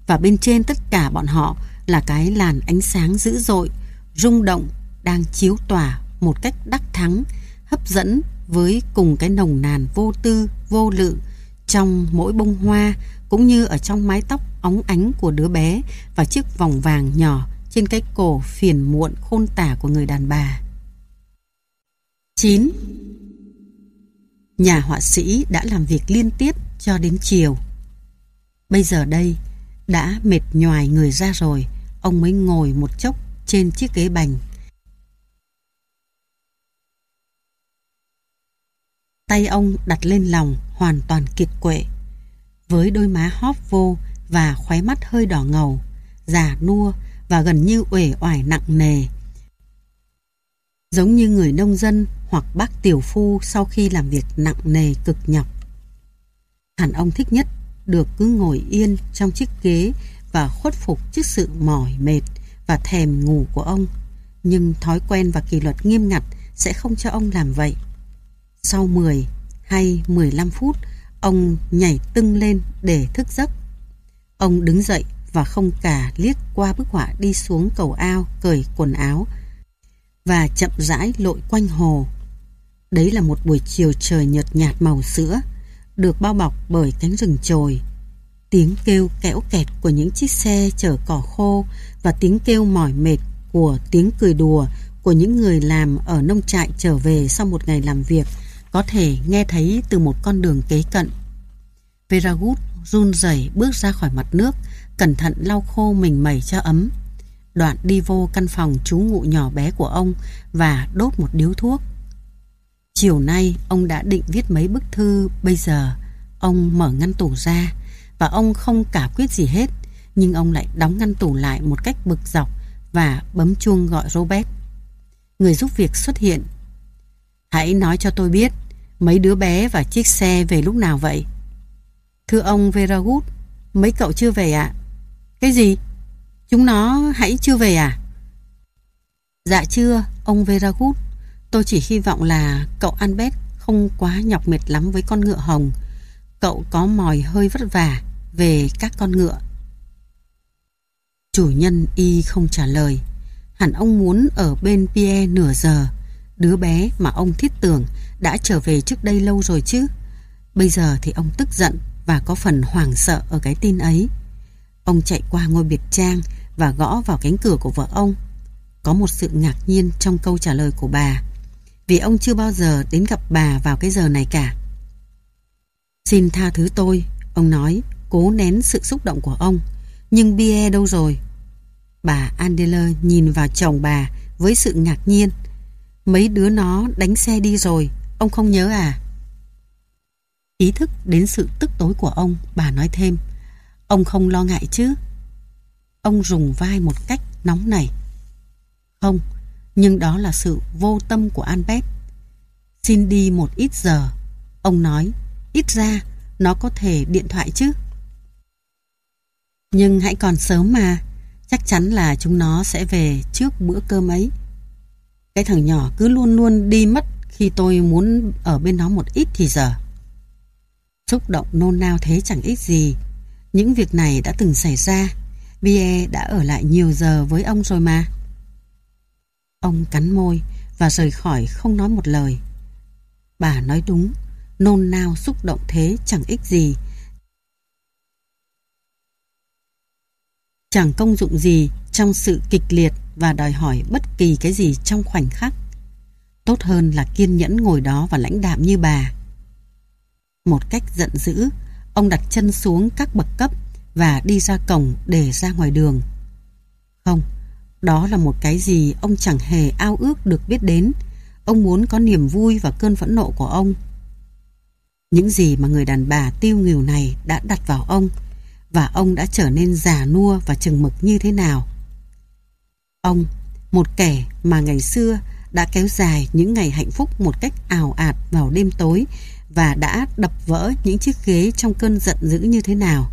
và bên trên tất cả bọn họ là cái làn ánh sáng dữ dội, rung động đang chiếu tỏa một cách đắc thắng, hấp dẫn với cùng cái nồng nàn vô tư, vô lự trong mỗi bông hoa cũng như ở trong mái tóc óng ánh của đứa bé và chiếc vòng vàng nhỏ trên cái cổ phiền muộn khôn tả của người đàn bà. 9. Nhà họa sĩ đã làm việc liên tiếp cho đến chiều. Bây giờ đây, đã mệt nhoài người ra rồi, ông mới ngồi một chốc trên chiếc ghế bành. Tay ông đặt lên lòng hoàn toàn kiệt quệ. Với đôi má hóp vô và khóe mắt hơi đỏ ngầu, già nua và gần như uể oải nặng nề. Giống như người nông dân hoặc bác tiểu phu sau khi làm việc nặng nề cực nhọc. Hẳn ông thích nhất được cứ ngồi yên trong chiếc ghế và khuất phục trước sự mỏi mệt và thèm ngủ của ông. Nhưng thói quen và kỷ luật nghiêm ngặt sẽ không cho ông làm vậy. Sau 10 hay 15 phút, ông nhảy tưng lên để thức giấc. Ông đứng dậy và không cả liếc qua bức họa đi xuống cầu ao cởi quần áo và chậm rãi lội quanh hồ. Đấy là một buổi chiều trời nhợt nhạt màu sữa, được bao bọc bởi cánh rừng trồi. Tiếng kêu kẽo kẹt của những chiếc xe chở cỏ khô và tiếng kêu mỏi mệt của tiếng cười đùa của những người làm ở nông trại trở về sau một ngày làm việc có thể nghe thấy từ một con đường kế cận. Veragut run rẩy bước ra khỏi mặt nước, cẩn thận lau khô mình mẩy cho ấm. Đoạn đi vô căn phòng chú ngụ nhỏ bé của ông và đốt một điếu thuốc. Chiều nay ông đã định viết mấy bức thư, bây giờ ông mở ngăn tủ ra và ông không cả quyết gì hết, nhưng ông lại đóng ngăn tủ lại một cách bực dọc và bấm chuông gọi Robert. Người giúp việc xuất hiện. Hãy nói cho tôi biết mấy đứa bé và chiếc xe về lúc nào vậy? Thưa ông Veragut, mấy cậu chưa về ạ? Cái gì? Chúng nó hãy chưa về à? Dạ chưa, ông Veragut. Tôi chỉ hy vọng là cậu Albert không quá nhọc mệt lắm với con ngựa hồng. Cậu có mòi hơi vất vả về các con ngựa. Chủ nhân y không trả lời. Hẳn ông muốn ở bên Pierre nửa giờ. Đứa bé mà ông thiết tưởng đã trở về trước đây lâu rồi chứ. Bây giờ thì ông tức giận và có phần hoảng sợ ở cái tin ấy. Ông chạy qua ngôi biệt trang và gõ vào cánh cửa của vợ ông. Có một sự ngạc nhiên trong câu trả lời của bà, vì ông chưa bao giờ đến gặp bà vào cái giờ này cả. Xin tha thứ tôi, ông nói, cố nén sự xúc động của ông. Nhưng Bie đâu rồi? Bà Andela nhìn vào chồng bà với sự ngạc nhiên. Mấy đứa nó đánh xe đi rồi, ông không nhớ à? Ý thức đến sự tức tối của ông, bà nói thêm. Ông không lo ngại chứ? Ông rùng vai một cách nóng nảy. Không, nhưng đó là sự vô tâm của Albert. Xin đi một ít giờ. Ông nói, ít ra nó có thể điện thoại chứ. Nhưng hãy còn sớm mà, chắc chắn là chúng nó sẽ về trước bữa cơm ấy. Cái thằng nhỏ cứ luôn luôn đi mất khi tôi muốn ở bên nó một ít thì giờ. Xúc động nôn nao thế chẳng ích gì. Những việc này đã từng xảy ra. Bie đã ở lại nhiều giờ với ông rồi mà. Ông cắn môi và rời khỏi không nói một lời. Bà nói đúng, nôn nao xúc động thế chẳng ích gì. Chẳng công dụng gì trong sự kịch liệt và đòi hỏi bất kỳ cái gì trong khoảnh khắc. Tốt hơn là kiên nhẫn ngồi đó và lãnh đạm như bà. Một cách giận dữ, ông đặt chân xuống các bậc cấp và đi ra cổng để ra ngoài đường. Không, đó là một cái gì ông chẳng hề ao ước được biết đến. Ông muốn có niềm vui và cơn phẫn nộ của ông. Những gì mà người đàn bà tiêu nghỉu này đã đặt vào ông và ông đã trở nên già nua và chừng mực như thế nào. Ông, một kẻ mà ngày xưa đã kéo dài những ngày hạnh phúc một cách ảo ạt vào đêm tối và đã đập vỡ những chiếc ghế trong cơn giận dữ như thế nào.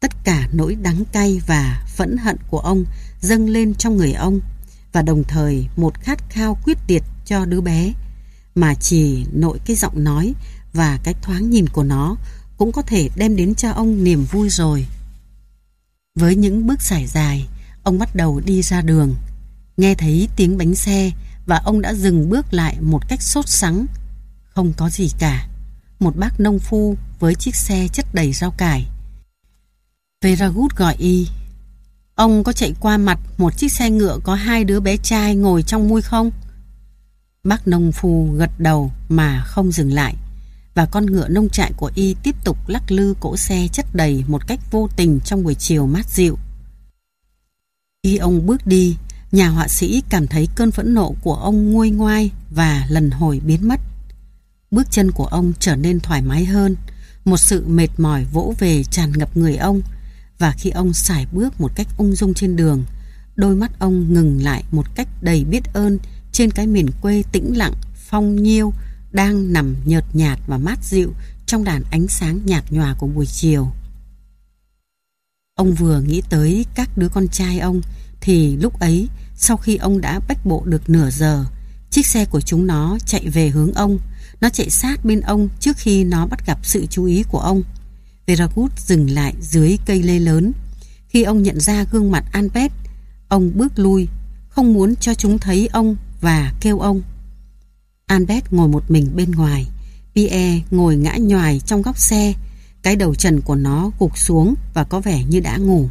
Tất cả nỗi đắng cay và phẫn hận của ông dâng lên trong người ông và đồng thời một khát khao quyết liệt cho đứa bé mà chỉ nội cái giọng nói và cái thoáng nhìn của nó cũng có thể đem đến cho ông niềm vui rồi. Với những bước sải dài, ông bắt đầu đi ra đường. Nghe thấy tiếng bánh xe và ông đã dừng bước lại một cách sốt sắng. Không có gì cả. một bác nông phu với chiếc xe chất đầy rau cải. Veragut gọi y. Ông có chạy qua mặt một chiếc xe ngựa có hai đứa bé trai ngồi trong mui không? Bác nông phu gật đầu mà không dừng lại và con ngựa nông trại của y tiếp tục lắc lư cỗ xe chất đầy một cách vô tình trong buổi chiều mát dịu. Khi ông bước đi, nhà họa sĩ cảm thấy cơn phẫn nộ của ông nguôi ngoai và lần hồi biến mất. Bước chân của ông trở nên thoải mái hơn, một sự mệt mỏi vỗ về tràn ngập người ông và khi ông xài bước một cách ung dung trên đường, đôi mắt ông ngừng lại một cách đầy biết ơn trên cái miền quê tĩnh lặng, phong nhiêu, đang nằm nhợt nhạt và mát dịu trong đàn ánh sáng nhạt nhòa của buổi chiều. Ông vừa nghĩ tới các đứa con trai ông thì lúc ấy sau khi ông đã bách bộ được nửa giờ chiếc xe của chúng nó chạy về hướng ông nó chạy sát bên ông trước khi nó bắt gặp sự chú ý của ông. Veragut dừng lại dưới cây lê lớn. Khi ông nhận ra gương mặt Albert, ông bước lui, không muốn cho chúng thấy ông và kêu ông. Albert ngồi một mình bên ngoài. Pierre ngồi ngã nhòi trong góc xe. Cái đầu trần của nó gục xuống và có vẻ như đã ngủ.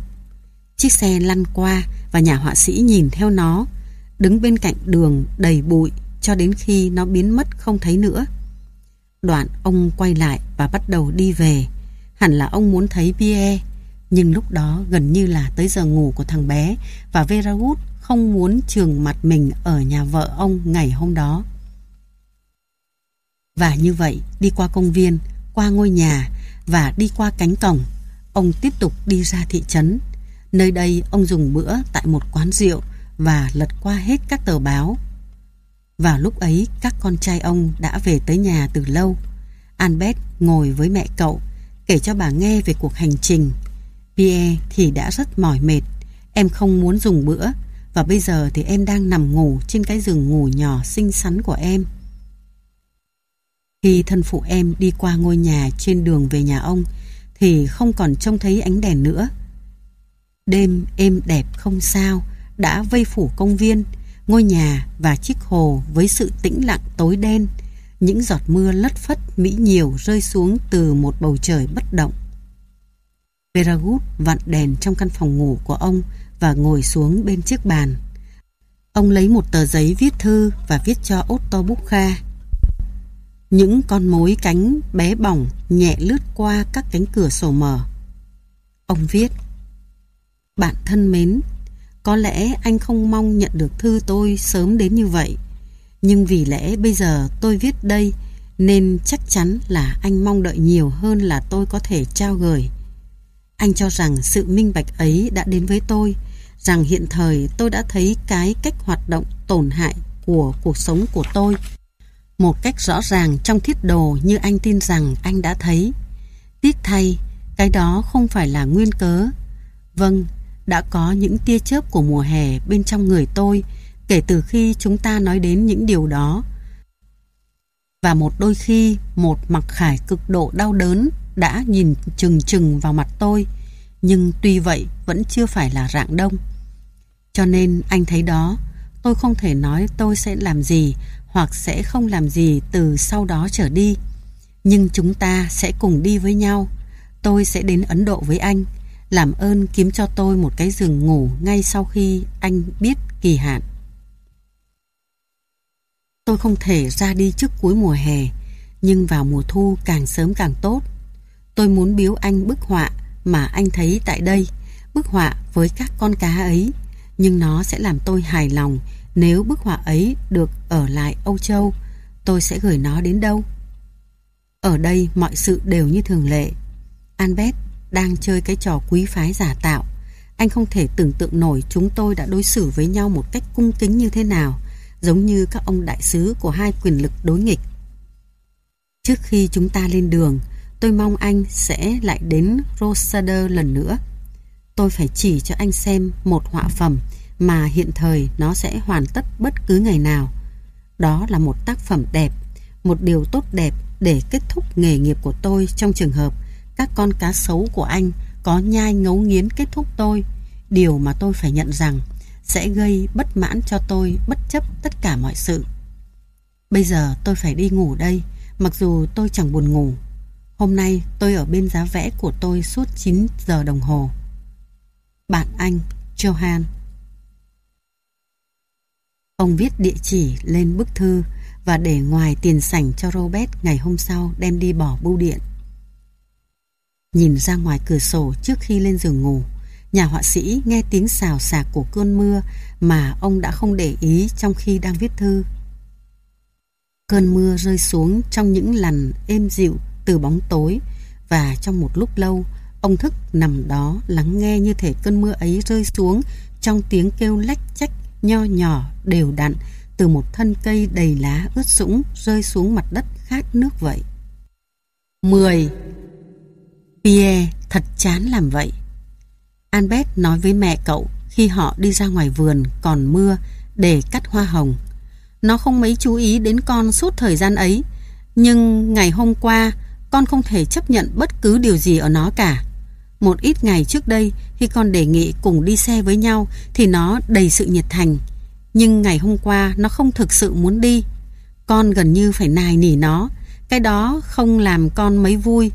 Chiếc xe lăn qua và nhà họa sĩ nhìn theo nó, đứng bên cạnh đường đầy bụi cho đến khi nó biến mất không thấy nữa. Đoạn ông quay lại và bắt đầu đi về. Hẳn là ông muốn thấy Pierre, nhưng lúc đó gần như là tới giờ ngủ của thằng bé và Veragut không muốn trường mặt mình ở nhà vợ ông ngày hôm đó. Và như vậy, đi qua công viên, qua ngôi nhà và đi qua cánh cổng, ông tiếp tục đi ra thị trấn. Nơi đây ông dùng bữa tại một quán rượu và lật qua hết các tờ báo. Vào lúc ấy, các con trai ông đã về tới nhà từ lâu. Albert ngồi với mẹ cậu, kể cho bà nghe về cuộc hành trình. Pierre thì đã rất mỏi mệt, em không muốn dùng bữa, và bây giờ thì em đang nằm ngủ trên cái giường ngủ nhỏ xinh xắn của em. Khi thân phụ em đi qua ngôi nhà trên đường về nhà ông thì không còn trông thấy ánh đèn nữa. Đêm êm đẹp không sao đã vây phủ công viên, ngôi nhà và chiếc hồ với sự tĩnh lặng tối đen. Những giọt mưa lất phất mỹ nhiều rơi xuống từ một bầu trời bất động. Veragut vặn đèn trong căn phòng ngủ của ông và ngồi xuống bên chiếc bàn. Ông lấy một tờ giấy viết thư và viết cho Otto Bukha. Những con mối cánh bé bỏng nhẹ lướt qua các cánh cửa sổ mở. Ông viết Bạn thân mến, có lẽ anh không mong nhận được thư tôi sớm đến như vậy. Nhưng vì lẽ bây giờ tôi viết đây nên chắc chắn là anh mong đợi nhiều hơn là tôi có thể trao gửi. Anh cho rằng sự minh bạch ấy đã đến với tôi, rằng hiện thời tôi đã thấy cái cách hoạt động tổn hại của cuộc sống của tôi một cách rõ ràng trong thiết đồ như anh tin rằng anh đã thấy. Tiếc thay, cái đó không phải là nguyên cớ. Vâng, đã có những tia chớp của mùa hè bên trong người tôi kể từ khi chúng ta nói đến những điều đó. Và một đôi khi một mặc khải cực độ đau đớn đã nhìn chừng chừng vào mặt tôi, nhưng tuy vậy vẫn chưa phải là rạng đông. Cho nên anh thấy đó, tôi không thể nói tôi sẽ làm gì hoặc sẽ không làm gì từ sau đó trở đi. Nhưng chúng ta sẽ cùng đi với nhau. Tôi sẽ đến Ấn Độ với anh. Làm ơn kiếm cho tôi một cái giường ngủ ngay sau khi anh biết kỳ hạn. Tôi không thể ra đi trước cuối mùa hè, nhưng vào mùa thu càng sớm càng tốt. Tôi muốn biếu anh bức họa mà anh thấy tại đây, bức họa với các con cá ấy, nhưng nó sẽ làm tôi hài lòng nếu bức họa ấy được ở lại Âu Châu, tôi sẽ gửi nó đến đâu? Ở đây mọi sự đều như thường lệ. Albert đang chơi cái trò quý phái giả tạo. Anh không thể tưởng tượng nổi chúng tôi đã đối xử với nhau một cách cung kính như thế nào, giống như các ông đại sứ của hai quyền lực đối nghịch. Trước khi chúng ta lên đường, tôi mong anh sẽ lại đến Rosader lần nữa. Tôi phải chỉ cho anh xem một họa phẩm mà hiện thời nó sẽ hoàn tất bất cứ ngày nào. Đó là một tác phẩm đẹp, một điều tốt đẹp để kết thúc nghề nghiệp của tôi trong trường hợp các con cá sấu của anh có nhai ngấu nghiến kết thúc tôi, điều mà tôi phải nhận rằng sẽ gây bất mãn cho tôi bất chấp tất cả mọi sự. Bây giờ tôi phải đi ngủ đây, mặc dù tôi chẳng buồn ngủ. Hôm nay tôi ở bên giá vẽ của tôi suốt 9 giờ đồng hồ. Bạn anh, Johan. Ông viết địa chỉ lên bức thư và để ngoài tiền sảnh cho Robert ngày hôm sau đem đi bỏ bưu điện. Nhìn ra ngoài cửa sổ trước khi lên giường ngủ, nhà họa sĩ nghe tiếng xào xạc của cơn mưa mà ông đã không để ý trong khi đang viết thư. Cơn mưa rơi xuống trong những lằn êm dịu từ bóng tối và trong một lúc lâu, ông thức nằm đó lắng nghe như thể cơn mưa ấy rơi xuống trong tiếng kêu lách chách nho nhỏ đều đặn từ một thân cây đầy lá ướt sũng rơi xuống mặt đất khát nước vậy. 10. Pierre thật chán làm vậy. Albert nói với mẹ cậu khi họ đi ra ngoài vườn còn mưa để cắt hoa hồng. Nó không mấy chú ý đến con suốt thời gian ấy, nhưng ngày hôm qua con không thể chấp nhận bất cứ điều gì ở nó cả. Một ít ngày trước đây khi con đề nghị cùng đi xe với nhau thì nó đầy sự nhiệt thành. Nhưng ngày hôm qua nó không thực sự muốn đi. Con gần như phải nài nỉ nó. Cái đó không làm con mấy vui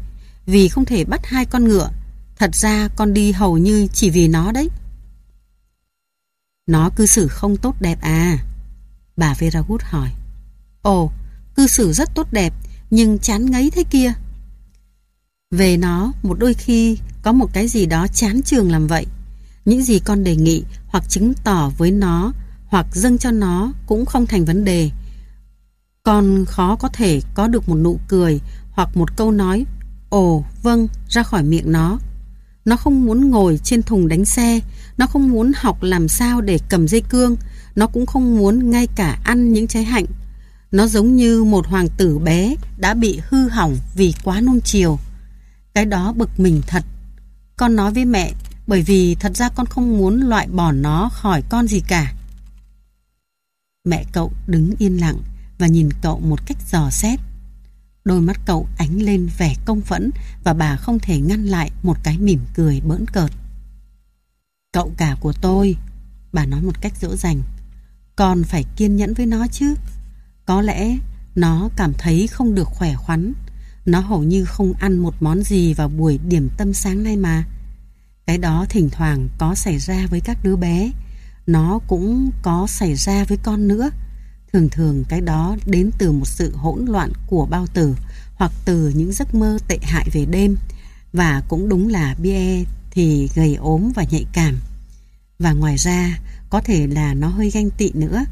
vì không thể bắt hai con ngựa. Thật ra con đi hầu như chỉ vì nó đấy. Nó cư xử không tốt đẹp à? Bà Vera Wood hỏi. Ồ, cư xử rất tốt đẹp nhưng chán ngấy thế kia. Về nó, một đôi khi có một cái gì đó chán trường làm vậy. Những gì con đề nghị hoặc chứng tỏ với nó hoặc dâng cho nó cũng không thành vấn đề. Con khó có thể có được một nụ cười hoặc một câu nói Ồ, vâng, ra khỏi miệng nó. Nó không muốn ngồi trên thùng đánh xe, nó không muốn học làm sao để cầm dây cương, nó cũng không muốn ngay cả ăn những trái hạnh. Nó giống như một hoàng tử bé đã bị hư hỏng vì quá nôn chiều. Cái đó bực mình thật. Con nói với mẹ, bởi vì thật ra con không muốn loại bỏ nó khỏi con gì cả. Mẹ cậu đứng yên lặng và nhìn cậu một cách dò xét. Đôi mắt cậu ánh lên vẻ công phẫn và bà không thể ngăn lại một cái mỉm cười bỡn cợt. Cậu cả của tôi, bà nói một cách dỗ dành, con phải kiên nhẫn với nó chứ. Có lẽ nó cảm thấy không được khỏe khoắn. Nó hầu như không ăn một món gì vào buổi điểm tâm sáng nay mà. Cái đó thỉnh thoảng có xảy ra với các đứa bé. Nó cũng có xảy ra với con nữa. Thường thường cái đó đến từ một sự hỗn loạn của bao tử hoặc từ những giấc mơ tệ hại về đêm. Và cũng đúng là Bia thì gầy ốm và nhạy cảm. Và ngoài ra, có thể là nó hơi ganh tị nữa.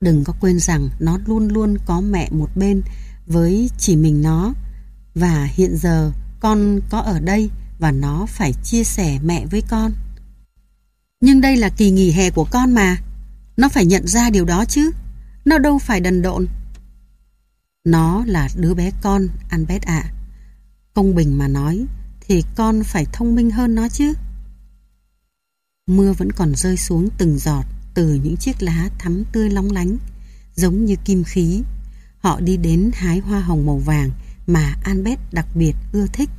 Đừng có quên rằng nó luôn luôn có mẹ một bên với chỉ mình nó. Và hiện giờ con có ở đây và nó phải chia sẻ mẹ với con. Nhưng đây là kỳ nghỉ hè của con mà. Nó phải nhận ra điều đó chứ. Nó đâu phải đần độn. Nó là đứa bé con, Albert ạ. Công bình mà nói, thì con phải thông minh hơn nó chứ. Mưa vẫn còn rơi xuống từng giọt từ những chiếc lá thắm tươi long lánh, giống như kim khí. Họ đi đến hái hoa hồng màu vàng mà Albert đặc biệt ưa thích.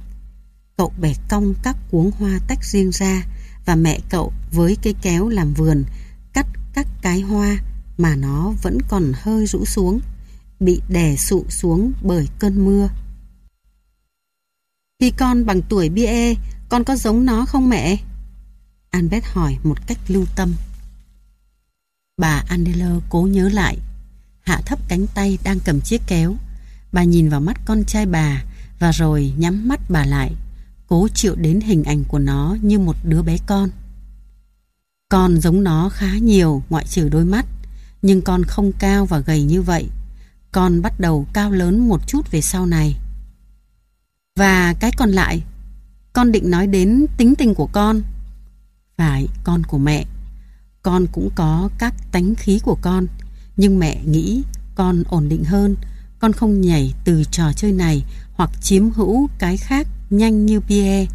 Cậu bẻ cong các cuống hoa tách riêng ra và mẹ cậu với cây kéo làm vườn cắt các cái hoa mà nó vẫn còn hơi rũ xuống, bị đè sụ xuống bởi cơn mưa. Khi con bằng tuổi bia, con có giống nó không mẹ? Albert hỏi một cách lưu tâm. Bà Andela cố nhớ lại, hạ thấp cánh tay đang cầm chiếc kéo. Bà nhìn vào mắt con trai bà và rồi nhắm mắt bà lại, cố chịu đến hình ảnh của nó như một đứa bé con. Con giống nó khá nhiều ngoại trừ đôi mắt, nhưng con không cao và gầy như vậy. Con bắt đầu cao lớn một chút về sau này. Và cái còn lại, con định nói đến tính tình của con. Phải, con của mẹ. Con cũng có các tánh khí của con, nhưng mẹ nghĩ con ổn định hơn. Con không nhảy từ trò chơi này hoặc chiếm hữu cái khác nhanh như Pierre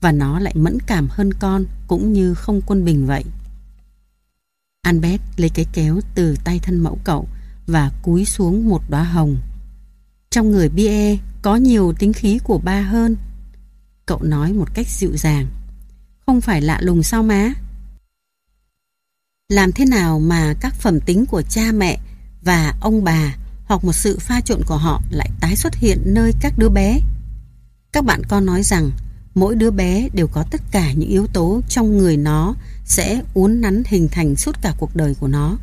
và nó lại mẫn cảm hơn con cũng như không quân bình vậy. Albert lấy cái kéo từ tay thân mẫu cậu và cúi xuống một đóa hồng. Trong người Pierre có nhiều tính khí của ba hơn. Cậu nói một cách dịu dàng. Không phải lạ lùng sao má? Làm thế nào mà các phẩm tính của cha mẹ và ông bà hoặc một sự pha trộn của họ lại tái xuất hiện nơi các đứa bé. Các bạn con nói rằng mỗi đứa bé đều có tất cả những yếu tố trong người nó sẽ uốn nắn hình thành suốt cả cuộc đời của nó.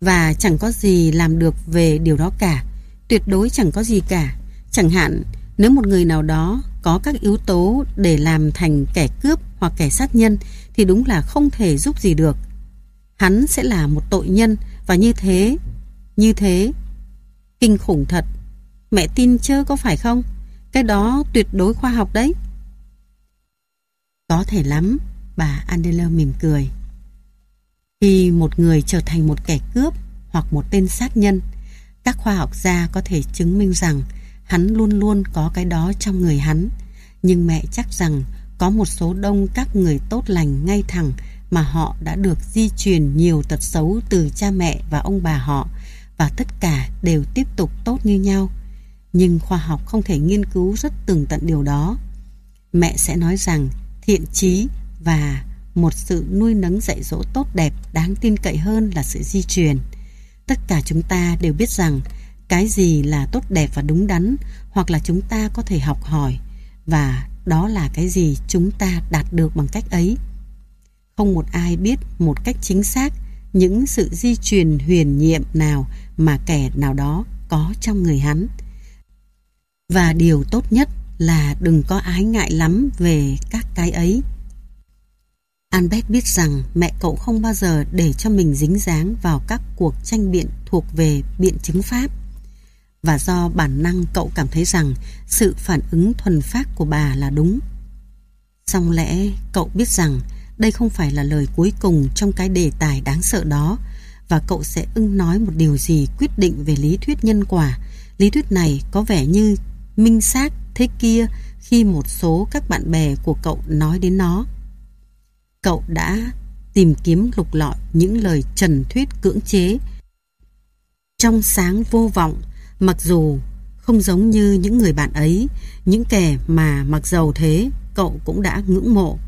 Và chẳng có gì làm được về điều đó cả, tuyệt đối chẳng có gì cả. Chẳng hạn, nếu một người nào đó có các yếu tố để làm thành kẻ cướp hoặc kẻ sát nhân thì đúng là không thể giúp gì được. Hắn sẽ là một tội nhân và như thế, như thế, kinh khủng thật. Mẹ tin chớ có phải không? Cái đó tuyệt đối khoa học đấy. Có thể lắm, bà Andela mỉm cười. Khi một người trở thành một kẻ cướp hoặc một tên sát nhân, các khoa học gia có thể chứng minh rằng hắn luôn luôn có cái đó trong người hắn. Nhưng mẹ chắc rằng có một số đông các người tốt lành ngay thẳng mà họ đã được di truyền nhiều tật xấu từ cha mẹ và ông bà họ, và tất cả đều tiếp tục tốt như nhau. Nhưng khoa học không thể nghiên cứu rất tường tận điều đó. Mẹ sẽ nói rằng thiện trí và một sự nuôi nấng dạy dỗ tốt đẹp đáng tin cậy hơn là sự di truyền. Tất cả chúng ta đều biết rằng cái gì là tốt đẹp và đúng đắn hoặc là chúng ta có thể học hỏi, và đó là cái gì chúng ta đạt được bằng cách ấy. Không một ai biết một cách chính xác những sự di truyền huyền nhiệm nào mà kẻ nào đó có trong người hắn. Và điều tốt nhất là đừng có ái ngại lắm về các cái ấy. Albert biết rằng mẹ cậu không bao giờ để cho mình dính dáng vào các cuộc tranh biện thuộc về biện chứng pháp. Và do bản năng cậu cảm thấy rằng sự phản ứng thuần phát của bà là đúng. Song lẽ cậu biết rằng đây không phải là lời cuối cùng trong cái đề tài đáng sợ đó và cậu sẽ ưng nói một điều gì quyết định về lý thuyết nhân quả. Lý thuyết này có vẻ như minh xác thế kia khi một số các bạn bè của cậu nói đến nó. Cậu đã tìm kiếm lục lọi những lời trần thuyết cưỡng chế trong sáng vô vọng, mặc dù không giống như những người bạn ấy, những kẻ mà mặc dầu thế, cậu cũng đã ngưỡng mộ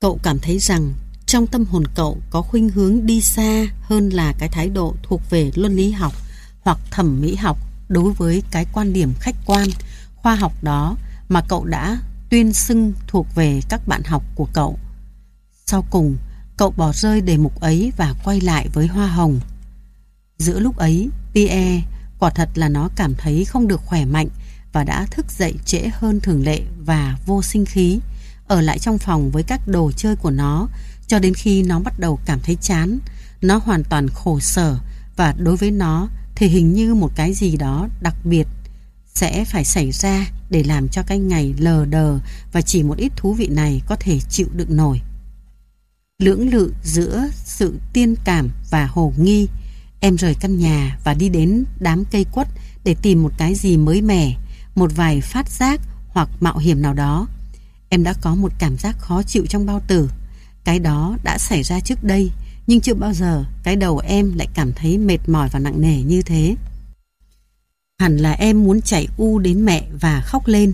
cậu cảm thấy rằng trong tâm hồn cậu có khuynh hướng đi xa hơn là cái thái độ thuộc về luân lý học hoặc thẩm mỹ học đối với cái quan điểm khách quan, khoa học đó mà cậu đã tuyên xưng thuộc về các bạn học của cậu. Sau cùng, cậu bỏ rơi đề mục ấy và quay lại với hoa hồng. Giữa lúc ấy, Pierre quả thật là nó cảm thấy không được khỏe mạnh và đã thức dậy trễ hơn thường lệ và vô sinh khí, ở lại trong phòng với các đồ chơi của nó cho đến khi nó bắt đầu cảm thấy chán. Nó hoàn toàn khổ sở và đối với nó thì hình như một cái gì đó đặc biệt sẽ phải xảy ra để làm cho cái ngày lờ đờ và chỉ một ít thú vị này có thể chịu đựng nổi. Lưỡng lự giữa sự tiên cảm và hồ nghi, em rời căn nhà và đi đến đám cây quất để tìm một cái gì mới mẻ, một vài phát giác hoặc mạo hiểm nào đó. Em đã có một cảm giác khó chịu trong bao tử. Cái đó đã xảy ra trước đây, nhưng chưa bao giờ cái đầu em lại cảm thấy mệt mỏi và nặng nề như thế. Hẳn là em muốn chạy u đến mẹ và khóc lên.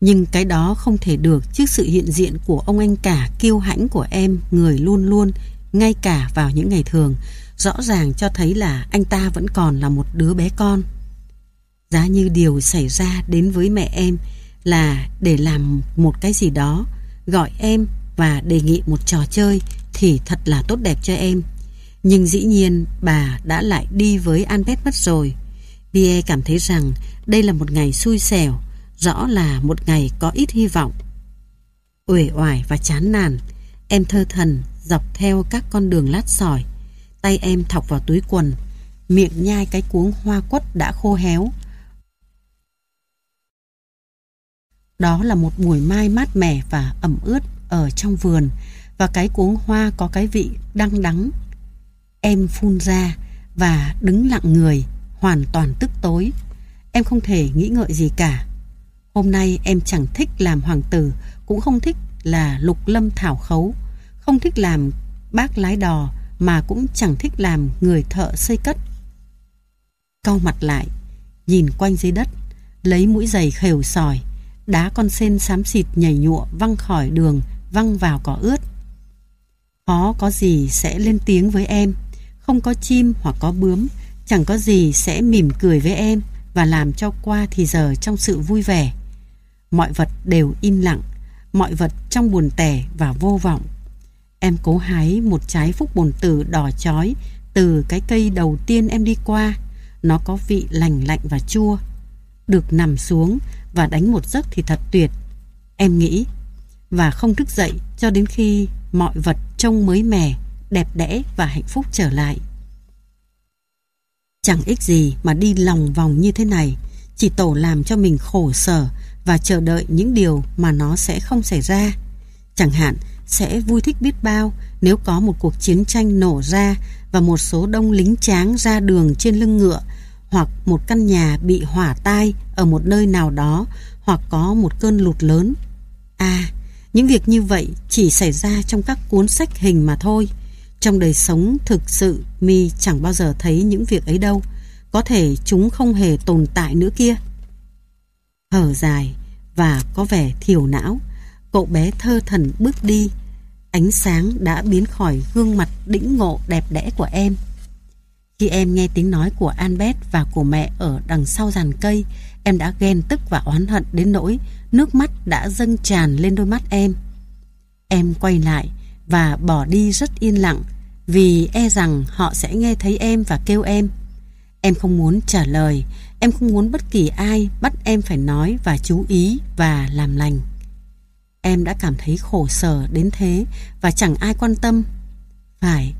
Nhưng cái đó không thể được trước sự hiện diện của ông anh cả kiêu hãnh của em người luôn luôn, ngay cả vào những ngày thường, rõ ràng cho thấy là anh ta vẫn còn là một đứa bé con. Giá như điều xảy ra đến với mẹ em là để làm một cái gì đó, gọi em và đề nghị một trò chơi thì thật là tốt đẹp cho em. Nhưng dĩ nhiên bà đã lại đi với Albert mất rồi. Pierre cảm thấy rằng đây là một ngày xui xẻo, rõ là một ngày có ít hy vọng. Uể oải và chán nản, em thơ thần dọc theo các con đường lát sỏi. Tay em thọc vào túi quần, miệng nhai cái cuống hoa quất đã khô héo. Đó là một buổi mai mát mẻ và ẩm ướt ở trong vườn và cái cuống hoa có cái vị đắng đắng. Em phun ra và đứng lặng người, hoàn toàn tức tối. Em không thể nghĩ ngợi gì cả. Hôm nay em chẳng thích làm hoàng tử, cũng không thích là lục lâm thảo khấu, không thích làm bác lái đò, mà cũng chẳng thích làm người thợ xây cất. Cau mặt lại, nhìn quanh dưới đất, lấy mũi giày khều sỏi, đá con sen xám xịt nhảy nhụa văng khỏi đường, văng vào cỏ ướt. Khó có gì sẽ lên tiếng với em, không có chim hoặc có bướm, chẳng có gì sẽ mỉm cười với em và làm cho qua thì giờ trong sự vui vẻ. Mọi vật đều im lặng, mọi vật trong buồn tẻ và vô vọng. Em cố hái một trái phúc bồn tử đỏ chói từ cái cây đầu tiên em đi qua. Nó có vị lành lạnh và chua. Được nằm xuống và đánh một giấc thì thật tuyệt. Em nghĩ và không thức dậy cho đến khi mọi vật trông mới mẻ, đẹp đẽ và hạnh phúc trở lại. Chẳng ích gì mà đi lòng vòng như thế này, chỉ tổ làm cho mình khổ sở và chờ đợi những điều mà nó sẽ không xảy ra. Chẳng hạn, sẽ vui thích biết bao nếu có một cuộc chiến tranh nổ ra và một số đông lính tráng ra đường trên lưng ngựa hoặc một căn nhà bị hỏa tai ở một nơi nào đó hoặc có một cơn lụt lớn. À, những việc như vậy chỉ xảy ra trong các cuốn sách hình mà thôi. Trong đời sống thực sự, mi chẳng bao giờ thấy những việc ấy đâu. Có thể chúng không hề tồn tại nữa kia. Hở dài và có vẻ thiểu não, cậu bé thơ thần bước đi. Ánh sáng đã biến khỏi gương mặt đĩnh ngộ đẹp đẽ của em. Khi em nghe tiếng nói của Albert và của mẹ ở đằng sau giàn cây, em đã ghen tức và oán hận đến nỗi nước mắt đã dâng tràn lên đôi mắt em. Em quay lại và bỏ đi rất yên lặng vì e rằng họ sẽ nghe thấy em và kêu em. Em không muốn trả lời, em không muốn bất kỳ ai bắt em phải nói và chú ý và làm lành. Em đã cảm thấy khổ sở đến thế và chẳng ai quan tâm. Phải,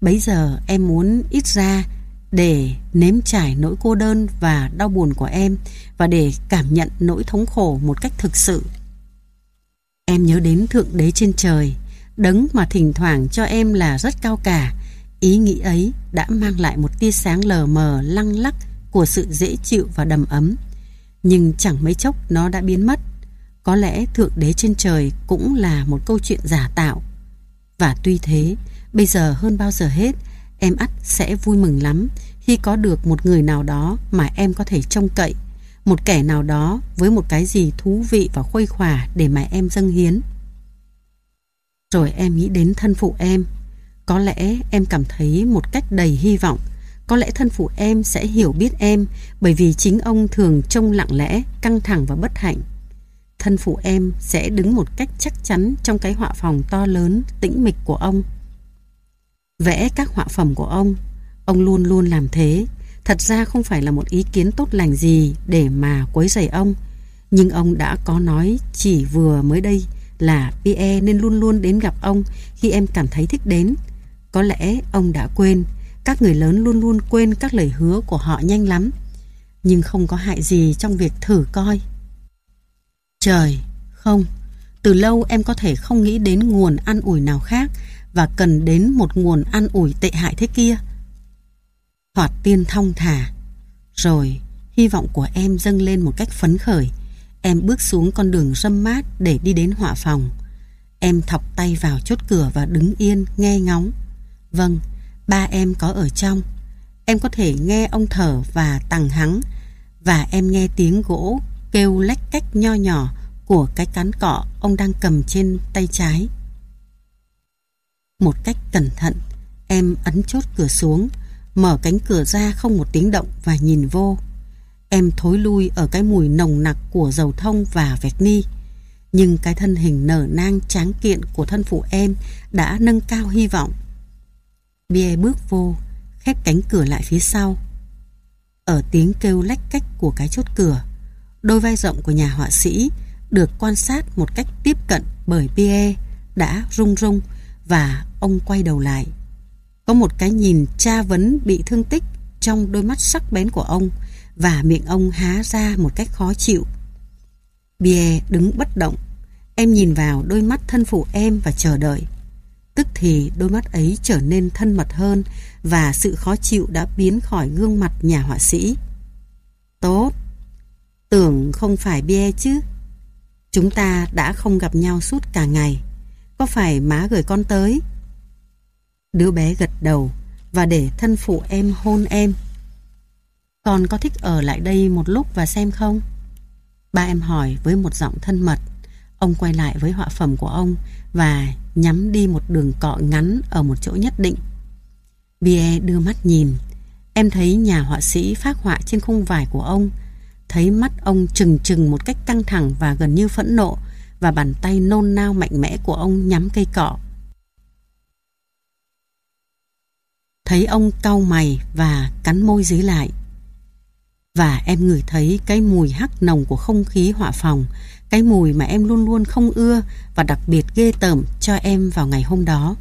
bấy giờ em muốn ít ra để nếm trải nỗi cô đơn và đau buồn của em và để cảm nhận nỗi thống khổ một cách thực sự. Em nhớ đến Thượng Đế trên trời, đấng mà thỉnh thoảng cho em là rất cao cả. Ý nghĩ ấy đã mang lại một tia sáng lờ mờ lăng lắc của sự dễ chịu và đầm ấm. Nhưng chẳng mấy chốc nó đã biến mất. Có lẽ Thượng Đế trên trời cũng là một câu chuyện giả tạo. Và tuy thế, bây giờ hơn bao giờ hết, em ắt sẽ vui mừng lắm khi có được một người nào đó mà em có thể trông cậy, một kẻ nào đó với một cái gì thú vị và khuây khỏa để mà em dâng hiến. Rồi em nghĩ đến thân phụ em. Có lẽ em cảm thấy một cách đầy hy vọng. Có lẽ thân phụ em sẽ hiểu biết em bởi vì chính ông thường trông lặng lẽ, căng thẳng và bất hạnh. Thân phụ em sẽ đứng một cách chắc chắn trong cái họa phòng to lớn, tĩnh mịch của ông. Vẽ các họa phẩm của ông, ông luôn luôn làm thế. Thật ra không phải là một ý kiến tốt lành gì để mà quấy rầy ông. Nhưng ông đã có nói chỉ vừa mới đây là Pierre nên luôn luôn đến gặp ông khi em cảm thấy thích đến. Có lẽ ông đã quên, các người lớn luôn luôn quên các lời hứa của họ nhanh lắm. Nhưng không có hại gì trong việc thử coi. Trời, không, từ lâu em có thể không nghĩ đến nguồn ăn ủi nào khác và cần đến một nguồn ăn ủi tệ hại thế kia. Thoạt tiên thong thả, rồi hy vọng của em dâng lên một cách phấn khởi. Em bước xuống con đường râm mát để đi đến họa phòng. Em thọc tay vào chốt cửa và đứng yên nghe ngóng. Vâng, ba em có ở trong. Em có thể nghe ông thở và tằng hắng và em nghe tiếng gỗ kêu lách cách nho nhỏ của cái cán cọ ông đang cầm trên tay trái. Một cách cẩn thận, em ấn chốt cửa xuống, mở cánh cửa ra không một tiếng động và nhìn vô. Em thối lui ở cái mùi nồng nặc của dầu thông và vẹt ni. Nhưng cái thân hình nở nang tráng kiện của thân phụ em đã nâng cao hy vọng. Bia bước vô, khép cánh cửa lại phía sau. Ở tiếng kêu lách cách của cái chốt cửa, đôi vai rộng của nhà họa sĩ được quan sát một cách tiếp cận bởi Pierre đã rung rung và ông quay đầu lại. Có một cái nhìn tra vấn bị thương tích trong đôi mắt sắc bén của ông và miệng ông há ra một cách khó chịu. Bia đứng bất động. Em nhìn vào đôi mắt thân phụ em và chờ đợi. Tức thì đôi mắt ấy trở nên thân mật hơn và sự khó chịu đã biến khỏi gương mặt nhà họa sĩ. Tốt. Tưởng không phải Bia chứ. Chúng ta đã không gặp nhau suốt cả ngày. Có phải má gửi con tới? Đứa bé gật đầu và để thân phụ em hôn em. Con có thích ở lại đây một lúc và xem không? Ba em hỏi với một giọng thân mật. Ông quay lại với họa phẩm của ông và nhắm đi một đường cọ ngắn ở một chỗ nhất định. Bie đưa mắt nhìn. Em thấy nhà họa sĩ phát họa trên khung vải của ông, thấy mắt ông trừng trừng một cách căng thẳng và gần như phẫn nộ và bàn tay nôn nao mạnh mẽ của ông nhắm cây cọ. Thấy ông cau mày và cắn môi dưới lại. Và em ngửi thấy cái mùi hắc nồng của không khí họa phòng, cái mùi mà em luôn luôn không ưa và đặc biệt ghê tởm cho em vào ngày hôm đó.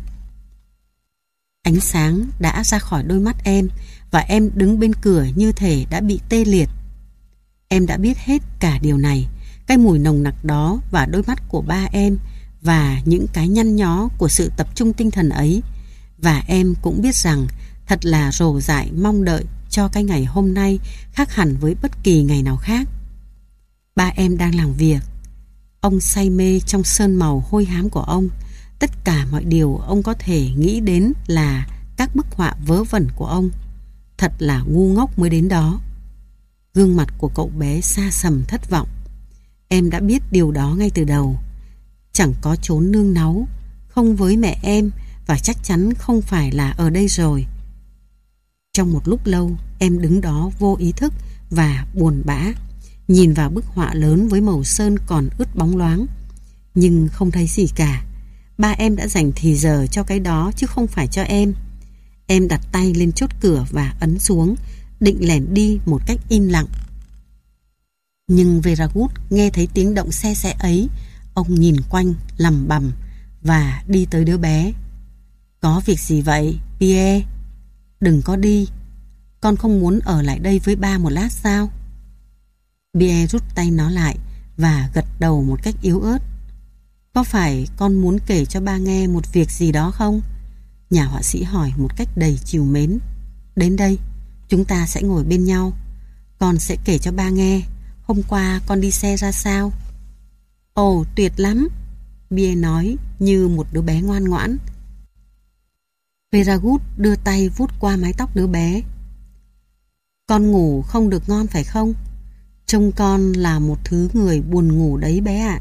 Ánh sáng đã ra khỏi đôi mắt em và em đứng bên cửa như thể đã bị tê liệt. Em đã biết hết cả điều này, cái mùi nồng nặc đó và đôi mắt của ba em và những cái nhăn nhó của sự tập trung tinh thần ấy. Và em cũng biết rằng thật là rồ dại mong đợi cho cái ngày hôm nay khác hẳn với bất kỳ ngày nào khác. Ba em đang làm việc. Ông say mê trong sơn màu hôi hám của ông. Tất cả mọi điều ông có thể nghĩ đến là các bức họa vớ vẩn của ông. Thật là ngu ngốc mới đến đó. Gương mặt của cậu bé xa sầm thất vọng. Em đã biết điều đó ngay từ đầu. Chẳng có trốn nương náu, không với mẹ em và chắc chắn không phải là ở đây rồi. Trong một lúc lâu, em đứng đó vô ý thức và buồn bã, nhìn vào bức họa lớn với màu sơn còn ướt bóng loáng. Nhưng không thấy gì cả. Ba em đã dành thì giờ cho cái đó chứ không phải cho em. Em đặt tay lên chốt cửa và ấn xuống, định lẻn đi một cách im lặng. Nhưng Veragut nghe thấy tiếng động xe xe ấy, ông nhìn quanh, lầm bầm và đi tới đứa bé. Có việc gì vậy, Pierre? Đừng có đi. Con không muốn ở lại đây với ba một lát sao? Pierre rút tay nó lại và gật đầu một cách yếu ớt. Có phải con muốn kể cho ba nghe một việc gì đó không? Nhà họa sĩ hỏi một cách đầy chiều mến. Đến đây, chúng ta sẽ ngồi bên nhau. Con sẽ kể cho ba nghe. Hôm qua con đi xe ra sao? Ồ, tuyệt lắm. Bia nói như một đứa bé ngoan ngoãn. Veragut đưa tay vuốt qua mái tóc đứa bé. Con ngủ không được ngon phải không? Trông con là một thứ người buồn ngủ đấy bé ạ.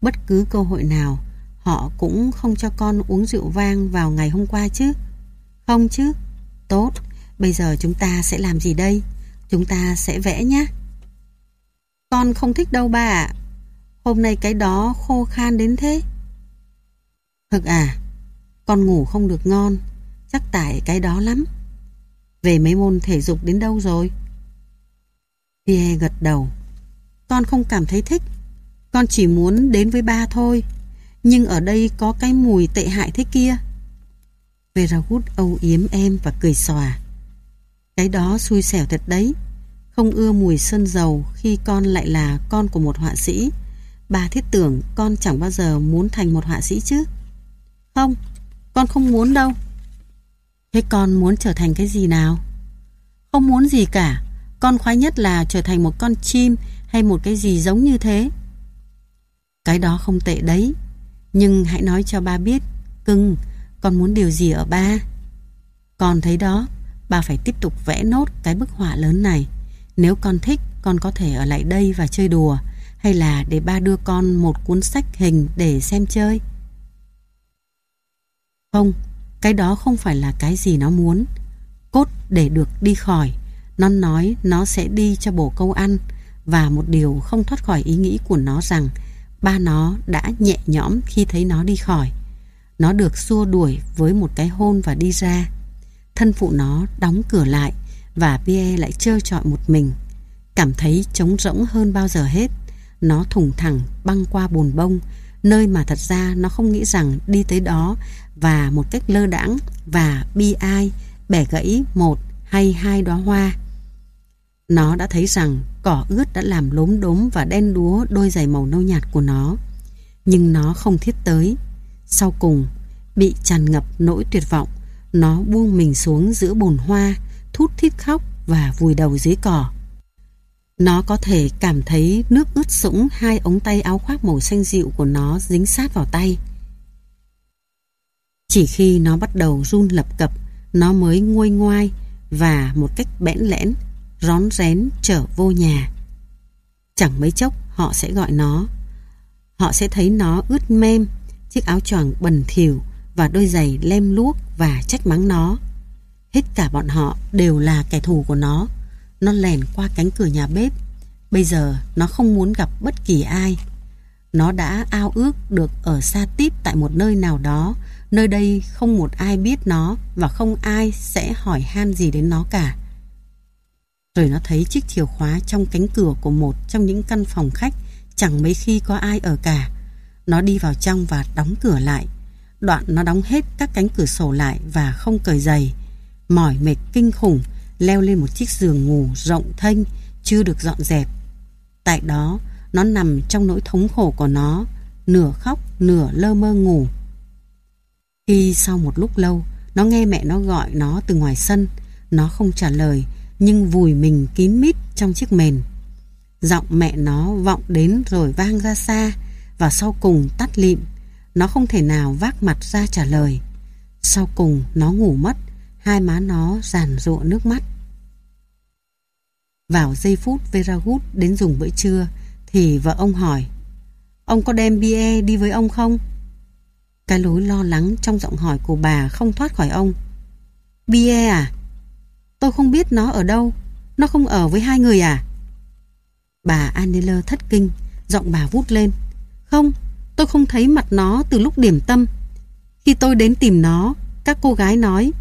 Bất cứ cơ hội nào, họ cũng không cho con uống rượu vang vào ngày hôm qua chứ. Không chứ? Tốt, bây giờ chúng ta sẽ làm gì đây? Chúng ta sẽ vẽ nhé. Con không thích đâu ba ạ. Hôm nay cái đó khô khan đến thế. Thực à, con ngủ không được ngon, chắc tại cái đó lắm. Về mấy môn thể dục đến đâu rồi? Pierre gật đầu. Con không cảm thấy thích. Con chỉ muốn đến với ba thôi. Nhưng ở đây có cái mùi tệ hại thế kia. Veragut âu yếm em và cười xòa. Cái đó xui xẻo thật đấy. Không ưa mùi sơn dầu khi con lại là con của một họa sĩ. Bà thiết tưởng con chẳng bao giờ muốn thành một họa sĩ chứ. Không, con không muốn đâu. Thế con muốn trở thành cái gì nào? Không muốn gì cả. Con khoái nhất là trở thành một con chim hay một cái gì giống như thế. Cái đó không tệ đấy. Nhưng hãy nói cho ba biết, cưng, con muốn điều gì ở ba? Con thấy đó, ba phải tiếp tục vẽ nốt cái bức họa lớn này. Nếu con thích, con có thể ở lại đây và chơi đùa, hay là để ba đưa con một cuốn sách hình để xem chơi. Không, cái đó không phải là cái gì nó muốn. Cốt để được đi khỏi, nó nói nó sẽ đi cho bổ câu ăn, và một điều không thoát khỏi ý nghĩ của nó rằng ba nó đã nhẹ nhõm khi thấy nó đi khỏi. Nó được xua đuổi với một cái hôn và đi ra. Thân phụ nó đóng cửa lại và Pierre lại trơ trọi một mình. Cảm thấy trống rỗng hơn bao giờ hết. Nó thủng thẳng băng qua bồn bông, nơi mà thật ra nó không nghĩ rằng đi tới đó và một cách lơ đãng và bi ai bẻ gãy một hay hai đóa hoa. Nó đã thấy rằng cỏ ướt đã làm lốm đốm và đen đúa đôi giày màu nâu nhạt của nó. Nhưng nó không thiết tới. Sau cùng, bị tràn ngập nỗi tuyệt vọng, nó buông mình xuống giữa bồn hoa, thút thít khóc và vùi đầu dưới cỏ. Nó có thể cảm thấy nước ướt sũng hai ống tay áo khoác màu xanh dịu của nó dính sát vào tay. Chỉ khi nó bắt đầu run lập cập, nó mới nguôi ngoai và một cách bẽn lẽn, rón rén trở vô nhà. Chẳng mấy chốc họ sẽ gọi nó. Họ sẽ thấy nó ướt mem, chiếc áo choàng bẩn thỉu và đôi giày lem luốc và trách mắng nó. Hết cả bọn họ đều là kẻ thù của nó. Nó lèn qua cánh cửa nhà bếp. Bây giờ nó không muốn gặp bất kỳ ai. Nó đã ao ước được ở xa tít tại một nơi nào đó. Nơi đây không một ai biết nó và không ai sẽ hỏi han gì đến nó cả. Rồi nó thấy chiếc chìa khóa trong cánh cửa của một trong những căn phòng khách chẳng mấy khi có ai ở cả. Nó đi vào trong và đóng cửa lại. Đoạn nó đóng hết các cánh cửa sổ lại và không cởi giày. Mỏi mệt kinh khủng, leo lên một chiếc giường ngủ rộng thênh, chưa được dọn dẹp. Tại đó, nó nằm trong nỗi thống khổ của nó, nửa khóc, nửa lơ mơ ngủ. Khi sau một lúc lâu, nó nghe mẹ nó gọi nó từ ngoài sân, nó không trả lời, nhưng vùi mình kín mít trong chiếc mền. Giọng mẹ nó vọng đến rồi vang ra xa và sau cùng tắt lịm. Nó không thể nào vác mặt ra trả lời. Sau cùng nó ngủ mất, hai má nó giàn rụa nước mắt. Vào giây phút Vera Veragut đến dùng bữa trưa thì vợ ông hỏi Ông có đem bia đi với ông không? Cái lối lo lắng trong giọng hỏi của bà không thoát khỏi ông. Bia à? Tôi không biết nó ở đâu. Nó không ở với hai người à? Bà Aneller thất kinh, giọng bà vút lên. Không, tôi không thấy mặt nó từ lúc điểm tâm. Khi tôi đến tìm nó, các cô gái nói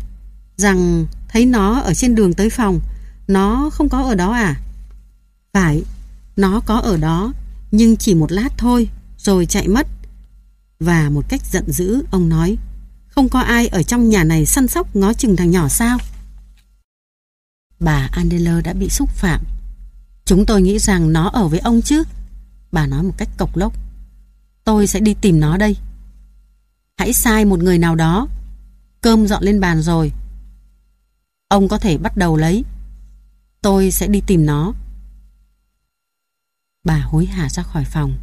rằng thấy nó ở trên đường tới phòng. Nó không có ở đó à? Phải, nó có ở đó, nhưng chỉ một lát thôi, rồi chạy mất. Và một cách giận dữ, ông nói, không có ai ở trong nhà này săn sóc ngó chừng thằng nhỏ sao? Bà Andeler đã bị xúc phạm. Chúng tôi nghĩ rằng nó ở với ông chứ. Bà nói một cách cộc lốc. Tôi sẽ đi tìm nó đây. Hãy sai một người nào đó. Cơm dọn lên bàn rồi. Ông có thể bắt đầu lấy. Tôi sẽ đi tìm nó. Bà hối hả ra khỏi phòng.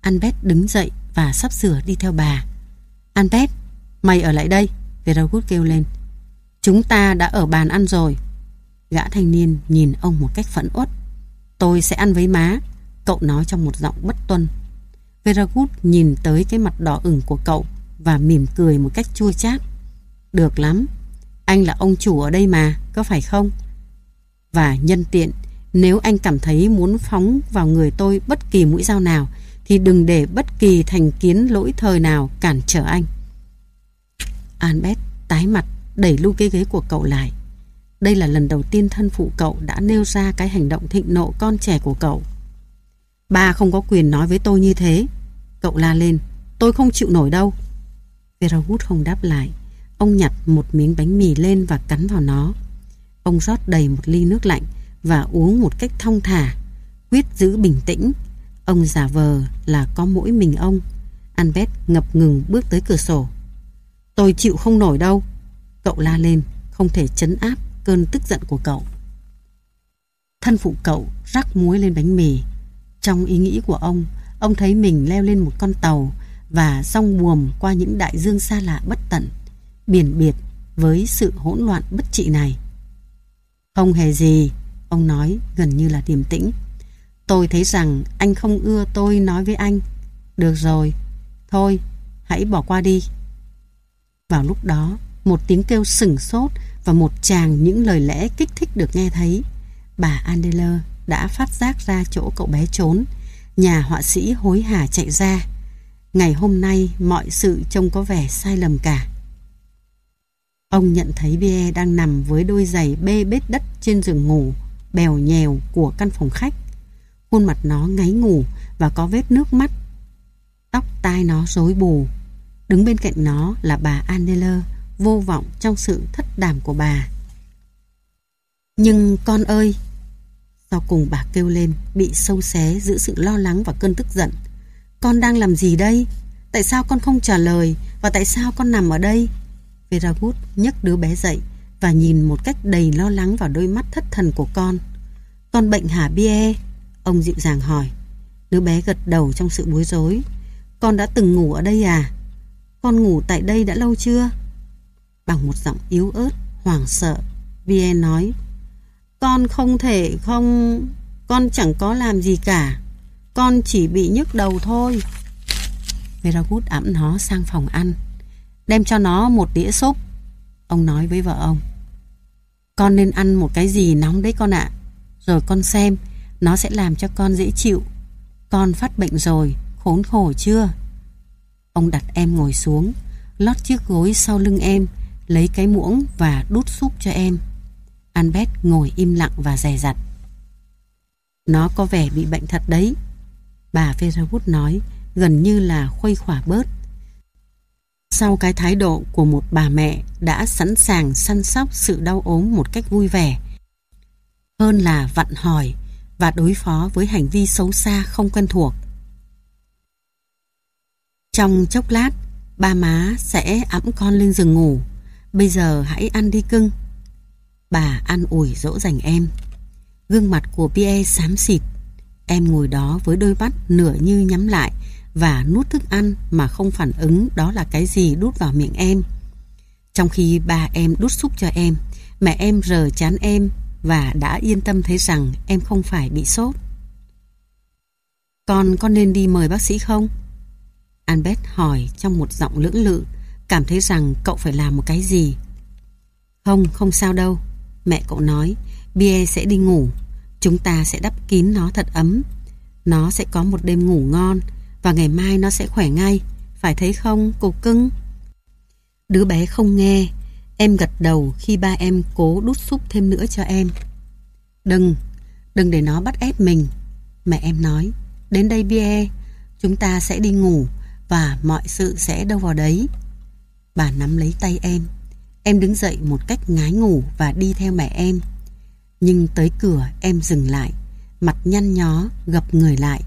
Albert đứng dậy và sắp sửa đi theo bà. Albert, mày ở lại đây. Veragut kêu lên. Chúng ta đã ở bàn ăn rồi. Gã thanh niên nhìn ông một cách phẫn uất. Tôi sẽ ăn với má. Cậu nói trong một giọng bất tuân. Veragut nhìn tới cái mặt đỏ ửng của cậu và mỉm cười một cách chua chát. Được lắm. Anh là ông chủ ở đây mà, có phải không? Và nhân tiện, nếu anh cảm thấy muốn phóng vào người tôi bất kỳ mũi dao nào, thì đừng để bất kỳ thành kiến lỗi thời nào cản trở anh. Albert tái mặt đẩy lưu cái ghế của cậu lại. Đây là lần đầu tiên thân phụ cậu đã nêu ra cái hành động thịnh nộ con trẻ của cậu. Ba không có quyền nói với tôi như thế. Cậu la lên, tôi không chịu nổi đâu. Veragut không đáp lại. Ông nhặt một miếng bánh mì lên và cắn vào nó. Ông rót đầy một ly nước lạnh và uống một cách thong thả. Quyết giữ bình tĩnh. Ông giả vờ là có mỗi mình ông. Albert ngập ngừng bước tới cửa sổ. Tôi chịu không nổi đâu. Cậu la lên, không thể chấn áp cơn tức giận của cậu. Thân phụ cậu rắc muối lên bánh mì. Trong ý nghĩ của ông, ông thấy mình leo lên một con tàu và song buồm qua những đại dương xa lạ bất tận, biển biệt với sự hỗn loạn bất trị này. Không hề gì, ông nói gần như là điềm tĩnh. Tôi thấy rằng anh không ưa tôi nói với anh. Được rồi, thôi, hãy bỏ qua đi. Vào lúc đó, một tiếng kêu sừng sốt và một chàng những lời lẽ kích thích được nghe thấy. Bà Andeler đã phát giác ra chỗ cậu bé trốn. Nhà họa sĩ hối hả chạy ra. Ngày hôm nay mọi sự trông có vẻ sai lầm cả. Ông nhận thấy Bia đang nằm với đôi giày bê bết đất trên giường ngủ, bèo nhèo của căn phòng khách. Khuôn mặt nó ngáy ngủ và có vết nước mắt. Tóc tai nó rối bù. Đứng bên cạnh nó là bà Andeler, vô vọng trong sự thất đảm của bà. Nhưng con ơi! Sau cùng bà kêu lên, bị sâu xé giữa sự lo lắng và cơn tức giận. Con đang làm gì đây? Tại sao con không trả lời? Và tại sao con nằm ở đây? Veragut nhấc đứa bé dậy và nhìn một cách đầy lo lắng vào đôi mắt thất thần của con. Con bệnh hả Bie? Ông dịu dàng hỏi. Đứa bé gật đầu trong sự bối rối. Con đã từng ngủ ở đây à? Con ngủ tại đây đã lâu chưa? Bằng một giọng yếu ớt, hoảng sợ, Bie nói. Con không thể không... Con chẳng có làm gì cả. Con chỉ bị nhức đầu thôi. Veragut ẵm nó sang phòng ăn. Đem cho nó một đĩa súp. Ông nói với vợ ông. Con nên ăn một cái gì nóng đấy con ạ. Rồi con xem, nó sẽ làm cho con dễ chịu. Con phát bệnh rồi, khốn khổ chưa? Ông đặt em ngồi xuống, lót chiếc gối sau lưng em, lấy cái muỗng và đút súp cho em. Albert ngồi im lặng và dè dặt. Nó có vẻ bị bệnh thật đấy. Bà Ferawood nói, gần như là khuây khỏa bớt. Sau cái thái độ của một bà mẹ đã sẵn sàng săn sóc sự đau ốm một cách vui vẻ, hơn là vặn hỏi và đối phó với hành vi xấu xa không quen thuộc. Trong chốc lát, ba má sẽ ẵm con lên giường ngủ. Bây giờ hãy ăn đi cưng. Bà ăn ủi dỗ dành em. Gương mặt của Pierre xám xịt. Em ngồi đó với đôi mắt nửa như nhắm lại và nuốt thức ăn mà không phản ứng đó là cái gì đút vào miệng em. Trong khi ba em đút xúc cho em, mẹ em rờ chán em và đã yên tâm thấy rằng em không phải bị sốt. Con có nên đi mời bác sĩ không? Albert hỏi trong một giọng lưỡng lự, cảm thấy rằng cậu phải làm một cái gì. Không, không sao đâu. Mẹ cậu nói, Bia sẽ đi ngủ. Chúng ta sẽ đắp kín nó thật ấm. Nó sẽ có một đêm ngủ ngon và ngày mai nó sẽ khỏe ngay. Phải thấy không, cô cưng? Đứa bé không nghe. Em gật đầu khi ba em cố đút súp thêm nữa cho em. Đừng, đừng để nó bắt ép mình. Mẹ em nói, đến đây Bia, chúng ta sẽ đi ngủ và mọi sự sẽ đâu vào đấy. Bà nắm lấy tay em. Em đứng dậy một cách ngái ngủ và đi theo mẹ em. Nhưng tới cửa em dừng lại, mặt nhăn nhó, gập người lại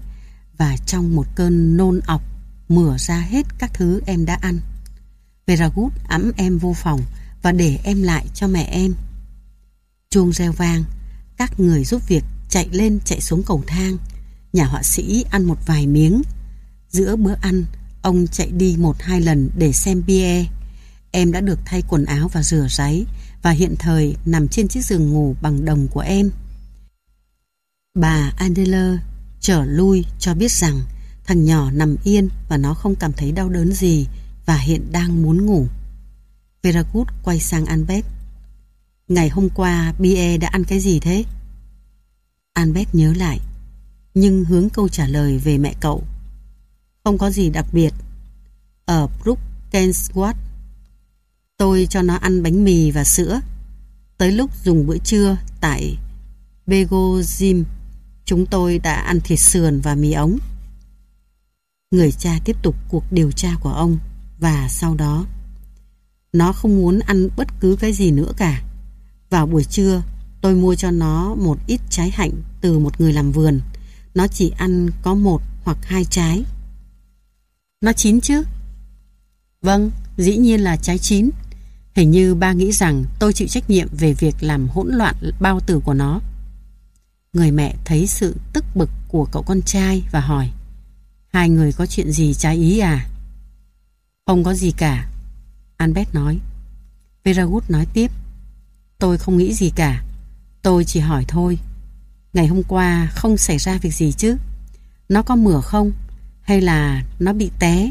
và trong một cơn nôn ọc mửa ra hết các thứ em đã ăn. Veragut ẵm em vô phòng và để em lại cho mẹ em. Chuông reo vang, các người giúp việc chạy lên chạy xuống cầu thang. Nhà họa sĩ ăn một vài miếng. Giữa bữa ăn, ông chạy đi một hai lần để xem bia. Em đã được thay quần áo và rửa ráy và hiện thời nằm trên chiếc giường ngủ bằng đồng của em. Bà Adela trở lui cho biết rằng thằng nhỏ nằm yên và nó không cảm thấy đau đớn gì và hiện đang muốn ngủ. Veragut quay sang Albert. Ngày hôm qua Bie đã ăn cái gì thế? Albert nhớ lại, nhưng hướng câu trả lời về mẹ cậu. Không có gì đặc biệt. Ở Brook tôi cho nó ăn bánh mì và sữa. Tới lúc dùng bữa trưa tại Bego Gym, chúng tôi đã ăn thịt sườn và mì ống. Người cha tiếp tục cuộc điều tra của ông và sau đó nó không muốn ăn bất cứ cái gì nữa cả. Vào buổi trưa, tôi mua cho nó một ít trái hạnh từ một người làm vườn. Nó chỉ ăn có một hoặc hai trái. Nó chín chứ? Vâng, dĩ nhiên là trái chín. Hình như ba nghĩ rằng tôi chịu trách nhiệm về việc làm hỗn loạn bao tử của nó. Người mẹ thấy sự tức bực của cậu con trai và hỏi Hai người có chuyện gì trái ý à? Không có gì cả Albert nói. Veragut nói tiếp. Tôi không nghĩ gì cả. Tôi chỉ hỏi thôi. Ngày hôm qua không xảy ra việc gì chứ? Nó có mửa không? Hay là nó bị té?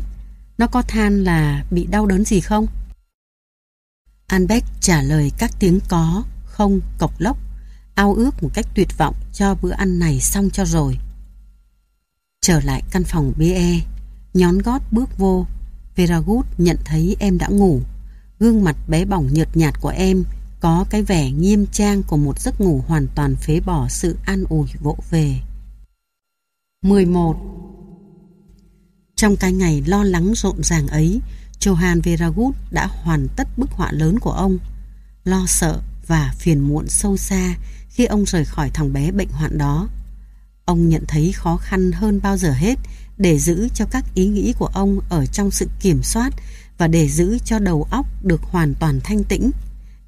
Nó có than là bị đau đớn gì không? Albert trả lời các tiếng có Không, cộc lốc Ao ước một cách tuyệt vọng Cho bữa ăn này xong cho rồi. Trở lại căn phòng BE Nhón gót bước vô. Veragut nhận thấy em đã ngủ. Gương mặt bé bỏng nhợt nhạt của em có cái vẻ nghiêm trang của một giấc ngủ hoàn toàn phế bỏ sự an ủi vỗ về. 11. Trong cái ngày lo lắng rộn ràng ấy, Johan Veragut đã hoàn tất bức họa lớn của ông. Lo sợ và phiền muộn sâu xa khi ông rời khỏi thằng bé bệnh hoạn đó. Ông nhận thấy khó khăn hơn bao giờ hết để giữ cho các ý nghĩ của ông ở trong sự kiểm soát và để giữ cho đầu óc được hoàn toàn thanh tĩnh.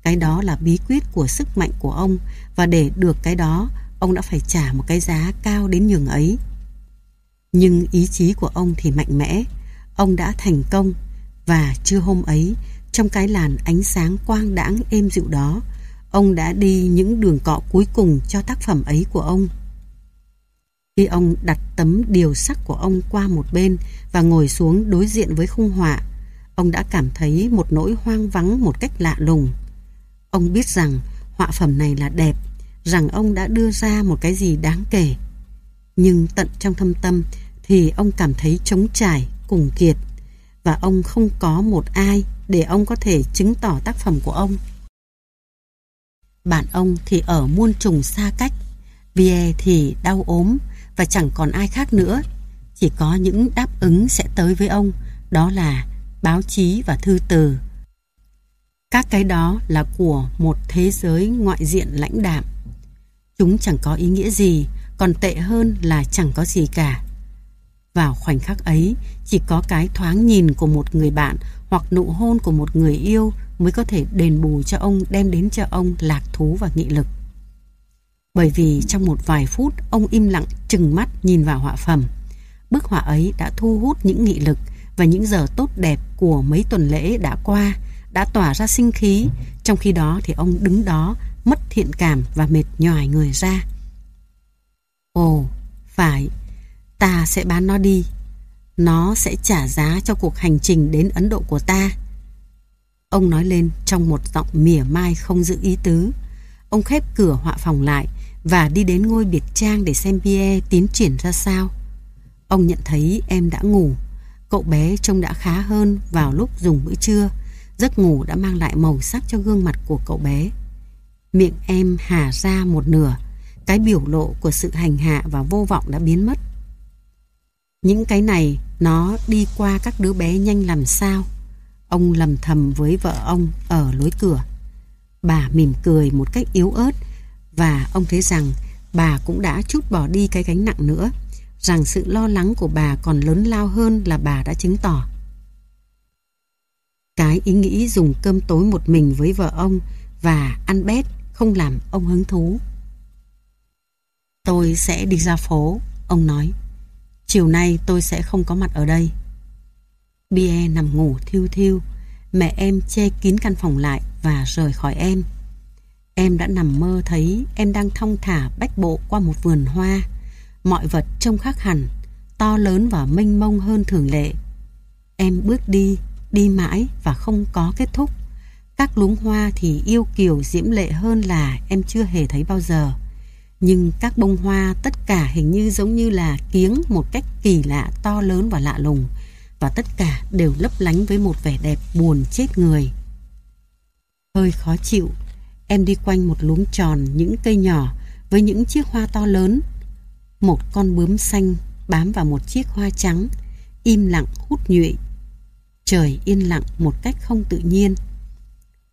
Cái đó là bí quyết của sức mạnh của ông và để được cái đó, ông đã phải trả một cái giá cao đến nhường ấy. Nhưng ý chí của ông thì mạnh mẽ, ông đã thành công và trưa hôm ấy, trong cái làn ánh sáng quang đãng êm dịu đó, ông đã đi những đường cọ cuối cùng cho tác phẩm ấy của ông. Khi ông đặt tấm điều sắc của ông qua một bên và ngồi xuống đối diện với khung họa, ông đã cảm thấy một nỗi hoang vắng một cách lạ lùng. Ông biết rằng họa phẩm này là đẹp, rằng ông đã đưa ra một cái gì đáng kể. Nhưng tận trong thâm tâm thì ông cảm thấy trống trải, cùng kiệt và ông không có một ai để ông có thể chứng tỏ tác phẩm của ông. Bạn ông thì ở muôn trùng xa cách, Vie thì đau ốm và chẳng còn ai khác nữa. Chỉ có những đáp ứng sẽ tới với ông, đó là báo chí và thư từ. Các cái đó là của một thế giới ngoại diện lãnh đạm. Chúng chẳng có ý nghĩa gì, còn tệ hơn là chẳng có gì cả. Vào khoảnh khắc ấy, chỉ có cái thoáng nhìn của một người bạn hoặc nụ hôn của một người yêu mới có thể đền bù cho ông đem đến cho ông lạc thú và nghị lực. Bởi vì trong một vài phút ông im lặng trừng mắt nhìn vào họa phẩm. Bức họa ấy đã thu hút những nghị lực và những giờ tốt đẹp của mấy tuần lễ đã qua đã tỏa ra sinh khí, trong khi đó thì ông đứng đó mất thiện cảm và mệt nhòi người ra. Ồ, phải, ta sẽ bán nó đi. Nó sẽ trả giá cho cuộc hành trình đến Ấn Độ của ta. Ông nói lên trong một giọng mỉa mai không giữ ý tứ. Ông khép cửa họa phòng lại và đi đến ngôi biệt trang để xem Pierre tiến triển ra sao. Ông nhận thấy em đã ngủ. Cậu bé trông đã khá hơn vào lúc dùng bữa trưa. Giấc ngủ đã mang lại màu sắc cho gương mặt của cậu bé. Miệng em hà ra một nửa. Cái biểu lộ của sự hành hạ và vô vọng đã biến mất. Những cái này, nó đi qua các đứa bé nhanh làm sao. Ông lầm thầm với vợ ông ở lối cửa. Bà mỉm cười một cách yếu ớt và ông thấy rằng bà cũng đã chút bỏ đi cái gánh nặng nữa, rằng sự lo lắng của bà còn lớn lao hơn là bà đã chứng tỏ. Cái ý nghĩ dùng cơm tối một mình với vợ ông và ăn bét không làm ông hứng thú. Tôi sẽ đi ra phố, ông nói. Chiều nay tôi sẽ không có mặt ở đây. Bia nằm ngủ thiêu thiêu, mẹ em che kín căn phòng lại và rời khỏi em. Em đã nằm mơ thấy em đang thong thả bách bộ qua một vườn hoa. Mọi vật trông khác hẳn, to lớn và mênh mông hơn thường lệ. Em bước đi, đi mãi và không có kết thúc. Các luống hoa thì yêu kiều diễm lệ hơn là em chưa hề thấy bao giờ. Nhưng các bông hoa tất cả hình như giống như là kiếng một cách kỳ lạ, to lớn và lạ lùng. Và tất cả đều lấp lánh với một vẻ đẹp buồn chết người. Hơi khó chịu, em đi quanh một luống tròn những cây nhỏ với những chiếc hoa to lớn. Một con bướm xanh bám vào một chiếc hoa trắng, im lặng hút nhụy. Trời yên lặng một cách không tự nhiên.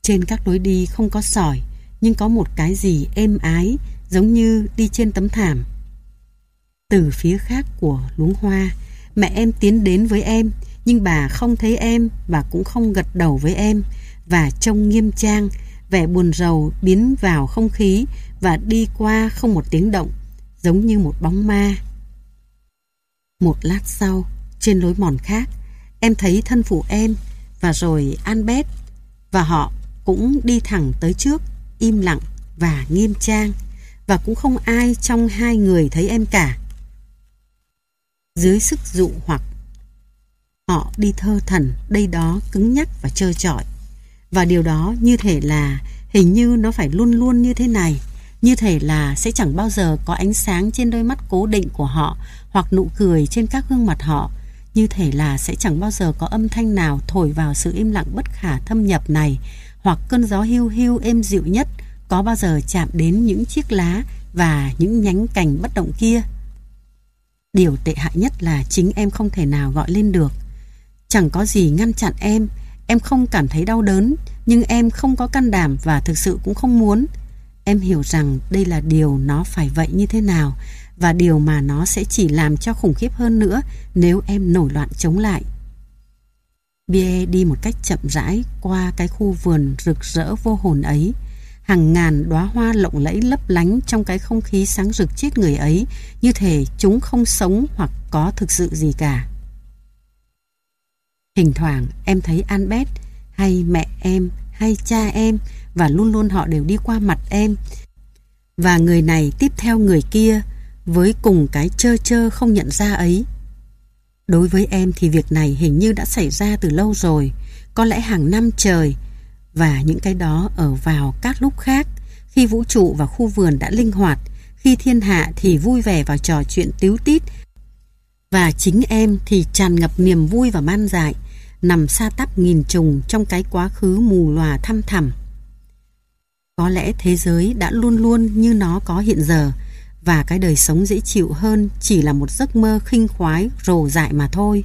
Trên các lối đi không có sỏi, nhưng có một cái gì êm ái, giống như đi trên tấm thảm. Từ phía khác của luống hoa, mẹ em tiến đến với em, nhưng bà không thấy em và cũng không gật đầu với em, và trông nghiêm trang, vẻ buồn rầu biến vào không khí và đi qua không một tiếng động, giống như một bóng ma. Một lát sau, trên lối mòn khác, em thấy thân phụ em và rồi Albert và họ cũng đi thẳng tới trước, im lặng và nghiêm trang và cũng không ai trong hai người thấy em cả. Dưới sức dụ hoặc họ đi thơ thần đây đó cứng nhắc và trơ trọi và điều đó như thể là hình như nó phải luôn luôn như thế này như thể là sẽ chẳng bao giờ có ánh sáng trên đôi mắt cố định của họ hoặc nụ cười trên các gương mặt họ như thể là sẽ chẳng bao giờ có âm thanh nào thổi vào sự im lặng bất khả thâm nhập này hoặc cơn gió hiu hiu êm dịu nhất có bao giờ chạm đến những chiếc lá và những nhánh cành bất động kia. Điều tệ hại nhất là chính em không thể nào gọi lên được. Chẳng có gì ngăn chặn em, em không cảm thấy đau đớn, nhưng em không có can đảm và thực sự cũng không muốn. Em hiểu rằng đây là điều nó phải vậy như thế nào và điều mà nó sẽ chỉ làm cho khủng khiếp hơn nữa nếu em nổi loạn chống lại. Bia đi một cách chậm rãi qua cái khu vườn rực rỡ vô hồn ấy. Hàng ngàn đóa hoa lộng lẫy lấp lánh trong cái không khí sáng rực chết người ấy, như thể chúng không sống hoặc có thực sự gì cả. Thỉnh thoảng em thấy Albert hay mẹ em hay cha em và luôn luôn họ đều đi qua mặt em. Và người này tiếp theo người kia với cùng cái chơ chơ không nhận ra ấy. Đối với em thì việc này hình như đã xảy ra từ lâu rồi, có lẽ hàng năm trời, và những cái đó ở vào các lúc khác, khi vũ trụ và khu vườn đã linh hoạt, khi thiên hạ thì vui vẻ và trò chuyện tíu tít, và chính em thì tràn ngập niềm vui và man dại, nằm xa tắp nghìn trùng trong cái quá khứ mù lòa thăm thẳm. Có lẽ thế giới đã luôn luôn như nó có hiện giờ, và cái đời sống dễ chịu hơn chỉ là một giấc mơ khinh khoái rồ dại mà thôi.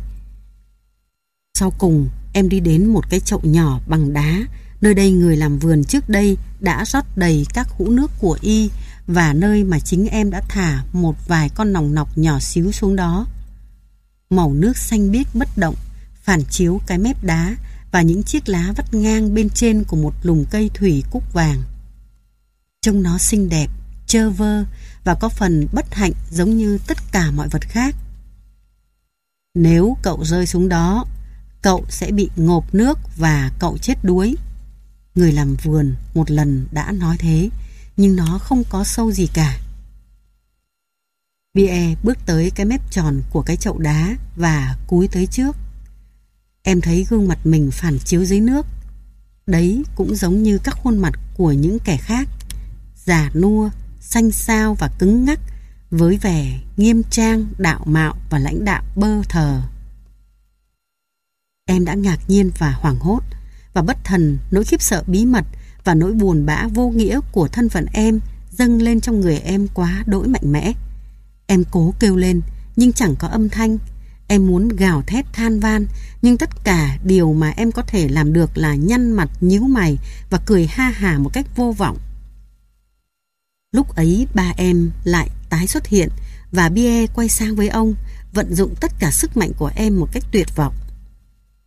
Sau cùng, em đi đến một cái chậu nhỏ bằng đá, nơi đây người làm vườn trước đây đã rót đầy các hũ nước của y và nơi mà chính em đã thả một vài con nòng nọc nhỏ xíu xuống đó. Màu nước xanh biếc bất động, phản chiếu cái mép đá và những chiếc lá vắt ngang bên trên của một lùm cây thủy cúc vàng. Trông nó xinh đẹp, trơ vơ và có phần bất hạnh giống như tất cả mọi vật khác. Nếu cậu rơi xuống đó, cậu sẽ bị ngộp nước và cậu chết đuối. Người làm vườn một lần đã nói thế, nhưng nó không có sâu gì cả. Bia bước tới cái mép tròn của cái chậu đá và cúi tới trước. Em thấy gương mặt mình phản chiếu dưới nước. Đấy cũng giống như các khuôn mặt của những kẻ khác. Già nua, xanh xao và cứng ngắc với vẻ nghiêm trang, đạo mạo và lãnh đạo bơ thờ. Em đã ngạc nhiên và hoảng hốt và bất thần nỗi khiếp sợ bí mật và nỗi buồn bã vô nghĩa của thân phận em dâng lên trong người em quá đỗi mạnh mẽ. Em cố kêu lên nhưng chẳng có âm thanh. Em muốn gào thét than van nhưng tất cả điều mà em có thể làm được là nhăn mặt nhíu mày và cười ha hà một cách vô vọng. Lúc ấy ba em lại tái xuất hiện và Bie quay sang với ông vận dụng tất cả sức mạnh của em một cách tuyệt vọng.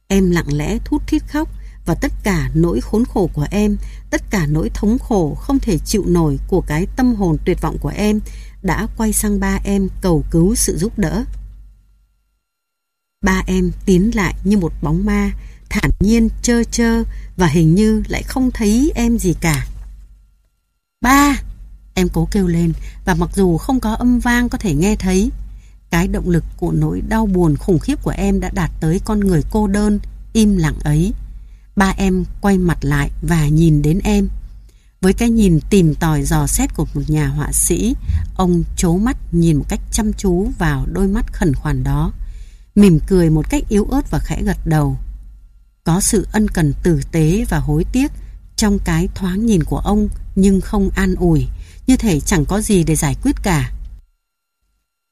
Em lặng lẽ thút thít khóc và tất cả nỗi khốn khổ của em, tất cả nỗi thống khổ không thể chịu nổi của cái tâm hồn tuyệt vọng của em đã quay sang ba em cầu cứu sự giúp đỡ. Ba em tiến lại như một bóng ma, thản nhiên chơ chơ và hình như lại không thấy em gì cả. Ba! Em cố kêu lên và mặc dù không có âm vang có thể nghe thấy, cái động lực của nỗi đau buồn khủng khiếp của em đã đạt tới con người cô đơn, im lặng ấy. Ba em quay mặt lại và nhìn đến em. Với cái nhìn tìm tòi dò xét của một nhà họa sĩ, ông chố mắt nhìn một cách chăm chú vào đôi mắt khẩn khoản đó, mỉm cười một cách yếu ớt và khẽ gật đầu. Có sự ân cần tử tế và hối tiếc trong cái thoáng nhìn của ông nhưng không an ủi, như thể chẳng có gì để giải quyết cả.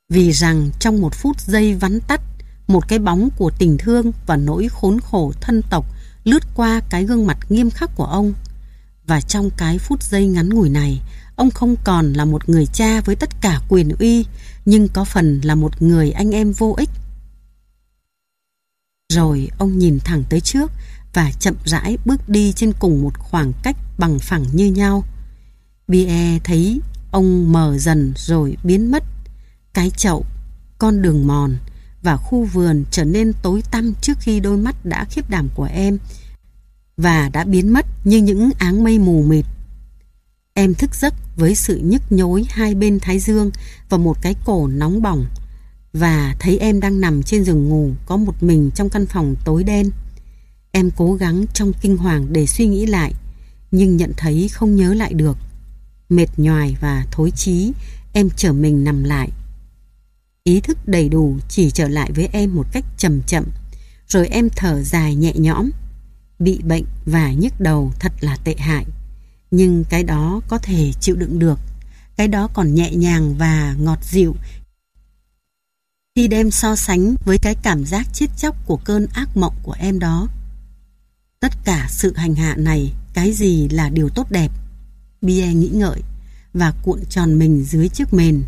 Vì rằng trong một phút giây vắn tắt, một cái bóng của tình thương và nỗi khốn khổ thân tộc lướt qua cái gương mặt nghiêm khắc của ông. Và trong cái phút giây ngắn ngủi này, ông không còn là một người cha với tất cả quyền uy, nhưng có phần là một người anh em vô ích. Rồi ông nhìn thẳng tới trước và chậm rãi bước đi trên cùng một khoảng cách bằng phẳng như nhau. Bie thấy ông mờ dần rồi biến mất. Cái chậu, con đường mòn và khu vườn trở nên tối tăm trước khi đôi mắt đã khiếp đảm của em và đã biến mất như những áng mây mù mịt. Em thức giấc với sự nhức nhối hai bên thái dương và một cái cổ nóng bỏng, và thấy em đang nằm trên giường ngủ có một mình trong căn phòng tối đen. Em cố gắng trong kinh hoàng để suy nghĩ lại, nhưng nhận thấy không nhớ lại được. Mệt nhoài và thối chí, em trở mình nằm lại. Ý thức đầy đủ chỉ trở lại với em một cách chậm chậm, rồi em thở dài nhẹ nhõm bị bệnh và nhức đầu thật là tệ hại. Nhưng cái đó có thể chịu đựng được. Cái đó còn nhẹ nhàng và ngọt dịu khi đem so sánh với cái cảm giác chết chóc của cơn ác mộng của em đó. Tất cả sự hành hạ này, cái gì là điều tốt đẹp? Bia nghĩ ngợi và cuộn tròn mình dưới chiếc mền.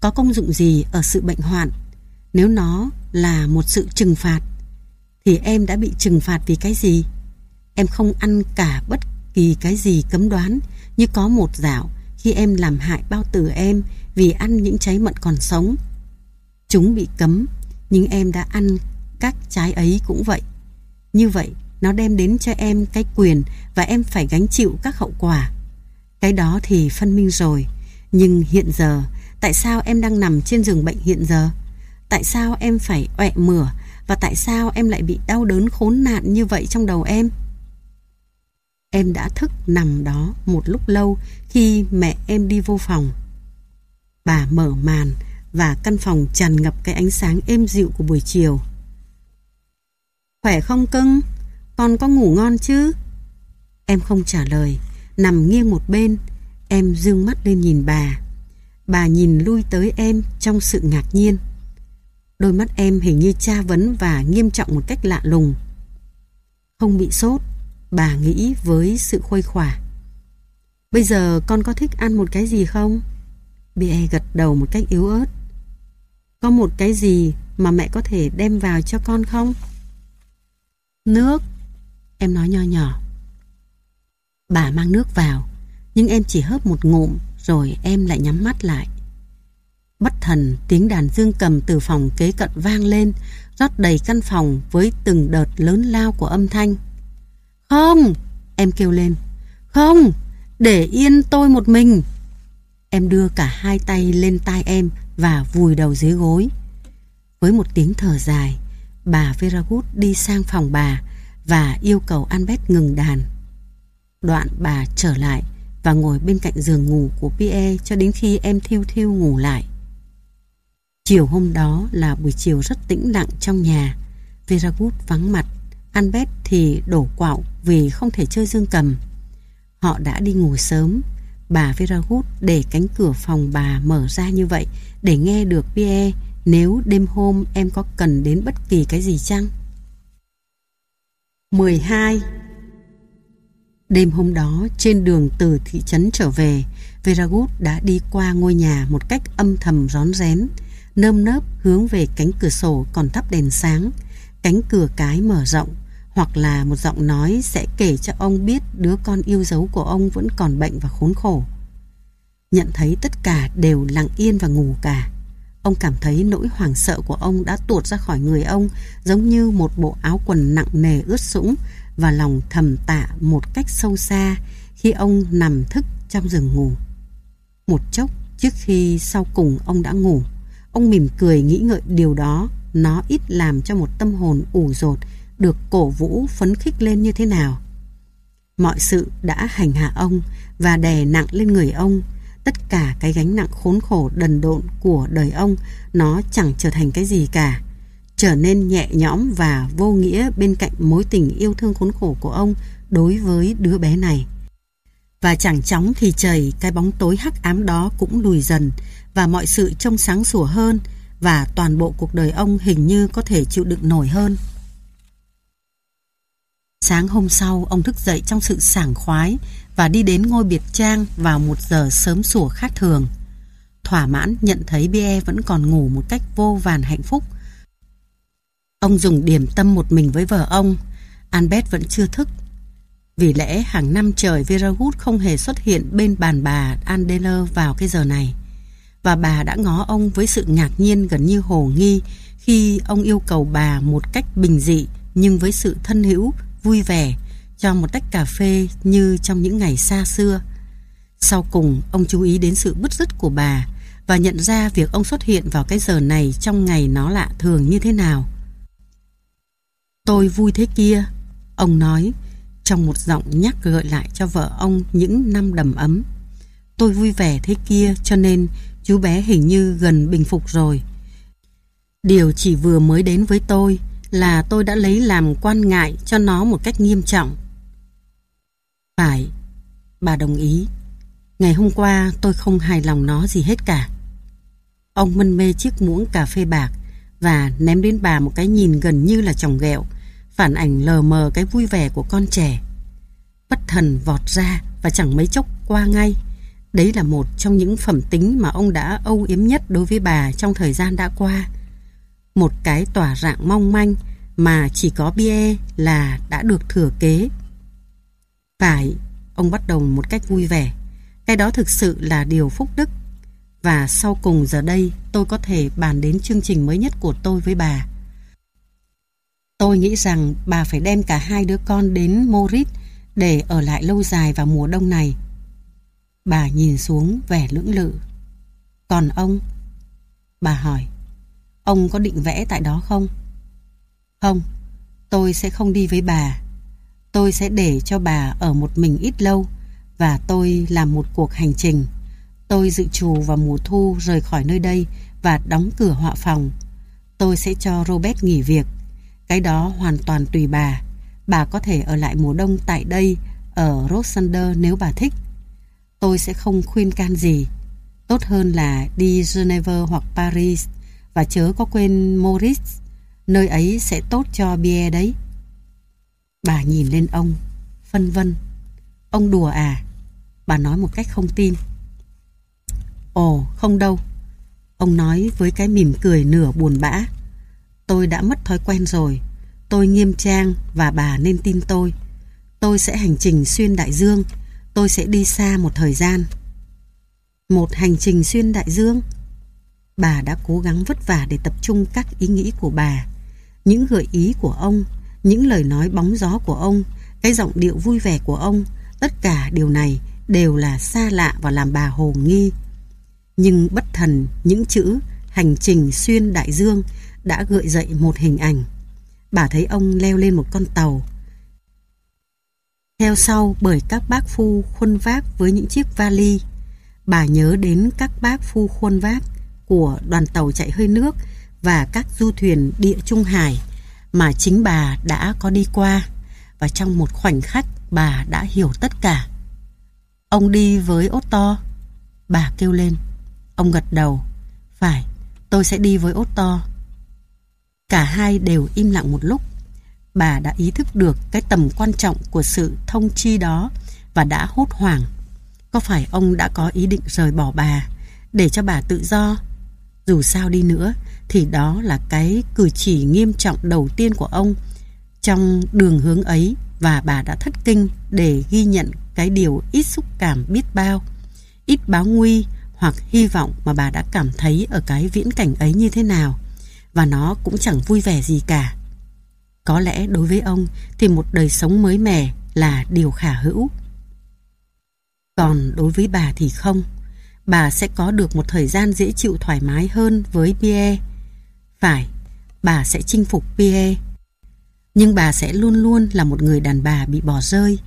Có công dụng gì ở sự bệnh hoạn? Nếu nó là một sự trừng phạt, thì em đã bị trừng phạt vì cái gì? Em không ăn cả bất kỳ cái gì cấm đoán như có một dạo khi em làm hại bao tử em vì ăn những trái mận còn sống. Chúng bị cấm nhưng em đã ăn các trái ấy cũng vậy. Như vậy nó đem đến cho em cái quyền và em phải gánh chịu các hậu quả. Cái đó thì phân minh rồi. Nhưng hiện giờ, tại sao em đang nằm trên giường bệnh hiện giờ? Tại sao em phải ọe mửa và tại sao em lại bị đau đớn khốn nạn như vậy trong đầu em? Em đã thức nằm đó một lúc lâu khi mẹ em đi vô phòng. Bà mở màn và căn phòng tràn ngập cái ánh sáng êm dịu của buổi chiều. Khỏe không cưng? Con có ngủ ngon chứ? Em không trả lời, nằm nghiêng một bên, em dương mắt lên nhìn bà. Bà nhìn lui tới em trong sự ngạc nhiên. Đôi mắt em hình như tra vấn và nghiêm trọng một cách lạ lùng. Không bị sốt, bà nghĩ với sự khuây khỏa. Bây giờ con có thích ăn một cái gì không? Bia gật đầu một cách yếu ớt. Có một cái gì mà mẹ có thể đem vào cho con không? Nước. Em nói nho nhỏ. Bà mang nước vào, nhưng em chỉ hớp một ngụm rồi em lại nhắm mắt lại. Bất thần tiếng đàn dương cầm từ phòng kế cận vang lên, rót đầy căn phòng với từng đợt lớn lao của âm thanh. Không! Em kêu lên. Không! Để yên tôi một mình! Em đưa cả hai tay lên tai em và vùi đầu dưới gối. Với một tiếng thở dài, bà Veragut đi sang phòng bà và yêu cầu Albert ngừng đàn. Đoạn bà trở lại và ngồi bên cạnh giường ngủ của Pierre cho đến khi em thiêu thiêu ngủ lại. Chiều hôm đó là buổi chiều rất tĩnh lặng trong nhà. Veragut vắng mặt, Albert thì đổ quạo vì không thể chơi dương cầm. Họ đã đi ngủ sớm. Bà Veragut để cánh cửa phòng bà mở ra như vậy để nghe được Pierre nếu đêm hôm em có cần đến bất kỳ cái gì chăng? 12. Đêm hôm đó, trên đường từ thị trấn trở về, Veragut đã đi qua ngôi nhà một cách âm thầm rón rén, nơm nớp hướng về cánh cửa sổ còn thắp đèn sáng, cánh cửa cái mở rộng, hoặc là một giọng nói sẽ kể cho ông biết đứa con yêu dấu của ông vẫn còn bệnh và khốn khổ. Nhận thấy tất cả đều lặng yên và ngủ cả. Ông cảm thấy nỗi hoảng sợ của ông đã tuột ra khỏi người ông giống như một bộ áo quần nặng nề ướt sũng và lòng thầm tạ một cách sâu xa khi ông nằm thức trong giường ngủ. Một chốc trước khi sau cùng ông đã ngủ, ông mỉm cười nghĩ ngợi điều đó nó ít làm cho một tâm hồn ủ rột được cổ vũ phấn khích lên như thế nào. Mọi sự đã hành hạ ông và đè nặng lên người ông tất cả cái gánh nặng khốn khổ đần độn của đời ông, nó chẳng trở thành cái gì cả trở nên nhẹ nhõm và vô nghĩa bên cạnh mối tình yêu thương khốn khổ của ông đối với đứa bé này. Và chẳng chóng thì trời, cái bóng tối hắc ám đó cũng lùi dần và mọi sự trông sáng sủa hơn và toàn bộ cuộc đời ông hình như có thể chịu đựng nổi hơn. Sáng hôm sau, ông thức dậy trong sự sảng khoái và đi đến ngôi biệt trang vào một giờ sớm sủa khác thường. Thỏa mãn nhận thấy Bie vẫn còn ngủ một cách vô vàn hạnh phúc. Ông dùng điểm tâm một mình với vợ ông. Albert vẫn chưa thức. Vì lẽ hàng năm trời Veragut không hề xuất hiện bên bàn bà Andeler vào cái giờ này. Và bà đã ngó ông với sự ngạc nhiên gần như hồ nghi khi ông yêu cầu bà một cách bình dị nhưng với sự thân hữu, vui vẻ cho một tách cà phê như trong những ngày xa xưa. Sau cùng, ông chú ý đến sự bứt rứt của bà và nhận ra việc ông xuất hiện vào cái giờ này trong ngày nó lạ thường như thế nào. Tôi vui thế kia, ông nói, trong một giọng nhắc gợi lại cho vợ ông những năm đầm ấm. Tôi vui vẻ thế kia cho nên chú bé hình như gần bình phục rồi. Điều chỉ vừa mới đến với tôi là tôi đã lấy làm quan ngại cho nó một cách nghiêm trọng. Phải, bà đồng ý. Ngày hôm qua tôi không hài lòng nó gì hết cả. Ông mân mê chiếc muỗng cà phê bạc và ném đến bà một cái nhìn gần như là chồng ghẹo, phản ảnh lờ mờ cái vui vẻ của con trẻ. Bất thần vọt ra và chẳng mấy chốc qua ngay. Đấy là một trong những phẩm tính mà ông đã âu yếm nhất đối với bà trong thời gian đã qua. Một cái tỏa rạng mong manh mà chỉ có bia là đã được thừa kế phải, ông bắt đầu một cách vui vẻ. Cái đó thực sự là điều phúc đức. Và sau cùng giờ đây tôi có thể bàn đến chương trình mới nhất của tôi với bà. Tôi nghĩ rằng bà phải đem cả hai đứa con đến Moritz để ở lại lâu dài vào mùa đông này. Bà nhìn xuống vẻ lưỡng lự. Còn ông? Bà hỏi. Ông có định vẽ tại đó không? Không, tôi sẽ không đi với bà. Tôi sẽ để cho bà ở một mình ít lâu và tôi làm một cuộc hành trình. Tôi dự trù vào mùa thu rời khỏi nơi đây và đóng cửa họa phòng. Tôi sẽ cho Robert nghỉ việc. Cái đó hoàn toàn tùy bà. Bà có thể ở lại mùa đông tại đây ở Rosander nếu bà thích. Tôi sẽ không khuyên can gì. Tốt hơn là đi Geneva hoặc Paris và chớ có quên moritz Nơi ấy sẽ tốt cho Bia đấy. Bà nhìn lên ông, phân vân. Ông đùa à? Bà nói một cách không tin. Ồ, không đâu. Ông nói với cái mỉm cười nửa buồn bã. Tôi đã mất thói quen rồi. Tôi nghiêm trang và bà nên tin tôi. Tôi sẽ hành trình xuyên đại dương. Tôi sẽ đi xa một thời gian. Một hành trình xuyên đại dương? Bà đã cố gắng vất vả để tập trung các ý nghĩ của bà. Những gợi ý của ông, những lời nói bóng gió của ông, cái giọng điệu vui vẻ của ông, tất cả điều này đều là xa lạ và làm bà hồ nghi. Nhưng bất thần những chữ hành trình xuyên đại dương đã gợi dậy một hình ảnh. Bà thấy ông leo lên một con tàu. Theo sau bởi các bác phu khuân vác với những chiếc vali. Bà nhớ đến các bác phu khuân vác của đoàn tàu chạy hơi nước và các du thuyền địa trung hải mà chính bà đã có đi qua. Và trong một khoảnh khắc bà đã hiểu tất cả. Ông đi với Otto. Bà kêu lên. Ông gật đầu. Phải, tôi sẽ đi với Otto. Cả hai đều im lặng một lúc. Bà đã ý thức được cái tầm quan trọng của sự thông chi đó và đã hốt hoảng. Có phải ông đã có ý định rời bỏ bà để cho bà tự do? Dù sao đi nữa thì đó là cái cử chỉ nghiêm trọng đầu tiên của ông trong đường hướng ấy và bà đã thất kinh để ghi nhận cái điều ít xúc cảm biết bao, ít báo nguy hoặc hy vọng mà bà đã cảm thấy ở cái viễn cảnh ấy như thế nào và nó cũng chẳng vui vẻ gì cả. Có lẽ đối với ông thì một đời sống mới mẻ là điều khả hữu. Còn đối với bà thì không. Bà sẽ có được một thời gian dễ chịu thoải mái hơn với Pierre. Phải, bà sẽ chinh phục Pierre. Nhưng bà sẽ luôn luôn là một người đàn bà bị bỏ rơi.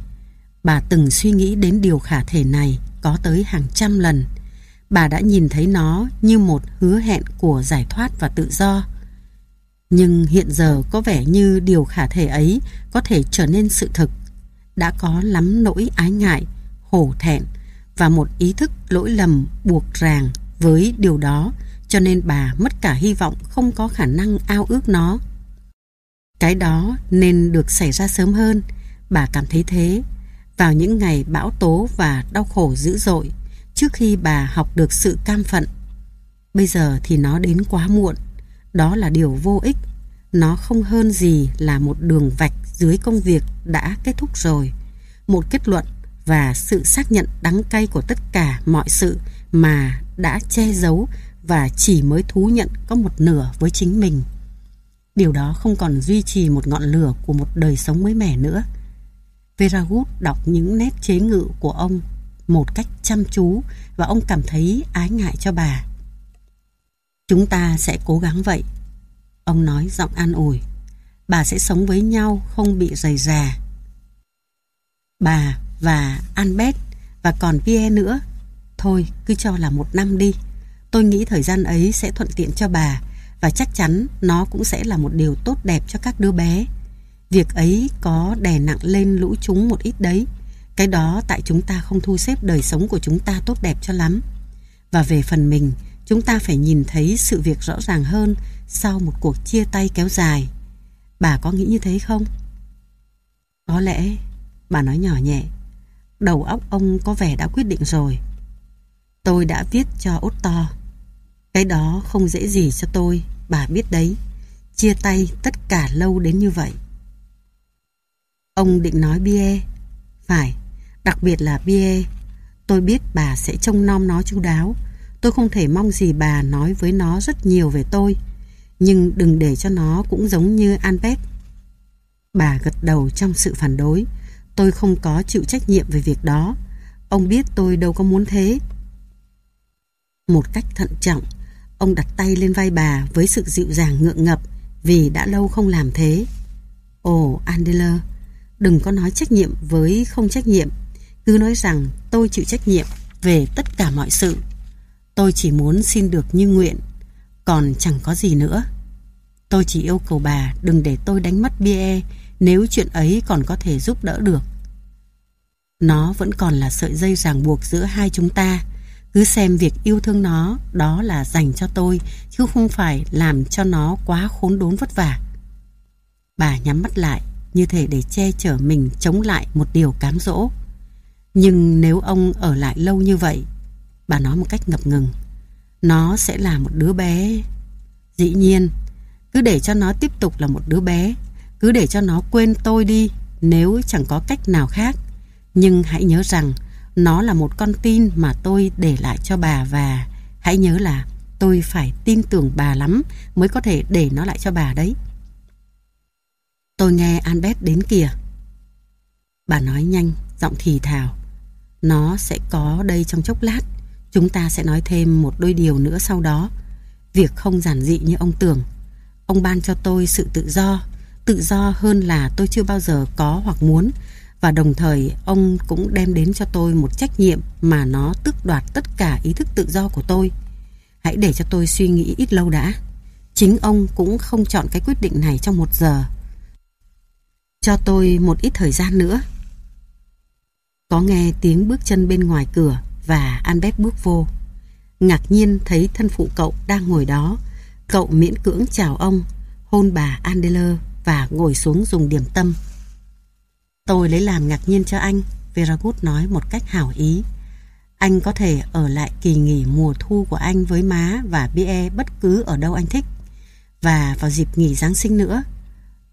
Bà từng suy nghĩ đến điều khả thể này có tới hàng trăm lần. Bà đã nhìn thấy nó như một hứa hẹn của giải thoát và tự do. Nhưng hiện giờ có vẻ như điều khả thể ấy có thể trở nên sự thực. Đã có lắm nỗi ái ngại, hổ thẹn và một ý thức lỗi lầm buộc ràng với điều đó cho nên bà mất cả hy vọng không có khả năng ao ước nó. Cái đó nên được xảy ra sớm hơn, bà cảm thấy thế. Vào những ngày bão tố và đau khổ dữ dội, trước khi bà học được sự cam phận. Bây giờ thì nó đến quá muộn, đó là điều vô ích. Nó không hơn gì là một đường vạch dưới công việc đã kết thúc rồi. Một kết luận và sự xác nhận đắng cay của tất cả mọi sự mà đã che giấu và chỉ mới thú nhận có một nửa với chính mình. Điều đó không còn duy trì một ngọn lửa của một đời sống mới mẻ nữa. Vera Veragut đọc những nét chế ngự của ông một cách chăm chú và ông cảm thấy ái ngại cho bà. Chúng ta sẽ cố gắng vậy. Ông nói giọng an ủi. Bà sẽ sống với nhau không bị rầy rà. Bà và Albert và còn Pierre nữa. Thôi cứ cho là một năm đi. Tôi nghĩ thời gian ấy sẽ thuận tiện cho bà và chắc chắn nó cũng sẽ là một điều tốt đẹp cho các đứa bé. Việc ấy có đè nặng lên lũ chúng một ít đấy. Cái đó tại chúng ta không thu xếp đời sống của chúng ta tốt đẹp cho lắm. Và về phần mình, chúng ta phải nhìn thấy sự việc rõ ràng hơn sau một cuộc chia tay kéo dài. Bà có nghĩ như thế không? Có lẽ, bà nói nhỏ nhẹ, đầu óc ông có vẻ đã quyết định rồi. Tôi đã viết cho út to, Cái đó không dễ gì cho tôi, bà biết đấy. Chia tay tất cả lâu đến như vậy. Ông định nói bia. Phải, đặc biệt là bia. Tôi biết bà sẽ trông nom nó chu đáo. Tôi không thể mong gì bà nói với nó rất nhiều về tôi. Nhưng đừng để cho nó cũng giống như Albert. Bà gật đầu trong sự phản đối. Tôi không có chịu trách nhiệm về việc đó. Ông biết tôi đâu có muốn thế. Một cách thận trọng, ông đặt tay lên vai bà với sự dịu dàng ngượng ngập vì đã lâu không làm thế. Ồ, Andela, đừng có nói trách nhiệm với không trách nhiệm. Cứ nói rằng tôi chịu trách nhiệm về tất cả mọi sự. Tôi chỉ muốn xin được như nguyện, còn chẳng có gì nữa. Tôi chỉ yêu cầu bà đừng để tôi đánh mất bia nếu chuyện ấy còn có thể giúp đỡ được. Nó vẫn còn là sợi dây ràng buộc giữa hai chúng ta. Cứ xem việc yêu thương nó đó là dành cho tôi chứ không phải làm cho nó quá khốn đốn vất vả. Bà nhắm mắt lại như thể để che chở mình chống lại một điều cám dỗ. Nhưng nếu ông ở lại lâu như vậy, bà nói một cách ngập ngừng, nó sẽ là một đứa bé. Dĩ nhiên, cứ để cho nó tiếp tục là một đứa bé, cứ để cho nó quên tôi đi nếu chẳng có cách nào khác. Nhưng hãy nhớ rằng nó là một con tin mà tôi để lại cho bà và hãy nhớ là tôi phải tin tưởng bà lắm mới có thể để nó lại cho bà đấy. Tôi nghe Albert đến kìa. Bà nói nhanh, giọng thì thào. Nó sẽ có đây trong chốc lát. Chúng ta sẽ nói thêm một đôi điều nữa sau đó. Việc không giản dị như ông tưởng. Ông ban cho tôi sự tự do, tự do hơn là tôi chưa bao giờ có hoặc muốn. Và đồng thời ông cũng đem đến cho tôi một trách nhiệm mà nó tước đoạt tất cả ý thức tự do của tôi. Hãy để cho tôi suy nghĩ ít lâu đã. Chính ông cũng không chọn cái quyết định này trong một giờ. Cho tôi một ít thời gian nữa. Có nghe tiếng bước chân bên ngoài cửa và Albert bước vô. Ngạc nhiên thấy thân phụ cậu đang ngồi đó. Cậu miễn cưỡng chào ông, hôn bà Andeler và ngồi xuống dùng điểm tâm. Tôi lấy làm ngạc nhiên cho anh, Veragut nói một cách hảo ý. Anh có thể ở lại kỳ nghỉ mùa thu của anh với má và Bie bất cứ ở đâu anh thích. Và vào dịp nghỉ Giáng sinh nữa,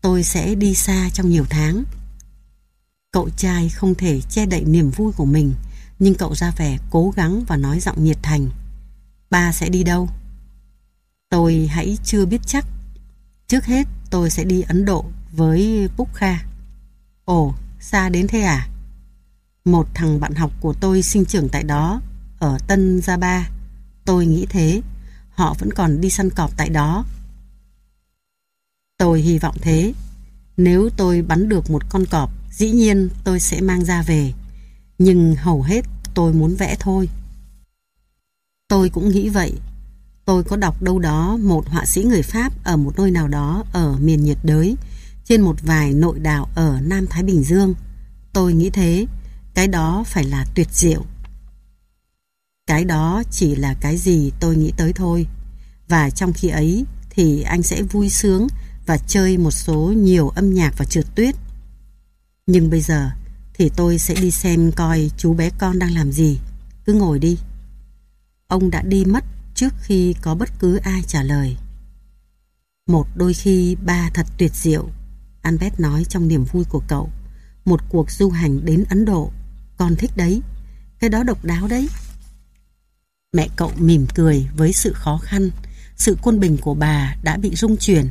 tôi sẽ đi xa trong nhiều tháng. Cậu trai không thể che đậy niềm vui của mình, nhưng cậu ra vẻ cố gắng và nói giọng nhiệt thành. Ba sẽ đi đâu? Tôi hãy chưa biết chắc. Trước hết tôi sẽ đi Ấn Độ với Bukha. Ồ, xa đến thế à? Một thằng bạn học của tôi sinh trưởng tại đó, ở Tân Gia Ba. Tôi nghĩ thế, họ vẫn còn đi săn cọp tại đó. Tôi hy vọng thế. Nếu tôi bắn được một con cọp, dĩ nhiên tôi sẽ mang ra về. Nhưng hầu hết tôi muốn vẽ thôi. Tôi cũng nghĩ vậy. Tôi có đọc đâu đó một họa sĩ người Pháp ở một nơi nào đó ở miền nhiệt đới, trên một vài nội đảo ở Nam Thái Bình Dương. Tôi nghĩ thế, cái đó phải là tuyệt diệu. Cái đó chỉ là cái gì tôi nghĩ tới thôi. Và trong khi ấy thì anh sẽ vui sướng và chơi một số nhiều âm nhạc và trượt tuyết. Nhưng bây giờ thì tôi sẽ đi xem coi chú bé con đang làm gì. Cứ ngồi đi. Ông đã đi mất trước khi có bất cứ ai trả lời. Một đôi khi ba thật tuyệt diệu, Albert nói trong niềm vui của cậu. Một cuộc du hành đến Ấn Độ, con thích đấy, cái đó độc đáo đấy. Mẹ cậu mỉm cười với sự khó khăn, sự quân bình của bà đã bị rung chuyển.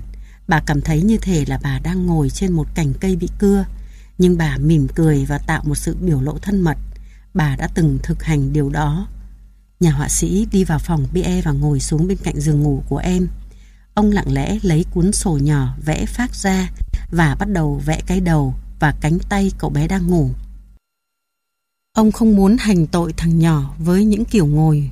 Bà cảm thấy như thể là bà đang ngồi trên một cành cây bị cưa, nhưng bà mỉm cười và tạo một sự biểu lộ thân mật. Bà đã từng thực hành điều đó. Nhà họa sĩ đi vào phòng Bie và ngồi xuống bên cạnh giường ngủ của em. Ông lặng lẽ lấy cuốn sổ nhỏ vẽ phát ra và bắt đầu vẽ cái đầu và cánh tay cậu bé đang ngủ. Ông không muốn hành tội thằng nhỏ với những kiểu ngồi,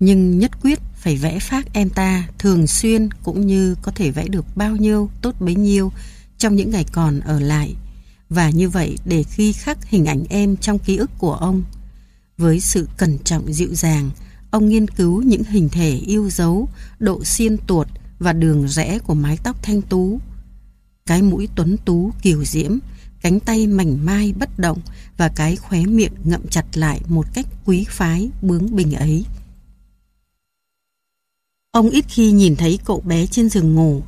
nhưng nhất quyết phải vẽ phát em ta thường xuyên cũng như có thể vẽ được bao nhiêu tốt bấy nhiêu trong những ngày còn ở lại. Và như vậy để khi khắc hình ảnh em trong ký ức của ông, với sự cẩn trọng dịu dàng, ông nghiên cứu những hình thể yêu dấu, độ xiên tuột và đường rẽ của mái tóc thanh tú. Cái mũi tuấn tú kiều diễm, cánh tay mảnh mai bất động và cái khóe miệng ngậm chặt lại một cách quý phái bướng bình ấy. Ông ít khi nhìn thấy cậu bé trên giường ngủ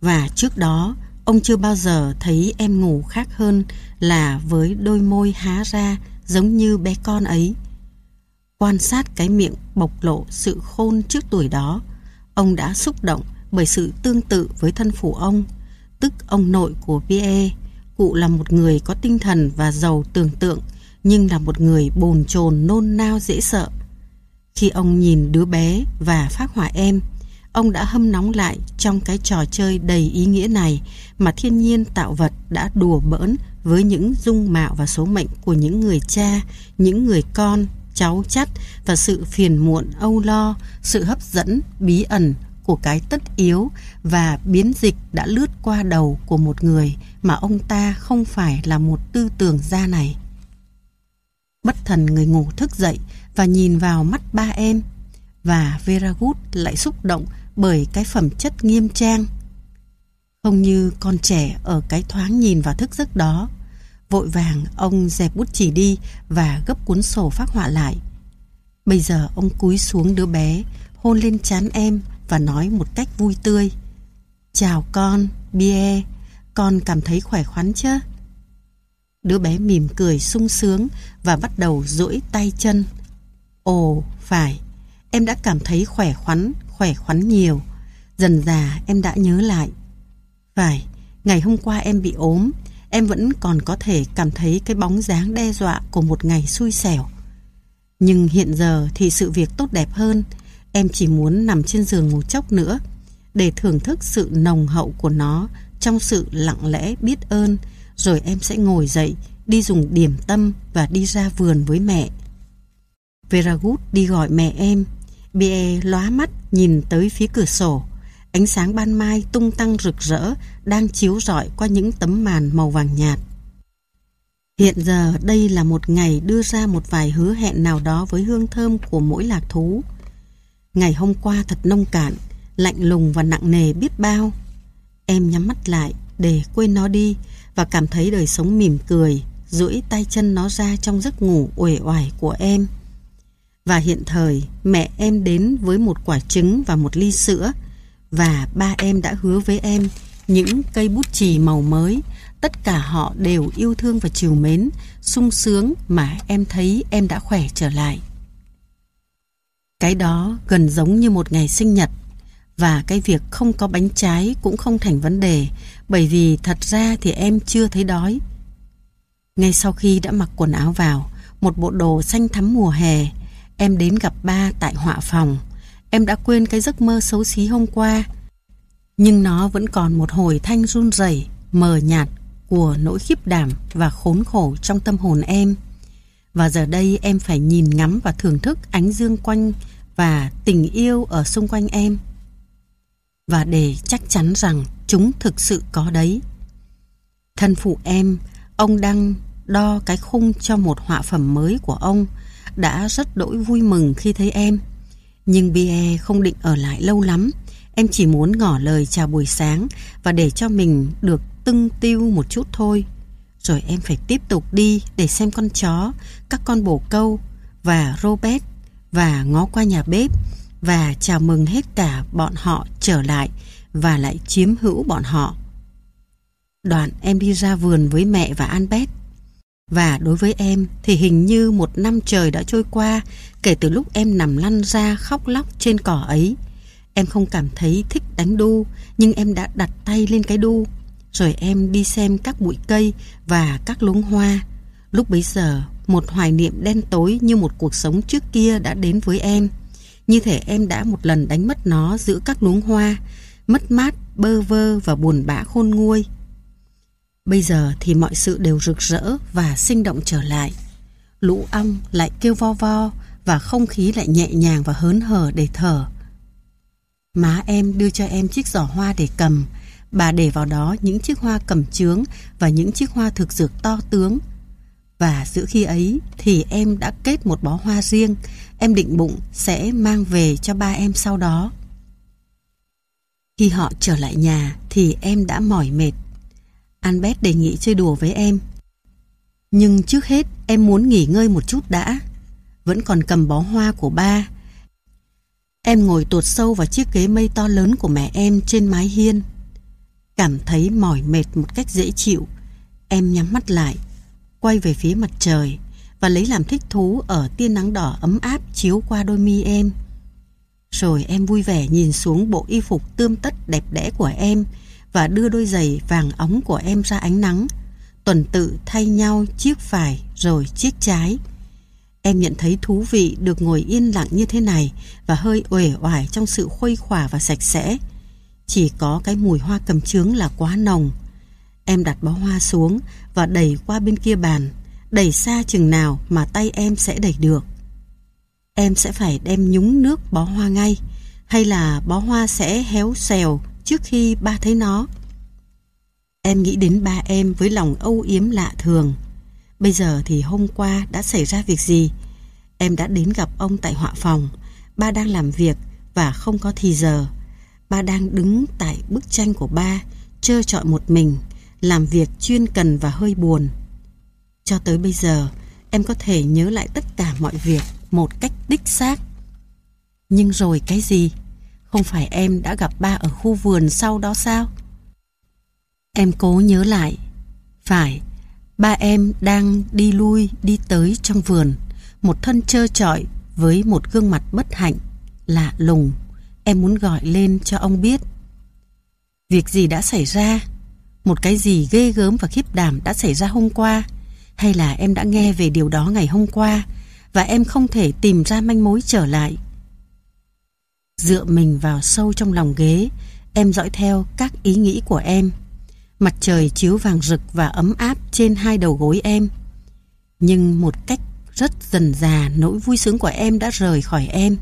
và trước đó ông chưa bao giờ thấy em ngủ khác hơn là với đôi môi há ra giống như bé con ấy. Quan sát cái miệng bộc lộ sự khôn trước tuổi đó, ông đã xúc động bởi sự tương tự với thân phụ ông, tức ông nội của Pierre. Cụ là một người có tinh thần và giàu tưởng tượng, nhưng là một người bồn chồn nôn nao dễ sợ. Khi ông nhìn đứa bé và phát hỏa em, ông đã hâm nóng lại trong cái trò chơi đầy ý nghĩa này mà thiên nhiên tạo vật đã đùa bỡn với những dung mạo và số mệnh của những người cha, những người con, cháu chắt và sự phiền muộn âu lo, sự hấp dẫn bí ẩn của cái tất yếu và biến dịch đã lướt qua đầu của một người mà ông ta không phải là một tư tưởng gia này. Bất thần người ngủ thức dậy và nhìn vào mắt ba em và Veragut lại xúc động bởi cái phẩm chất nghiêm trang. Không như con trẻ ở cái thoáng nhìn vào thức giấc đó. Vội vàng ông dẹp bút chỉ đi và gấp cuốn sổ phác họa lại. Bây giờ ông cúi xuống đứa bé, hôn lên trán em và nói một cách vui tươi. Chào con, Bie, con cảm thấy khỏe khoắn chứ? Đứa bé mỉm cười sung sướng và bắt đầu duỗi tay chân. Ồ, phải, em đã cảm thấy khỏe khoắn, khỏe khoắn nhiều. Dần già em đã nhớ lại. Phải, ngày hôm qua em bị ốm, em vẫn còn có thể cảm thấy cái bóng dáng đe dọa của một ngày xui xẻo. Nhưng hiện giờ thì sự việc tốt đẹp hơn, em chỉ muốn nằm trên giường ngủ chốc nữa để thưởng thức sự nồng hậu của nó trong sự lặng lẽ biết ơn, rồi em sẽ ngồi dậy, đi dùng điểm tâm và đi ra vườn với mẹ. Veragut đi gọi mẹ em. Bie lóa mắt nhìn tới phía cửa sổ. Ánh sáng ban mai tung tăng rực rỡ đang chiếu rọi qua những tấm màn màu vàng nhạt. Hiện giờ đây là một ngày đưa ra một vài hứa hẹn nào đó với hương thơm của mỗi lạc thú. Ngày hôm qua thật nông cạn, lạnh lùng và nặng nề biết bao. Em nhắm mắt lại để quên nó đi và cảm thấy đời sống mỉm cười, duỗi tay chân nó ra trong giấc ngủ uể oải của em. Và hiện thời, mẹ em đến với một quả trứng và một ly sữa và ba em đã hứa với em những cây bút chì màu mới. Tất cả họ đều yêu thương và chiều mến, sung sướng mà em thấy em đã khỏe trở lại. Cái đó gần giống như một ngày sinh nhật và cái việc không có bánh trái cũng không thành vấn đề bởi vì thật ra thì em chưa thấy đói. Ngay sau khi đã mặc quần áo vào, một bộ đồ xanh thắm mùa hè, em đến gặp ba tại họa phòng. Em đã quên cái giấc mơ xấu xí hôm qua, nhưng nó vẫn còn một hồi thanh run rẩy, mờ nhạt của nỗi khiếp đảm và khốn khổ trong tâm hồn em. Và giờ đây em phải nhìn ngắm và thưởng thức ánh dương quanh và tình yêu ở xung quanh em. Và để chắc chắn rằng chúng thực sự có đấy. Thân phụ em, ông đang đo cái khung cho một họa phẩm mới của ông, đã rất đỗi vui mừng khi thấy em. Nhưng bia không định ở lại lâu lắm, em chỉ muốn ngỏ lời chào buổi sáng và để cho mình được tưng tiêu một chút thôi. Rồi em phải tiếp tục đi để xem con chó, các con bồ câu và Robert và ngó qua nhà bếp và chào mừng hết cả bọn họ trở lại và lại chiếm hữu bọn họ. Đoạn em đi ra vườn với mẹ và Albert. Và đối với em thì hình như một năm trời đã trôi qua kể từ lúc em nằm lăn ra khóc lóc trên cỏ ấy. Em không cảm thấy thích đánh đu nhưng em đã đặt tay lên cái đu. Rồi em đi xem các bụi cây và các luống hoa. Lúc bấy giờ một hoài niệm đen tối như một cuộc sống trước kia đã đến với em. Như thể em đã một lần đánh mất nó giữa các luống hoa, mất mát, bơ vơ và buồn bã khôn nguôi. Bây giờ thì mọi sự đều rực rỡ và sinh động trở lại. Lũ ong lại kêu vo vo và không khí lại nhẹ nhàng và hớn hở để thở. Má em đưa cho em chiếc giỏ hoa để cầm. Bà để vào đó những chiếc hoa cầm chướng và những chiếc hoa thực dược to tướng và giữa khi ấy thì em đã kết một bó hoa riêng, em định bụng sẽ mang về cho ba em sau đó. Khi họ trở lại nhà thì em đã mỏi mệt. Albert đề nghị chơi đùa với em. Nhưng trước hết em muốn nghỉ ngơi một chút đã. Vẫn còn cầm bó hoa của ba. Em ngồi tuột sâu vào chiếc ghế mây to lớn của mẹ em trên mái hiên. Cảm thấy mỏi mệt một cách dễ chịu. Em nhắm mắt lại, quay về phía mặt trời và lấy làm thích thú ở tia nắng đỏ ấm áp chiếu qua đôi mi em. Rồi em vui vẻ nhìn xuống bộ y phục tươm tất đẹp đẽ của em và đưa đôi giày vàng óng của em ra ánh nắng. Tuần tự thay nhau chiếc phải rồi chiếc trái. Em nhận thấy thú vị được ngồi yên lặng như thế này và hơi uể oải trong sự khuây khỏa và sạch sẽ. Chỉ có cái mùi hoa cầm trướng là quá nồng. Em đặt bó hoa xuống và đẩy qua bên kia bàn, đẩy xa chừng nào mà tay em sẽ đẩy được. Em sẽ phải đem nhúng nước bó hoa ngay, hay là bó hoa sẽ héo xèo trước khi ba thấy nó. Em nghĩ đến ba em với lòng âu yếm lạ thường. Bây giờ thì hôm qua đã xảy ra việc gì? Em đã đến gặp ông tại họa phòng. Ba đang làm việc và không có thì giờ. Ba đang đứng tại bức tranh của ba, trơ trọi một mình, làm việc chuyên cần và hơi buồn. Cho tới bây giờ, em có thể nhớ lại tất cả mọi việc một cách đích xác. Nhưng rồi cái gì? Không phải em đã gặp ba ở khu vườn sau đó sao? Em cố nhớ lại. Phải, ba em đang đi lui đi tới trong vườn, một thân trơ trọi với một gương mặt bất hạnh, lạ lùng. Em muốn gọi lên cho ông biết. Việc gì đã xảy ra? Một cái gì ghê gớm và khiếp đảm đã xảy ra hôm qua? Hay là em đã nghe về điều đó ngày hôm qua và em không thể tìm ra manh mối trở lại? Dựa mình vào sâu trong lòng ghế, em dõi theo các ý nghĩ của em. Mặt trời chiếu vàng rực và ấm áp trên hai đầu gối em. Nhưng một cách rất dần già nỗi vui sướng của em đã rời khỏi em.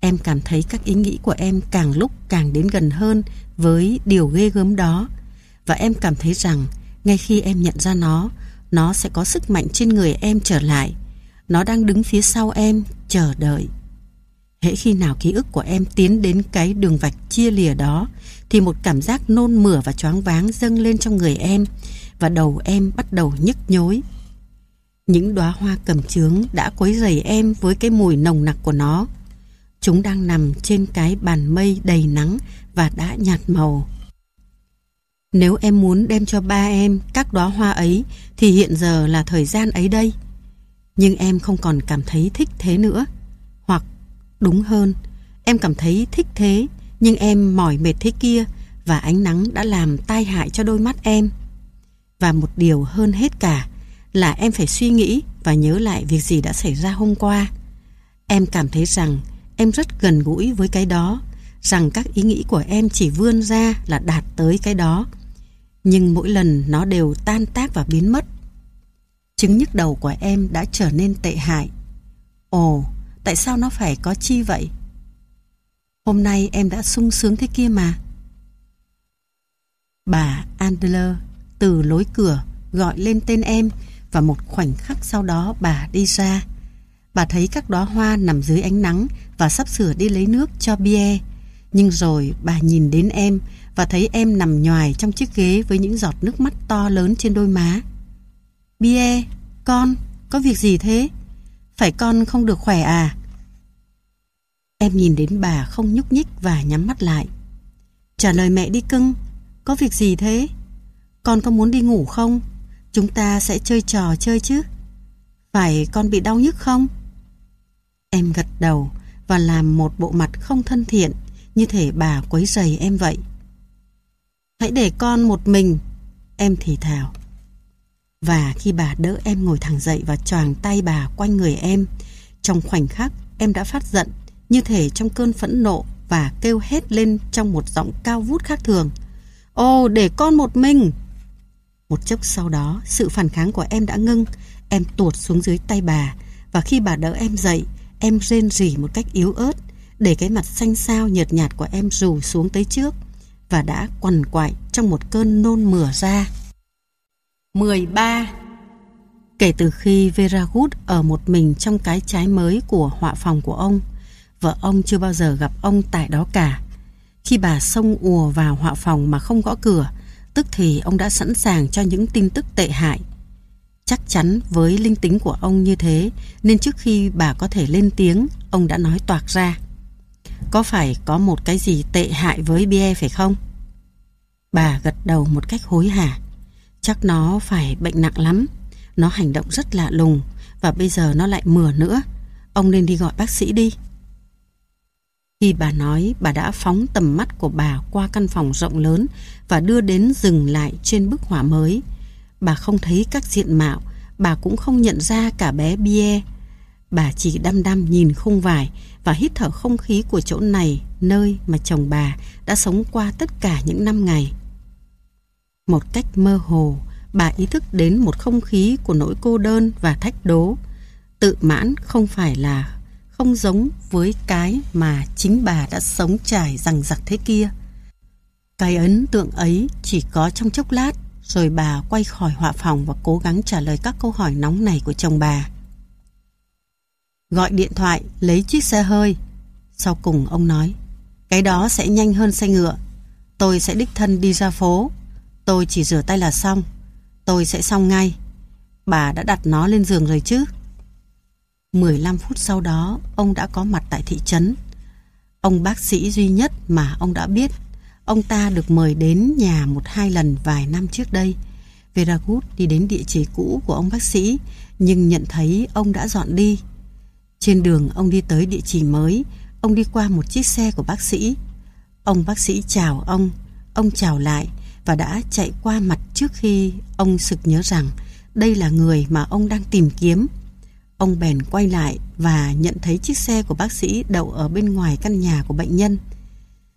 Em cảm thấy các ý nghĩ của em càng lúc càng đến gần hơn với điều ghê gớm đó. Và em cảm thấy rằng ngay khi em nhận ra nó, nó sẽ có sức mạnh trên người em trở lại. Nó đang đứng phía sau em, chờ đợi. Hễ khi nào ký ức của em tiến đến cái đường vạch chia lìa đó, thì một cảm giác nôn mửa và choáng váng dâng lên trong người em và đầu em bắt đầu nhức nhối. Những đóa hoa cầm trướng đã quấy rầy em với cái mùi nồng nặc của nó. Chúng đang nằm trên cái bàn mây đầy nắng và đã nhạt màu. Nếu em muốn đem cho ba em các đóa hoa ấy thì hiện giờ là thời gian ấy đây. Nhưng em không còn cảm thấy thích thế nữa. Hoặc đúng hơn, em cảm thấy thích thế nhưng em mỏi mệt thế kia và ánh nắng đã làm tai hại cho đôi mắt em. Và một điều hơn hết cả là em phải suy nghĩ và nhớ lại việc gì đã xảy ra hôm qua. Em cảm thấy rằng em rất gần gũi với cái đó, rằng các ý nghĩ của em chỉ vươn ra là đạt tới cái đó. Nhưng mỗi lần nó đều tan tác và biến mất. Chứng nhức đầu của em đã trở nên tệ hại. Ồ, tại sao nó phải có chi vậy? Hôm nay em đã sung sướng thế kia mà. Bà Andler từ lối cửa gọi lên tên em và một khoảnh khắc sau đó bà đi ra. Bà thấy các đóa hoa nằm dưới ánh nắng và sắp sửa đi lấy nước cho Bia. Nhưng rồi bà nhìn đến em và thấy em nằm nhòi trong chiếc ghế với những giọt nước mắt to lớn trên đôi má. Bia, con, có việc gì thế? Phải con không được khỏe à? Em nhìn đến bà không nhúc nhích và nhắm mắt lại. Trả lời mẹ đi cưng, có việc gì thế? Con có muốn đi ngủ không? Chúng ta sẽ chơi trò chơi chứ? Phải con bị đau nhức không? Em gật đầu và làm một bộ mặt không thân thiện như thể bà quấy rầy em vậy. Hãy để con một mình, em thì thào. Và khi bà đỡ em ngồi thẳng dậy và choàng tay bà quanh người em, trong khoảnh khắc em đã phát giận như thể trong cơn phẫn nộ và kêu hét lên trong một giọng cao vút khác thường. Ồ, để con một mình! Một chốc sau đó, sự phản kháng của em đã ngưng, em tuột xuống dưới tay bà, và khi bà đỡ em dậy, em rên rỉ một cách yếu ớt, để cái mặt xanh xao nhợt nhạt của em rủ xuống tới trước, và đã quằn quại trong một cơn nôn mửa ra. 13. Kể từ khi Vera Good ở một mình trong cái trái mới của họa phòng của ông, vợ ông chưa bao giờ gặp ông tại đó cả. Khi bà xông ùa vào họa phòng mà không gõ cửa, tức thì ông đã sẵn sàng cho những tin tức tệ hại. Chắc chắn với linh tính của ông như thế, nên trước khi bà có thể lên tiếng, ông đã nói toạc ra. Có phải có một cái gì tệ hại với Bia phải không? Bà gật đầu một cách hối hả. Chắc nó phải bệnh nặng lắm. Nó hành động rất lạ lùng và bây giờ nó lại mửa nữa. Ông nên đi gọi bác sĩ đi. Khi bà nói, bà đã phóng tầm mắt của bà qua căn phòng rộng lớn và đưa đến dừng lại trên bức họa mới. Bà không thấy các diện mạo, bà cũng không nhận ra cả bé Bia. Bà chỉ đăm đăm nhìn khung vải và hít thở không khí của chỗ này, nơi mà chồng bà đã sống qua tất cả những năm ngày. Một cách mơ hồ, bà ý thức đến một không khí của nỗi cô đơn và thách đố. Tự mãn không phải là không giống với cái mà chính bà đã sống trải rằng giặc thế kia. Cái ấn tượng ấy chỉ có trong chốc lát rồi bà quay khỏi họa phòng và cố gắng trả lời các câu hỏi nóng này của chồng bà. Gọi điện thoại, lấy chiếc xe hơi. Sau cùng ông nói, cái đó sẽ nhanh hơn xe ngựa. Tôi sẽ đích thân đi ra phố. Tôi chỉ rửa tay là xong. Tôi sẽ xong ngay. Bà đã đặt nó lên giường rồi chứ? 15 phút sau đó, ông đã có mặt tại thị trấn. Ông bác sĩ duy nhất mà ông đã biết Ông ta được mời đến nhà một hai lần vài năm trước đây. Veragut đi đến địa chỉ cũ của ông bác sĩ, nhưng nhận thấy ông đã dọn đi. Trên đường ông đi tới địa chỉ mới, ông đi qua một chiếc xe của bác sĩ. Ông bác sĩ chào ông, ông chào lại và đã chạy qua mặt trước khi ông sực nhớ rằng đây là người mà ông đang tìm kiếm. Ông bèn quay lại và nhận thấy chiếc xe của bác sĩ đậu ở bên ngoài căn nhà của bệnh nhân.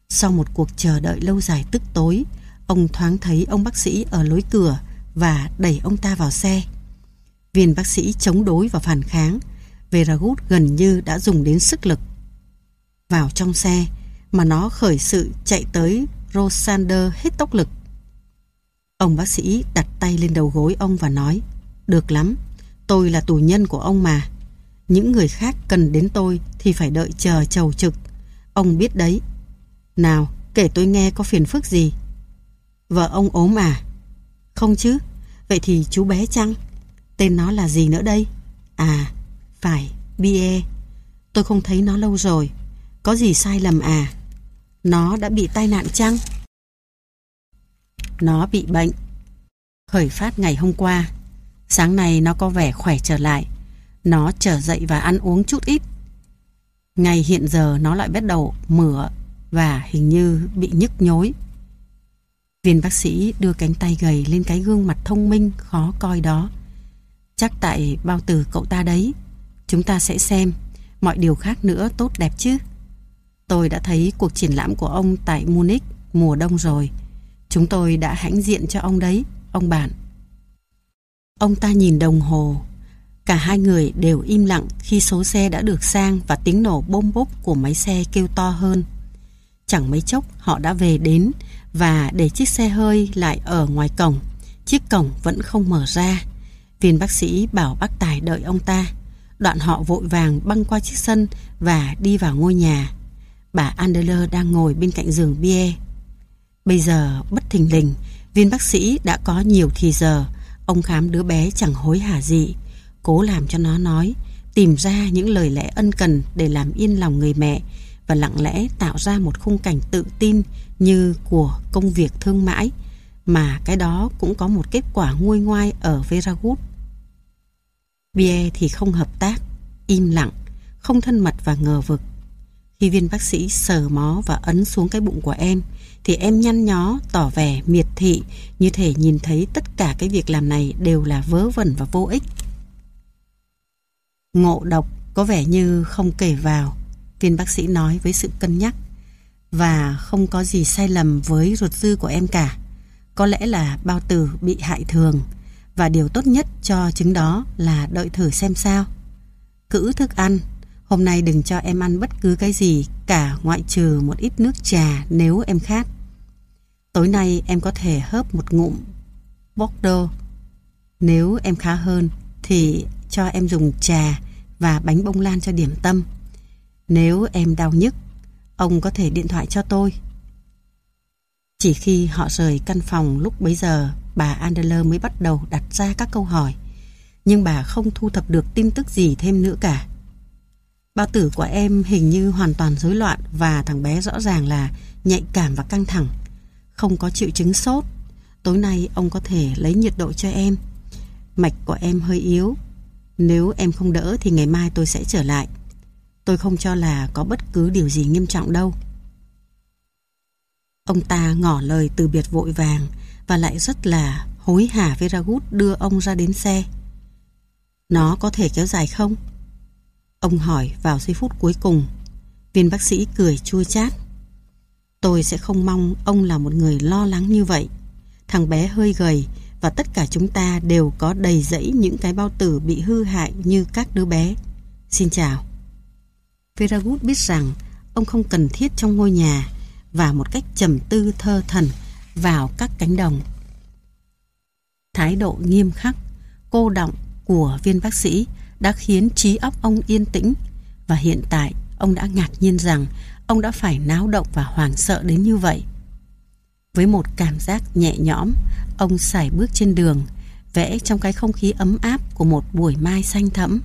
Sau một cuộc chờ đợi lâu dài tức tối, ông thoáng thấy ông bác sĩ ở lối cửa và đẩy ông ta vào xe. Viên bác sĩ chống đối và phản kháng, Veragut gần như đã dùng đến sức lực. Vào trong xe, mà nó khởi sự chạy tới Rosander hết tốc lực. Ông bác sĩ đặt tay lên đầu gối ông và nói, được lắm, tôi là tù nhân của ông mà. Những người khác cần đến tôi thì phải đợi chờ chầu trực. Ông biết đấy, nào, kể tôi nghe có phiền phức gì? Vợ ông ốm à? Không chứ, vậy thì chú bé chăng? Tên nó là gì nữa đây? À, phải, Bie. Tôi không thấy nó lâu rồi. Có gì sai lầm à? Nó đã bị tai nạn chăng? Nó bị bệnh. Khởi phát ngày hôm qua. Sáng nay nó có vẻ khỏe trở lại. Nó trở dậy và ăn uống chút ít. Ngày hiện giờ nó lại bắt đầu mửa và hình như bị nhức nhối. Viên bác sĩ đưa cánh tay gầy lên cái gương mặt thông minh khó coi đó. Chắc tại bao tử cậu ta đấy. Chúng ta sẽ xem mọi điều khác nữa tốt đẹp chứ. Tôi đã thấy cuộc triển lãm của ông tại Munich mùa đông rồi. Chúng tôi đã hãnh diện cho ông đấy, ông bạn. Ông ta nhìn đồng hồ. Cả hai người đều im lặng khi số xe đã được sang và tiếng nổ bôm bốp của máy xe kêu to hơn. Chẳng mấy chốc họ đã về đến và để chiếc xe hơi lại ở ngoài cổng. Chiếc cổng vẫn không mở ra. Viên bác sĩ bảo bác Tài đợi ông ta. Đoạn họ vội vàng băng qua chiếc sân và đi vào ngôi nhà. Bà Anderler đang ngồi bên cạnh giường bia. Bây giờ bất thình lình, viên bác sĩ đã có nhiều thì giờ. Ông khám đứa bé chẳng hối hả gì. Cố làm cho nó nói, tìm ra những lời lẽ ân cần để làm yên lòng người mẹ và lặng lẽ tạo ra một khung cảnh tự tin như của công việc thương mãi mà cái đó cũng có một kết quả nguôi ngoai ở Veragut. Bia thì không hợp tác, im lặng, không thân mật và ngờ vực. Khi viên bác sĩ sờ mó và ấn xuống cái bụng của em thì em nhăn nhó, tỏ vẻ miệt thị như thể nhìn thấy tất cả cái việc làm này đều là vớ vẩn và vô ích. Ngộ độc có vẻ như không kể vào viên bác sĩ nói với sự cân nhắc. Và không có gì sai lầm với ruột dư của em cả. Có lẽ là bao tử bị hại thường. Và điều tốt nhất cho chứng đó là đợi thử xem sao. Cữ thức ăn. Hôm nay đừng cho em ăn bất cứ cái gì cả ngoại trừ một ít nước trà nếu em khát. Tối nay em có thể hớp một ngụm Bordeaux. Nếu em khá hơn thì cho em dùng trà và bánh bông lan cho điểm tâm. Nếu em đau nhức, ông có thể điện thoại cho tôi. Chỉ khi họ rời căn phòng lúc bấy giờ, bà Andler mới bắt đầu đặt ra các câu hỏi. Nhưng bà không thu thập được tin tức gì thêm nữa cả. Bao tử của em hình như hoàn toàn rối loạn và thằng bé rõ ràng là nhạy cảm và căng thẳng. Không có triệu chứng sốt. Tối nay ông có thể lấy nhiệt độ cho em. Mạch của em hơi yếu. Nếu em không đỡ thì ngày mai tôi sẽ trở lại. Tôi không cho là có bất cứ điều gì nghiêm trọng đâu. Ông ta ngỏ lời từ biệt vội vàng và lại rất là hối hả với Ragut đưa ông ra đến xe. Nó có thể kéo dài không? Ông hỏi vào giây phút cuối cùng. Viên bác sĩ cười chua chát. Tôi sẽ không mong ông là một người lo lắng như vậy. Thằng bé hơi gầy và tất cả chúng ta đều có đầy rẫy những cái bao tử bị hư hại như các đứa bé. Xin chào. Veragut biết rằng ông không cần thiết trong ngôi nhà và một cách trầm tư thơ thần vào các cánh đồng. Thái độ nghiêm khắc, cô động của viên bác sĩ đã khiến trí óc ông yên tĩnh và hiện tại ông đã ngạc nhiên rằng ông đã phải náo động và hoảng sợ đến như vậy. Với một cảm giác nhẹ nhõm, ông sải bước trên đường, vẽ trong cái không khí ấm áp của một buổi mai xanh thẫm.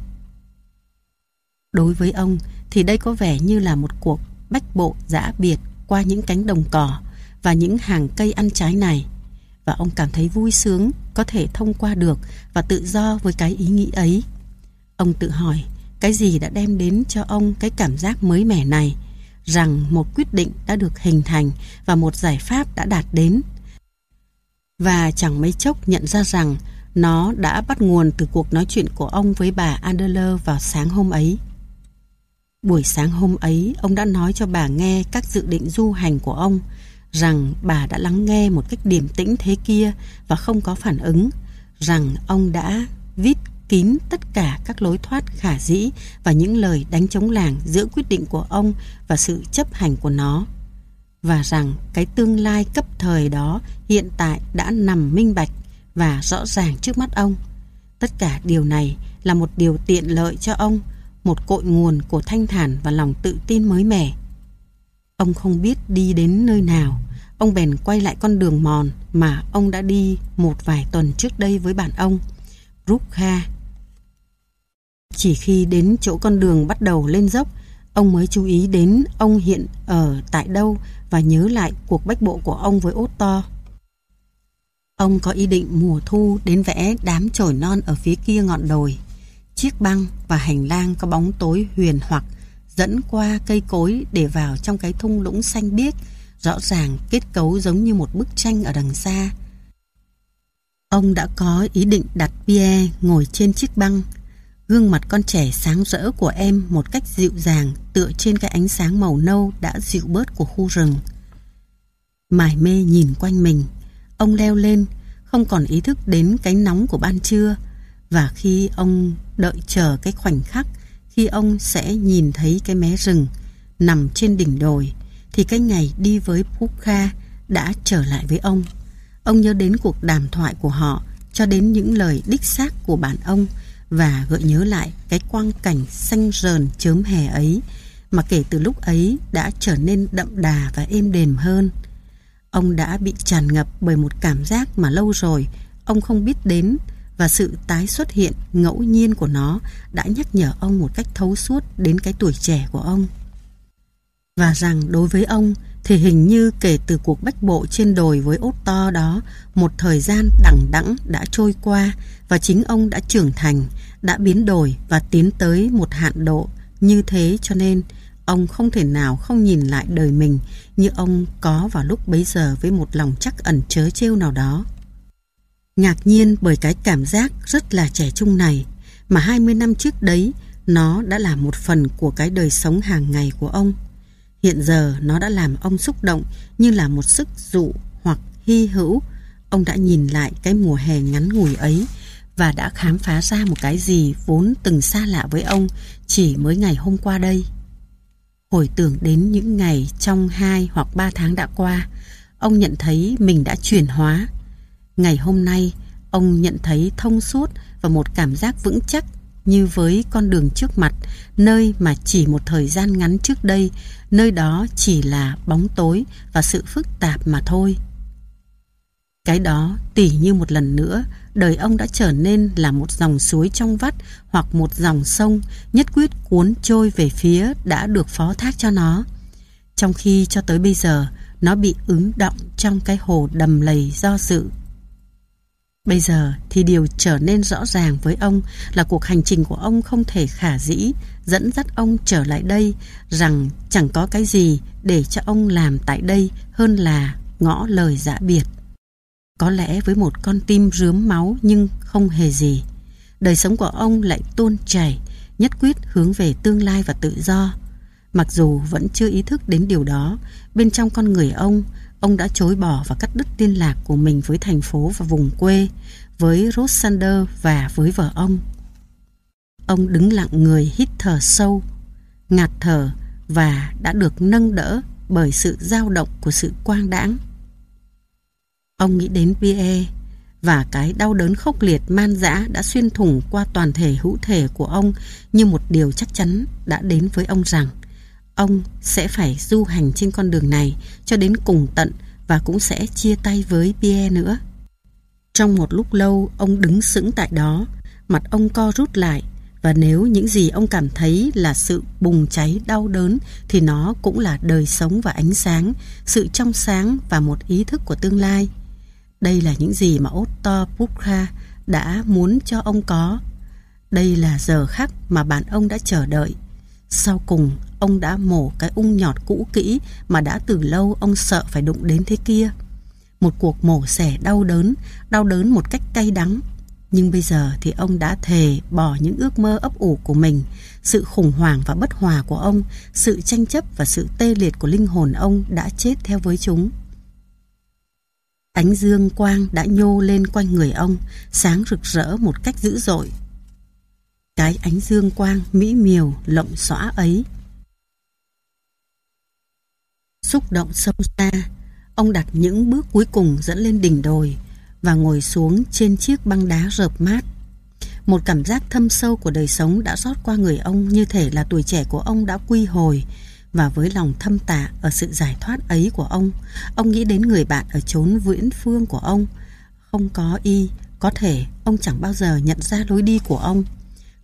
Đối với ông thì đây có vẻ như là một cuộc bách bộ dã biệt qua những cánh đồng cỏ và những hàng cây ăn trái này và ông cảm thấy vui sướng có thể thông qua được và tự do với cái ý nghĩ ấy. Ông tự hỏi cái gì đã đem đến cho ông cái cảm giác mới mẻ này rằng một quyết định đã được hình thành và một giải pháp đã đạt đến. Và chẳng mấy chốc nhận ra rằng nó đã bắt nguồn từ cuộc nói chuyện của ông với bà Adler vào sáng hôm ấy. Buổi sáng hôm ấy, ông đã nói cho bà nghe các dự định du hành của ông, rằng bà đã lắng nghe một cách điềm tĩnh thế kia và không có phản ứng, rằng ông đã viết kín tất cả các lối thoát khả dĩ và những lời đánh chống làng giữa quyết định của ông và sự chấp hành của nó. Và rằng cái tương lai cấp thời đó hiện tại đã nằm minh bạch và rõ ràng trước mắt ông. Tất cả điều này là một điều tiện lợi cho ông, một cội nguồn của thanh thản và lòng tự tin mới mẻ. Ông không biết đi đến nơi nào, ông bèn quay lại con đường mòn mà ông đã đi một vài tuần trước đây với bạn ông, Rukha. Chỉ khi đến chỗ con đường bắt đầu lên dốc, ông mới chú ý đến ông hiện ở tại đâu và nhớ lại cuộc bách bộ của ông với Otto. Ông có ý định mùa thu đến vẽ đám chồi non ở phía kia ngọn đồi. Chiếc băng và hành lang có bóng tối huyền hoặc dẫn qua cây cối để vào trong cái thung lũng xanh biếc, rõ ràng kết cấu giống như một bức tranh ở đằng xa. Ông đã có ý định đặt Pierre ngồi trên chiếc băng, gương mặt con trẻ sáng rỡ của em một cách dịu dàng tựa trên cái ánh sáng màu nâu đã dịu bớt của khu rừng. Mải mê nhìn quanh mình, ông leo lên, không còn ý thức đến cái nóng của ban trưa, và khi ông đợi chờ cái khoảnh khắc khi ông sẽ nhìn thấy cái mé rừng nằm trên đỉnh đồi thì cái ngày đi với Pukha đã trở lại với ông. Ông nhớ đến cuộc đàm thoại của họ cho đến những lời đích xác của bản ông và gợi nhớ lại cái quang cảnh xanh rờn chớm hè ấy, mà kể từ lúc ấy đã trở nên đậm đà và êm đềm hơn. Ông đã bị tràn ngập bởi một cảm giác mà lâu rồi ông không biết đến, và sự tái xuất hiện ngẫu nhiên của nó đã nhắc nhở ông một cách thấu suốt đến cái tuổi trẻ của ông. Và rằng đối với ông thì hình như kể từ cuộc bách bộ trên đồi với ốt to đó, một thời gian đẳng đẵng đã trôi qua và chính ông đã trưởng thành, đã biến đổi và tiến tới một hạn độ. Như thế cho nên ông không thể nào không nhìn lại đời mình như ông có vào lúc bấy giờ với một lòng chắc ẩn chớ trêu nào đó. Ngạc nhiên bởi cái cảm giác rất là trẻ trung này mà 20 năm trước đấy nó đã là một phần của cái đời sống hàng ngày của ông. Hiện giờ nó đã làm ông xúc động như là một sức dụ hoặc hy hữu. Ông đã nhìn lại cái mùa hè ngắn ngủi ấy và đã khám phá ra một cái gì vốn từng xa lạ với ông chỉ mới ngày hôm qua đây. Hồi tưởng đến những ngày trong hai hoặc ba tháng đã qua, ông nhận thấy mình đã chuyển hóa. Ngày hôm nay, ông nhận thấy thông suốt và một cảm giác vững chắc như với con đường trước mặt, nơi mà chỉ một thời gian ngắn trước đây, nơi đó chỉ là bóng tối và sự phức tạp mà thôi. Cái đó tỉ như một lần nữa, đời ông đã trở nên là một dòng suối trong vắt hoặc một dòng sông nhất quyết cuốn trôi về phía đã được phó thác cho nó. Trong khi cho tới bây giờ, nó bị ứng động trong cái hồ đầm lầy do dự Bây giờ thì điều trở nên rõ ràng với ông là cuộc hành trình của ông không thể khả dĩ dẫn dắt ông trở lại đây rằng chẳng có cái gì để cho ông làm tại đây hơn là ngõ lời giả biệt. Có lẽ với một con tim rướm máu nhưng không hề gì. Đời sống của ông lại tuôn chảy nhất quyết hướng về tương lai và tự do. Mặc dù vẫn chưa ý thức đến điều đó, bên trong con người ông, ông đã chối bỏ và cắt đứt liên lạc của mình với thành phố và vùng quê, với Rosander và với vợ ông. Ông đứng lặng người hít thở sâu, ngạt thở và đã được nâng đỡ bởi sự dao động của sự quang đãng. Ông nghĩ đến Pierre và cái đau đớn khốc liệt man dã đã xuyên thủng qua toàn thể hữu thể của ông như một điều chắc chắn đã đến với ông rằng ông sẽ phải du hành trên con đường này cho đến cùng tận và cũng sẽ chia tay với Pierre nữa. Trong một lúc lâu, ông đứng sững tại đó, mặt ông co rút lại và nếu những gì ông cảm thấy là sự bùng cháy đau đớn thì nó cũng là đời sống và ánh sáng, sự trong sáng và một ý thức của tương lai. Đây là những gì mà Otto Pukha đã muốn cho ông có. Đây là giờ khắc mà bạn ông đã chờ đợi. Sau cùng, ông đã mổ cái ung nhọt cũ kỹ mà đã từ lâu ông sợ phải đụng đến thế kia. Một cuộc mổ xẻ đau đớn, đau đớn một cách cay đắng. Nhưng bây giờ thì ông đã thề bỏ những ước mơ ấp ủ của mình, sự khủng hoảng và bất hòa của ông, sự tranh chấp và sự tê liệt của linh hồn ông đã chết theo với chúng. Ánh dương quang đã nhô lên quanh người ông, sáng rực rỡ một cách dữ dội. Cái ánh dương quang mỹ miều lộng xõa ấy. Xúc động sâu xa, ông đặt những bước cuối cùng dẫn lên đỉnh đồi và ngồi xuống trên chiếc băng đá rợp mát. Một cảm giác thâm sâu của đời sống đã rót qua người ông như thể là tuổi trẻ của ông đã quy hồi, và với lòng thâm tạ ở sự giải thoát ấy của ông, ông nghĩ đến người bạn ở chốn viễn phương của ông. Không có y, có thể ông chẳng bao giờ nhận ra lối đi của ông.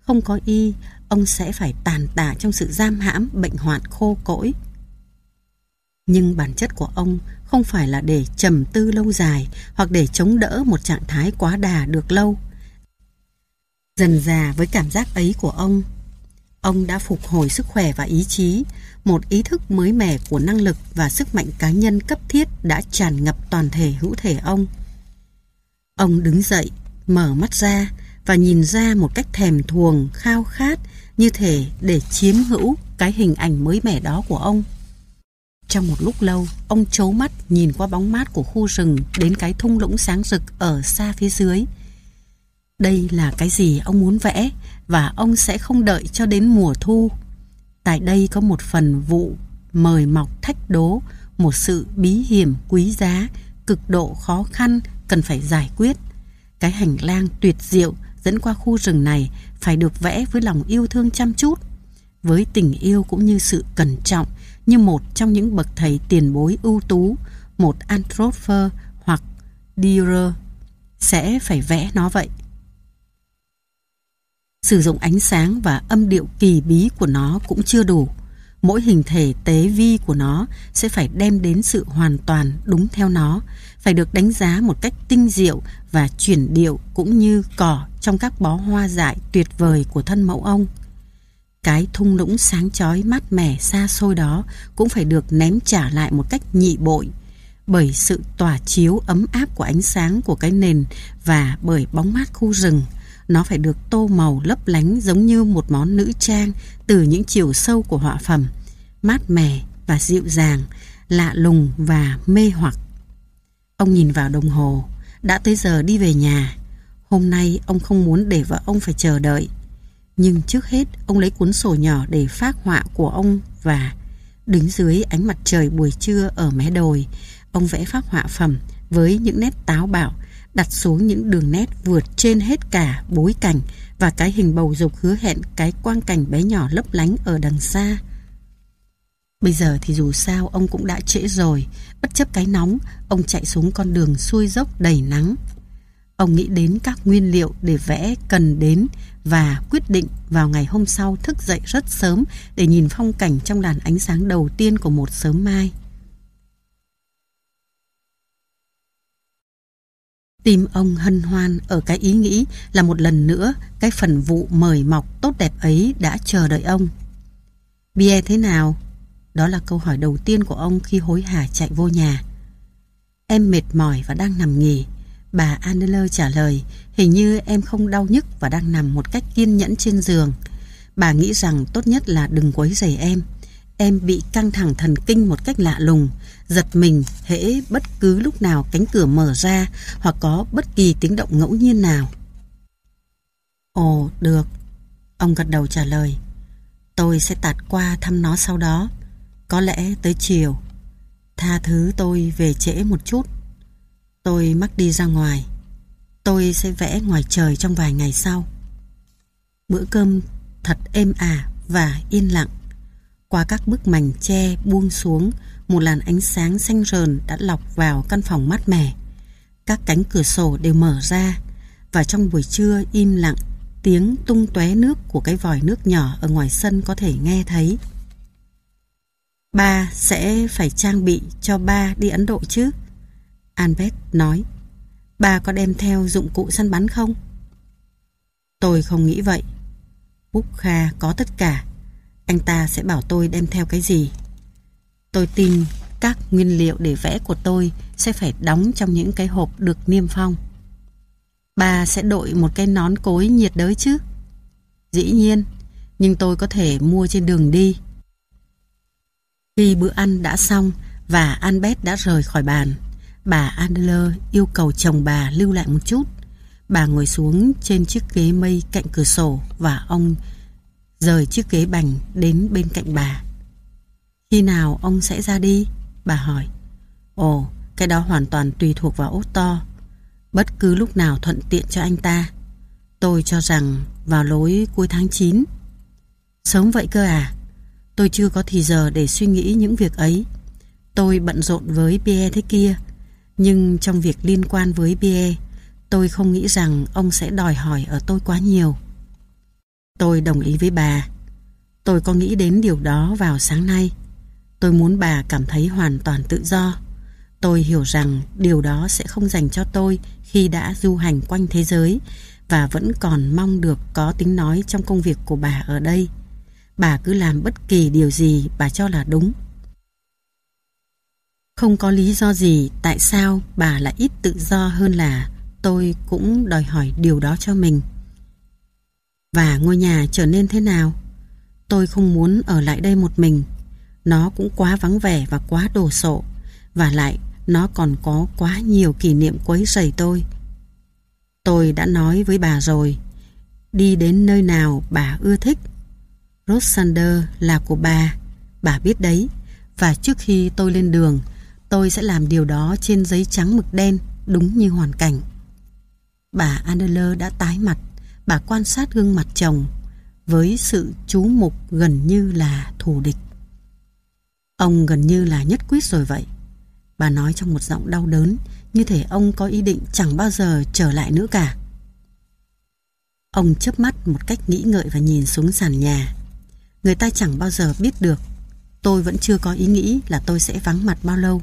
Không có y, ông sẽ phải tàn tạ trong sự giam hãm, bệnh hoạn khô cỗi. Nhưng bản chất của ông không phải là để trầm tư lâu dài hoặc để chống đỡ một trạng thái quá đà được lâu. Dần già với cảm giác ấy của ông, ông đã phục hồi sức khỏe và ý chí, một ý thức mới mẻ của năng lực và sức mạnh cá nhân cấp thiết đã tràn ngập toàn thể hữu thể ông. Ông đứng dậy, mở mắt ra và nhìn ra một cách thèm thuồng, khao khát như thể để chiếm hữu cái hình ảnh mới mẻ đó của ông. Trong một lúc lâu, ông chố mắt nhìn qua bóng mát của khu rừng đến cái thung lũng sáng rực ở xa phía dưới. Đây là cái gì ông muốn vẽ và ông sẽ không đợi cho đến mùa thu Tại đây có một phần vụ mời mọc thách đố, một sự bí hiểm quý giá, cực độ khó khăn cần phải giải quyết. Cái hành lang tuyệt diệu dẫn qua khu rừng này phải được vẽ với lòng yêu thương chăm chút, với tình yêu cũng như sự cẩn trọng như một trong những bậc thầy tiền bối ưu tú, một Anthroper hoặc Dürer sẽ phải vẽ nó vậy. Sử dụng ánh sáng và âm điệu kỳ bí của nó cũng chưa đủ. Mỗi hình thể tế vi của nó sẽ phải đem đến sự hoàn toàn đúng theo nó, phải được đánh giá một cách tinh diệu và chuyển điệu cũng như cỏ trong các bó hoa dại tuyệt vời của thân mẫu ông. Cái thung lũng sáng chói mát mẻ xa xôi đó cũng phải được ném trả lại một cách nhị bội bởi sự tỏa chiếu ấm áp của ánh sáng của cái nền và bởi bóng mát khu rừng nó phải được tô màu lấp lánh giống như một món nữ trang từ những chiều sâu của họa phẩm, mát mẻ và dịu dàng, lạ lùng và mê hoặc. Ông nhìn vào đồng hồ, đã tới giờ đi về nhà. Hôm nay ông không muốn để vợ ông phải chờ đợi. Nhưng trước hết ông lấy cuốn sổ nhỏ để phác họa của ông và đứng dưới ánh mặt trời buổi trưa ở mé đồi, ông vẽ phác họa phẩm với những nét táo bạo đặt xuống những đường nét vượt trên hết cả bối cảnh và cái hình bầu dục hứa hẹn cái quang cảnh bé nhỏ lấp lánh ở đằng xa. Bây giờ thì dù sao ông cũng đã trễ rồi, bất chấp cái nóng, ông chạy xuống con đường xuôi dốc đầy nắng. Ông nghĩ đến các nguyên liệu để vẽ cần đến và quyết định vào ngày hôm sau thức dậy rất sớm để nhìn phong cảnh trong làn ánh sáng đầu tiên của một sớm mai. Tim ông hân hoan ở cái ý nghĩ là một lần nữa cái phần vụ mời mọc tốt đẹp ấy đã chờ đợi ông. Bia thế nào? Đó là câu hỏi đầu tiên của ông khi hối hả chạy vô nhà. Em mệt mỏi và đang nằm nghỉ. Bà Andeler trả lời, hình như em không đau nhức và đang nằm một cách kiên nhẫn trên giường. Bà nghĩ rằng tốt nhất là đừng quấy rầy em. Em bị căng thẳng thần kinh một cách lạ lùng, giật mình hễ bất cứ lúc nào cánh cửa mở ra hoặc có bất kỳ tiếng động ngẫu nhiên nào. Ồ, được. Ông gật đầu trả lời. Tôi sẽ tạt qua thăm nó sau đó. Có lẽ tới chiều. Tha thứ tôi về trễ một chút. Tôi mắc đi ra ngoài. Tôi sẽ vẽ ngoài trời trong vài ngày sau. Bữa cơm thật êm ả và yên lặng. Qua các bức mảnh tre buông xuống, một làn ánh sáng xanh rờn đã lọc vào căn phòng mát mẻ. Các cánh cửa sổ đều mở ra và trong buổi trưa im lặng, tiếng tung tóe nước của cái vòi nước nhỏ ở ngoài sân có thể nghe thấy. Ba sẽ phải trang bị cho ba đi Ấn Độ chứ? Albert nói. Ba có đem theo dụng cụ săn bắn không? Tôi không nghĩ vậy. Búc Kha có tất cả. Anh ta sẽ bảo tôi đem theo cái gì. Tôi tin các nguyên liệu để vẽ của tôi sẽ phải đóng trong những cái hộp được niêm phong. Ba sẽ đội một cái nón cối nhiệt đới chứ? Dĩ nhiên, nhưng tôi có thể mua trên đường đi. Khi bữa ăn đã xong và Albert đã rời khỏi bàn, bà Adler yêu cầu chồng bà lưu lại một chút. Bà ngồi xuống trên chiếc ghế mây cạnh cửa sổ và ông rời chiếc ghế bành đến bên cạnh bà. Khi nào ông sẽ ra đi? Bà hỏi. Ồ, cái đó hoàn toàn tùy thuộc vào Otto. Bất cứ lúc nào thuận tiện cho anh ta. Tôi cho rằng vào lối cuối tháng 9. Sớm vậy cơ à? Tôi chưa có thì giờ để suy nghĩ những việc ấy. Tôi bận rộn với Pierre thế kia. Nhưng trong việc liên quan với Pierre, tôi không nghĩ rằng ông sẽ đòi hỏi ở tôi quá nhiều. Tôi đồng ý với bà. Tôi có nghĩ đến điều đó vào sáng nay. Tôi muốn bà cảm thấy hoàn toàn tự do. Tôi hiểu rằng điều đó sẽ không dành cho tôi khi đã du hành quanh thế giới và vẫn còn mong được có tính nói trong công việc của bà ở đây. Bà cứ làm bất kỳ điều gì bà cho là đúng. Không có lý do gì tại sao bà lại ít tự do hơn là tôi cũng đòi hỏi điều đó cho mình. Và ngôi nhà trở nên thế nào? Tôi không muốn ở lại đây một mình. Nó cũng quá vắng vẻ và quá đồ sộ. Và lại nó còn có quá nhiều kỷ niệm quấy rầy tôi. Tôi đã nói với bà rồi. Đi đến nơi nào bà ưa thích. Rosander là của bà. Bà biết đấy. Và trước khi tôi lên đường, tôi sẽ làm điều đó trên giấy trắng mực đen, đúng như hoàn cảnh. Bà Adler đã tái mặt bà quan sát gương mặt chồng với sự chú mục gần như là thù địch. Ông gần như là nhất quyết rồi vậy. Bà nói trong một giọng đau đớn, như thể ông có ý định chẳng bao giờ trở lại nữa cả. Ông chớp mắt một cách nghĩ ngợi và nhìn xuống sàn nhà. Người ta chẳng bao giờ biết được. Tôi vẫn chưa có ý nghĩ là tôi sẽ vắng mặt bao lâu.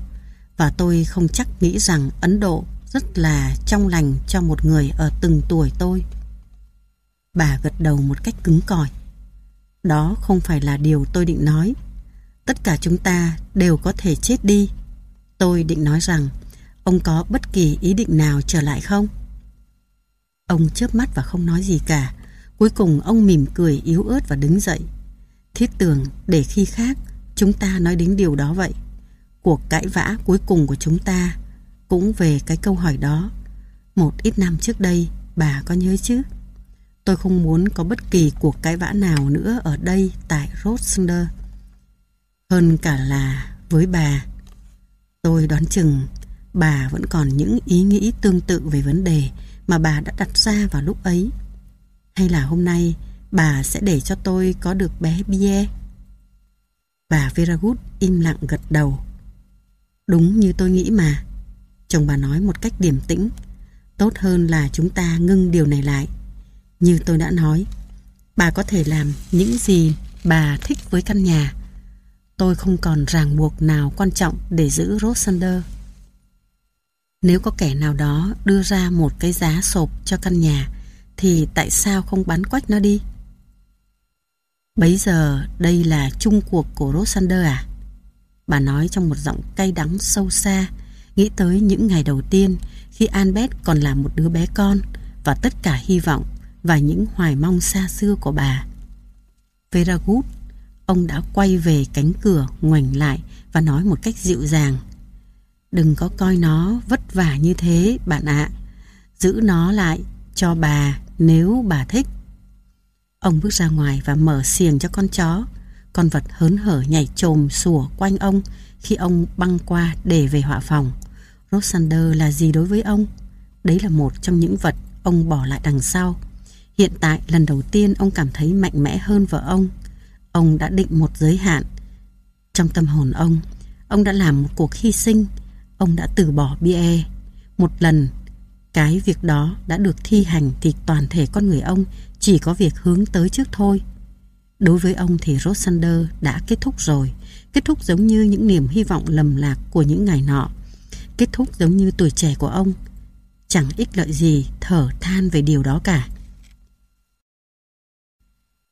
Và tôi không chắc nghĩ rằng Ấn Độ rất là trong lành cho một người ở từng tuổi tôi. Bà gật đầu một cách cứng cỏi. Đó không phải là điều tôi định nói. Tất cả chúng ta đều có thể chết đi. Tôi định nói rằng, ông có bất kỳ ý định nào trở lại không? Ông chớp mắt và không nói gì cả. Cuối cùng ông mỉm cười yếu ớt và đứng dậy. Thiết tưởng để khi khác, chúng ta nói đến điều đó vậy. Cuộc cãi vã cuối cùng của chúng ta cũng về cái câu hỏi đó. Một ít năm trước đây, bà có nhớ chứ? Tôi không muốn có bất kỳ cuộc cãi vã nào nữa ở đây tại Rosender. Hơn cả là với bà. Tôi đoán chừng bà vẫn còn những ý nghĩ tương tự về vấn đề mà bà đã đặt ra vào lúc ấy. Hay là hôm nay bà sẽ để cho tôi có được bé Bia? Bà Veragut im lặng gật đầu. Đúng như tôi nghĩ mà. Chồng bà nói một cách điềm tĩnh. Tốt hơn là chúng ta ngưng điều này lại. Như tôi đã nói, bà có thể làm những gì bà thích với căn nhà. Tôi không còn ràng buộc nào quan trọng để giữ Rosander. Nếu có kẻ nào đó đưa ra một cái giá sộp cho căn nhà, thì tại sao không bán quách nó đi? Bấy giờ đây là chung cuộc của Rosander à? Bà nói trong một giọng cay đắng sâu xa, nghĩ tới những ngày đầu tiên khi Albert còn là một đứa bé con và tất cả hy vọng và những hoài mong xa xưa của bà. Veragut, ông đã quay về cánh cửa ngoảnh lại và nói một cách dịu dàng. Đừng có coi nó vất vả như thế, bạn ạ. Giữ nó lại cho bà nếu bà thích. Ông bước ra ngoài và mở xiềng cho con chó. Con vật hớn hở nhảy trồm sủa quanh ông khi ông băng qua để về họa phòng. Rosander là gì đối với ông? Đấy là một trong những vật ông bỏ lại đằng sau. Hiện tại lần đầu tiên ông cảm thấy mạnh mẽ hơn vợ ông. Ông đã định một giới hạn. Trong tâm hồn ông, ông đã làm một cuộc hy sinh. Ông đã từ bỏ bia. Một lần, cái việc đó đã được thi hành thì toàn thể con người ông chỉ có việc hướng tới trước thôi. Đối với ông thì Rosander đã kết thúc rồi. Kết thúc giống như những niềm hy vọng lầm lạc của những ngày nọ. Kết thúc giống như tuổi trẻ của ông. Chẳng ích lợi gì thở than về điều đó cả.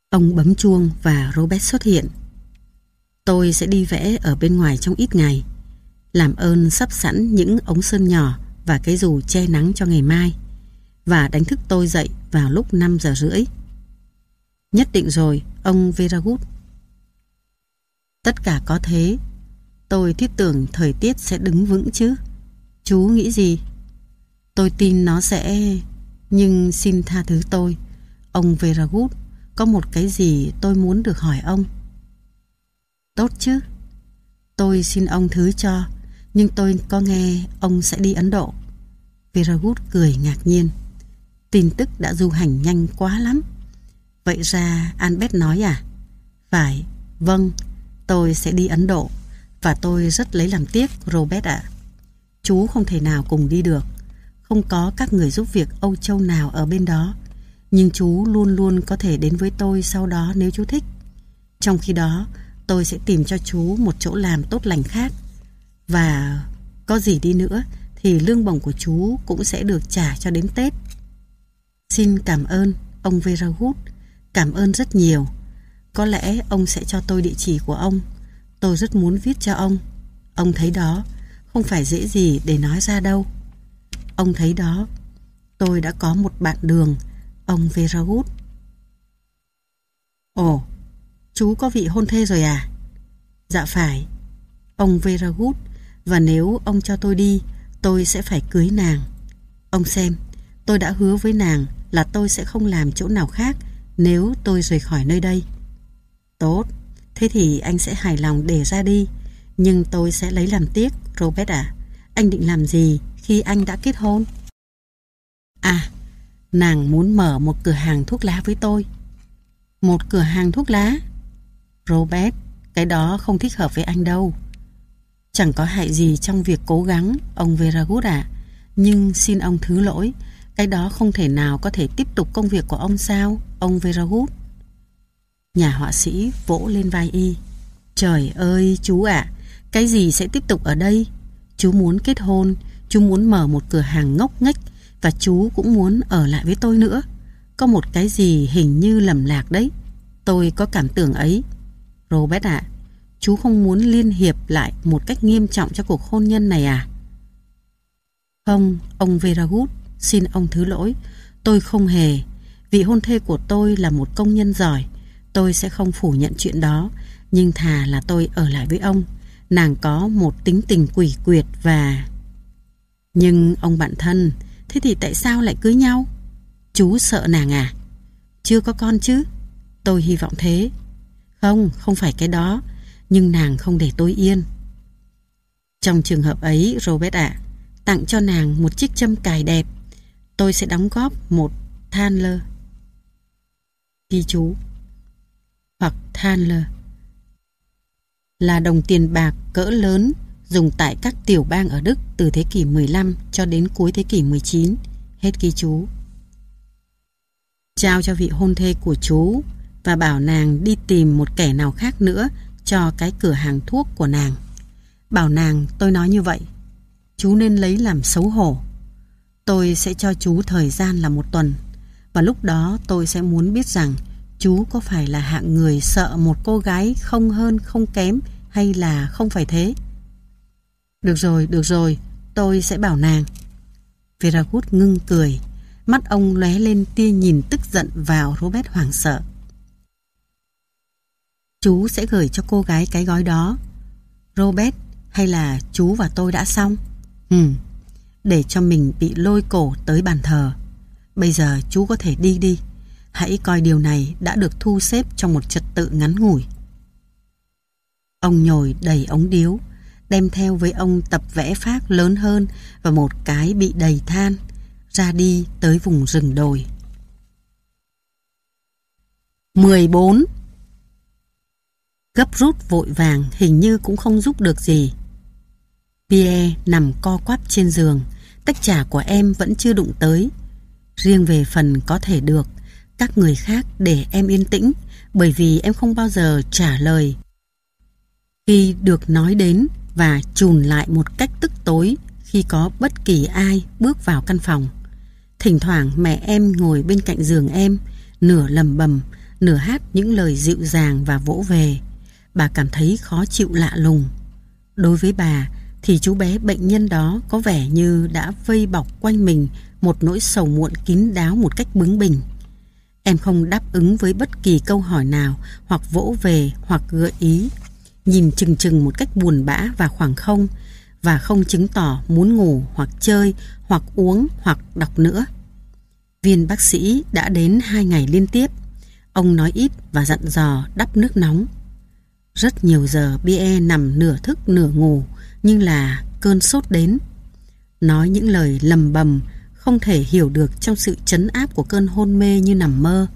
Ông bấm chuông và Robert xuất hiện. Tôi sẽ đi vẽ ở bên ngoài trong ít ngày. Làm ơn sắp sẵn những ống sơn nhỏ và cái dù che nắng cho ngày mai. Và đánh thức tôi dậy vào lúc 5 giờ rưỡi. Nhất định rồi, ông Veragut. Tất cả có thế. Tôi thiết tưởng thời tiết sẽ đứng vững chứ. Chú nghĩ gì? Tôi tin nó sẽ... Nhưng xin tha thứ tôi. Ông Veragut, có một cái gì tôi muốn được hỏi ông. Tốt chứ. Tôi xin ông thứ cho, nhưng tôi có nghe ông sẽ đi Ấn Độ. Veragut cười ngạc nhiên. Tin tức đã du hành nhanh quá lắm. Vậy ra Albert nói à? Phải, vâng, tôi sẽ đi Ấn Độ và tôi rất lấy làm tiếc Robert ạ. Chú không thể nào cùng đi được. Không có các người giúp việc Âu Châu nào ở bên đó. Nhưng chú luôn luôn có thể đến với tôi sau đó nếu chú thích. Trong khi đó, tôi sẽ tìm cho chú một chỗ làm tốt lành khác. Và có gì đi nữa thì lương bổng của chú cũng sẽ được trả cho đến Tết. Xin cảm ơn ông Veragut, cảm ơn rất nhiều. Có lẽ ông sẽ cho tôi địa chỉ của ông. Tôi rất muốn viết cho ông. Ông thấy đó, không phải dễ gì để nói ra đâu. Ông thấy đó, tôi đã có một bạn đường, ông Veragut. Ồ, chú có vị hôn thê rồi à? Dạ phải, ông Veragut, và nếu ông cho tôi đi, tôi sẽ phải cưới nàng. Ông xem, tôi đã hứa với nàng là tôi sẽ không làm chỗ nào khác nếu tôi rời khỏi nơi đây. Tốt, thế thì anh sẽ hài lòng để ra đi, nhưng tôi sẽ lấy làm tiếc, Robert à. Anh định làm gì khi anh đã kết hôn? À, nàng muốn mở một cửa hàng thuốc lá với tôi. Một cửa hàng thuốc lá? Robert, cái đó không thích hợp với anh đâu. Chẳng có hại gì trong việc cố gắng, ông Veragut ạ. Nhưng xin ông thứ lỗi, cái đó không thể nào có thể tiếp tục công việc của ông sao, ông Veragut. Nhà họa sĩ vỗ lên vai y. Trời ơi, chú ạ, cái gì sẽ tiếp tục ở đây? Chú muốn kết hôn, chú muốn mở một cửa hàng ngốc nghếch và chú cũng muốn ở lại với tôi nữa. Có một cái gì hình như lầm lạc đấy. Tôi có cảm tưởng ấy. Robert ạ, chú không muốn liên hiệp lại một cách nghiêm trọng cho cuộc hôn nhân này à? Không, ông Veragut, xin ông thứ lỗi. Tôi không hề. Vị hôn thê của tôi là một công nhân giỏi. Tôi sẽ không phủ nhận chuyện đó. Nhưng thà là tôi ở lại với ông. Nàng có một tính tình quỷ quyệt và... Nhưng ông bạn thân, thế thì tại sao lại cưới nhau? Chú sợ nàng à? Chưa có con chứ? Tôi hy vọng thế. Không, không phải cái đó nhưng nàng không để tôi yên. Trong trường hợp ấy, Robert ạ, tặng cho nàng một chiếc châm cài đẹp. Tôi sẽ đóng góp một Thaler. Ghi chú. Hoặc Thaler. Là đồng tiền bạc cỡ lớn dùng tại các tiểu bang ở Đức từ thế kỷ 15 cho đến cuối thế kỷ 19. Hết ghi chú. Trao cho vị hôn thê của chú và bảo nàng đi tìm một kẻ nào khác nữa cho cái cửa hàng thuốc của nàng. Bảo nàng, tôi nói như vậy. Chú nên lấy làm xấu hổ. Tôi sẽ cho chú thời gian là một tuần. Và lúc đó tôi sẽ muốn biết rằng chú có phải là hạng người sợ một cô gái không hơn không kém hay là không phải thế. Được rồi, được rồi, tôi sẽ bảo nàng. Veragut ngưng cười, mắt ông lóe lên tia nhìn tức giận vào Robert hoảng sợ. Chú sẽ gửi cho cô gái cái gói đó. Robert hay là chú và tôi đã xong? Ừ, để cho mình bị lôi cổ tới bàn thờ. Bây giờ chú có thể đi đi. Hãy coi điều này đã được thu xếp trong một trật tự ngắn ngủi. Ông nhồi đầy ống điếu, đem theo với ông tập vẽ phác lớn hơn và một cái bị đầy than, ra đi tới vùng rừng đồi. 14. Gấp rút vội vàng hình như cũng không giúp được gì. Pierre nằm co quắp trên giường, tách trà của em vẫn chưa đụng tới. Riêng về phần có thể được, các người khác để em yên tĩnh bởi vì em không bao giờ trả lời. Khi được nói đến và chùn lại một cách tức tối khi có bất kỳ ai bước vào căn phòng. Thỉnh thoảng mẹ em ngồi bên cạnh giường em, nửa lầm bầm, nửa hát những lời dịu dàng và vỗ về. Bà cảm thấy khó chịu lạ lùng. Đối với bà thì chú bé bệnh nhân đó có vẻ như đã vây bọc quanh mình một nỗi sầu muộn kín đáo một cách bướng bỉnh. Em không đáp ứng với bất kỳ câu hỏi nào, hoặc vỗ về, hoặc gợi ý. Nhìn chừng chừng một cách buồn bã và khoảng không, và không chứng tỏ muốn ngủ, hoặc chơi, hoặc uống, hoặc đọc nữa. Viên bác sĩ đã đến hai ngày liên tiếp. Ông nói ít và dặn dò đắp nước nóng. Rất nhiều giờ Bie nằm nửa thức nửa ngủ nhưng là cơn sốt đến. Nói những lời lầm bầm không thể hiểu được trong sự chấn áp của cơn hôn mê như nằm mơ.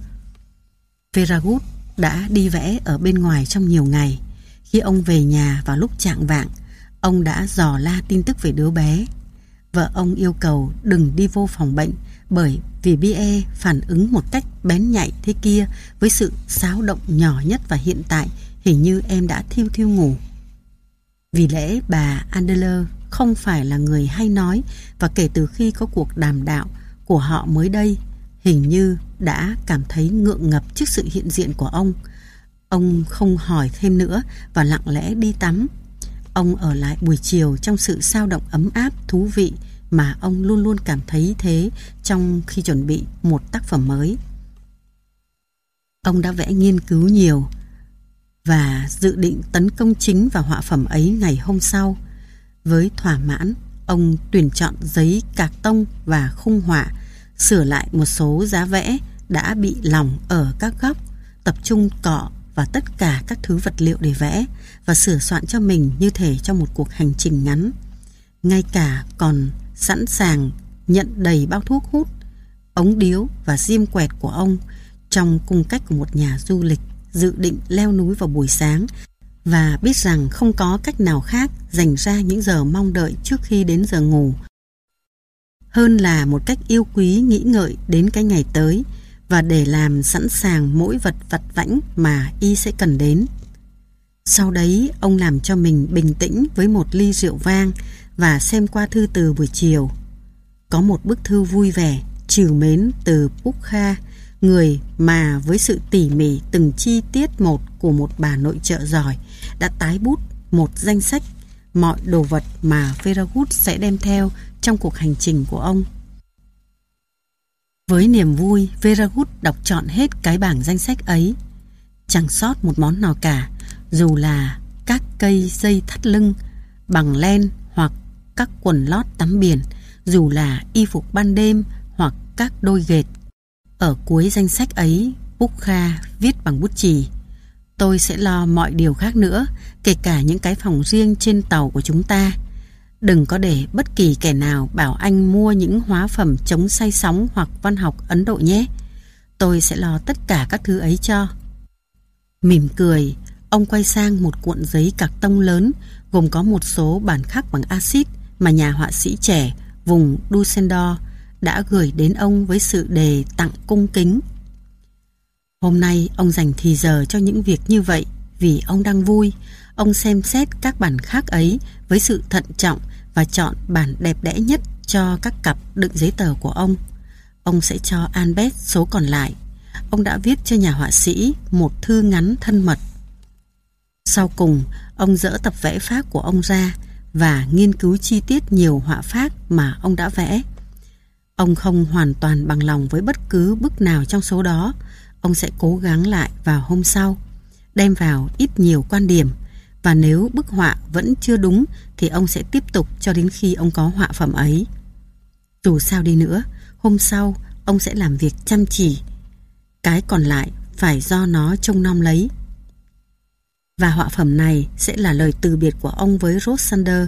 Veragut đã đi vẽ ở bên ngoài trong nhiều ngày. Khi ông về nhà vào lúc trạng vạng, ông đã dò la tin tức về đứa bé. Vợ ông yêu cầu đừng đi vô phòng bệnh bởi vì Bie phản ứng một cách bén nhạy thế kia với sự xáo động nhỏ nhất và hiện tại hình như em đã thiêu thiêu ngủ. Vì lẽ bà Andler không phải là người hay nói và kể từ khi có cuộc đàm đạo của họ mới đây, hình như đã cảm thấy ngượng ngập trước sự hiện diện của ông. Ông không hỏi thêm nữa và lặng lẽ đi tắm. Ông ở lại buổi chiều trong sự sao động ấm áp, thú vị mà ông luôn luôn cảm thấy thế trong khi chuẩn bị một tác phẩm mới. Ông đã vẽ nghiên cứu nhiều và dự định tấn công chính vào họa phẩm ấy ngày hôm sau. Với thỏa mãn, ông tuyển chọn giấy cạc tông và khung họa, sửa lại một số giá vẽ đã bị lỏng ở các góc, tập trung cọ và tất cả các thứ vật liệu để vẽ và sửa soạn cho mình như thể trong một cuộc hành trình ngắn. Ngay cả còn sẵn sàng nhận đầy bao thuốc hút, ống điếu và diêm quẹt của ông trong cung cách của một nhà du lịch dự định leo núi vào buổi sáng và biết rằng không có cách nào khác dành ra những giờ mong đợi trước khi đến giờ ngủ hơn là một cách yêu quý nghĩ ngợi đến cái ngày tới và để làm sẵn sàng mỗi vật vặt vãnh mà y sẽ cần đến. Sau đấy, ông làm cho mình bình tĩnh với một ly rượu vang và xem qua thư từ buổi chiều. Có một bức thư vui vẻ, trìu mến từ Pukha, người mà với sự tỉ mỉ từng chi tiết một của một bà nội trợ giỏi đã tái bút một danh sách mọi đồ vật mà Ferragut sẽ đem theo trong cuộc hành trình của ông. Với niềm vui, Veragut đọc trọn hết cái bảng danh sách ấy. Chẳng sót một món nào cả, dù là các cây dây thắt lưng, bằng len hoặc các quần lót tắm biển, dù là y phục ban đêm hoặc các đôi ghệt ở cuối danh sách ấy, Bukha viết bằng bút chì. Tôi sẽ lo mọi điều khác nữa, kể cả những cái phòng riêng trên tàu của chúng ta. Đừng có để bất kỳ kẻ nào bảo anh mua những hóa phẩm chống say sóng hoặc văn học Ấn Độ nhé. Tôi sẽ lo tất cả các thứ ấy cho. Mỉm cười, ông quay sang một cuộn giấy cạc tông lớn gồm có một số bản khắc bằng axit mà nhà họa sĩ trẻ vùng Dusseldorf đã gửi đến ông với sự đề tặng cung kính. Hôm nay ông dành thì giờ cho những việc như vậy vì ông đang vui. Ông xem xét các bản khác ấy với sự thận trọng và chọn bản đẹp đẽ nhất cho các cặp đựng giấy tờ của ông. Ông sẽ cho Albert số còn lại. Ông đã viết cho nhà họa sĩ một thư ngắn thân mật. Sau cùng, ông dỡ tập vẽ phác của ông ra và nghiên cứu chi tiết nhiều họa phác mà ông đã vẽ. Ông không hoàn toàn bằng lòng với bất cứ bức nào trong số đó. Ông sẽ cố gắng lại vào hôm sau. đem vào ít nhiều quan điểm và nếu bức họa vẫn chưa đúng thì ông sẽ tiếp tục cho đến khi ông có họa phẩm ấy. Dù sao đi nữa, hôm sau ông sẽ làm việc chăm chỉ. Cái còn lại phải do nó trông nom lấy. Và họa phẩm này sẽ là lời từ biệt của ông với Rosander.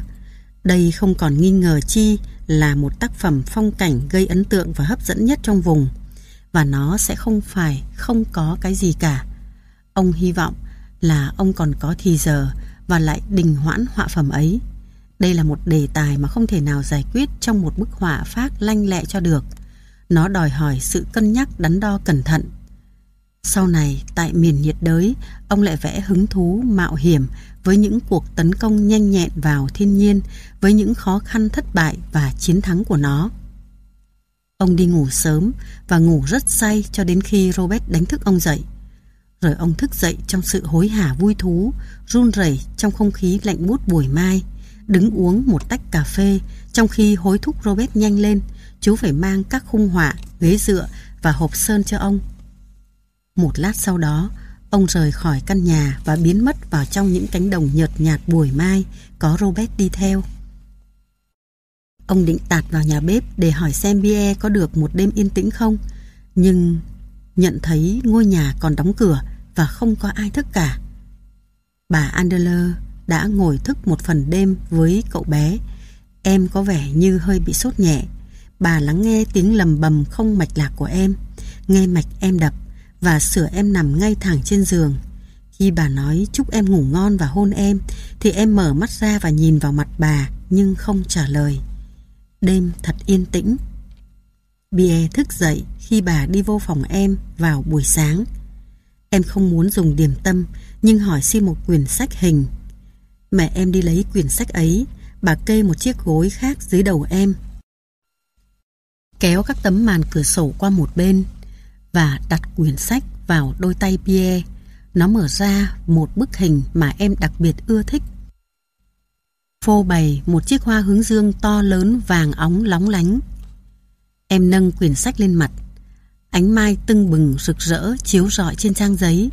Đây không còn nghi ngờ chi là một tác phẩm phong cảnh gây ấn tượng và hấp dẫn nhất trong vùng. Và nó sẽ không phải không có cái gì cả. Ông hy vọng là ông còn có thì giờ và lại đình hoãn họa phẩm ấy. Đây là một đề tài mà không thể nào giải quyết trong một bức họa phác lanh lẹ cho được. Nó đòi hỏi sự cân nhắc đắn đo cẩn thận. Sau này, tại miền nhiệt đới, ông lại vẽ hứng thú, mạo hiểm với những cuộc tấn công nhanh nhẹn vào thiên nhiên, với những khó khăn thất bại và chiến thắng của nó. Ông đi ngủ sớm và ngủ rất say cho đến khi Robert đánh thức ông dậy. Rồi ông thức dậy trong sự hối hả vui thú, run rẩy trong không khí lạnh buốt buổi mai, đứng uống một tách cà phê trong khi hối thúc Robert nhanh lên, chú phải mang các khung họa, ghế dựa và hộp sơn cho ông. Một lát sau đó, ông rời khỏi căn nhà và biến mất vào trong những cánh đồng nhợt nhạt buổi mai có Robert đi theo. Ông định tạt vào nhà bếp để hỏi xem Bie có được một đêm yên tĩnh không, nhưng nhận thấy ngôi nhà còn đóng cửa và không có ai thức cả. Bà Andler đã ngồi thức một phần đêm với cậu bé. Em có vẻ như hơi bị sốt nhẹ. Bà lắng nghe tiếng lầm bầm không mạch lạc của em, nghe mạch em đập và sửa em nằm ngay thẳng trên giường. Khi bà nói chúc em ngủ ngon và hôn em, thì em mở mắt ra và nhìn vào mặt bà nhưng không trả lời. Đêm thật yên tĩnh. Bia thức dậy khi bà đi vô phòng em vào buổi sáng. Em không muốn dùng điểm tâm nhưng hỏi xin một quyển sách hình. Mẹ em đi lấy quyển sách ấy, bà kê một chiếc gối khác dưới đầu em. Kéo các tấm màn cửa sổ qua một bên và đặt quyển sách vào đôi tay Pierre. Nó mở ra một bức hình mà em đặc biệt ưa thích. Phô bày một chiếc hoa hướng dương to lớn vàng óng lóng lánh. Em nâng quyển sách lên mặt. Ánh mai tưng bừng rực rỡ chiếu rọi trên trang giấy.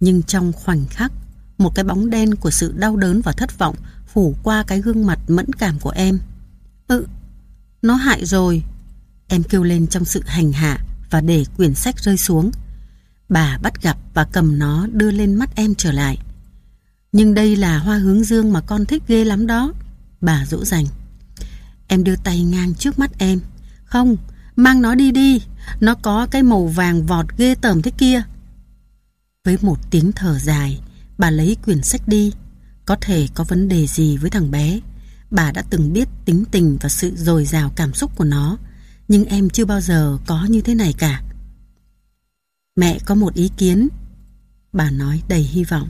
Nhưng trong khoảnh khắc, một cái bóng đen của sự đau đớn và thất vọng phủ qua cái gương mặt mẫn cảm của em. Ừ, nó hại rồi. Em kêu lên trong sự hành hạ và để quyển sách rơi xuống. Bà bắt gặp và cầm nó đưa lên mắt em trở lại. Nhưng đây là hoa hướng dương mà con thích ghê lắm đó. Bà dỗ dành. Em đưa tay ngang trước mắt em. Không, mang nó đi đi. Nó có cái màu vàng vọt ghê tởm thế kia. Với một tiếng thở dài, bà lấy quyển sách đi. Có thể có vấn đề gì với thằng bé. Bà đã từng biết tính tình và sự dồi dào cảm xúc của nó nhưng em chưa bao giờ có như thế này cả. Mẹ có một ý kiến. Bà nói đầy hy vọng.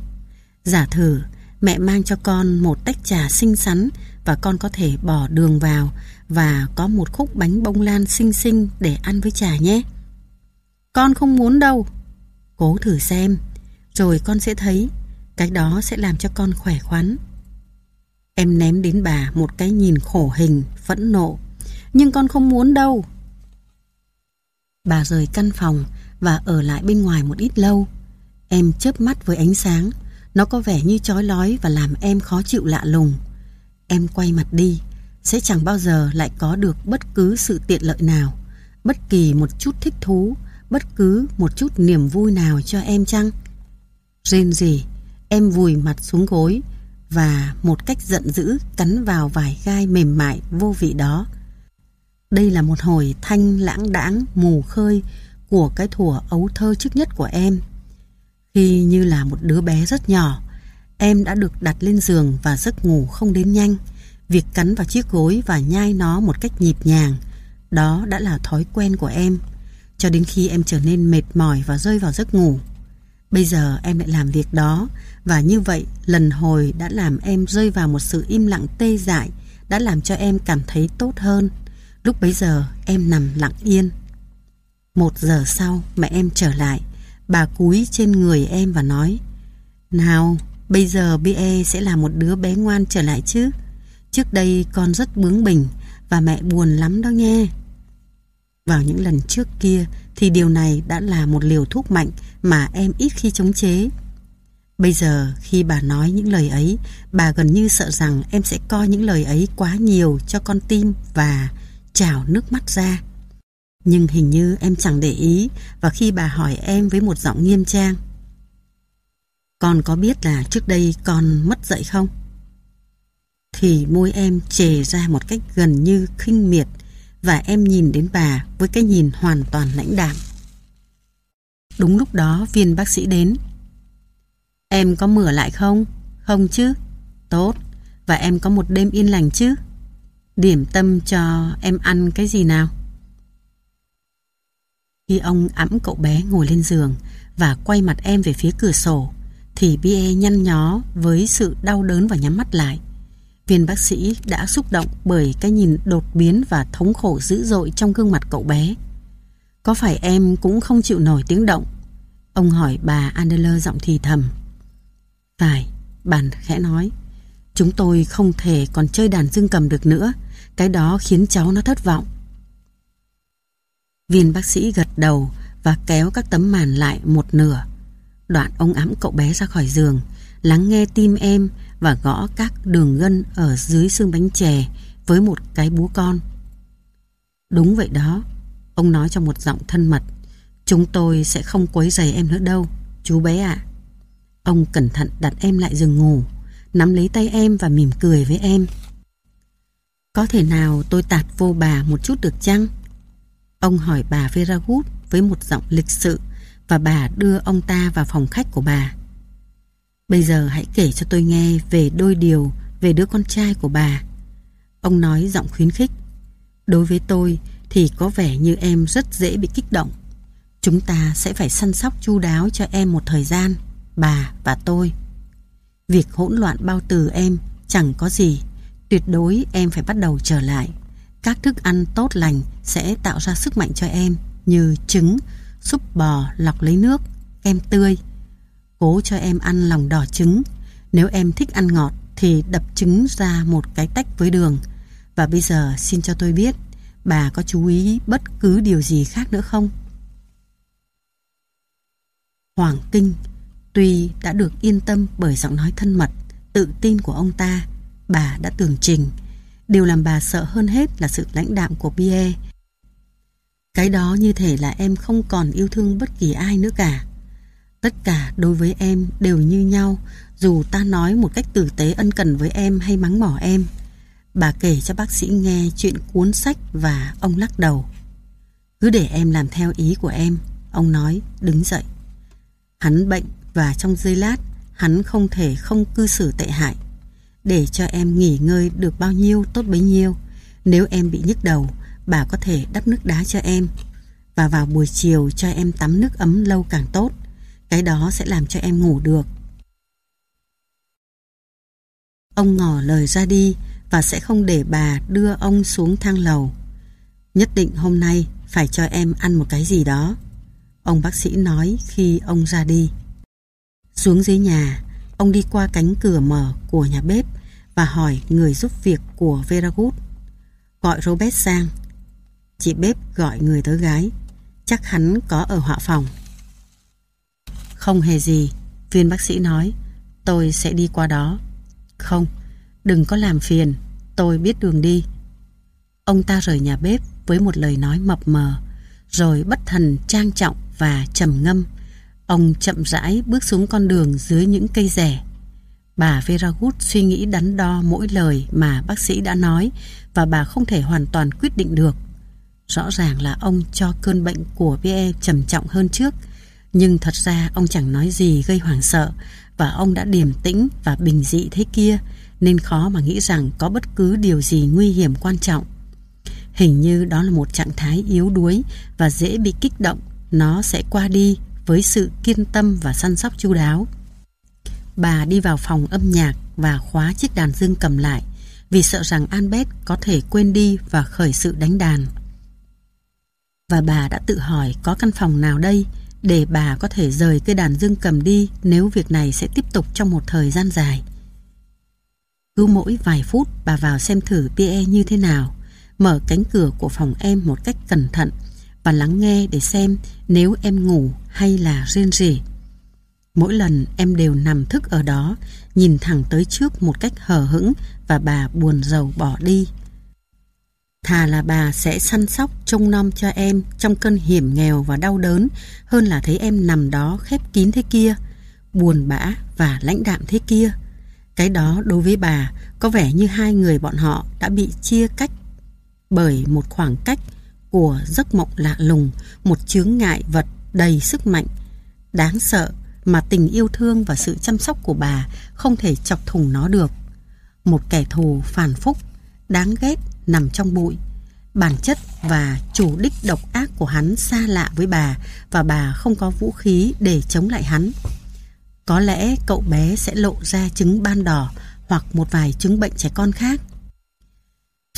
Giả thử mẹ mang cho con một tách trà xinh xắn và con có thể bỏ đường vào và có một khúc bánh bông lan xinh xinh để ăn với trà nhé. Con không muốn đâu. Cố thử xem, rồi con sẽ thấy cái đó sẽ làm cho con khỏe khoắn. Em ném đến bà một cái nhìn khổ hình, phẫn nộ nhưng con không muốn đâu. Bà rời căn phòng và ở lại bên ngoài một ít lâu. Em chớp mắt với ánh sáng, nó có vẻ như chói lói và làm em khó chịu lạ lùng. Em quay mặt đi, sẽ chẳng bao giờ lại có được bất cứ sự tiện lợi nào, bất kỳ một chút thích thú, bất cứ một chút niềm vui nào cho em chăng? Rên gì, em vùi mặt xuống gối và một cách giận dữ cắn vào vài gai mềm mại vô vị đó. Đây là một hồi thanh lãng đãng mù khơi của cái thủa ấu thơ trước nhất của em. Khi như là một đứa bé rất nhỏ, em đã được đặt lên giường và giấc ngủ không đến nhanh. Việc cắn vào chiếc gối và nhai nó một cách nhịp nhàng, đó đã là thói quen của em, cho đến khi em trở nên mệt mỏi và rơi vào giấc ngủ. Bây giờ em lại làm việc đó, và như vậy lần hồi đã làm em rơi vào một sự im lặng tê dại, đã làm cho em cảm thấy tốt hơn. Lúc bấy giờ em nằm lặng yên. Một giờ sau mẹ em trở lại, bà cúi trên người em và nói Nào, bây giờ be sẽ là một đứa bé ngoan trở lại chứ. Trước đây con rất bướng bỉnh và mẹ buồn lắm đó nghe. Vào những lần trước kia thì điều này đã là một liều thuốc mạnh mà em ít khi chống chế. Bây giờ khi bà nói những lời ấy, bà gần như sợ rằng em sẽ coi những lời ấy quá nhiều cho con tim và trào nước mắt ra. Nhưng hình như em chẳng để ý, và khi bà hỏi em với một giọng nghiêm trang. Con có biết là trước đây con mất dậy không? Thì môi em chề ra một cách gần như khinh miệt, và em nhìn đến bà với cái nhìn hoàn toàn lãnh đạm. Đúng lúc đó, viên bác sĩ đến. Em có mửa lại không? Không chứ? Tốt. Và em có một đêm yên lành chứ? Điểm tâm cho em ăn cái gì nào? Khi ông ẵm cậu bé ngồi lên giường và quay mặt em về phía cửa sổ, thì Bie nhăn nhó với sự đau đớn và nhắm mắt lại. Viên bác sĩ đã xúc động bởi cái nhìn đột biến và thống khổ dữ dội trong gương mặt cậu bé. Có phải em cũng không chịu nổi tiếng động? Ông hỏi bà Andeler giọng thì thầm. Phải, bàn khẽ nói. Chúng tôi không thể còn chơi đàn dương cầm được nữa. Cái đó khiến cháu nó thất vọng. Viên bác sĩ gật đầu và kéo các tấm màn lại một nửa. Đoạn ông ẵm cậu bé ra khỏi giường, lắng nghe tim em và gõ các đường gân ở dưới xương bánh chè với một cái búa con. Đúng vậy đó, ông nói trong một giọng thân mật. Chúng tôi sẽ không quấy rầy em nữa đâu, chú bé ạ. Ông cẩn thận đặt em lại giường ngủ, nắm lấy tay em và mỉm cười với em. Có thể nào tôi tạt vô bà một chút được chăng? Ông hỏi bà Veragut với một giọng lịch sự và bà đưa ông ta vào phòng khách của bà. Bây giờ hãy kể cho tôi nghe về đôi điều về đứa con trai của bà. Ông nói giọng khuyến khích. Đối với tôi thì có vẻ như em rất dễ bị kích động. Chúng ta sẽ phải săn sóc chu đáo cho em một thời gian, bà và tôi. Việc hỗn loạn bao từ em chẳng có gì. Tuyệt đối em phải bắt đầu trở lại. Các thức ăn tốt lành sẽ tạo ra sức mạnh cho em như trứng, súp bò lọc lấy nước, kem tươi. Cố cho em ăn lòng đỏ trứng. Nếu em thích ăn ngọt thì đập trứng ra một cái tách với đường. Và bây giờ xin cho tôi biết, bà có chú ý bất cứ điều gì khác nữa không? Hoàng Kinh tuy đã được yên tâm bởi giọng nói thân mật, tự tin của ông ta, bà đã tường trình. Điều làm bà sợ hơn hết là sự lãnh đạm của Pierre cái đó như thể là em không còn yêu thương bất kỳ ai nữa cả. Tất cả đối với em đều như nhau, dù ta nói một cách tử tế ân cần với em hay mắng mỏ em. Bà kể cho bác sĩ nghe chuyện cuốn sách và ông lắc đầu. Cứ để em làm theo ý của em, ông nói, đứng dậy. Hắn bệnh và trong giây lát, hắn không thể không cư xử tệ hại. Để cho em nghỉ ngơi được bao nhiêu tốt bấy nhiêu. Nếu em bị nhức đầu, bà có thể đắp nước đá cho em và vào buổi chiều cho em tắm nước ấm lâu càng tốt. Cái đó sẽ làm cho em ngủ được. Ông ngỏ lời ra đi và sẽ không để bà đưa ông xuống thang lầu. Nhất định hôm nay phải cho em ăn một cái gì đó. Ông bác sĩ nói khi ông ra đi. Xuống dưới nhà, ông đi qua cánh cửa mở của nhà bếp và hỏi người giúp việc của Veragut. Gọi Robert sang. Chị bếp gọi người tới gái. Chắc hắn có ở họa phòng. Không hề gì Viên bác sĩ nói. Tôi sẽ đi qua đó. Không, đừng có làm phiền. Tôi biết đường đi. Ông ta rời nhà bếp với một lời nói mập mờ Rồi bất thần trang trọng và trầm ngâm. Ông chậm rãi bước xuống con đường dưới những cây rẻ Bà Vera Good suy nghĩ đắn đo mỗi lời mà bác sĩ đã nói và bà không thể hoàn toàn quyết định được. Rõ ràng là ông cho cơn bệnh của Pierre trầm trọng hơn trước, nhưng thật ra ông chẳng nói gì gây hoảng sợ và ông đã điềm tĩnh và bình dị thế kia nên khó mà nghĩ rằng có bất cứ điều gì nguy hiểm quan trọng. Hình như đó là một trạng thái yếu đuối và dễ bị kích động, nó sẽ qua đi với sự kiên tâm và săn sóc chu đáo. Bà đi vào phòng âm nhạc và khóa chiếc đàn dương cầm lại vì sợ rằng Albert có thể quên đi và khởi sự đánh đàn. Và bà đã tự hỏi có căn phòng nào đây để bà có thể rời cây đàn dương cầm đi nếu việc này sẽ tiếp tục trong một thời gian dài. Cứ mỗi vài phút bà vào xem thử Pierre như thế nào, mở cánh cửa của phòng em một cách cẩn thận và lắng nghe để xem nếu em ngủ hay là rên rỉ. Mỗi lần em đều nằm thức ở đó, nhìn thẳng tới trước một cách hờ hững và bà buồn rầu bỏ đi. Thà là bà sẽ săn sóc trông nom cho em trong cơn hiểm nghèo và đau đớn hơn là thấy em nằm đó khép kín thế kia, buồn bã và lãnh đạm thế kia. Cái đó đối với bà có vẻ như hai người bọn họ đã bị chia cách bởi một khoảng cách của giấc mộng lạ lùng, một chướng ngại vật đầy sức mạnh, đáng sợ mà tình yêu thương và sự chăm sóc của bà không thể chọc thủng nó được. Một kẻ thù phản phúc, đáng ghét nằm trong bụi. Bản chất và chủ đích độc ác của hắn xa lạ với bà và bà không có vũ khí để chống lại hắn. Có lẽ cậu bé sẽ lộ ra chứng ban đỏ hoặc một vài chứng bệnh trẻ con khác.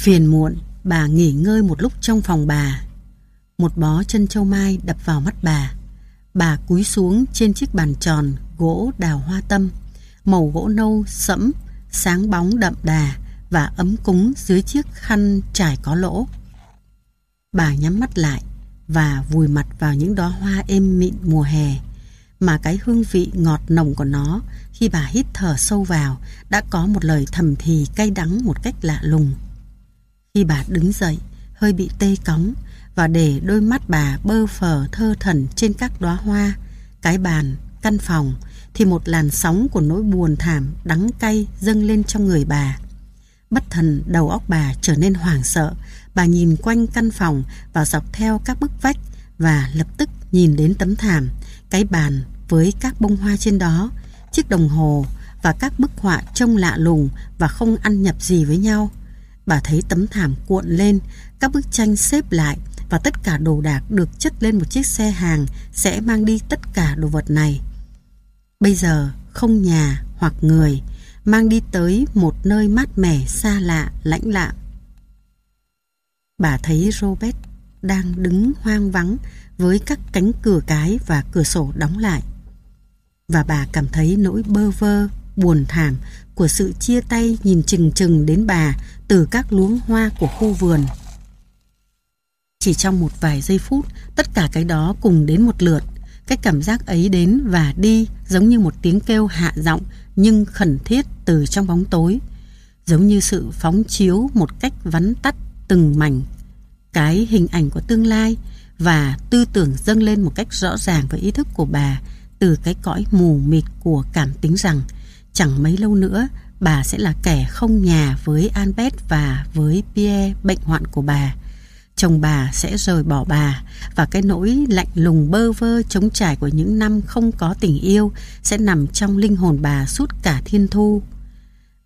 Phiền muộn, bà nghỉ ngơi một lúc trong phòng bà. Một bó chân châu mai đập vào mắt bà. Bà cúi xuống trên chiếc bàn tròn gỗ đào hoa tâm, màu gỗ nâu sẫm, sáng bóng đậm đà và ấm cúng dưới chiếc khăn trải có lỗ. Bà nhắm mắt lại và vùi mặt vào những đóa hoa êm mịn mùa hè mà cái hương vị ngọt nồng của nó khi bà hít thở sâu vào đã có một lời thầm thì cay đắng một cách lạ lùng. Khi bà đứng dậy, hơi bị tê cóng và để đôi mắt bà bơ phờ thơ thần trên các đóa hoa, cái bàn, căn phòng thì một làn sóng của nỗi buồn thảm đắng cay dâng lên trong người bà. Bất thần đầu óc bà trở nên hoảng sợ, bà nhìn quanh căn phòng và dọc theo các bức vách và lập tức nhìn đến tấm thảm, cái bàn với các bông hoa trên đó, chiếc đồng hồ và các bức họa trông lạ lùng và không ăn nhập gì với nhau. Bà thấy tấm thảm cuộn lên, các bức tranh xếp lại và tất cả đồ đạc được chất lên một chiếc xe hàng sẽ mang đi tất cả đồ vật này. Bây giờ không nhà hoặc người, mang đi tới một nơi mát mẻ, xa lạ, lãnh lạ. Bà thấy Robert đang đứng hoang vắng với các cánh cửa cái và cửa sổ đóng lại. Và bà cảm thấy nỗi bơ vơ, buồn thảm của sự chia tay nhìn chừng chừng đến bà từ các luống hoa của khu vườn. Chỉ trong một vài giây phút, tất cả cái đó cùng đến một lượt. Cái cảm giác ấy đến và đi giống như một tiếng kêu hạ giọng nhưng khẩn thiết từ trong bóng tối. Giống như sự phóng chiếu một cách vắn tắt từng mảnh. Cái hình ảnh của tương lai và tư tưởng dâng lên một cách rõ ràng với ý thức của bà từ cái cõi mù mịt của cảm tính rằng chẳng mấy lâu nữa bà sẽ là kẻ không nhà với Albert và với Pierre bệnh hoạn của bà. Chồng bà sẽ rời bỏ bà và cái nỗi lạnh lùng bơ vơ trống trải của những năm không có tình yêu sẽ nằm trong linh hồn bà suốt cả thiên thu.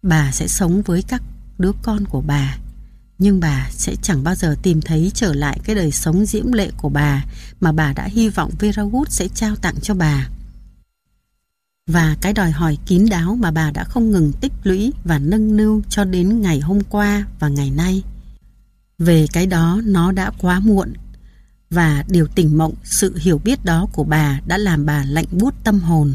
Bà sẽ sống với các đứa con của bà, nhưng bà sẽ chẳng bao giờ tìm thấy trở lại cái đời sống diễm lệ của bà mà bà đã hy vọng Vera Wood sẽ trao tặng cho bà. Và cái đòi hỏi kín đáo mà bà đã không ngừng tích lũy và nâng niu cho đến ngày hôm qua và ngày nay. Về cái đó nó đã quá muộn và điều tỉnh mộng, sự hiểu biết đó của bà đã làm bà lạnh buốt tâm hồn.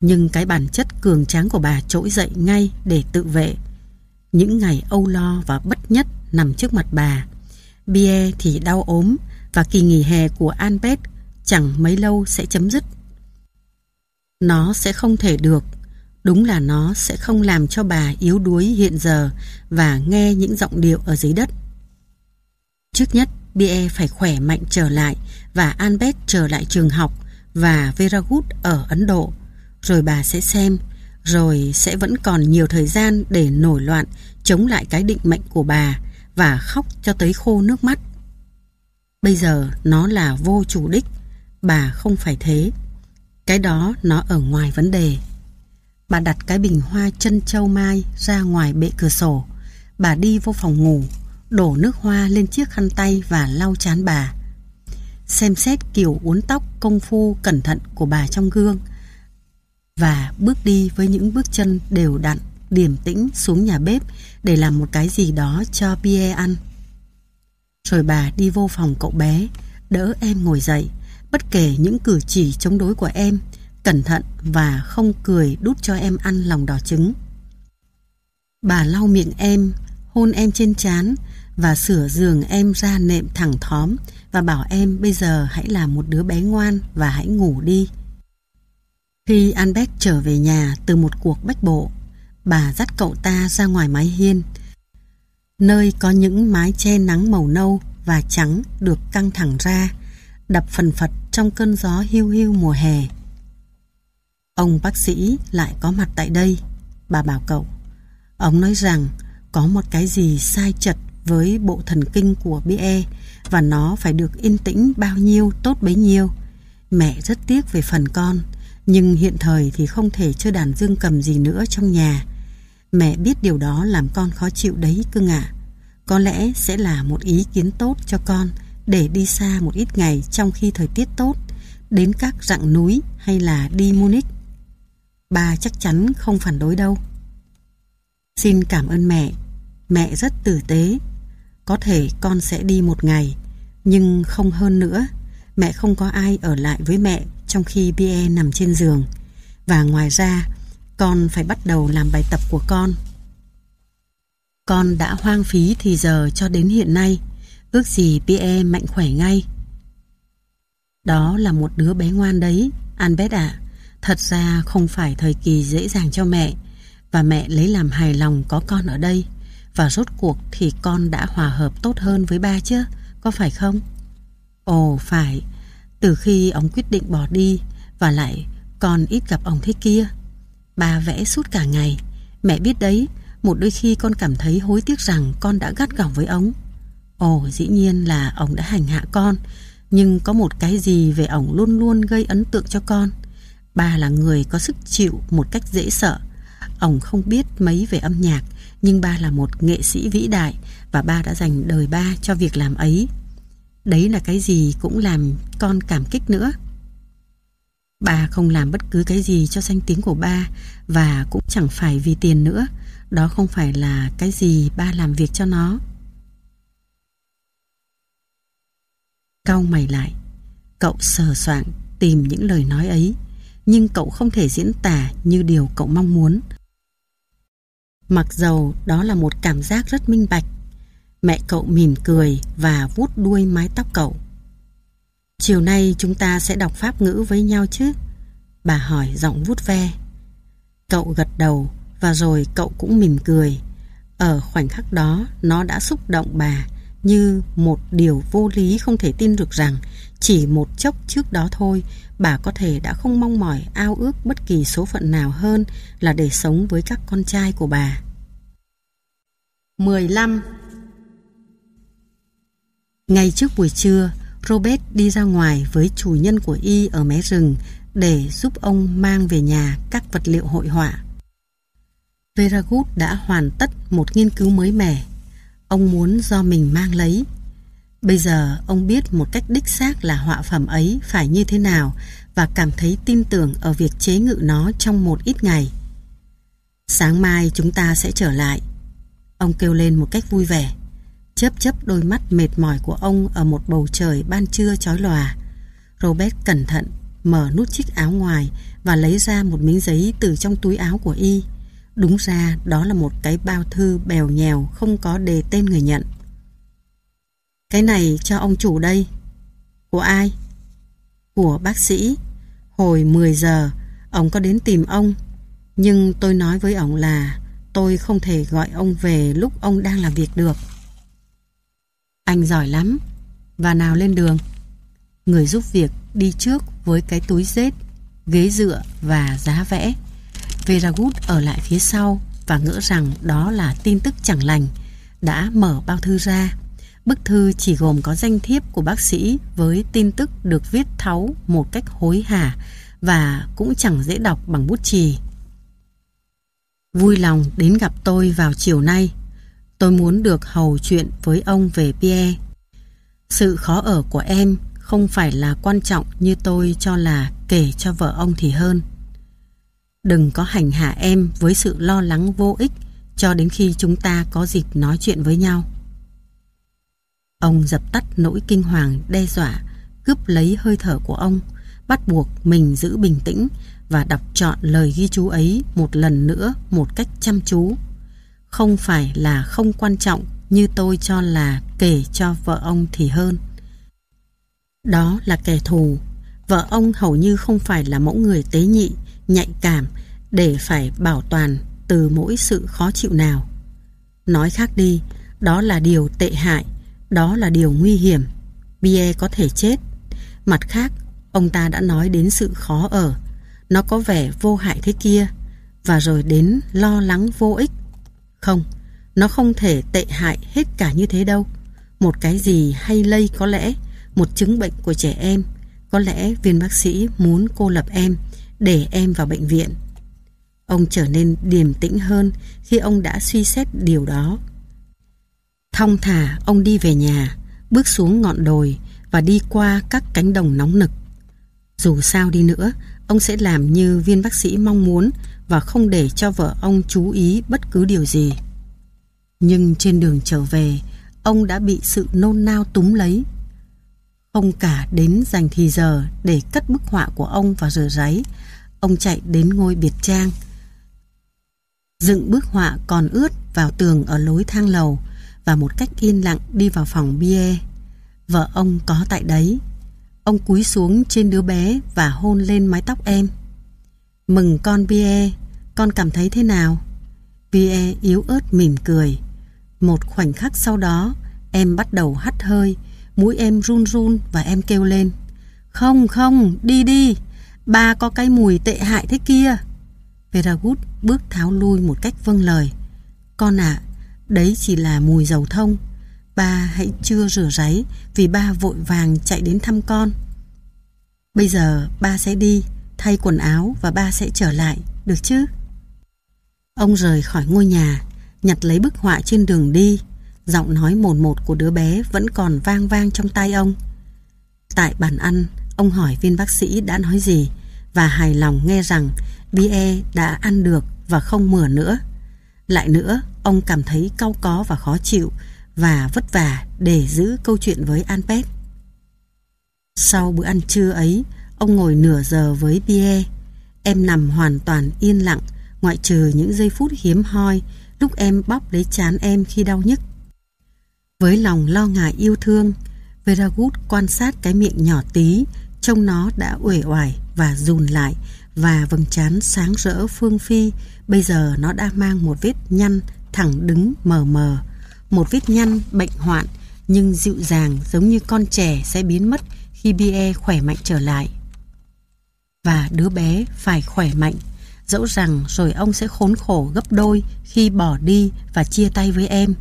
Nhưng cái bản chất cường tráng của bà trỗi dậy ngay để tự vệ. Những ngày âu lo và bất nhất nằm trước mặt bà. Bia thì đau ốm và kỳ nghỉ hè của Albert chẳng mấy lâu sẽ chấm dứt. Nó sẽ không thể được. Đúng là nó sẽ không làm cho bà yếu đuối hiện giờ và nghe những giọng điệu ở dưới đất. Trước nhất, Bie phải khỏe mạnh trở lại và Albert trở lại trường học và Veragut ở Ấn Độ. Rồi bà sẽ xem, rồi sẽ vẫn còn nhiều thời gian để nổi loạn chống lại cái định mệnh của bà và khóc cho tới khô nước mắt. Bây giờ nó là vô chủ đích, bà không phải thế. Cái đó nó ở ngoài vấn đề. Bà đặt cái bình hoa chân châu mai ra ngoài bệ cửa sổ. Bà đi vô phòng ngủ, đổ nước hoa lên chiếc khăn tay và lau chán bà. Xem xét kiểu uốn tóc công phu cẩn thận của bà trong gương và bước đi với những bước chân đều đặn, điềm tĩnh xuống nhà bếp để làm một cái gì đó cho Pierre ăn. Rồi bà đi vô phòng cậu bé, đỡ em ngồi dậy, bất kể những cử chỉ chống đối của em, cẩn thận và không cười đút cho em ăn lòng đỏ trứng. Bà lau miệng em, hôn em trên trán và sửa giường em ra nệm thẳng thóm và bảo em bây giờ hãy là một đứa bé ngoan và hãy ngủ đi. Khi Albert trở về nhà từ một cuộc bách bộ, bà dắt cậu ta ra ngoài mái hiên, nơi có những mái che nắng màu nâu và trắng được căng thẳng ra, đập phần phật trong cơn gió hiu hiu mùa hè. Ông bác sĩ lại có mặt tại đây, bà bảo cậu. Ông nói rằng có một cái gì sai chật với bộ thần kinh của BE và nó phải được yên tĩnh bao nhiêu tốt bấy nhiêu. Mẹ rất tiếc về phần con, nhưng hiện thời thì không thể chơi đàn dương cầm gì nữa trong nhà. Mẹ biết điều đó làm con khó chịu đấy cưng ạ. Có lẽ sẽ là một ý kiến tốt cho con để đi xa một ít ngày trong khi thời tiết tốt, đến các rặng núi hay là đi Munich. Ba chắc chắn không phản đối đâu. Xin cảm ơn mẹ. Mẹ rất tử tế. Có thể con sẽ đi một ngày, nhưng không hơn nữa. Mẹ không có ai ở lại với mẹ trong khi Pierre nằm trên giường. Và ngoài ra, con phải bắt đầu làm bài tập của con. Con đã hoang phí thì giờ cho đến hiện nay, ước gì Pierre mạnh khỏe ngay. Đó là một đứa bé ngoan đấy, Albert ạ. Thật ra không phải thời kỳ dễ dàng cho mẹ, và mẹ lấy làm hài lòng có con ở đây. Và rốt cuộc thì con đã hòa hợp tốt hơn với ba chứ, có phải không? Ồ, phải. Từ khi ông quyết định bỏ đi, và lại con ít gặp ông thế kia. Ba vẽ suốt cả ngày. Mẹ biết đấy, một đôi khi con cảm thấy hối tiếc rằng con đã gắt gỏng với ông. Ồ, dĩ nhiên là ông đã hành hạ con, nhưng có một cái gì về ông luôn luôn gây ấn tượng cho con. Ba là người có sức chịu một cách dễ sợ. Ông không biết mấy về âm nhạc, nhưng ba là một nghệ sĩ vĩ đại và ba đã dành đời ba cho việc làm ấy. Đấy là cái gì cũng làm con cảm kích nữa. Ba không làm bất cứ cái gì cho danh tiếng của ba và cũng chẳng phải vì tiền nữa. Đó không phải là cái gì ba làm việc cho nó. Cau mày lại, cậu sờ soạn tìm những lời nói ấy, nhưng cậu không thể diễn tả như điều cậu mong muốn. Mặc dầu đó là một cảm giác rất minh bạch, mẹ cậu mỉm cười và vuốt đuôi mái tóc cậu. Chiều nay chúng ta sẽ đọc pháp ngữ với nhau chứ? Bà hỏi giọng vuốt ve. Cậu gật đầu và rồi cậu cũng mỉm cười. Ở khoảnh khắc đó nó đã xúc động bà như một điều vô lý không thể tin được rằng chỉ một chốc trước đó thôi bà có thể đã không mong mỏi ao ước bất kỳ số phận nào hơn là để sống với các con trai của bà. 15. Ngay trước buổi trưa, Robert đi ra ngoài với chủ nhân của y ở mé rừng để giúp ông mang về nhà các vật liệu hội họa. Veragut đã hoàn tất một nghiên cứu mới mẻ. Ông muốn do mình mang lấy. Bây giờ ông biết một cách đích xác là họa phẩm ấy phải như thế nào và cảm thấy tin tưởng ở việc chế ngự nó trong một ít ngày. Sáng mai chúng ta sẽ trở lại. Ông kêu lên một cách vui vẻ chớp chớp đôi mắt mệt mỏi của ông ở một bầu trời ban trưa chói lòa. Robert cẩn thận mở nút chiếc áo ngoài và lấy ra một miếng giấy từ trong túi áo của y. Đúng ra đó là một cái bao thư bèo nhèo không có đề tên người nhận. Cái này cho ông chủ đây. Của ai? Của bác sĩ. Hồi 10 giờ, ông có đến tìm ông. Nhưng tôi nói với ông là tôi không thể gọi ông về lúc ông đang làm việc được. Anh giỏi lắm. Và nào lên đường. Người giúp việc đi trước với cái túi rết, ghế dựa và giá vẽ. Veragut ở lại phía sau và ngỡ rằng đó là tin tức chẳng lành. Đã mở bao thư ra. Bức thư chỉ gồm có danh thiếp của bác sĩ với tin tức được viết tháo một cách hối hả và cũng chẳng dễ đọc bằng bút chì. Vui lòng đến gặp tôi vào chiều nay Tôi muốn được hầu chuyện với ông về Pierre. Sự khó ở của em không phải là quan trọng như tôi cho là kể cho vợ ông thì hơn. Đừng có hành hạ em với sự lo lắng vô ích cho đến khi chúng ta có dịp nói chuyện với nhau. Ông dập tắt nỗi kinh hoàng đe dọa, cướp lấy hơi thở của ông, bắt buộc mình giữ bình tĩnh và đọc trọn lời ghi chú ấy một lần nữa một cách chăm chú không phải là không quan trọng như tôi cho là kể cho vợ ông thì hơn. Đó là kẻ thù. Vợ ông hầu như không phải là mẫu người tế nhị, nhạy cảm để phải bảo toàn từ mỗi sự khó chịu nào. Nói khác đi, đó là điều tệ hại, đó là điều nguy hiểm. Pierre có thể chết. Mặt khác, ông ta đã nói đến sự khó ở. Nó có vẻ vô hại thế kia. Và rồi đến lo lắng vô ích. Không, nó không thể tệ hại hết cả như thế đâu. Một cái gì hay lây có lẽ, một chứng bệnh của trẻ em. Có lẽ viên bác sĩ muốn cô lập em, để em vào bệnh viện. Ông trở nên điềm tĩnh hơn khi ông đã suy xét điều đó. Thong thả ông đi về nhà, bước xuống ngọn đồi và đi qua các cánh đồng nóng nực. Dù sao đi nữa, ông sẽ làm như viên bác sĩ mong muốn và không để cho vợ ông chú ý bất cứ điều gì. Nhưng trên đường trở về, ông đã bị sự nôn nao túm lấy. Không cả đến dành thì giờ để cất bức họa của ông vào rửa ráy, ông chạy đến ngôi biệt trang. Dựng bức họa còn ướt vào tường ở lối thang lầu và một cách yên lặng đi vào phòng bia. Vợ ông có tại đấy. Ông cúi xuống trên đứa bé và hôn lên mái tóc em. Mừng con bia, con cảm thấy thế nào? Bia yếu ớt mỉm cười. Một khoảnh khắc sau đó, em bắt đầu hắt hơi, mũi em run run và em kêu lên. Không, không, đi đi, ba có cái mùi tệ hại thế kia. Veragut bước tháo lui một cách vâng lời. Con ạ, đấy chỉ là mùi dầu thông. Ba hãy chưa rửa ráy vì ba vội vàng chạy đến thăm con. Bây giờ ba sẽ đi, thay quần áo và ba sẽ trở lại, được chứ? Ông rời khỏi ngôi nhà, nhặt lấy bức họa trên đường đi. Giọng nói mồn một của đứa bé vẫn còn vang vang trong tay ông. Tại bàn ăn, ông hỏi viên bác sĩ đã nói gì và hài lòng nghe rằng Bie đã ăn được và không mửa nữa. Lại nữa, ông cảm thấy cau có và khó chịu và vất vả để giữ câu chuyện với Anpet. Sau bữa ăn trưa ấy, ông ngồi nửa giờ với Bie. Em nằm hoàn toàn yên lặng, ngoại trừ những giây phút hiếm hoi lúc em bóp lấy chán em khi đau nhức. Với lòng lo ngại yêu thương, Veragut quan sát cái miệng nhỏ tí, trông nó đã uể oải và rùn lại và vầng trán sáng rỡ phương phi, bây giờ nó đã mang một vết nhăn thẳng đứng mờ mờ, một vết nhăn bệnh hoạn nhưng dịu dàng giống như con trẻ sẽ biến mất khi Bie khỏe mạnh trở lại. Và đứa bé phải khỏe mạnh, dẫu rằng rồi ông sẽ khốn khổ gấp đôi khi bỏ đi và chia tay với em.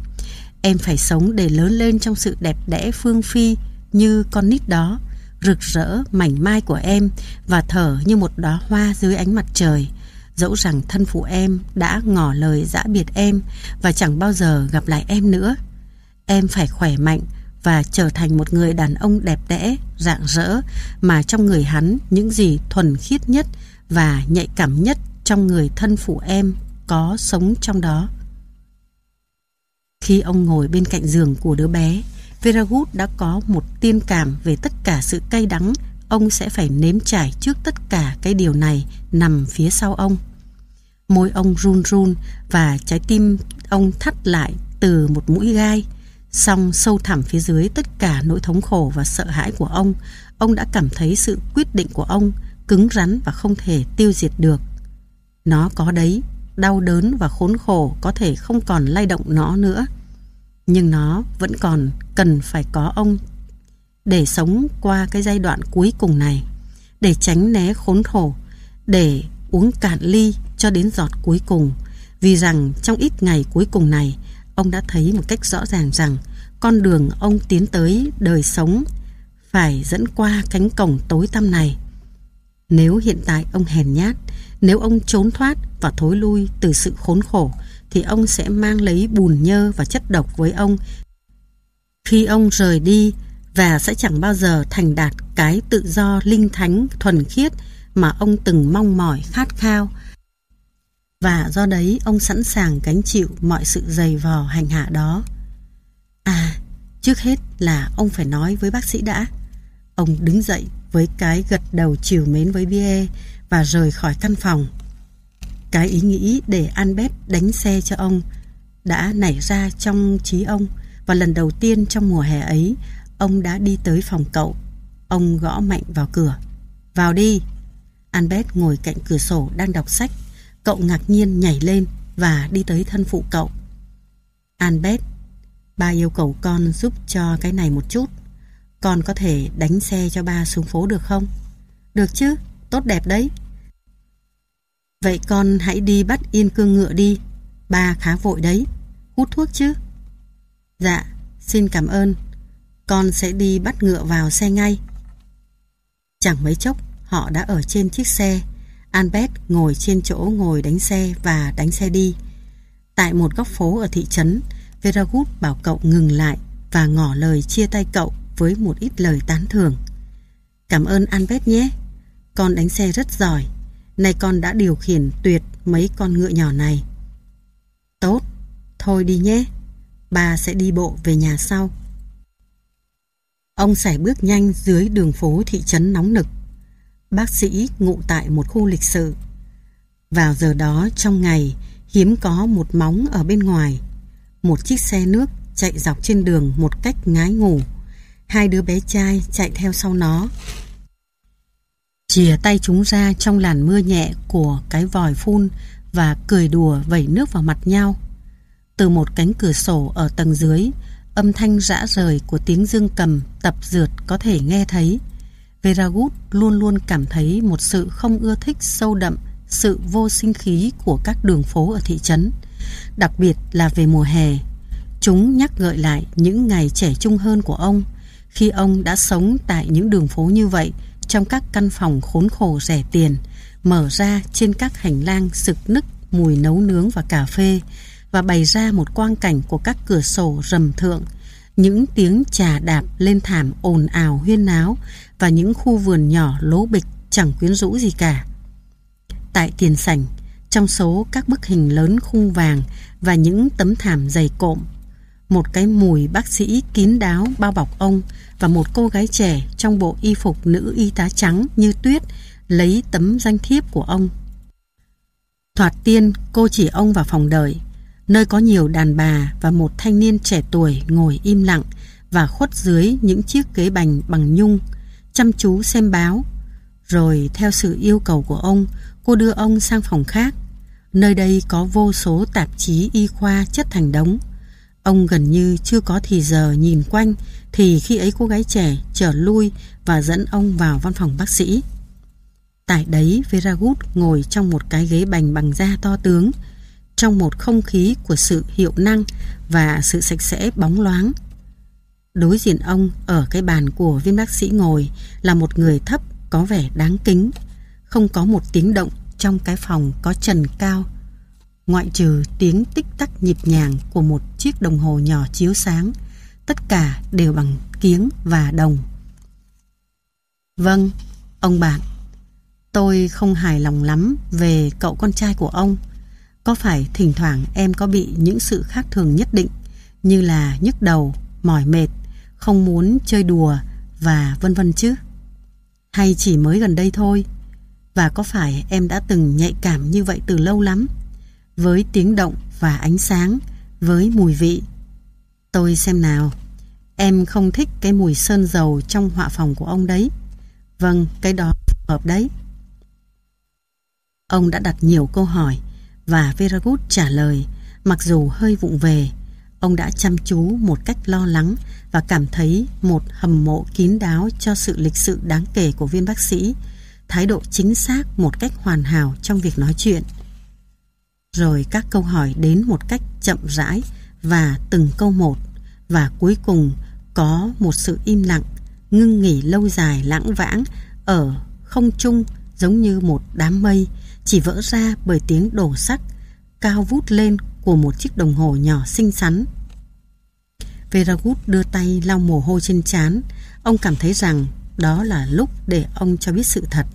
Em phải sống để lớn lên trong sự đẹp đẽ phương phi như con nít đó, rực rỡ mảnh mai của em và thở như một đóa hoa dưới ánh mặt trời. Dẫu rằng thân phụ em đã ngỏ lời giã biệt em và chẳng bao giờ gặp lại em nữa. Em phải khỏe mạnh và trở thành một người đàn ông đẹp đẽ, rạng rỡ mà trong người hắn những gì thuần khiết nhất và nhạy cảm nhất trong người thân phụ em có sống trong đó. Khi ông ngồi bên cạnh giường của đứa bé, Veragut đã có một tiên cảm về tất cả sự cay đắng ông sẽ phải nếm trải trước tất cả cái điều này nằm phía sau ông. Môi ông run run và trái tim ông thắt lại từ một mũi gai. Song sâu thẳm phía dưới tất cả nỗi thống khổ và sợ hãi của ông, ông đã cảm thấy sự quyết định của ông cứng rắn và không thể tiêu diệt được. Nó có đấy, đau đớn và khốn khổ có thể không còn lay động nó nữa. Nhưng nó vẫn còn cần phải có ông để sống qua cái giai đoạn cuối cùng này, để tránh né khốn khổ, để uống cạn ly cho đến giọt cuối cùng. Vì rằng trong ít ngày cuối cùng này, ông đã thấy một cách rõ ràng rằng con đường ông tiến tới đời sống phải dẫn qua cánh cổng tối tăm này. Nếu hiện tại ông hèn nhát, nếu ông trốn thoát và thối lui từ sự khốn khổ, thì ông sẽ mang lấy bùn nhơ và chất độc với ông khi ông rời đi và sẽ chẳng bao giờ thành đạt cái tự do linh thánh thuần khiết mà ông từng mong mỏi khát khao. Và do đấy ông sẵn sàng gánh chịu mọi sự dày vò hành hạ đó. À, trước hết là ông phải nói với bác sĩ đã. Ông đứng dậy với cái gật đầu chiều mến với Bia và rời khỏi căn phòng. Cái ý nghĩ để Albert đánh xe cho ông đã nảy ra trong trí ông và lần đầu tiên trong mùa hè ấy ông đã đi tới phòng cậu. Ông gõ mạnh vào cửa. Vào đi. Albert ngồi cạnh cửa sổ đang đọc sách. Cậu ngạc nhiên nhảy lên và đi tới thân phụ cậu. Albert, ba yêu cầu con giúp cho cái này một chút. Con có thể đánh xe cho ba xuống phố được không? Được chứ, tốt đẹp đấy. Vậy con hãy đi bắt yên cương ngựa đi. Ba khá vội đấy. Hút thuốc chứ? Dạ, xin cảm ơn. Con sẽ đi bắt ngựa vào xe ngay. Chẳng mấy chốc, họ đã ở trên chiếc xe. Albert ngồi trên chỗ ngồi đánh xe và đánh xe đi. Tại một góc phố ở thị trấn, Veragut bảo cậu ngừng lại và ngỏ lời chia tay cậu với một ít lời tán thưởng. Cảm ơn Albert nhé. Con đánh xe rất giỏi. Nay con đã điều khiển tuyệt mấy con ngựa nhỏ này. Tốt, thôi đi nhé. Bà sẽ đi bộ về nhà sau. Ông sải bước nhanh dưới đường phố thị trấn nóng nực. Bác sĩ ngụ tại một khu lịch sự. Vào giờ đó trong ngày, hiếm có một móng ở bên ngoài. Một chiếc xe nước chạy dọc trên đường một cách ngái ngủ. Hai đứa bé trai chạy theo sau nó. Chìa tay chúng ra trong làn mưa nhẹ của cái vòi phun và cười đùa vẩy nước vào mặt nhau. Từ một cánh cửa sổ ở tầng dưới, âm thanh rã rời của tiếng dương cầm tập dượt có thể nghe thấy. Veragut luôn luôn cảm thấy một sự không ưa thích sâu đậm sự vô sinh khí của các đường phố ở thị trấn, đặc biệt là về mùa hè. Chúng nhắc gợi lại những ngày trẻ trung hơn của ông, khi ông đã sống tại những đường phố như vậy trong các căn phòng khốn khổ rẻ tiền, mở ra trên các hành lang sực nức mùi nấu nướng và cà phê và bày ra một quang cảnh của các cửa sổ rầm thượng, những tiếng trà đạp lên thảm ồn ào huyên náo và những khu vườn nhỏ lố bịch chẳng quyến rũ gì cả. Tại tiền sảnh, trong số các bức hình lớn khung vàng và những tấm thảm dày cộm, một cái mùi bác sĩ kín đáo bao bọc ông và một cô gái trẻ trong bộ y phục nữ y tá trắng như tuyết lấy tấm danh thiếp của ông. Thoạt tiên, cô chỉ ông vào phòng đợi, nơi có nhiều đàn bà và một thanh niên trẻ tuổi ngồi im lặng và khuất dưới những chiếc ghế bành bằng nhung, chăm chú xem báo. Rồi theo sự yêu cầu của ông, cô đưa ông sang phòng khác. Nơi đây có vô số tạp chí y khoa chất thành đống. Ông gần như chưa có thì giờ nhìn quanh thì khi ấy cô gái trẻ trở lui và dẫn ông vào văn phòng bác sĩ. Tại đấy Veragut ngồi trong một cái ghế bành bằng da to tướng trong một không khí của sự hiệu năng và sự sạch sẽ bóng loáng. Đối diện ông ở cái bàn của viên bác sĩ ngồi là một người thấp có vẻ đáng kính. Không có một tiếng động trong cái phòng có trần cao. Ngoại trừ tiếng tích tắc nhịp nhàng của một chiếc đồng hồ nhỏ chiếu sáng. Tất cả đều bằng kiếng và đồng. Vâng, ông bạn. Tôi không hài lòng lắm về cậu con trai của ông. Có phải thỉnh thoảng em có bị những sự khác thường nhất định như là nhức đầu, mỏi mệt, không muốn chơi đùa và vân vân chứ? Hay chỉ mới gần đây thôi? Và có phải em đã từng nhạy cảm như vậy từ lâu lắm? Với tiếng động và ánh sáng, với mùi vị. Tôi xem nào, em không thích cái mùi sơn dầu trong họa phòng của ông đấy. Vâng, cái đó hợp đấy. Ông đã đặt nhiều câu hỏi và Veragut trả lời, mặc dù hơi vụng về, ông đã chăm chú một cách lo lắng và cảm thấy một hầm mộ kín đáo cho sự lịch sự đáng kể của viên bác sĩ, thái độ chính xác một cách hoàn hảo trong việc nói chuyện. Rồi các câu hỏi đến một cách chậm rãi và từng câu một và cuối cùng có một sự im lặng, ngưng nghỉ lâu dài lãng vãng ở không trung giống như một đám mây chỉ vỡ ra bởi tiếng đổ sắc cao vút lên của một chiếc đồng hồ nhỏ xinh xắn. Veragut đưa tay lau mồ hôi trên trán. Ông cảm thấy rằng đó là lúc để ông cho biết sự thật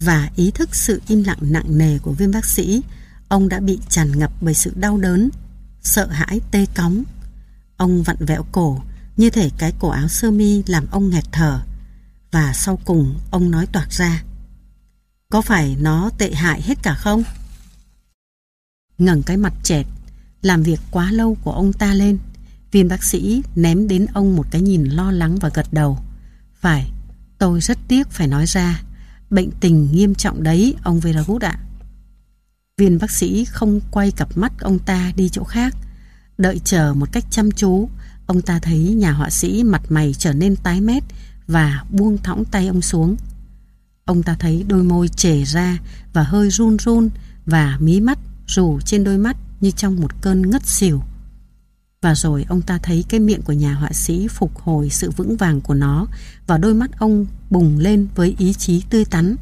và ý thức sự im lặng nặng nề của viên bác sĩ. Ông đã bị tràn ngập bởi sự đau đớn, sợ hãi tê cóng. Ông vặn vẹo cổ như thể cái cổ áo sơ mi làm ông nghẹt thở. Và sau cùng ông nói toạc ra. Có phải nó tệ hại hết cả không? ngẩng cái mặt chẹt, làm việc quá lâu của ông ta lên. Viên bác sĩ ném đến ông một cái nhìn lo lắng và gật đầu. Phải, tôi rất tiếc phải nói ra. Bệnh tình nghiêm trọng đấy, ông Veragut ạ. Viên bác sĩ không quay cặp mắt ông ta đi chỗ khác. Đợi chờ một cách chăm chú, ông ta thấy nhà họa sĩ mặt mày trở nên tái mét và buông thõng tay ông xuống. Ông ta thấy đôi môi trề ra và hơi run run và mí mắt rủ trên đôi mắt như trong một cơn ngất xỉu. Và rồi ông ta thấy cái miệng của nhà họa sĩ phục hồi sự vững vàng của nó và đôi mắt ông bùng lên với ý chí tươi tắn.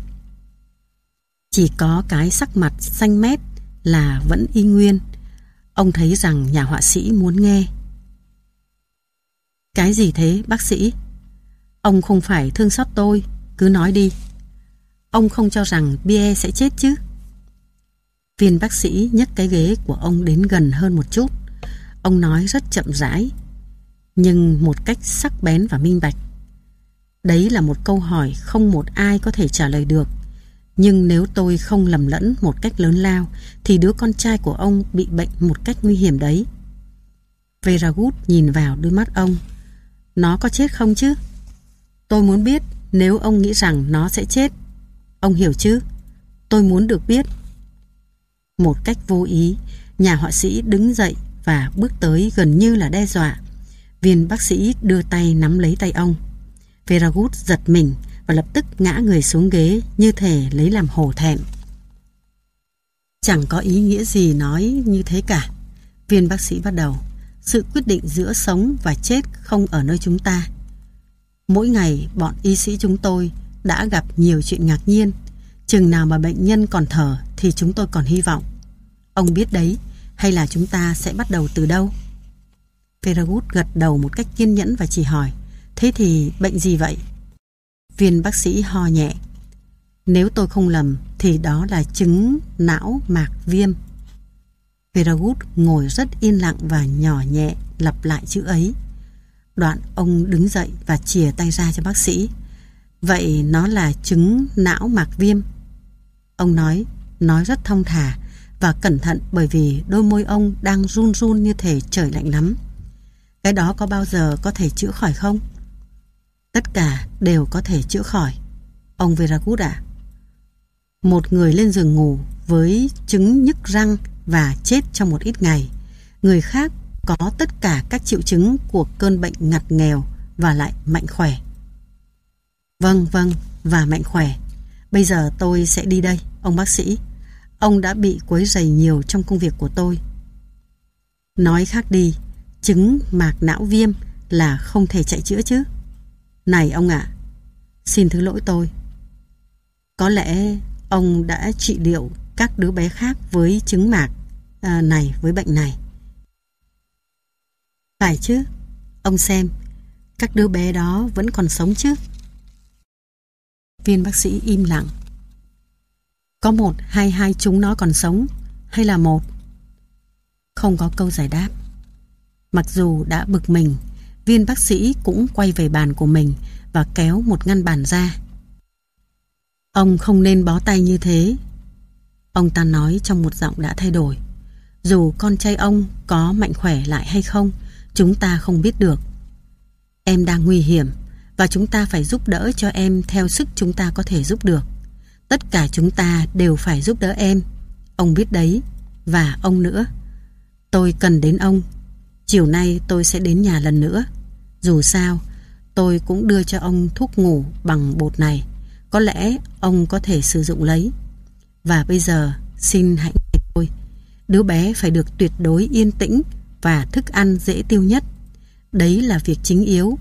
Chỉ có cái sắc mặt xanh mét là vẫn y nguyên. Ông thấy rằng nhà họa sĩ muốn nghe. Cái gì thế bác sĩ? Ông không phải thương xót tôi, cứ nói đi. Ông không cho rằng Bia sẽ chết chứ? Viên bác sĩ nhấc cái ghế của ông đến gần hơn một chút. Ông nói rất chậm rãi, nhưng một cách sắc bén và minh bạch. Đấy là một câu hỏi không một ai có thể trả lời được. Nhưng nếu tôi không lầm lẫn một cách lớn lao, thì đứa con trai của ông bị bệnh một cách nguy hiểm đấy. Veragut nhìn vào đôi mắt ông. Nó có chết không chứ? Tôi muốn biết nếu ông nghĩ rằng nó sẽ chết. Ông hiểu chứ? Tôi muốn được biết. Một cách vô ý, nhà họa sĩ đứng dậy và bước tới gần như là đe dọa. Viên bác sĩ đưa tay nắm lấy tay ông. Veragut giật mình và lập tức ngã người xuống ghế như thể lấy làm hổ thẹn. Chẳng có ý nghĩa gì nói như thế cả. Viên bác sĩ bắt đầu. Sự quyết định giữa sống và chết không ở nơi chúng ta. Mỗi ngày bọn y sĩ chúng tôi đã gặp nhiều chuyện ngạc nhiên. Chừng nào mà bệnh nhân còn thở thì chúng tôi còn hy vọng. Ông biết đấy, hay là chúng ta sẽ bắt đầu từ đâu? Ferragut gật đầu một cách kiên nhẫn và chỉ hỏi, thế thì bệnh gì vậy? Viên bác sĩ ho nhẹ. Nếu tôi không lầm thì đó là chứng não mạc viêm. Ferragut ngồi rất yên lặng và nhỏ nhẹ lặp lại chữ ấy. Đoạn ông đứng dậy và chìa tay ra cho bác sĩ. Vậy nó là chứng não mạc viêm. Ông nói, nói rất thông thả và cẩn thận bởi vì đôi môi ông đang run run như thể trời lạnh lắm. Cái đó có bao giờ có thể chữa khỏi không? Tất cả đều có thể chữa khỏi. Ông Veragut à? Một người lên giường ngủ với chứng nhức răng và chết trong một ít ngày. Người khác có tất cả các triệu chứng của cơn bệnh ngặt nghèo và lại mạnh khỏe. Vâng, vâng, và mạnh khỏe. Bây giờ tôi sẽ đi đây, ông bác sĩ. Ông đã bị quấy rầy nhiều trong công việc của tôi. Nói khác đi, chứng mạc não viêm là không thể chạy chữa chứ. Này ông ạ, xin thứ lỗi tôi. Có lẽ ông đã trị liệu các đứa bé khác với chứng mạc à, này với bệnh này. Phải chứ, ông xem, các đứa bé đó vẫn còn sống chứ. Viên bác sĩ im lặng. Có một hay hai chúng nó còn sống hay là một? Không có câu giải đáp. Mặc dù đã bực mình, viên bác sĩ cũng quay về bàn của mình và kéo một ngăn bàn ra. Ông không nên bó tay như thế. Ông ta nói trong một giọng đã thay đổi. Dù con trai ông có mạnh khỏe lại hay không, chúng ta không biết được. Em đang nguy hiểm và chúng ta phải giúp đỡ cho em theo sức chúng ta có thể giúp được. Tất cả chúng ta đều phải giúp đỡ em. Ông biết đấy. Và ông nữa. Tôi cần đến ông. Chiều nay tôi sẽ đến nhà lần nữa. Dù sao, tôi cũng đưa cho ông thuốc ngủ bằng bột này. Có lẽ ông có thể sử dụng lấy. Và bây giờ, xin hãy nghe tôi. Đứa bé phải được tuyệt đối yên tĩnh và thức ăn dễ tiêu nhất. Đấy là việc chính yếu.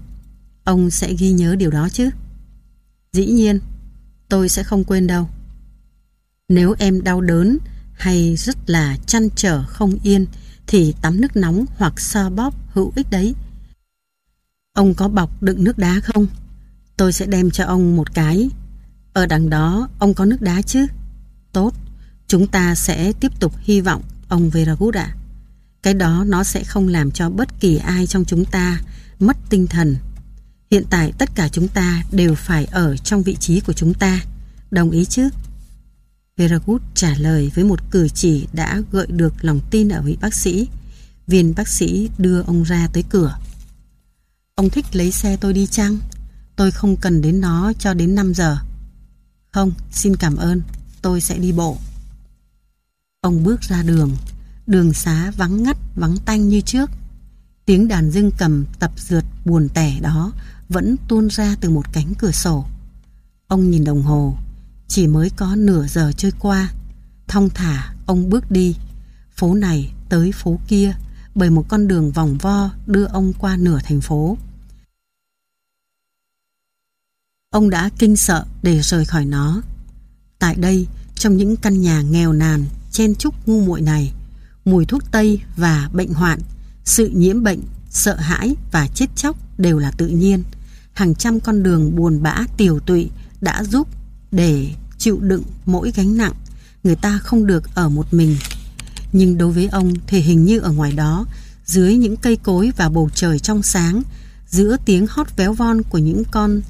Ông sẽ ghi nhớ điều đó chứ? Dĩ nhiên tôi sẽ không quên đâu. Nếu em đau đớn hay rất là chăn trở không yên thì tắm nước nóng hoặc xoa bóp hữu ích đấy. Ông có bọc đựng nước đá không? Tôi sẽ đem cho ông một cái. Ở đằng đó ông có nước đá chứ? Tốt, chúng ta sẽ tiếp tục hy vọng ông Veragut ạ. Cái đó nó sẽ không làm cho bất kỳ ai trong chúng ta mất tinh thần Hiện tại tất cả chúng ta đều phải ở trong vị trí của chúng ta. Đồng ý chứ? Veragut trả lời với một cử chỉ đã gợi được lòng tin ở vị bác sĩ. Viên bác sĩ đưa ông ra tới cửa. Ông thích lấy xe tôi đi chăng? Tôi không cần đến nó cho đến 5 giờ. Không, xin cảm ơn, tôi sẽ đi bộ. Ông bước ra đường, đường xá vắng ngắt, vắng tanh như trước. Tiếng đàn dương cầm tập dượt buồn tẻ đó vẫn tuôn ra từ một cánh cửa sổ. Ông nhìn đồng hồ, chỉ mới có nửa giờ trôi qua. Thong thả, ông bước đi, phố này tới phố kia bởi một con đường vòng vo đưa ông qua nửa thành phố. Ông đã kinh sợ để rời khỏi nó. Tại đây, trong những căn nhà nghèo nàn, chen chúc ngu muội này, mùi thuốc tây và bệnh hoạn, sự nhiễm bệnh, sợ hãi và chết chóc đều là tự nhiên. Hàng trăm con đường buồn bã tiều tụy đã giúp để chịu đựng mỗi gánh nặng. Người ta không được ở một mình. Nhưng đối với ông thì hình như ở ngoài đó, dưới những cây cối và bầu trời trong sáng, giữa tiếng hót véo von của những con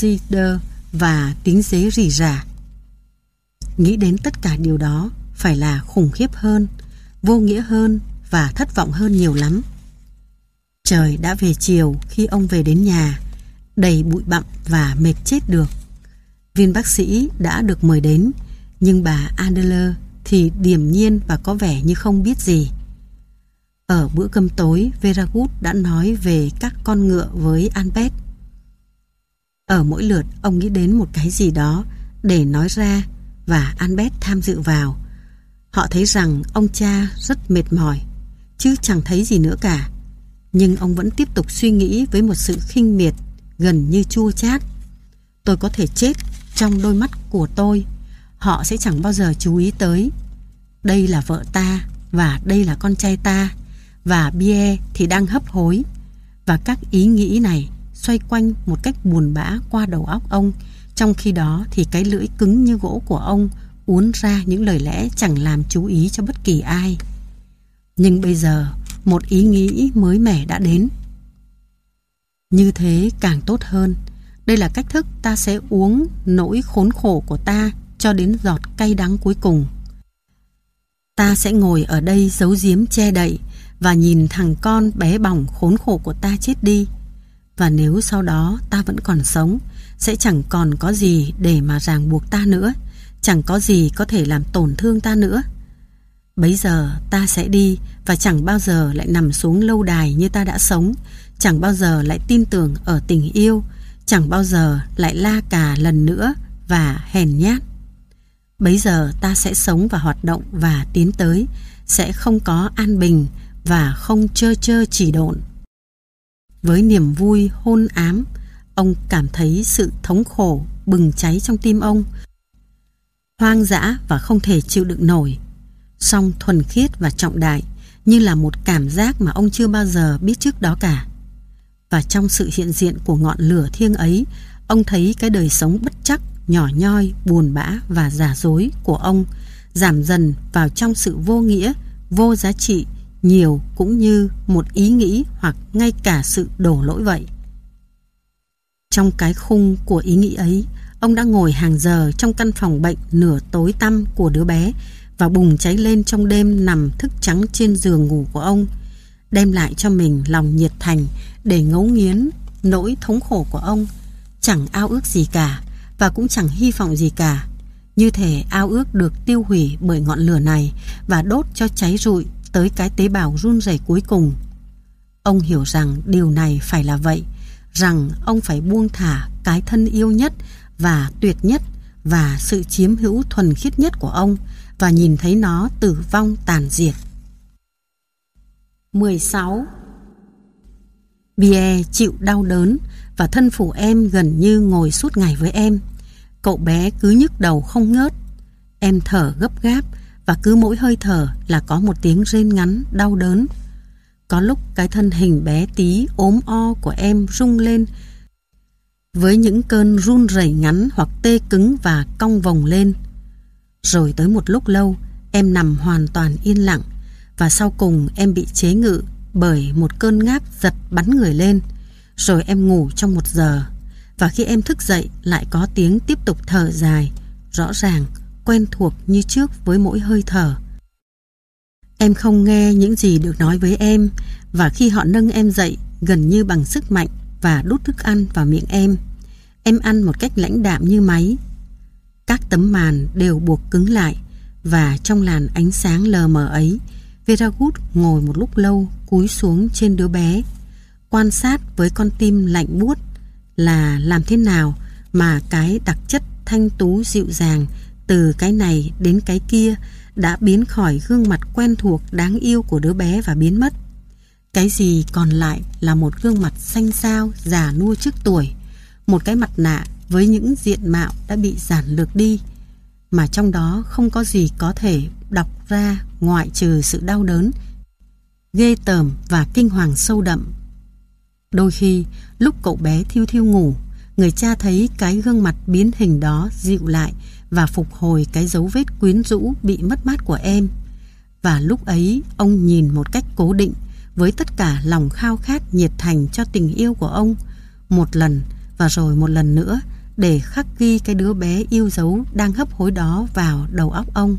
cedar và tiếng dế rỉ rả. Nghĩ đến tất cả điều đó phải là khủng khiếp hơn, vô nghĩa hơn và thất vọng hơn nhiều lắm. Trời đã về chiều khi ông về đến nhà, đầy bụi bặm và mệt chết được. Viên bác sĩ đã được mời đến, nhưng bà Adler thì điềm nhiên và có vẻ như không biết gì. Ở bữa cơm tối, Veragut đã nói về các con ngựa với Albert. Ở mỗi lượt, ông nghĩ đến một cái gì đó để nói ra và Albert tham dự vào. Họ thấy rằng ông cha rất mệt mỏi, chứ chẳng thấy gì nữa cả. Nhưng ông vẫn tiếp tục suy nghĩ với một sự khinh miệt, gần như chua chát. Tôi có thể chết trong đôi mắt của tôi. Họ sẽ chẳng bao giờ chú ý tới. Đây là vợ ta và đây là con trai ta và Bia thì đang hấp hối. Và các ý nghĩ này xoay quanh một cách buồn bã qua đầu óc ông. Trong khi đó thì cái lưỡi cứng như gỗ của ông uốn ra những lời lẽ chẳng làm chú ý cho bất kỳ ai. Nhưng bây giờ, một ý nghĩ mới mẻ đã đến. Như thế càng tốt hơn. Đây là cách thức ta sẽ uống nỗi khốn khổ của ta cho đến giọt cay đắng cuối cùng. Ta sẽ ngồi ở đây giấu giếm che đậy và nhìn thằng con bé bỏng khốn khổ của ta chết đi. Và nếu sau đó ta vẫn còn sống, sẽ chẳng còn có gì để mà ràng buộc ta nữa, chẳng có gì có thể làm tổn thương ta nữa. Bấy giờ ta sẽ đi và chẳng bao giờ lại nằm xuống lâu đài như ta đã sống, chẳng bao giờ lại tin tưởng ở tình yêu, chẳng bao giờ lại la cà lần nữa và hèn nhát. Bấy giờ ta sẽ sống và hoạt động và tiến tới, sẽ không có an bình và không chơ chơ chỉ độn. Với niềm vui hôn ám, ông cảm thấy sự thống khổ bừng cháy trong tim ông. Hoang dã và không thể chịu đựng nổi. Song thuần khiết và trọng đại như là một cảm giác mà ông chưa bao giờ biết trước đó cả. Và trong sự hiện diện của ngọn lửa thiêng ấy, ông thấy cái đời sống bất chắc, nhỏ nhoi, buồn bã và giả dối của ông giảm dần vào trong sự vô nghĩa, vô giá trị nhiều cũng như một ý nghĩ hoặc ngay cả sự đổ lỗi vậy. Trong cái khung của ý nghĩ ấy, ông đã ngồi hàng giờ trong căn phòng bệnh nửa tối tăm của đứa bé và bùng cháy lên trong đêm nằm thức trắng trên giường ngủ của ông, đem lại cho mình lòng nhiệt thành để ngấu nghiến nỗi thống khổ của ông, chẳng ao ước gì cả và cũng chẳng hy vọng gì cả. Như thể ao ước được tiêu hủy bởi ngọn lửa này và đốt cho cháy rụi tới cái tế bào run rẩy cuối cùng. Ông hiểu rằng điều này phải là vậy, rằng ông phải buông thả cái thân yêu nhất và tuyệt nhất và sự chiếm hữu thuần khiết nhất của ông và nhìn thấy nó tử vong tàn diệt. 16. Bie chịu đau đớn và thân phủ em gần như ngồi suốt ngày với em. Cậu bé cứ nhức đầu không ngớt. Em thở gấp gáp và cứ mỗi hơi thở là có một tiếng rên ngắn đau đớn. Có lúc cái thân hình bé tí ốm o của em rung lên với những cơn run rẩy ngắn hoặc tê cứng và cong vòng lên. Rồi tới một lúc lâu, em nằm hoàn toàn yên lặng và sau cùng em bị chế ngự bởi một cơn ngáp giật bắn người lên. Rồi em ngủ trong một giờ và khi em thức dậy lại có tiếng tiếp tục thở dài, rõ ràng quen thuộc như trước với mỗi hơi thở. Em không nghe những gì được nói với em và khi họ nâng em dậy gần như bằng sức mạnh và đút thức ăn vào miệng em, em ăn một cách lãnh đạm như máy. Các tấm màn đều buộc cứng lại và trong làn ánh sáng lờ mờ ấy, Veragut ngồi một lúc lâu cúi xuống trên đứa bé, quan sát với con tim lạnh buốt là làm thế nào mà cái đặc chất thanh tú dịu dàng từ cái này đến cái kia đã biến khỏi gương mặt quen thuộc đáng yêu của đứa bé và biến mất. Cái gì còn lại là một gương mặt xanh xao, già nua trước tuổi, một cái mặt nạ với những diện mạo đã bị giản lược đi, mà trong đó không có gì có thể đọc ra ngoại trừ sự đau đớn, ghê tởm và kinh hoàng sâu đậm. Đôi khi, lúc cậu bé thiêu thiêu ngủ, người cha thấy cái gương mặt biến hình đó dịu lại và phục hồi cái dấu vết quyến rũ bị mất mát của em. Và lúc ấy, ông nhìn một cách cố định với tất cả lòng khao khát nhiệt thành cho tình yêu của ông một lần và rồi một lần nữa để khắc ghi cái đứa bé yêu dấu đang hấp hối đó vào đầu óc ông.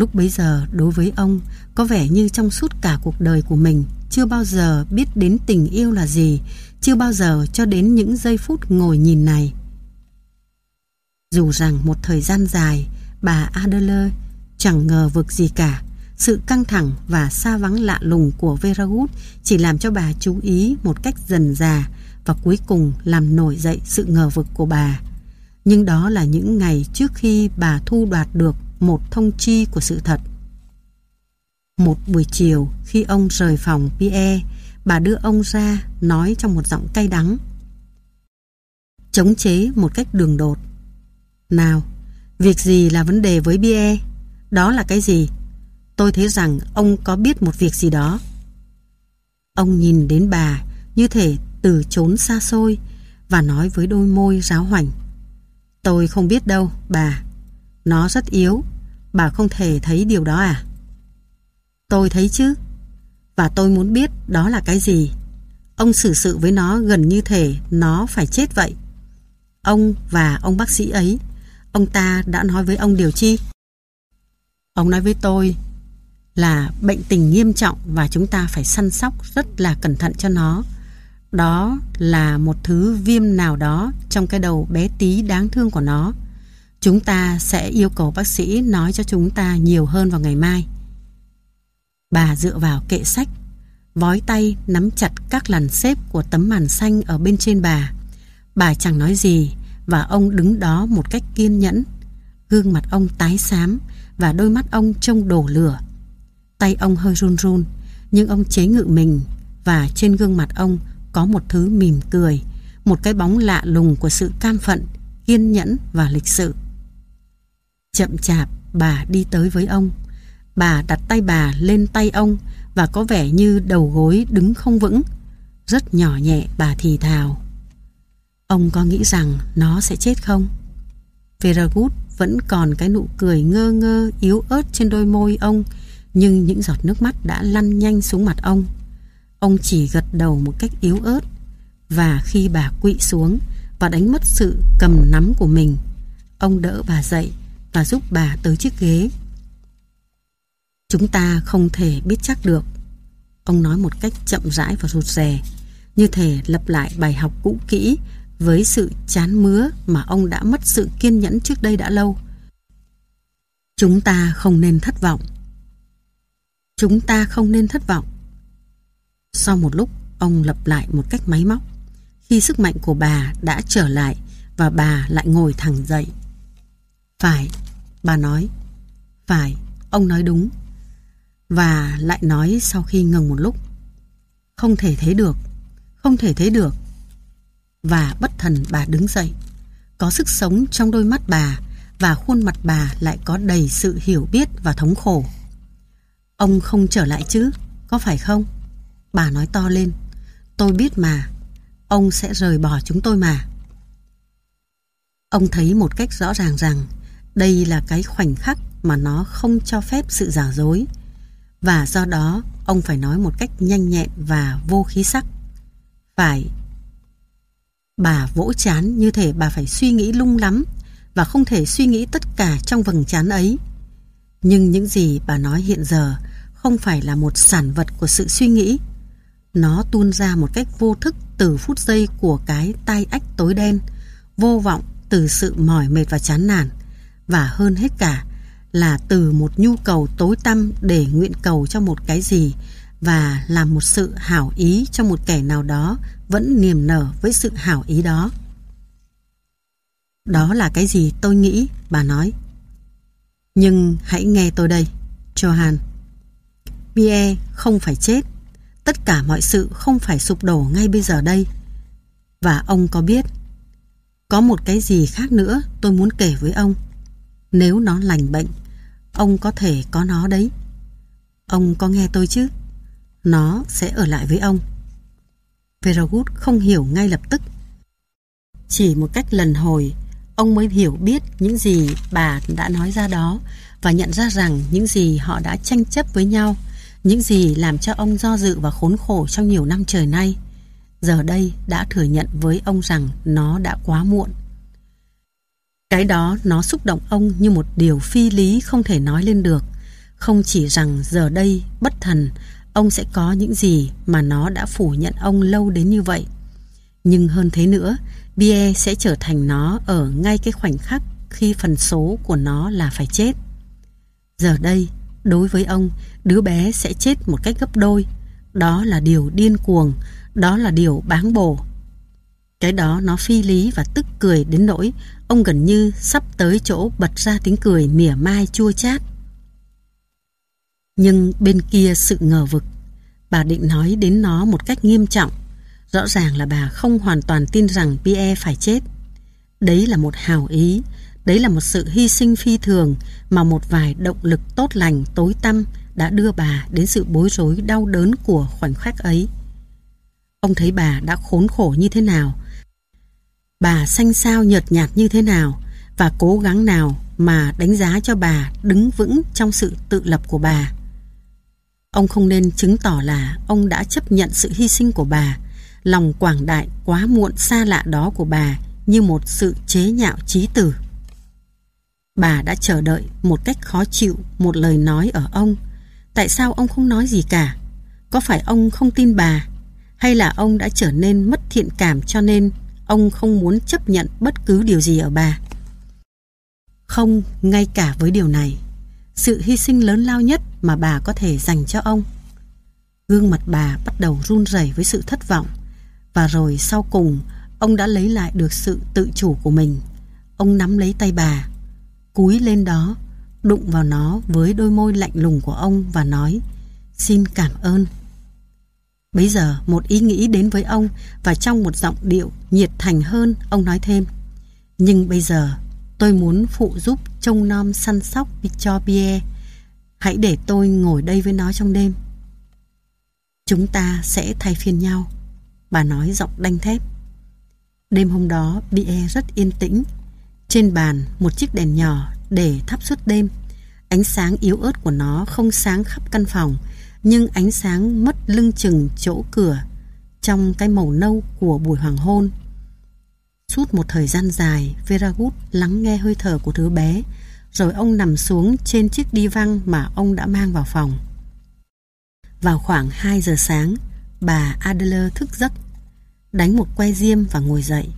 Lúc bấy giờ đối với ông có vẻ như trong suốt cả cuộc đời của mình chưa bao giờ biết đến tình yêu là gì, chưa bao giờ cho đến những giây phút ngồi nhìn này. Dù rằng một thời gian dài bà Adler chẳng ngờ vực gì cả, sự căng thẳng và xa vắng lạ lùng của Veragut chỉ làm cho bà chú ý một cách dần dà và cuối cùng làm nổi dậy sự ngờ vực của bà. Nhưng đó là những ngày trước khi bà thu đoạt được một thông chi của sự thật. Một buổi chiều khi ông rời phòng Pierre, bà đưa ông ra nói trong một giọng cay đắng. Chống chế một cách đường đột. Nào, việc gì là vấn đề với Pierre? Đó là cái gì? Tôi thấy rằng ông có biết một việc gì đó. Ông nhìn đến bà như thể từ trốn xa xôi và nói với đôi môi ráo hoảnh. Tôi không biết đâu, bà. Nó rất yếu. Bà không thể thấy điều đó à? Tôi thấy chứ. Và tôi muốn biết đó là cái gì. Ông xử sự với nó gần như thể nó phải chết vậy. Ông và ông bác sĩ ấy, ông ta đã nói với ông điều chi? Ông nói với tôi là bệnh tình nghiêm trọng và chúng ta phải săn sóc rất là cẩn thận cho nó. Đó là một thứ viêm nào đó trong cái đầu bé tí đáng thương của nó. Chúng ta sẽ yêu cầu bác sĩ nói cho chúng ta nhiều hơn vào ngày mai. Bà dựa vào kệ sách, vói tay nắm chặt các làn xếp của tấm màn xanh ở bên trên bà. Bà chẳng nói gì và ông đứng đó một cách kiên nhẫn. Gương mặt ông tái xám và đôi mắt ông trông đổ lửa. Tay ông hơi run run, nhưng ông chế ngự mình và trên gương mặt ông có một thứ mỉm cười, một cái bóng lạ lùng của sự cam phận, kiên nhẫn và lịch sự. Chậm chạp, bà đi tới với ông. Bà đặt tay bà lên tay ông và có vẻ như đầu gối đứng không vững. Rất nhỏ nhẹ bà thì thào. Ông có nghĩ rằng nó sẽ chết không? Veragut vẫn còn cái nụ cười ngơ ngơ yếu ớt trên đôi môi ông nhưng những giọt nước mắt đã lăn nhanh xuống mặt ông. Ông chỉ gật đầu một cách yếu ớt và khi bà quỵ xuống và đánh mất sự cầm nắm của mình, ông đỡ bà dậy và giúp bà tới chiếc ghế. Chúng ta không thể biết chắc được. Ông nói một cách chậm rãi và rụt rè, như thể lặp lại bài học cũ kỹ với sự chán mứa mà ông đã mất sự kiên nhẫn trước đây đã lâu. Chúng ta không nên thất vọng. Chúng ta không nên thất vọng. Sau một lúc, ông lặp lại một cách máy móc. Khi sức mạnh của bà đã trở lại và bà lại ngồi thẳng dậy. Phải, bà nói. Phải, ông nói đúng. Và lại nói sau khi ngừng một lúc. Không thể thế được, không thể thế được. Và bất thần bà đứng dậy. Có sức sống trong đôi mắt bà và khuôn mặt bà lại có đầy sự hiểu biết và thống khổ. Ông không trở lại chứ, có phải không? Bà nói to lên. Tôi biết mà, ông sẽ rời bỏ chúng tôi mà. Ông thấy một cách rõ ràng rằng đây là cái khoảnh khắc mà nó không cho phép sự giả dối. Và do đó, ông phải nói một cách nhanh nhẹn và vô khí sắc. Phải. Bà vỗ chán như thể bà phải suy nghĩ lung lắm và không thể suy nghĩ tất cả trong vầng chán ấy. Nhưng những gì bà nói hiện giờ không phải là một sản vật của sự suy nghĩ. Nó tuôn ra một cách vô thức từ phút giây của cái tai ách tối đen, vô vọng từ sự mỏi mệt và chán nản, và hơn hết cả là từ một nhu cầu tối tăm để nguyện cầu cho một cái gì và làm một sự hảo ý cho một kẻ nào đó vẫn niềm nở với sự hảo ý đó. Đó là cái gì tôi nghĩ, bà nói. Nhưng hãy nghe tôi đây, Johan. Pierre không phải chết. Tất cả mọi sự không phải sụp đổ ngay bây giờ đây. Và ông có biết, có một cái gì khác nữa tôi muốn kể với ông. Nếu nó lành bệnh, ông có thể có nó đấy. Ông có nghe tôi chứ? Nó sẽ ở lại với ông. Veragut không hiểu ngay lập tức. Chỉ một cách lần hồi, ông mới hiểu biết những gì bà đã nói ra đó và nhận ra rằng những gì họ đã tranh chấp với nhau, những gì làm cho ông do dự và khốn khổ trong nhiều năm trời nay, giờ đây đã thừa nhận với ông rằng nó đã quá muộn. Cái đó nó xúc động ông như một điều phi lý không thể nói lên được. Không chỉ rằng giờ đây bất thần, ông sẽ có những gì mà nó đã phủ nhận ông lâu đến như vậy. Nhưng hơn thế nữa, Bie sẽ trở thành nó ở ngay cái khoảnh khắc khi phần số của nó là phải chết. Giờ đây, đối với ông, đứa bé sẽ chết một cách gấp đôi. Đó là điều điên cuồng, đó là điều báng bổ. Cái đó nó phi lý và tức cười đến nỗi ông gần như sắp tới chỗ bật ra tiếng cười mỉa mai chua chát. Nhưng bên kia sự ngờ vực, bà định nói đến nó một cách nghiêm trọng. Rõ ràng là bà không hoàn toàn tin rằng Pierre phải chết. Đấy là một hào ý, đấy là một sự hy sinh phi thường mà một vài động lực tốt lành tối tăm đã đưa bà đến sự bối rối đau đớn của khoảnh khắc ấy. Ông thấy bà đã khốn khổ như thế nào, bà xanh sao nhợt nhạt như thế nào và cố gắng nào mà đánh giá cho bà đứng vững trong sự tự lập của bà. Ông không nên chứng tỏ là ông đã chấp nhận sự hy sinh của bà, lòng quảng đại quá muộn xa lạ đó của bà như một sự chế nhạo trí tử. Bà đã chờ đợi một cách khó chịu một lời nói ở ông. Tại sao ông không nói gì cả? Có phải ông không tin bà? Hay là ông đã trở nên mất thiện cảm cho nên ông không muốn chấp nhận bất cứ điều gì ở bà? Không, ngay cả với điều này, sự hy sinh lớn lao nhất mà bà có thể dành cho ông. Gương mặt bà bắt đầu run rẩy với sự thất vọng và rồi sau cùng ông đã lấy lại được sự tự chủ của mình. Ông nắm lấy tay bà, cúi lên đó, đụng vào nó với đôi môi lạnh lùng của ông và nói Xin cảm ơn. Bây giờ một ý nghĩ đến với ông và trong một giọng điệu nhiệt thành hơn, ông nói thêm. Nhưng bây giờ tôi muốn phụ giúp trông nom săn sóc cho Pierre. Hãy để tôi ngồi đây với nó trong đêm. Chúng ta sẽ thay phiên nhau. Bà nói giọng đanh thép. Đêm hôm đó, Pierre rất yên tĩnh. Trên bàn, một chiếc đèn nhỏ để thắp suốt đêm. Ánh sáng yếu ớt của nó không sáng khắp căn phòng nhưng ánh sáng mất lưng chừng chỗ cửa trong cái màu nâu của buổi hoàng hôn. Suốt một thời gian dài, Veragut lắng nghe hơi thở của đứa bé, rồi ông nằm xuống trên chiếc đi văng mà ông đã mang vào phòng. Vào khoảng 2 giờ sáng, bà Adler thức giấc, đánh một que diêm và ngồi dậy.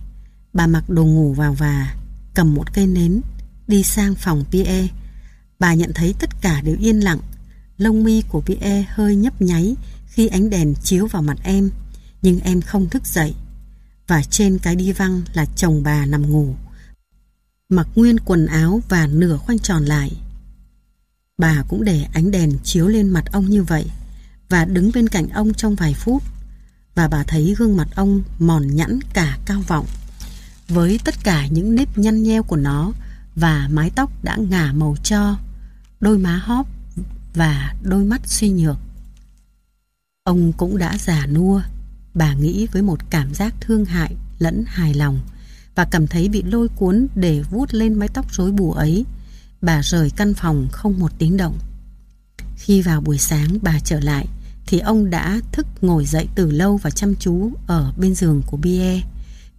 Bà mặc đồ ngủ vào và cầm một cây nến, đi sang phòng Pierre. Bà nhận thấy tất cả đều yên lặng Lông mi của Pierre hơi nhấp nháy khi ánh đèn chiếu vào mặt em, nhưng em không thức dậy. Và trên cái đi văng là chồng bà nằm ngủ, mặc nguyên quần áo và nửa khoanh tròn lại. Bà cũng để ánh đèn chiếu lên mặt ông như vậy và đứng bên cạnh ông trong vài phút và bà thấy gương mặt ông mòn nhẵn cả cao vọng với tất cả những nếp nhăn nheo của nó và mái tóc đã ngả màu cho đôi má hóp và đôi mắt suy nhược. Ông cũng đã già nua, bà nghĩ với một cảm giác thương hại lẫn hài lòng và cảm thấy bị lôi cuốn để vuốt lên mái tóc rối bù ấy. Bà rời căn phòng không một tiếng động. Khi vào buổi sáng bà trở lại thì ông đã thức ngồi dậy từ lâu và chăm chú ở bên giường của Bia.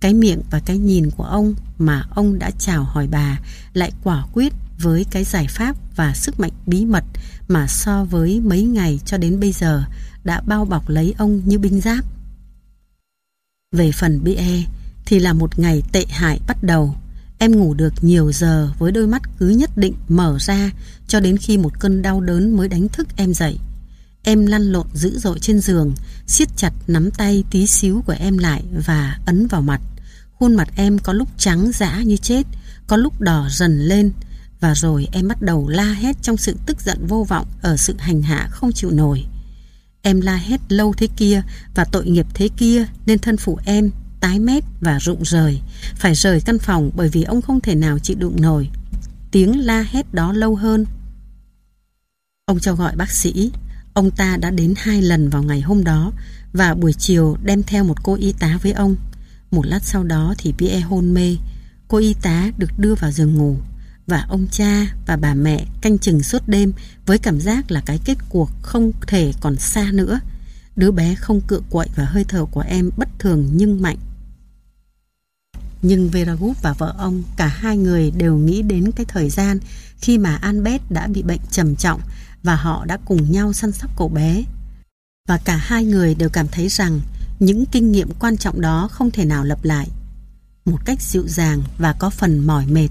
Cái miệng và cái nhìn của ông mà ông đã chào hỏi bà lại quả quyết với cái giải pháp và sức mạnh bí mật mà so với mấy ngày cho đến bây giờ đã bao bọc lấy ông như binh giáp. Về phần BE thì là một ngày tệ hại bắt đầu. Em ngủ được nhiều giờ với đôi mắt cứ nhất định mở ra cho đến khi một cơn đau đớn mới đánh thức em dậy. Em lăn lộn dữ dội trên giường, siết chặt nắm tay tí xíu của em lại và ấn vào mặt. Khuôn mặt em có lúc trắng dã như chết, có lúc đỏ dần lên và rồi em bắt đầu la hét trong sự tức giận vô vọng ở sự hành hạ không chịu nổi. Em la hét lâu thế kia và tội nghiệp thế kia nên thân phụ em tái mét và rụng rời, phải rời căn phòng bởi vì ông không thể nào chịu đựng nổi. Tiếng la hét đó lâu hơn. Ông cho gọi bác sĩ, ông ta đã đến hai lần vào ngày hôm đó và buổi chiều đem theo một cô y tá với ông. Một lát sau đó thì Pierre hôn mê, cô y tá được đưa vào giường ngủ và ông cha và bà mẹ canh chừng suốt đêm với cảm giác là cái kết cuộc không thể còn xa nữa. Đứa bé không cựa quậy và hơi thở của em bất thường nhưng mạnh. Nhưng Veragut và vợ ông, cả hai người đều nghĩ đến cái thời gian khi mà Albert đã bị bệnh trầm trọng và họ đã cùng nhau săn sóc cậu bé. Và cả hai người đều cảm thấy rằng những kinh nghiệm quan trọng đó không thể nào lặp lại. Một cách dịu dàng và có phần mỏi mệt,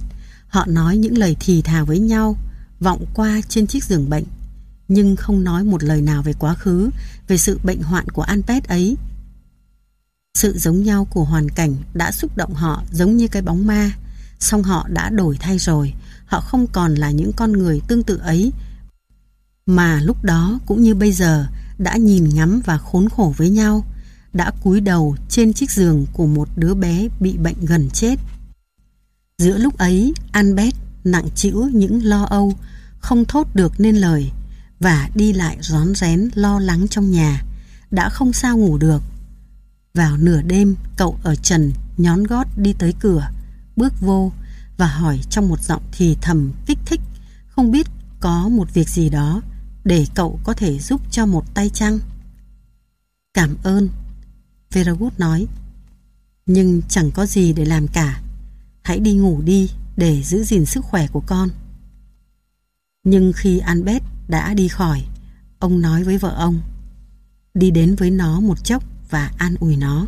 họ nói những lời thì thào với nhau, vọng qua trên chiếc giường bệnh, nhưng không nói một lời nào về quá khứ, về sự bệnh hoạn của Alpet ấy. Sự giống nhau của hoàn cảnh đã xúc động họ giống như cái bóng ma, song họ đã đổi thay rồi, họ không còn là những con người tương tự ấy, mà lúc đó cũng như bây giờ đã nhìn ngắm và khốn khổ với nhau, đã cúi đầu trên chiếc giường của một đứa bé bị bệnh gần chết. Giữa lúc ấy, Albert nặng chịu những lo âu, không thốt được nên lời, và đi lại rón rén lo lắng trong nhà, đã không sao ngủ được vào nửa đêm, cậu ở trần nhón gót đi tới cửa, bước vô và hỏi trong một giọng thì thầm kích thích, không biết có một việc gì đó để cậu có thể giúp cho một tay chăng? Cảm ơn, Veragut nói. Nhưng chẳng có gì để làm cả. Hãy đi ngủ đi để giữ gìn sức khỏe của con. Nhưng khi Albert đã đi khỏi, ông nói với vợ ông, đi đến với nó một chốc và an ủi nó.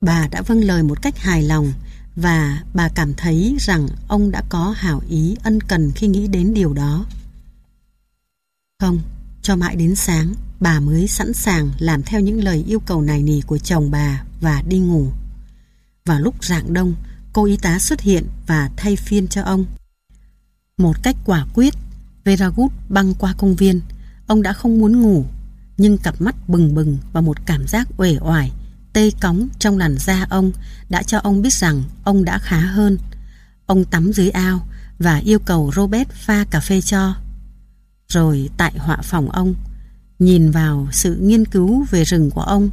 Bà đã vâng lời một cách hài lòng và bà cảm thấy rằng ông đã có hảo ý ân cần khi nghĩ đến điều đó. Không, cho mãi đến sáng, bà mới sẵn sàng làm theo những lời yêu cầu này nỉ của chồng bà và đi ngủ. Vào lúc rạng đông, cô y tá xuất hiện và thay phiên cho ông. Một cách quả quyết, Veragut băng qua công viên. Ông đã không muốn ngủ nhưng cặp mắt bừng bừng và một cảm giác uể oải, tê cóng trong làn da ông đã cho ông biết rằng ông đã khá hơn. Ông tắm dưới ao và yêu cầu Robert pha cà phê cho. Rồi tại họa phòng ông, nhìn vào sự nghiên cứu về rừng của ông,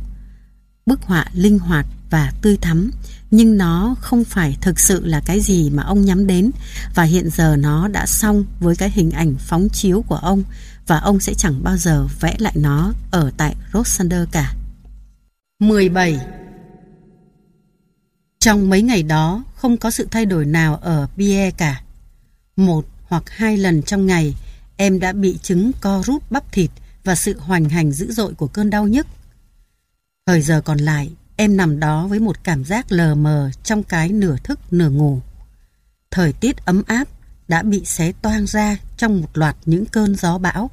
bức họa linh hoạt và tươi thắm, nhưng nó không phải thực sự là cái gì mà ông nhắm đến và hiện giờ nó đã xong với cái hình ảnh phóng chiếu của ông và ông sẽ chẳng bao giờ vẽ lại nó ở tại Rosander cả. 17. Trong mấy ngày đó không có sự thay đổi nào ở Pierre cả. Một hoặc hai lần trong ngày em đã bị chứng co rút bắp thịt và sự hoành hành dữ dội của cơn đau nhức. Thời giờ còn lại em nằm đó với một cảm giác lờ mờ trong cái nửa thức nửa ngủ. Thời tiết ấm áp đã bị xé toang ra trong một loạt những cơn gió bão.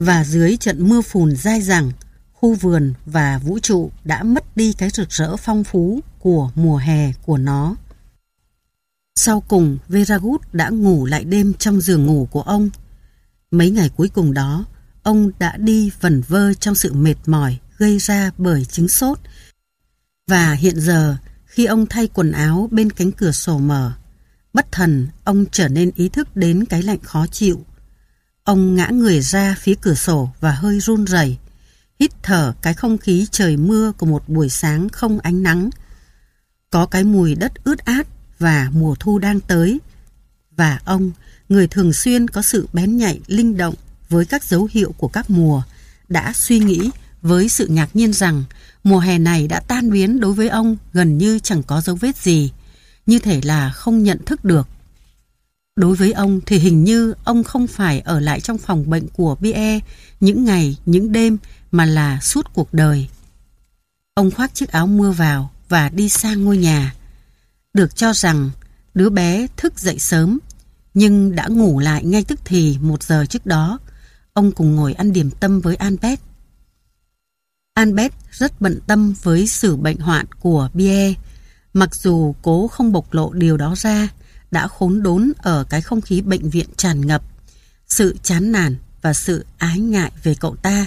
Và dưới trận mưa phùn dai dẳng, khu vườn và vũ trụ đã mất đi cái rực rỡ phong phú của mùa hè của nó. Sau cùng, Veragut đã ngủ lại đêm trong giường ngủ của ông. Mấy ngày cuối cùng đó, ông đã đi vẩn vơ trong sự mệt mỏi gây ra bởi chứng sốt. Và hiện giờ, khi ông thay quần áo bên cánh cửa sổ mở, Bất thần, ông trở nên ý thức đến cái lạnh khó chịu. Ông ngã người ra phía cửa sổ và hơi run rẩy, hít thở cái không khí trời mưa của một buổi sáng không ánh nắng. Có cái mùi đất ướt át và mùa thu đang tới. Và ông, người thường xuyên có sự bén nhạy, linh động với các dấu hiệu của các mùa, đã suy nghĩ với sự ngạc nhiên rằng mùa hè này đã tan biến đối với ông gần như chẳng có dấu vết gì như thể là không nhận thức được. Đối với ông thì hình như ông không phải ở lại trong phòng bệnh của Bie những ngày, những đêm mà là suốt cuộc đời. Ông khoác chiếc áo mưa vào và đi sang ngôi nhà. Được cho rằng đứa bé thức dậy sớm, nhưng đã ngủ lại ngay tức thì một giờ trước đó. Ông cùng ngồi ăn điểm tâm với Albert. Albert rất bận tâm với sự bệnh hoạn của Bie, mặc dù cố không bộc lộ điều đó ra, đã khốn đốn ở cái không khí bệnh viện tràn ngập, sự chán nản và sự ái ngại về cậu ta.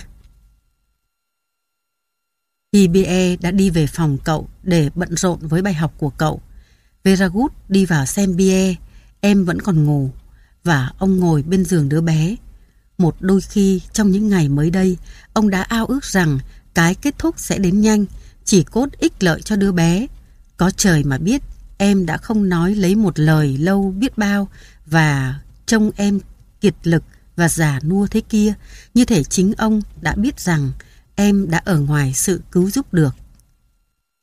IBE đã đi về phòng cậu để bận rộn với bài học của cậu. Veragut đi vào xem Bie, em vẫn còn ngủ, và ông ngồi bên giường đứa bé. Một đôi khi trong những ngày mới đây, ông đã ao ước rằng cái kết thúc sẽ đến nhanh, chỉ cốt ích lợi cho đứa bé. Có trời mà biết, em đã không nói lấy một lời lâu biết bao và trông em kiệt lực và giả nua thế kia, như thể chính ông đã biết rằng em đã ở ngoài sự cứu giúp được.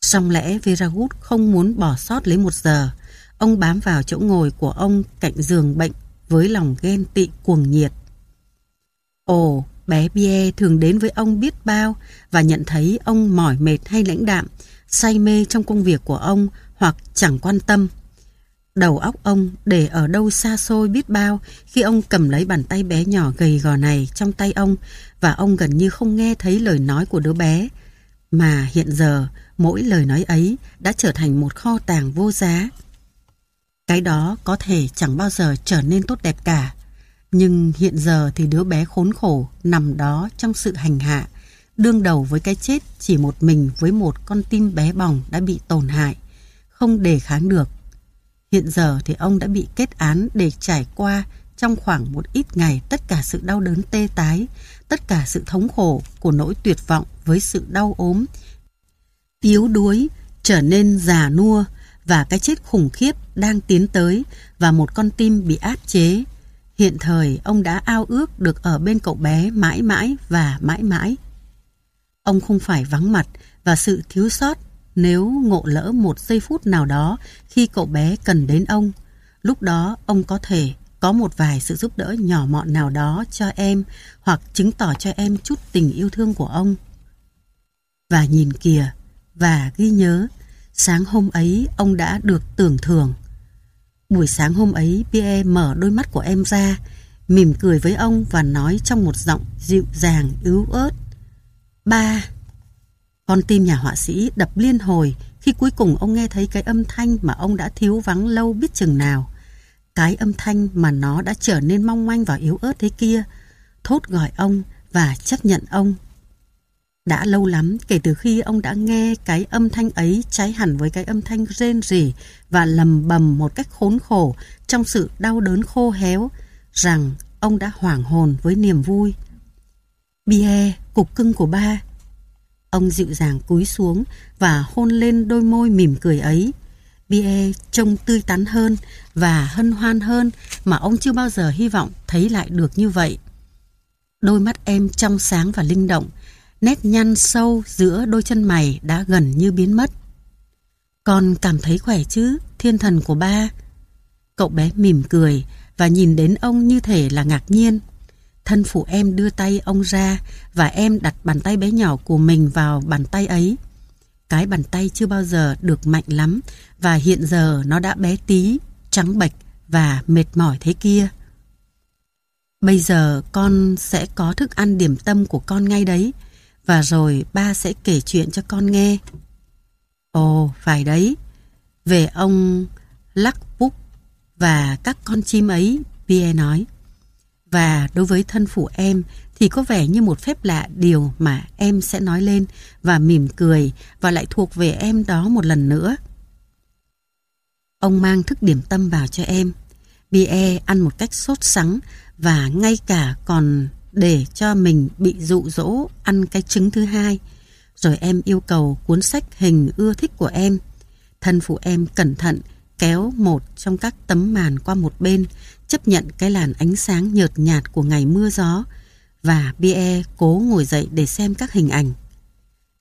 Song lẽ Veragut không muốn bỏ sót lấy một giờ. Ông bám vào chỗ ngồi của ông cạnh giường bệnh với lòng ghen tị cuồng nhiệt. Ồ, bé Bie thường đến với ông biết bao và nhận thấy ông mỏi mệt hay lãnh đạm, say mê trong công việc của ông hoặc chẳng quan tâm. Đầu óc ông để ở đâu xa xôi biết bao khi ông cầm lấy bàn tay bé nhỏ gầy gò này trong tay ông và ông gần như không nghe thấy lời nói của đứa bé. Mà hiện giờ mỗi lời nói ấy đã trở thành một kho tàng vô giá. Cái đó có thể chẳng bao giờ trở nên tốt đẹp cả. Nhưng hiện giờ thì đứa bé khốn khổ nằm đó trong sự hành hạ, đương đầu với cái chết chỉ một mình với một con tim bé bỏng đã bị tổn hại, không đề kháng được. Hiện giờ thì ông đã bị kết án để trải qua trong khoảng một ít ngày tất cả sự đau đớn tê tái, tất cả sự thống khổ của nỗi tuyệt vọng với sự đau ốm, yếu đuối, trở nên già nua và cái chết khủng khiếp đang tiến tới và một con tim bị áp chế. Hiện thời ông đã ao ước được ở bên cậu bé mãi mãi và mãi mãi. Ông không phải vắng mặt và sự thiếu sót nếu ngộ lỡ một giây phút nào đó khi cậu bé cần đến ông. Lúc đó ông có thể có một vài sự giúp đỡ nhỏ mọn nào đó cho em hoặc chứng tỏ cho em chút tình yêu thương của ông. Và nhìn kìa, và ghi nhớ, sáng hôm ấy ông đã được tưởng thưởng. Buổi sáng hôm ấy, Pierre mở đôi mắt của em ra, mỉm cười với ông và nói trong một giọng dịu dàng, yếu ớt. Ba! Con tim nhà họa sĩ đập liên hồi khi cuối cùng ông nghe thấy cái âm thanh mà ông đã thiếu vắng lâu biết chừng nào. Cái âm thanh mà nó đã trở nên mong manh và yếu ớt thế kia, thốt gọi ông và chấp nhận ông. Đã lâu lắm kể từ khi ông đã nghe cái âm thanh ấy trái hẳn với cái âm thanh rên rỉ và lầm bầm một cách khốn khổ trong sự đau đớn khô héo, rằng ông đã hoảng hồn với niềm vui. Bia, cục cưng của ba. Ông dịu dàng cúi xuống và hôn lên đôi môi mỉm cười ấy. Bia trông tươi tắn hơn và hân hoan hơn mà ông chưa bao giờ hy vọng thấy lại được như vậy. Đôi mắt em trong sáng và linh động, nét nhăn sâu giữa đôi chân mày đã gần như biến mất. Con cảm thấy khỏe chứ, thiên thần của ba. Cậu bé mỉm cười và nhìn đến ông như thể là ngạc nhiên. Thân phụ em đưa tay ông ra và em đặt bàn tay bé nhỏ của mình vào bàn tay ấy. Cái bàn tay chưa bao giờ được mạnh lắm và hiện giờ nó đã bé tí, trắng bệch và mệt mỏi thế kia. Bây giờ con sẽ có thức ăn điểm tâm của con ngay đấy và rồi ba sẽ kể chuyện cho con nghe. Ồ, phải đấy. Về ông Lắc Búc và các con chim ấy, Pierre nói. Và đối với thân phụ em thì có vẻ như một phép lạ điều mà em sẽ nói lên và mỉm cười và lại thuộc về em đó một lần nữa. Ông mang thức điểm tâm vào cho em. Pierre ăn một cách sốt sắng và ngay cả còn để cho mình bị dụ dỗ ăn cái trứng thứ hai. Rồi em yêu cầu cuốn sách hình ưa thích của em. Thân phụ em cẩn thận kéo một trong các tấm màn qua một bên, chấp nhận cái làn ánh sáng nhợt nhạt của ngày mưa gió và Pierre cố ngồi dậy để xem các hình ảnh.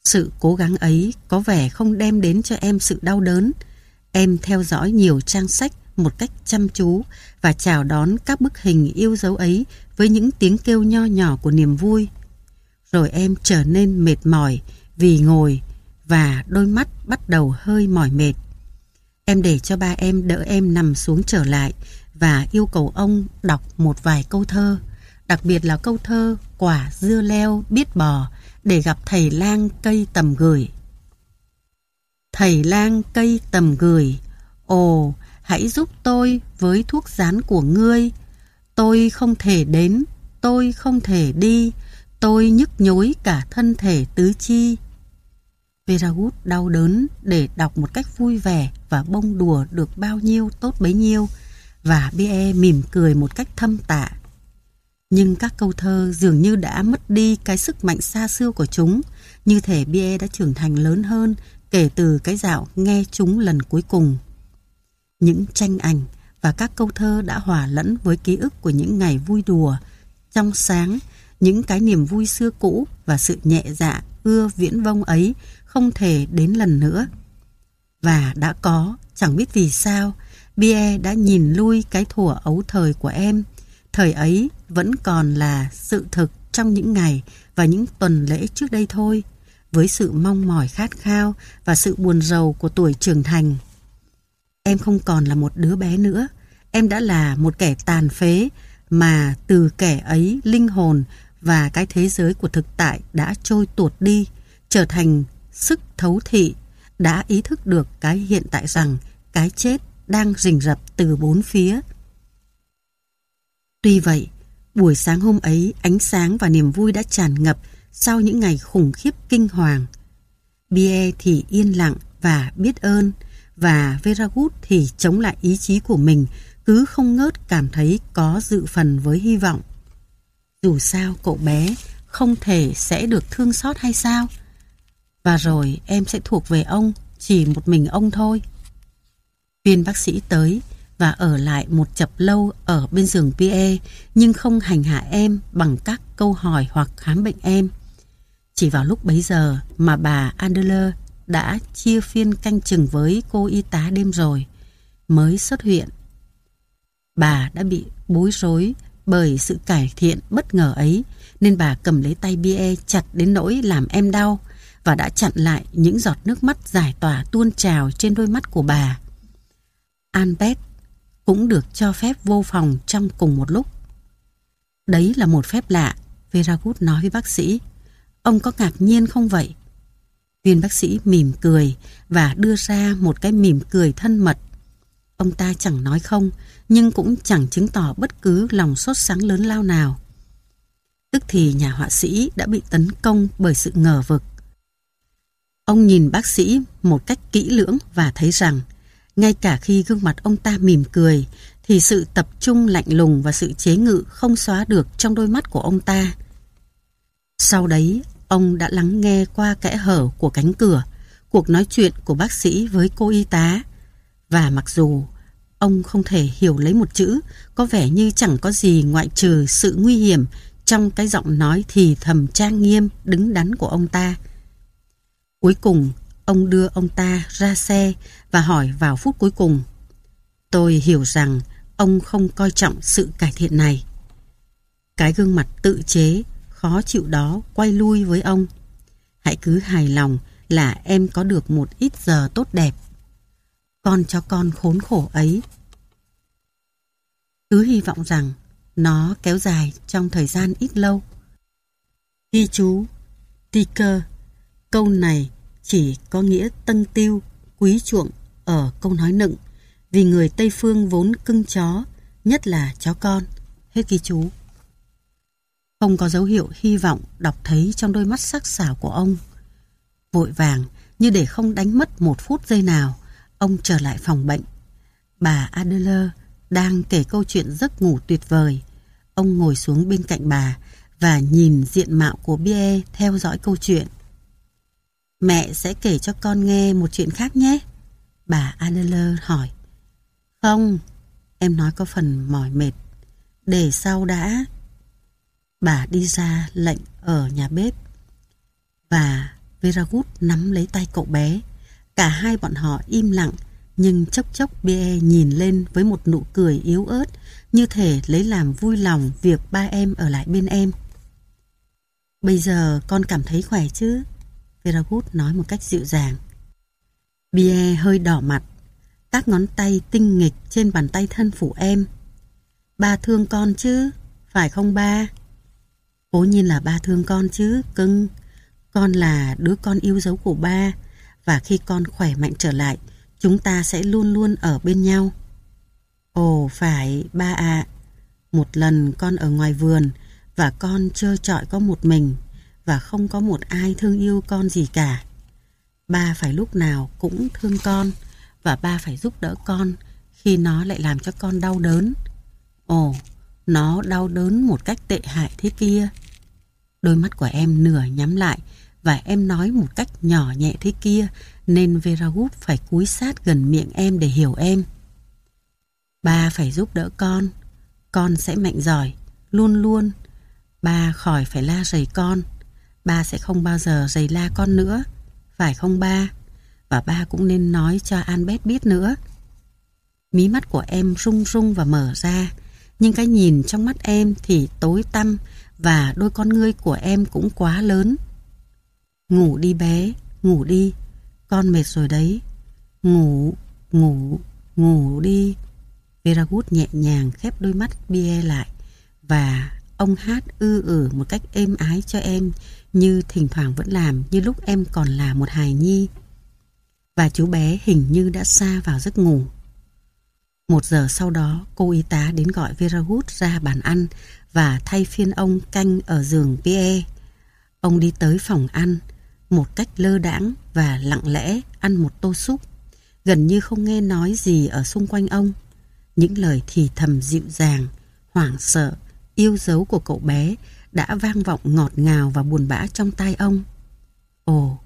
Sự cố gắng ấy có vẻ không đem đến cho em sự đau đớn. Em theo dõi nhiều trang sách một cách chăm chú và chào đón các bức hình yêu dấu ấy với những tiếng kêu nho nhỏ của niềm vui. Rồi em trở nên mệt mỏi vì ngồi và đôi mắt bắt đầu hơi mỏi mệt. Em để cho ba em đỡ em nằm xuống trở lại và yêu cầu ông đọc một vài câu thơ, đặc biệt là câu thơ Quả dưa leo biết bò để gặp thầy lang cây tầm gửi. Thầy lang cây tầm gửi, ồ, hãy giúp tôi với thuốc rán của ngươi. Tôi không thể đến, tôi không thể đi, tôi nhức nhối cả thân thể tứ chi. Veragut đau đớn để đọc một cách vui vẻ và bông đùa được bao nhiêu tốt bấy nhiêu và Bie mỉm cười một cách thâm tạ. Nhưng các câu thơ dường như đã mất đi cái sức mạnh xa xưa của chúng, như thể Bie đã trưởng thành lớn hơn kể từ cái dạo nghe chúng lần cuối cùng. Những tranh ảnh và các câu thơ đã hòa lẫn với ký ức của những ngày vui đùa, trong sáng, những cái niềm vui xưa cũ và sự nhẹ dạ ưa viễn vông ấy không thể đến lần nữa. Và đã có, chẳng biết vì sao, Bie đã nhìn lui cái thủa ấu thời của em. Thời ấy vẫn còn là sự thực trong những ngày và những tuần lễ trước đây thôi, với sự mong mỏi khát khao và sự buồn rầu của tuổi trưởng thành. Em không còn là một đứa bé nữa, em đã là một kẻ tàn phế mà từ kẻ ấy linh hồn và cái thế giới của thực tại đã trôi tuột đi, trở thành sức thấu thị, đã ý thức được cái hiện tại rằng cái chết đang rình rập từ bốn phía. Tuy vậy, buổi sáng hôm ấy ánh sáng và niềm vui đã tràn ngập sau những ngày khủng khiếp kinh hoàng. Bie thì yên lặng và biết ơn, và Veragut thì chống lại ý chí của mình, cứ không ngớt cảm thấy có dự phần với hy vọng. Dù sao cậu bé không thể sẽ được thương xót hay sao? Và rồi em sẽ thuộc về ông, chỉ một mình ông thôi. Viên bác sĩ tới và ở lại một chập lâu ở bên giường Pierre nhưng không hành hạ em bằng các câu hỏi hoặc khám bệnh em. Chỉ vào lúc bấy giờ mà bà Adler đã chia phiên canh chừng với cô y tá đêm rồi, mới xuất hiện. Bà đã bị bối rối bởi sự cải thiện bất ngờ ấy nên bà cầm lấy tay Bie chặt đến nỗi làm em đau và đã chặn lại những giọt nước mắt giải tỏa tuôn trào trên đôi mắt của bà. Albert cũng được cho phép vô phòng trong cùng một lúc. Đấy là một phép lạ, Veragut nói với bác sĩ. Ông có ngạc nhiên không vậy? Viên bác sĩ mỉm cười và đưa ra một cái mỉm cười thân mật. Ông ta chẳng nói không, nhưng cũng chẳng chứng tỏ bất cứ lòng sốt sáng lớn lao nào. Tức thì nhà họa sĩ đã bị tấn công bởi sự ngờ vực. Ông nhìn bác sĩ một cách kỹ lưỡng và thấy rằng ngay cả khi gương mặt ông ta mỉm cười thì sự tập trung lạnh lùng và sự chế ngự không xóa được trong đôi mắt của ông ta. Sau đấy, ông đã lắng nghe qua kẽ hở của cánh cửa cuộc nói chuyện của bác sĩ với cô y tá. Và mặc dù ông không thể hiểu lấy một chữ, có vẻ như chẳng có gì ngoại trừ sự nguy hiểm trong cái giọng nói thì thầm trang nghiêm, đứng đắn của ông ta. Cuối cùng, ông đưa ông ta ra xe và hỏi vào phút cuối cùng. Tôi hiểu rằng ông không coi trọng sự cải thiện này. Cái gương mặt tự chế, khó chịu đó quay lui với ông. Hãy cứ hài lòng là em có được một ít giờ tốt đẹp. Con cho con khốn khổ ấy. Cứ hy vọng rằng nó kéo dài trong thời gian ít lâu. Ghi chú, Ticker, câu này chỉ có nghĩa tân tiêu, quý chuộng ở câu nói nựng, vì người Tây Phương vốn cưng chó, nhất là chó con. Hết ghi chú. Không có dấu hiệu hy vọng đọc thấy trong đôi mắt sắc sảo của ông. Vội vàng, như để không đánh mất một phút giây nào, ông trở lại phòng bệnh. Bà Adler đang kể câu chuyện giấc ngủ tuyệt vời. Ông ngồi xuống bên cạnh bà và nhìn diện mạo của Bie theo dõi câu chuyện. Mẹ sẽ kể cho con nghe một chuyện khác nhé. Bà Adler hỏi. Không, em nói có phần mỏi mệt. Để sau đã. Bà đi ra lệnh ở nhà bếp. Và Veragut nắm lấy tay cậu bé. Cả hai bọn họ im lặng, nhưng chốc chốc Bie nhìn lên với một nụ cười yếu ớt, như thể lấy làm vui lòng việc ba em ở lại bên em. Bây giờ con cảm thấy khỏe chứ? Veragut nói một cách dịu dàng. Bie hơi đỏ mặt. các ngón tay tinh nghịch trên bàn tay thân phụ em. Ba thương con chứ, phải không ba? Cố nhiên là ba thương con chứ, cưng. Con là đứa con yêu dấu của ba, và khi con khỏe mạnh trở lại, chúng ta sẽ luôn luôn ở bên nhau. Ồ, phải, ba ạ. Một lần con ở ngoài vườn, và con chơi trọi có một mình, và không có một ai thương yêu con gì cả. Ba phải lúc nào cũng thương con, và ba phải giúp đỡ con khi nó lại làm cho con đau đớn. Ồ, nó đau đớn một cách tệ hại thế kia. Đôi mắt của em nửa nhắm lại và em nói một cách nhỏ nhẹ thế kia nên Veragut phải cúi sát gần miệng em để hiểu em. Ba phải giúp đỡ con. Con sẽ mạnh giỏi, luôn luôn. Ba khỏi phải la rầy con. Ba sẽ không bao giờ rầy la con nữa. Phải không ba? Và ba cũng nên nói cho Albert biết nữa. Mí mắt của em rung rung và mở ra. Nhưng cái nhìn trong mắt em thì tối tăm và đôi con ngươi của em cũng quá lớn. Ngủ đi bé, ngủ đi. Con mệt rồi đấy. Ngủ, ngủ, ngủ đi. Veragut nhẹ nhàng khép đôi mắt Bia lại và ông hát ư ử một cách êm ái cho em như thỉnh thoảng vẫn làm như lúc em còn là một hài nhi. Và chú bé hình như đã xa vào giấc ngủ. Một giờ sau đó, cô y tá đến gọi Veragut ra bàn ăn và thay phiên ông canh ở giường Pierre. Ông đi tới phòng ăn, một cách lơ đãng và lặng lẽ ăn một tô súp, gần như không nghe nói gì ở xung quanh ông. Những lời thì thầm dịu dàng, hoảng sợ, yêu dấu của cậu bé đã vang vọng ngọt ngào và buồn bã trong tai ông. Ồ,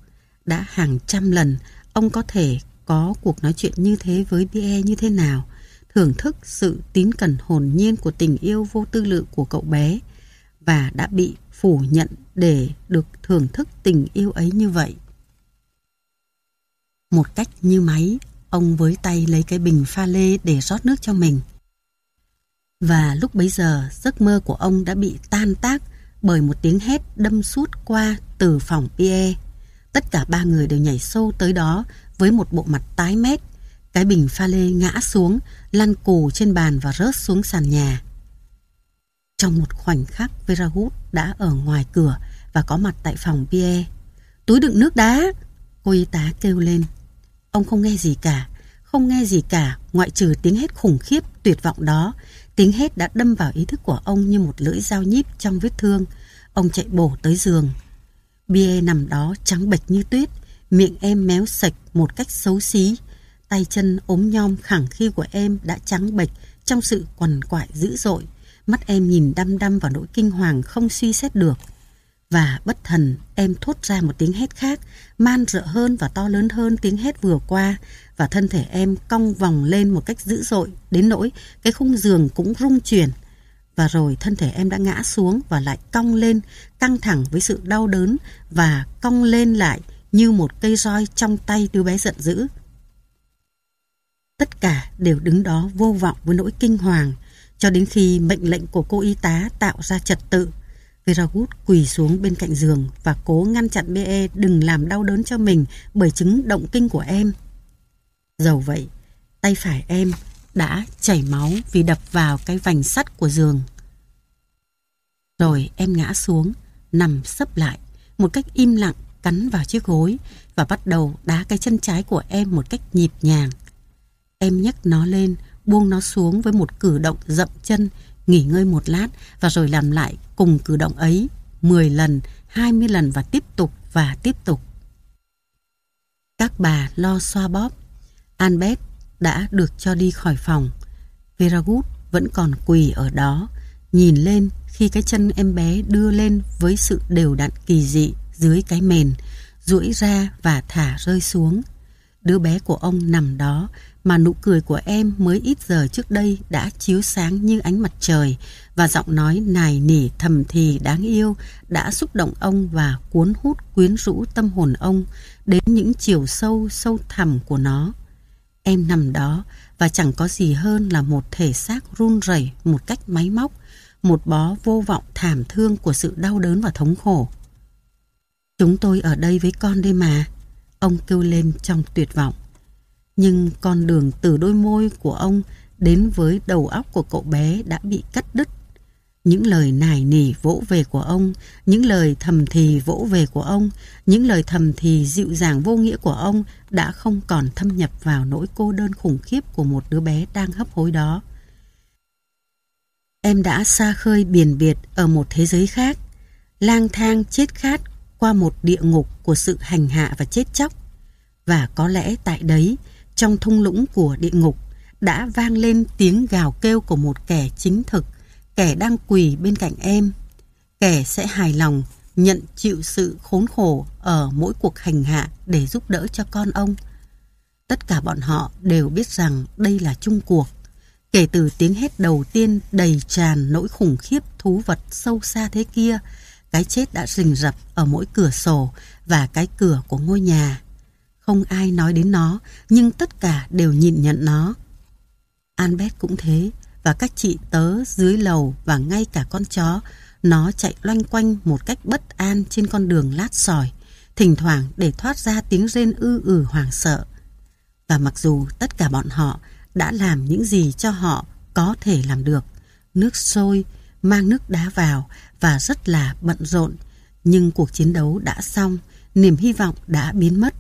đã hàng trăm lần ông có thể có cuộc nói chuyện như thế với Pierre như thế nào, thưởng thức sự tín cẩn hồn nhiên của tình yêu vô tư lự của cậu bé và đã bị phủ nhận để được thưởng thức tình yêu ấy như vậy. Một cách như máy, ông với tay lấy cái bình pha lê để rót nước cho mình. Và lúc bấy giờ, giấc mơ của ông đã bị tan tác bởi một tiếng hét đâm sút qua từ phòng Pierre. Tất cả ba người đều nhảy sâu tới đó với một bộ mặt tái mét. Cái bình pha lê ngã xuống, lăn cù trên bàn và rớt xuống sàn nhà. Trong một khoảnh khắc, Veragut đã ở ngoài cửa và có mặt tại phòng Pierre. Túi đựng nước đá! Cô y tá kêu lên. Ông không nghe gì cả, không nghe gì cả ngoại trừ tiếng hét khủng khiếp tuyệt vọng đó. Tiếng hét đã đâm vào ý thức của ông như một lưỡi dao nhíp trong vết thương. Ông chạy bổ tới giường. Pierre nằm đó trắng bệch như tuyết, miệng em méo sạch một cách xấu xí. Tay chân ốm nhom khẳng khi của em đã trắng bệch trong sự quằn quại dữ dội. Mắt em nhìn đăm đăm vào nỗi kinh hoàng không suy xét được. Và bất thần em thốt ra một tiếng hét khác, man rợ hơn và to lớn hơn tiếng hét vừa qua, và thân thể em cong vòng lên một cách dữ dội, đến nỗi cái khung giường cũng rung chuyển. Và rồi thân thể em đã ngã xuống và lại cong lên, căng thẳng với sự đau đớn và cong lên lại như một cây roi trong tay đứa bé giận dữ. Tất cả đều đứng đó vô vọng với nỗi kinh hoàng, cho đến khi mệnh lệnh của cô y tá tạo ra trật tự. Veragut quỳ xuống bên cạnh giường và cố ngăn chặn BE đừng làm đau đớn cho mình bởi chứng động kinh của em. Dầu vậy, tay phải em đã chảy máu vì đập vào cái vành sắt của giường. Rồi em ngã xuống, nằm sấp lại, một cách im lặng cắn vào chiếc gối và bắt đầu đá cái chân trái của em một cách nhịp nhàng. Em nhấc nó lên, buông nó xuống với một cử động dậm chân, nghỉ ngơi một lát và rồi làm lại cùng cử động ấy 10 lần, 20 lần và tiếp tục và tiếp tục. Các bà lo xoa bóp. Albert đã được cho đi khỏi phòng. Veragut vẫn còn quỳ ở đó, nhìn lên khi cái chân em bé đưa lên với sự đều đặn kỳ dị dưới cái mền, duỗi ra và thả rơi xuống. Đứa bé của ông nằm đó mà nụ cười của em mới ít giờ trước đây đã chiếu sáng như ánh mặt trời và giọng nói nài nỉ thầm thì đáng yêu đã xúc động ông và cuốn hút quyến rũ tâm hồn ông đến những chiều sâu sâu thẳm của nó. Em nằm đó và chẳng có gì hơn là một thể xác run rẩy một cách máy móc, một bó vô vọng thảm thương của sự đau đớn và thống khổ. Chúng tôi ở đây với con đây mà, ông kêu lên trong tuyệt vọng. Nhưng con đường từ đôi môi của ông đến với đầu óc của cậu bé đã bị cắt đứt. Những lời nài nỉ vỗ về của ông, những lời thầm thì vỗ về của ông, những lời thầm thì dịu dàng vô nghĩa của ông đã không còn thâm nhập vào nỗi cô đơn khủng khiếp của một đứa bé đang hấp hối đó. Em đã xa khơi biển biệt ở một thế giới khác, lang thang chết khát qua một địa ngục của sự hành hạ và chết chóc. Và có lẽ tại đấy, trong thung lũng của địa ngục, đã vang lên tiếng gào kêu của một kẻ chính thực, kẻ đang quỳ bên cạnh em. Kẻ sẽ hài lòng nhận chịu sự khốn khổ ở mỗi cuộc hành hạ để giúp đỡ cho con ông. Tất cả bọn họ đều biết rằng đây là chung cuộc. Kể từ tiếng hét đầu tiên đầy tràn nỗi khủng khiếp thú vật sâu xa thế kia, cái chết đã rình rập ở mỗi cửa sổ và cái cửa của ngôi nhà. Không ai nói đến nó, nhưng tất cả đều nhìn nhận nó. Albert cũng thế, và các chị tớ dưới lầu và ngay cả con chó, nó chạy loanh quanh một cách bất an trên con đường lát sỏi, thỉnh thoảng để thoát ra tiếng rên ư ử hoảng sợ. Và mặc dù tất cả bọn họ đã làm những gì cho họ có thể làm được, nước sôi, mang nước đá vào và rất là bận rộn, nhưng cuộc chiến đấu đã xong, niềm hy vọng đã biến mất.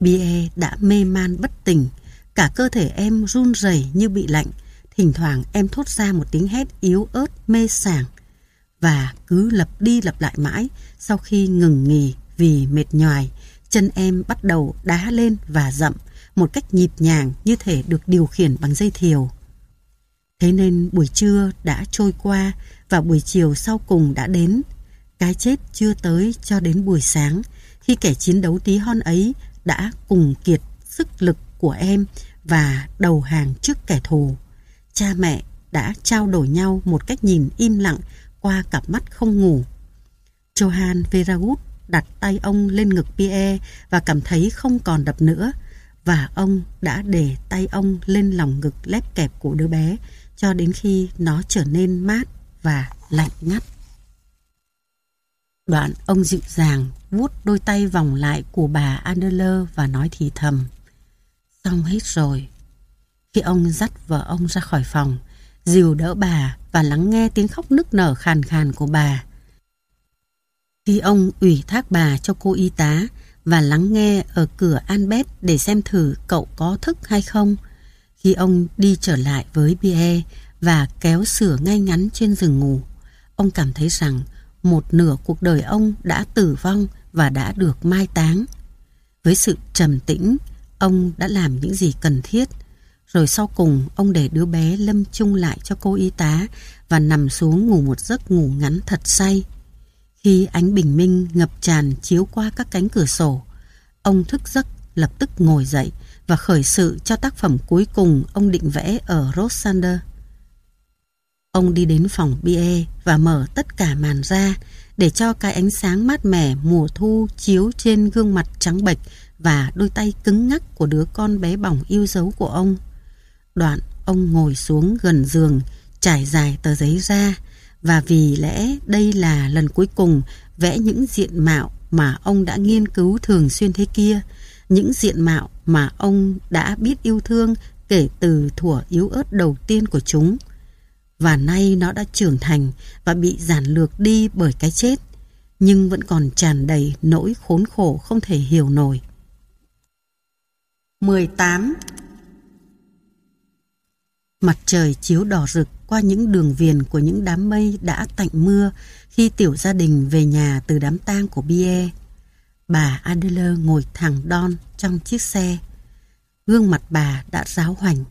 Bie đã mê man bất tỉnh, cả cơ thể em run rẩy như bị lạnh, thỉnh thoảng em thốt ra một tiếng hét yếu ớt mê sảng và cứ lặp đi lặp lại mãi sau khi ngừng nghỉ vì mệt nhoài, chân em bắt đầu đá lên và dậm một cách nhịp nhàng như thể được điều khiển bằng dây thiều. Thế nên buổi trưa đã trôi qua và buổi chiều sau cùng đã đến. Cái chết chưa tới cho đến buổi sáng khi kẻ chiến đấu tí hon ấy đã cùng kiệt sức lực của em và đầu hàng trước kẻ thù. Cha mẹ đã trao đổi nhau một cách nhìn im lặng qua cặp mắt không ngủ. Johan Veragut đặt tay ông lên ngực Pierre và cảm thấy không còn đập nữa, và ông đã để tay ông lên lòng ngực lép kẹp của đứa bé cho đến khi nó trở nên mát và lạnh ngắt. Đoạn ông dịu dàng vuốt đôi tay vòng lại của bà Adler và nói thì thầm. Xong hết rồi. Khi ông dắt vợ ông ra khỏi phòng, dìu đỡ bà và lắng nghe tiếng khóc nức nở khàn khàn của bà. Khi ông ủy thác bà cho cô y tá và lắng nghe ở cửa Albert để xem thử cậu có thức hay không, khi ông đi trở lại với Pierre và kéo sửa ngay ngắn trên giường ngủ, ông cảm thấy rằng một nửa cuộc đời ông đã tử vong và đã được mai táng. Với sự trầm tĩnh, ông đã làm những gì cần thiết. Rồi sau cùng, ông để đứa bé lâm chung lại cho cô y tá và nằm xuống ngủ một giấc ngủ ngắn thật say. Khi ánh bình minh ngập tràn chiếu qua các cánh cửa sổ, ông thức giấc lập tức ngồi dậy và khởi sự cho tác phẩm cuối cùng ông định vẽ ở Rosander. Ông đi đến phòng bia và mở tất cả màn ra để cho cái ánh sáng mát mẻ mùa thu chiếu trên gương mặt trắng bệch và đôi tay cứng ngắc của đứa con bé bỏng yêu dấu của ông. Đoạn ông ngồi xuống gần giường, trải dài tờ giấy ra và vì lẽ đây là lần cuối cùng vẽ những diện mạo mà ông đã nghiên cứu thường xuyên thế kia, những diện mạo mà ông đã biết yêu thương kể từ thuở yếu ớt đầu tiên của chúng và nay nó đã trưởng thành và bị giản lược đi bởi cái chết, nhưng vẫn còn tràn đầy nỗi khốn khổ không thể hiểu nổi. 18. Mặt trời chiếu đỏ rực qua những đường viền của những đám mây đã tạnh mưa khi tiểu gia đình về nhà từ đám tang của Bie. Bà Adler ngồi thẳng đon trong chiếc xe. Gương mặt bà đã ráo hoành,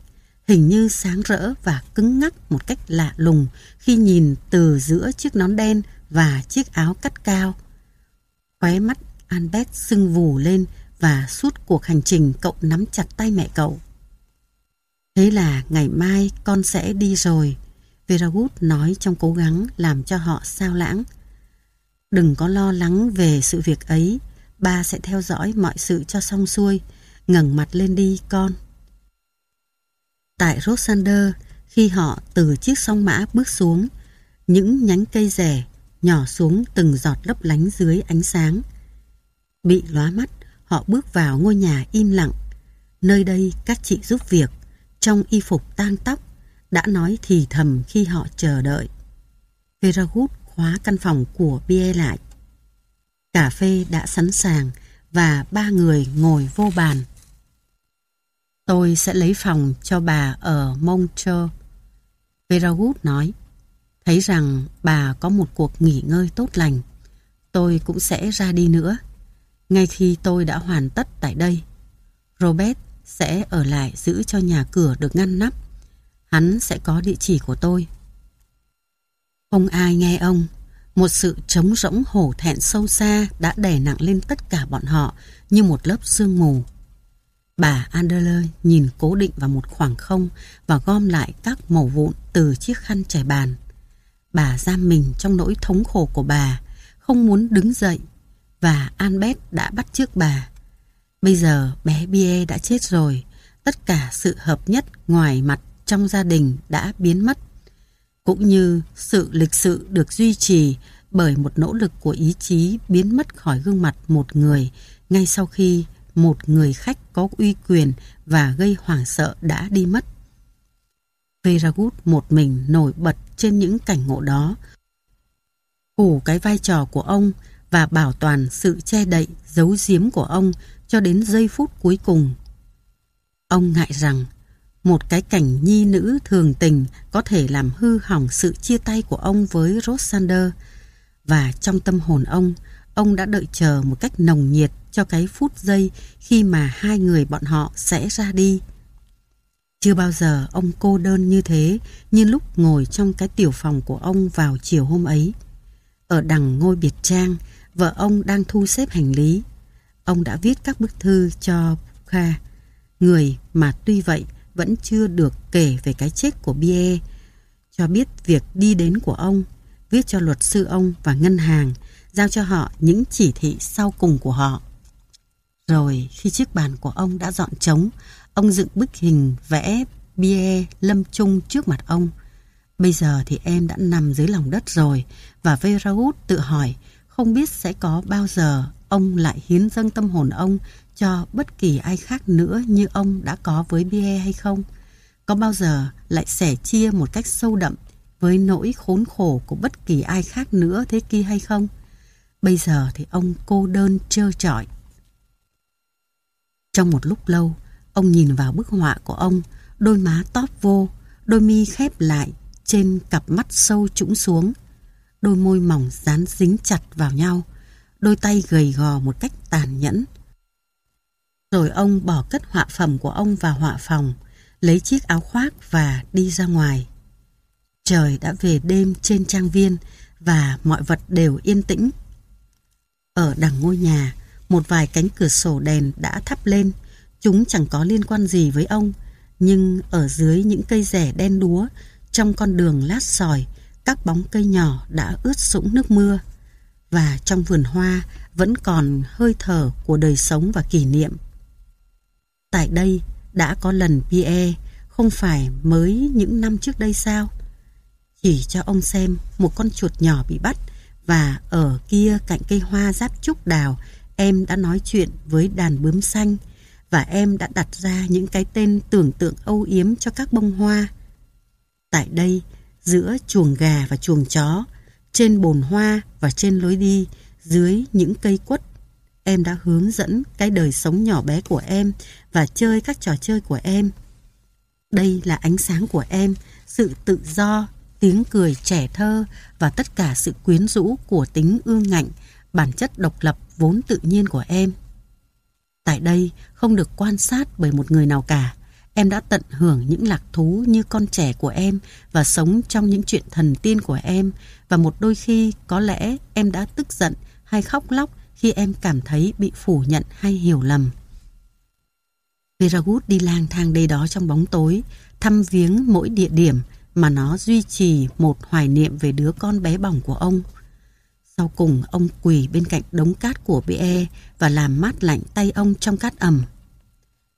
hình như sáng rỡ và cứng ngắc một cách lạ lùng khi nhìn từ giữa chiếc nón đen và chiếc áo cắt cao. Khóe mắt Albert sưng vù lên và suốt cuộc hành trình cậu nắm chặt tay mẹ cậu. Thế là ngày mai con sẽ đi rồi, Veragut nói trong cố gắng làm cho họ sao lãng. Đừng có lo lắng về sự việc ấy, ba sẽ theo dõi mọi sự cho xong xuôi, ngẩng mặt lên đi con. Tại Rosander, khi họ từ chiếc song mã bước xuống, những nhánh cây rẻ nhỏ xuống từng giọt lấp lánh dưới ánh sáng. Bị lóa mắt, họ bước vào ngôi nhà im lặng. Nơi đây các chị giúp việc, trong y phục tang tóc, đã nói thì thầm khi họ chờ đợi. Veragut khóa căn phòng của Pierre lại. Cà phê đã sẵn sàng và ba người ngồi vô bàn. Tôi sẽ lấy phòng cho bà ở Montreux. Veragut nói, thấy rằng bà có một cuộc nghỉ ngơi tốt lành. Tôi cũng sẽ ra đi nữa, ngay khi tôi đã hoàn tất tại đây. Robert sẽ ở lại giữ cho nhà cửa được ngăn nắp. Hắn sẽ có địa chỉ của tôi. Không ai nghe ông. Một sự trống rỗng hổ thẹn sâu xa đã đè nặng lên tất cả bọn họ như một lớp sương mù. Bà Anderle nhìn cố định vào một khoảng không và gom lại các mẩu vụn từ chiếc khăn trải bàn. Bà giam mình trong nỗi thống khổ của bà, không muốn đứng dậy và Albert đã bắt trước bà. Bây giờ bé Bie đã chết rồi, tất cả sự hợp nhất ngoài mặt trong gia đình đã biến mất. Cũng như sự lịch sự được duy trì bởi một nỗ lực của ý chí biến mất khỏi gương mặt một người ngay sau khi một người khách có uy quyền và gây hoảng sợ đã đi mất. Veragut một mình nổi bật trên những cảnh ngộ đó. Phủ cái vai trò của ông và bảo toàn sự che đậy, giấu giếm của ông cho đến giây phút cuối cùng. Ông ngại rằng một cái cảnh nhi nữ thường tình có thể làm hư hỏng sự chia tay của ông với Rosander và trong tâm hồn ông, ông đã đợi chờ một cách nồng nhiệt cho cái phút giây khi mà hai người bọn họ sẽ ra đi. Chưa bao giờ ông cô đơn như thế như lúc ngồi trong cái tiểu phòng của ông vào chiều hôm ấy. Ở đằng ngôi biệt trang, vợ ông đang thu xếp hành lý. Ông đã viết các bức thư cho Kha, người mà tuy vậy vẫn chưa được kể về cái chết của Bie, cho biết việc đi đến của ông, viết cho luật sư ông và ngân hàng, giao cho họ những chỉ thị sau cùng của họ. Rồi khi chiếc bàn của ông đã dọn trống, ông dựng bức hình vẽ Bie lâm Trung trước mặt ông. Bây giờ thì em đã nằm dưới lòng đất rồi và Veraud tự hỏi không biết sẽ có bao giờ ông lại hiến dâng tâm hồn ông cho bất kỳ ai khác nữa như ông đã có với Bie hay không? Có bao giờ lại sẻ chia một cách sâu đậm với nỗi khốn khổ của bất kỳ ai khác nữa thế kia hay không? Bây giờ thì ông cô đơn trơ trọi. Trong một lúc lâu, ông nhìn vào bức họa của ông, đôi má tóp vô, đôi mi khép lại trên cặp mắt sâu trũng xuống, đôi môi mỏng dán dính chặt vào nhau, đôi tay gầy gò một cách tàn nhẫn. Rồi ông bỏ cất họa phẩm của ông vào họa phòng, lấy chiếc áo khoác và đi ra ngoài. Trời đã về đêm trên trang viên và mọi vật đều yên tĩnh. Ở đằng ngôi nhà, một vài cánh cửa sổ đèn đã thắp lên. Chúng chẳng có liên quan gì với ông, nhưng ở dưới những cây rẻ đen đúa, trong con đường lát sỏi, các bóng cây nhỏ đã ướt sũng nước mưa. Và trong vườn hoa vẫn còn hơi thở của đời sống và kỷ niệm. Tại đây đã có lần Pierre, không phải mới những năm trước đây sao? Chỉ cho ông xem một con chuột nhỏ bị bắt và ở kia cạnh cây hoa giáp trúc đào em đã nói chuyện với đàn bướm xanh và em đã đặt ra những cái tên tưởng tượng âu yếm cho các bông hoa. Tại đây, giữa chuồng gà và chuồng chó, trên bồn hoa và trên lối đi, dưới những cây quất, em đã hướng dẫn cái đời sống nhỏ bé của em và chơi các trò chơi của em. Đây là ánh sáng của em, sự tự do, tiếng cười trẻ thơ và tất cả sự quyến rũ của tính ương ngạnh, bản chất độc lập vốn tự nhiên của em. Tại đây không được quan sát bởi một người nào cả. Em đã tận hưởng những lạc thú như con trẻ của em và sống trong những chuyện thần tiên của em và một đôi khi có lẽ em đã tức giận hay khóc lóc khi em cảm thấy bị phủ nhận hay hiểu lầm. Veragut đi lang thang đây đó trong bóng tối, thăm viếng mỗi địa điểm mà nó duy trì một hoài niệm về đứa con bé bỏng của ông. Sau cùng ông quỳ bên cạnh đống cát của BE và làm mát lạnh tay ông trong cát ẩm.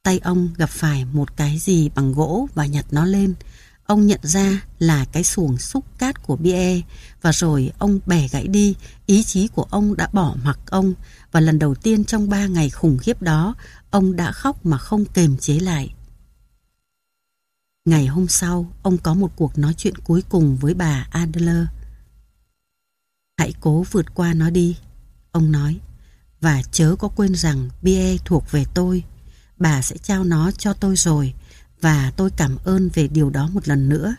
Tay ông gặp phải một cái gì bằng gỗ và nhặt nó lên. ông nhận ra là cái xuồng xúc cát của Bie và rồi ông bẻ gãy đi, ý chí của ông đã bỏ mặc ông và lần đầu tiên trong ba ngày khủng khiếp đó, ông đã khóc mà không kềm chế lại. Ngày hôm sau, ông có một cuộc nói chuyện cuối cùng với bà Adler. Hãy cố vượt qua nó đi, ông nói, và chớ có quên rằng Bie thuộc về tôi. Bà sẽ trao nó cho tôi rồi, và tôi cảm ơn về điều đó một lần nữa.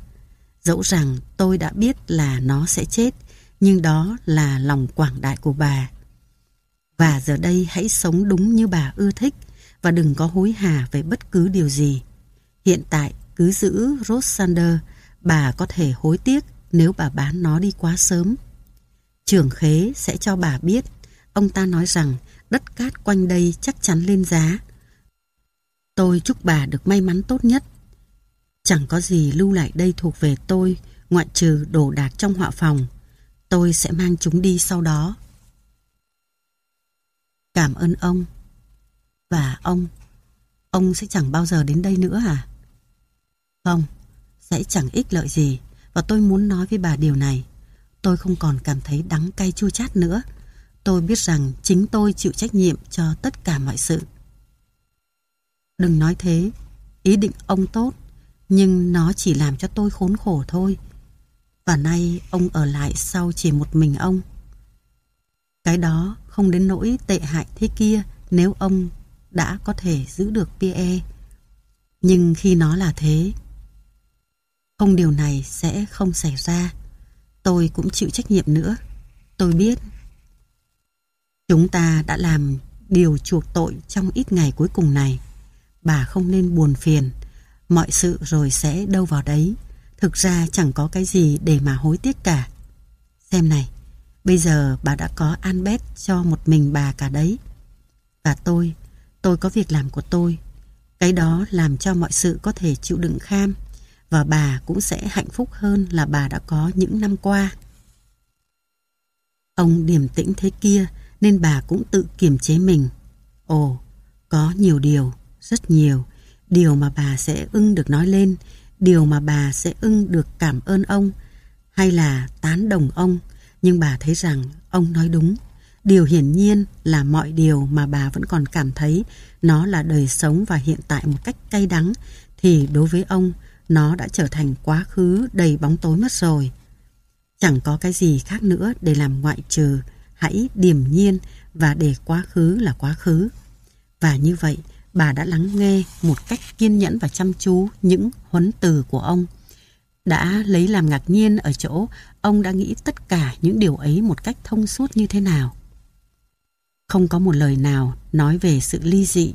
Dẫu rằng tôi đã biết là nó sẽ chết, nhưng đó là lòng quảng đại của bà. Và giờ đây hãy sống đúng như bà ưa thích và đừng có hối hả về bất cứ điều gì. Hiện tại cứ giữ Rosander, bà có thể hối tiếc nếu bà bán nó đi quá sớm. Trưởng khế sẽ cho bà biết, ông ta nói rằng đất cát quanh đây chắc chắn lên giá. Tôi chúc bà được may mắn tốt nhất. Chẳng có gì lưu lại đây thuộc về tôi, ngoại trừ đồ đạc trong họa phòng. Tôi sẽ mang chúng đi sau đó. Cảm ơn ông. Và ông, ông sẽ chẳng bao giờ đến đây nữa à? Không, sẽ chẳng ích lợi gì và tôi muốn nói với bà điều này. Tôi không còn cảm thấy đắng cay chua chát nữa. Tôi biết rằng chính tôi chịu trách nhiệm cho tất cả mọi sự. Đừng nói thế, ý định ông tốt, nhưng nó chỉ làm cho tôi khốn khổ thôi. Và nay ông ở lại sau chỉ một mình ông. Cái đó không đến nỗi tệ hại thế kia nếu ông đã có thể giữ được Pierre. Nhưng khi nó là thế, không điều này sẽ không xảy ra. Tôi cũng chịu trách nhiệm nữa. Tôi biết. Chúng ta đã làm điều chuộc tội trong ít ngày cuối cùng này. Bà không nên buồn phiền. Mọi sự rồi sẽ đâu vào đấy. Thực ra chẳng có cái gì để mà hối tiếc cả. Xem này, bây giờ bà đã có Albert cho một mình bà cả đấy. Và tôi, tôi có việc làm của tôi. Cái đó làm cho mọi sự có thể chịu đựng kham và bà cũng sẽ hạnh phúc hơn là bà đã có những năm qua. Ông điềm tĩnh thế kia nên bà cũng tự kiềm chế mình. Ồ, có nhiều điều, rất nhiều, điều mà bà sẽ ưng được nói lên, điều mà bà sẽ ưng được cảm ơn ông hay là tán đồng ông, nhưng bà thấy rằng ông nói đúng. Điều hiển nhiên là mọi điều mà bà vẫn còn cảm thấy nó là đời sống và hiện tại một cách cay đắng thì đối với ông nó đã trở thành quá khứ đầy bóng tối mất rồi. Chẳng có cái gì khác nữa để làm ngoại trừ hãy điềm nhiên và để quá khứ là quá khứ. Và như vậy, bà đã lắng nghe một cách kiên nhẫn và chăm chú những huấn từ của ông. Đã lấy làm ngạc nhiên ở chỗ ông đã nghĩ tất cả những điều ấy một cách thông suốt như thế nào. Không có một lời nào nói về sự ly dị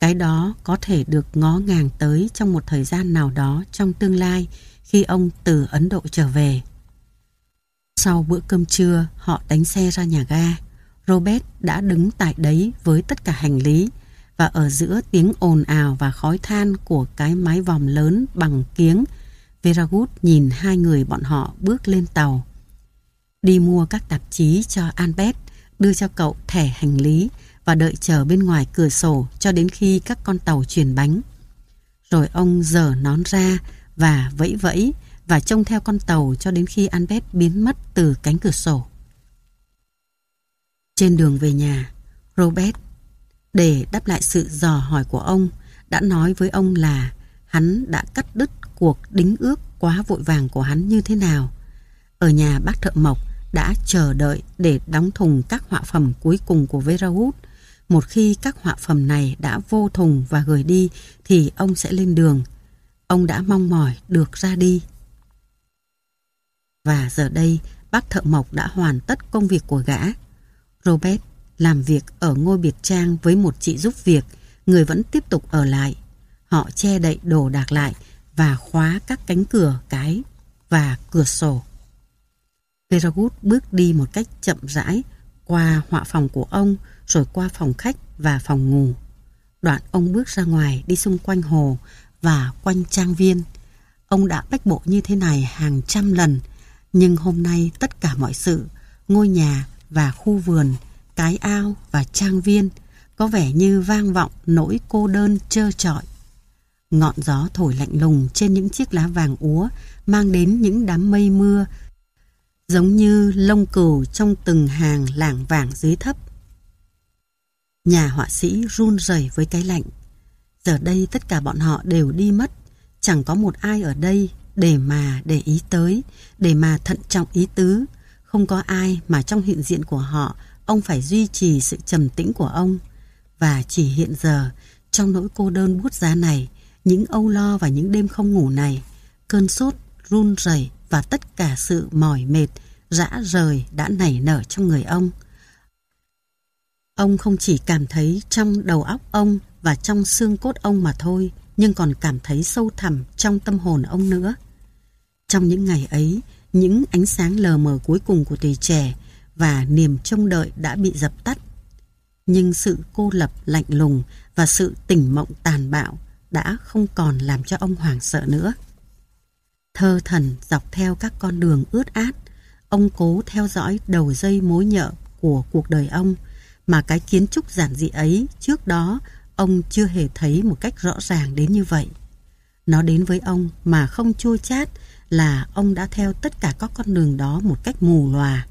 cái đó có thể được ngó ngàng tới trong một thời gian nào đó trong tương lai khi ông từ Ấn Độ trở về. Sau bữa cơm trưa, họ đánh xe ra nhà ga. Robert đã đứng tại đấy với tất cả hành lý và ở giữa tiếng ồn ào và khói than của cái mái vòm lớn bằng kiếng, Veragut nhìn hai người bọn họ bước lên tàu. Đi mua các tạp chí cho Albert, đưa cho cậu thẻ hành lý và đợi chờ bên ngoài cửa sổ cho đến khi các con tàu chuyển bánh. Rồi ông dở nón ra và vẫy vẫy và trông theo con tàu cho đến khi Albert biến mất từ cánh cửa sổ. Trên đường về nhà, Robert, để đáp lại sự dò hỏi của ông, đã nói với ông là hắn đã cắt đứt cuộc đính ước quá vội vàng của hắn như thế nào. Ở nhà bác thợ mộc đã chờ đợi để đóng thùng các họa phẩm cuối cùng của Vera Wood một khi các họa phẩm này đã vô thùng và gửi đi thì ông sẽ lên đường. Ông đã mong mỏi được ra đi. Và giờ đây bác thợ mộc đã hoàn tất công việc của gã. Robert làm việc ở ngôi biệt trang với một chị giúp việc, người vẫn tiếp tục ở lại. Họ che đậy đồ đạc lại và khóa các cánh cửa cái và cửa sổ. Veragut bước đi một cách chậm rãi qua họa phòng của ông rồi qua phòng khách và phòng ngủ. Đoạn ông bước ra ngoài đi xung quanh hồ và quanh trang viên. Ông đã bách bộ như thế này hàng trăm lần, nhưng hôm nay tất cả mọi sự, ngôi nhà và khu vườn, cái ao và trang viên có vẻ như vang vọng nỗi cô đơn trơ trọi. Ngọn gió thổi lạnh lùng trên những chiếc lá vàng úa mang đến những đám mây mưa giống như lông cừu trong từng hàng lảng vảng dưới thấp. Nhà họa sĩ run rẩy với cái lạnh. Giờ đây tất cả bọn họ đều đi mất, chẳng có một ai ở đây để mà để ý tới, để mà thận trọng ý tứ. Không có ai mà trong hiện diện của họ, ông phải duy trì sự trầm tĩnh của ông. Và chỉ hiện giờ, trong nỗi cô đơn bút giá này, những âu lo và những đêm không ngủ này, cơn sốt, run rẩy và tất cả sự mỏi mệt, rã rời đã nảy nở trong người ông. Ông không chỉ cảm thấy trong đầu óc ông và trong xương cốt ông mà thôi, nhưng còn cảm thấy sâu thẳm trong tâm hồn ông nữa. Trong những ngày ấy, những ánh sáng lờ mờ cuối cùng của tuổi trẻ và niềm trông đợi đã bị dập tắt. Nhưng sự cô lập lạnh lùng và sự tỉnh mộng tàn bạo đã không còn làm cho ông hoảng sợ nữa. Thơ thần dọc theo các con đường ướt át, ông cố theo dõi đầu dây mối nhợ của cuộc đời ông, mà cái kiến trúc giản dị ấy trước đó ông chưa hề thấy một cách rõ ràng đến như vậy. Nó đến với ông mà không chua chát là ông đã theo tất cả các con đường đó một cách mù lòa.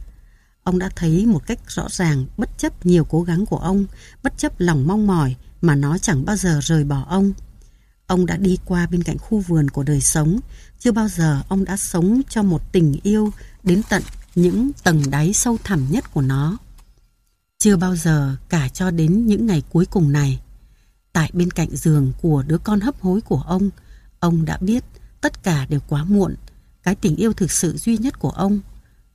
Ông đã thấy một cách rõ ràng bất chấp nhiều cố gắng của ông, bất chấp lòng mong mỏi mà nó chẳng bao giờ rời bỏ ông. Ông đã đi qua bên cạnh khu vườn của đời sống, chưa bao giờ ông đã sống cho một tình yêu đến tận những tầng đáy sâu thẳm nhất của nó. Chưa bao giờ cả cho đến những ngày cuối cùng này, tại bên cạnh giường của đứa con hấp hối của ông, ông đã biết tất cả đều quá muộn, cái tình yêu thực sự duy nhất của ông.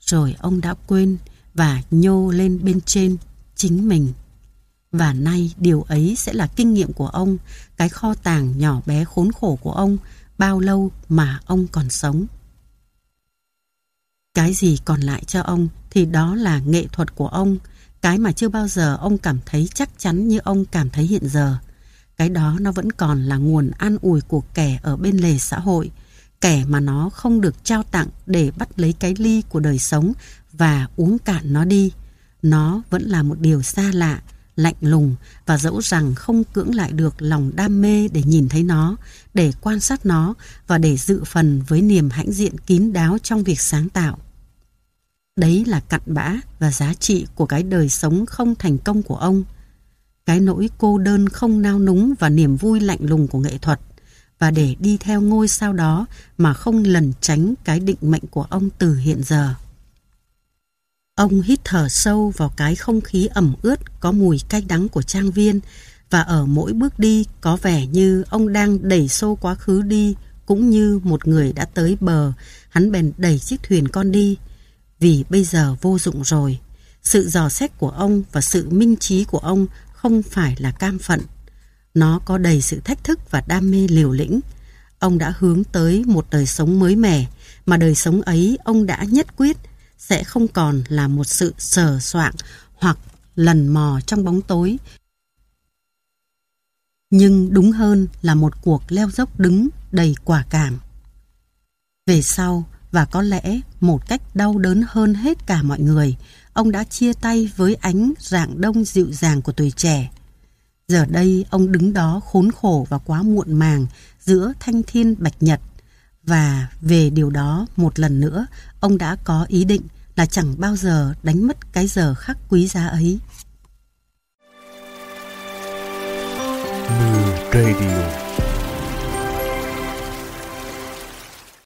Rồi ông đã quên và nhô lên bên trên chính mình. Và nay điều ấy sẽ là kinh nghiệm của ông, cái kho tàng nhỏ bé khốn khổ của ông, bao lâu mà ông còn sống. Cái gì còn lại cho ông thì đó là nghệ thuật của ông, cái mà chưa bao giờ ông cảm thấy chắc chắn như ông cảm thấy hiện giờ. Cái đó nó vẫn còn là nguồn an ủi của kẻ ở bên lề xã hội, kẻ mà nó không được trao tặng để bắt lấy cái ly của đời sống và uống cạn nó đi. Nó vẫn là một điều xa lạ, lạnh lùng và dẫu rằng không cưỡng lại được lòng đam mê để nhìn thấy nó, để quan sát nó và để dự phần với niềm hãnh diện kín đáo trong việc sáng tạo. Đấy là cặn bã và giá trị của cái đời sống không thành công của ông. Cái nỗi cô đơn không nao núng và niềm vui lạnh lùng của nghệ thuật và để đi theo ngôi sao đó mà không lần tránh cái định mệnh của ông từ hiện giờ. Ông hít thở sâu vào cái không khí ẩm ướt có mùi cay đắng của trang viên và ở mỗi bước đi có vẻ như ông đang đẩy xô quá khứ đi cũng như một người đã tới bờ, hắn bèn đẩy chiếc thuyền con đi vì bây giờ vô dụng rồi. Sự dò xét của ông và sự minh trí của ông không phải là cam phận. Nó có đầy sự thách thức và đam mê liều lĩnh. Ông đã hướng tới một đời sống mới mẻ, mà đời sống ấy ông đã nhất quyết sẽ không còn là một sự sờ soạng hoặc lần mò trong bóng tối. Nhưng đúng hơn là một cuộc leo dốc đứng đầy quả cảm. Về sau, và có lẽ một cách đau đớn hơn hết cả mọi người, ông đã chia tay với ánh rạng đông dịu dàng của tuổi trẻ. Giờ đây ông đứng đó khốn khổ và quá muộn màng giữa thanh thiên bạch nhật. Và về điều đó một lần nữa, ông đã có ý định là chẳng bao giờ đánh mất cái giờ khắc quý giá ấy. Mưa Radio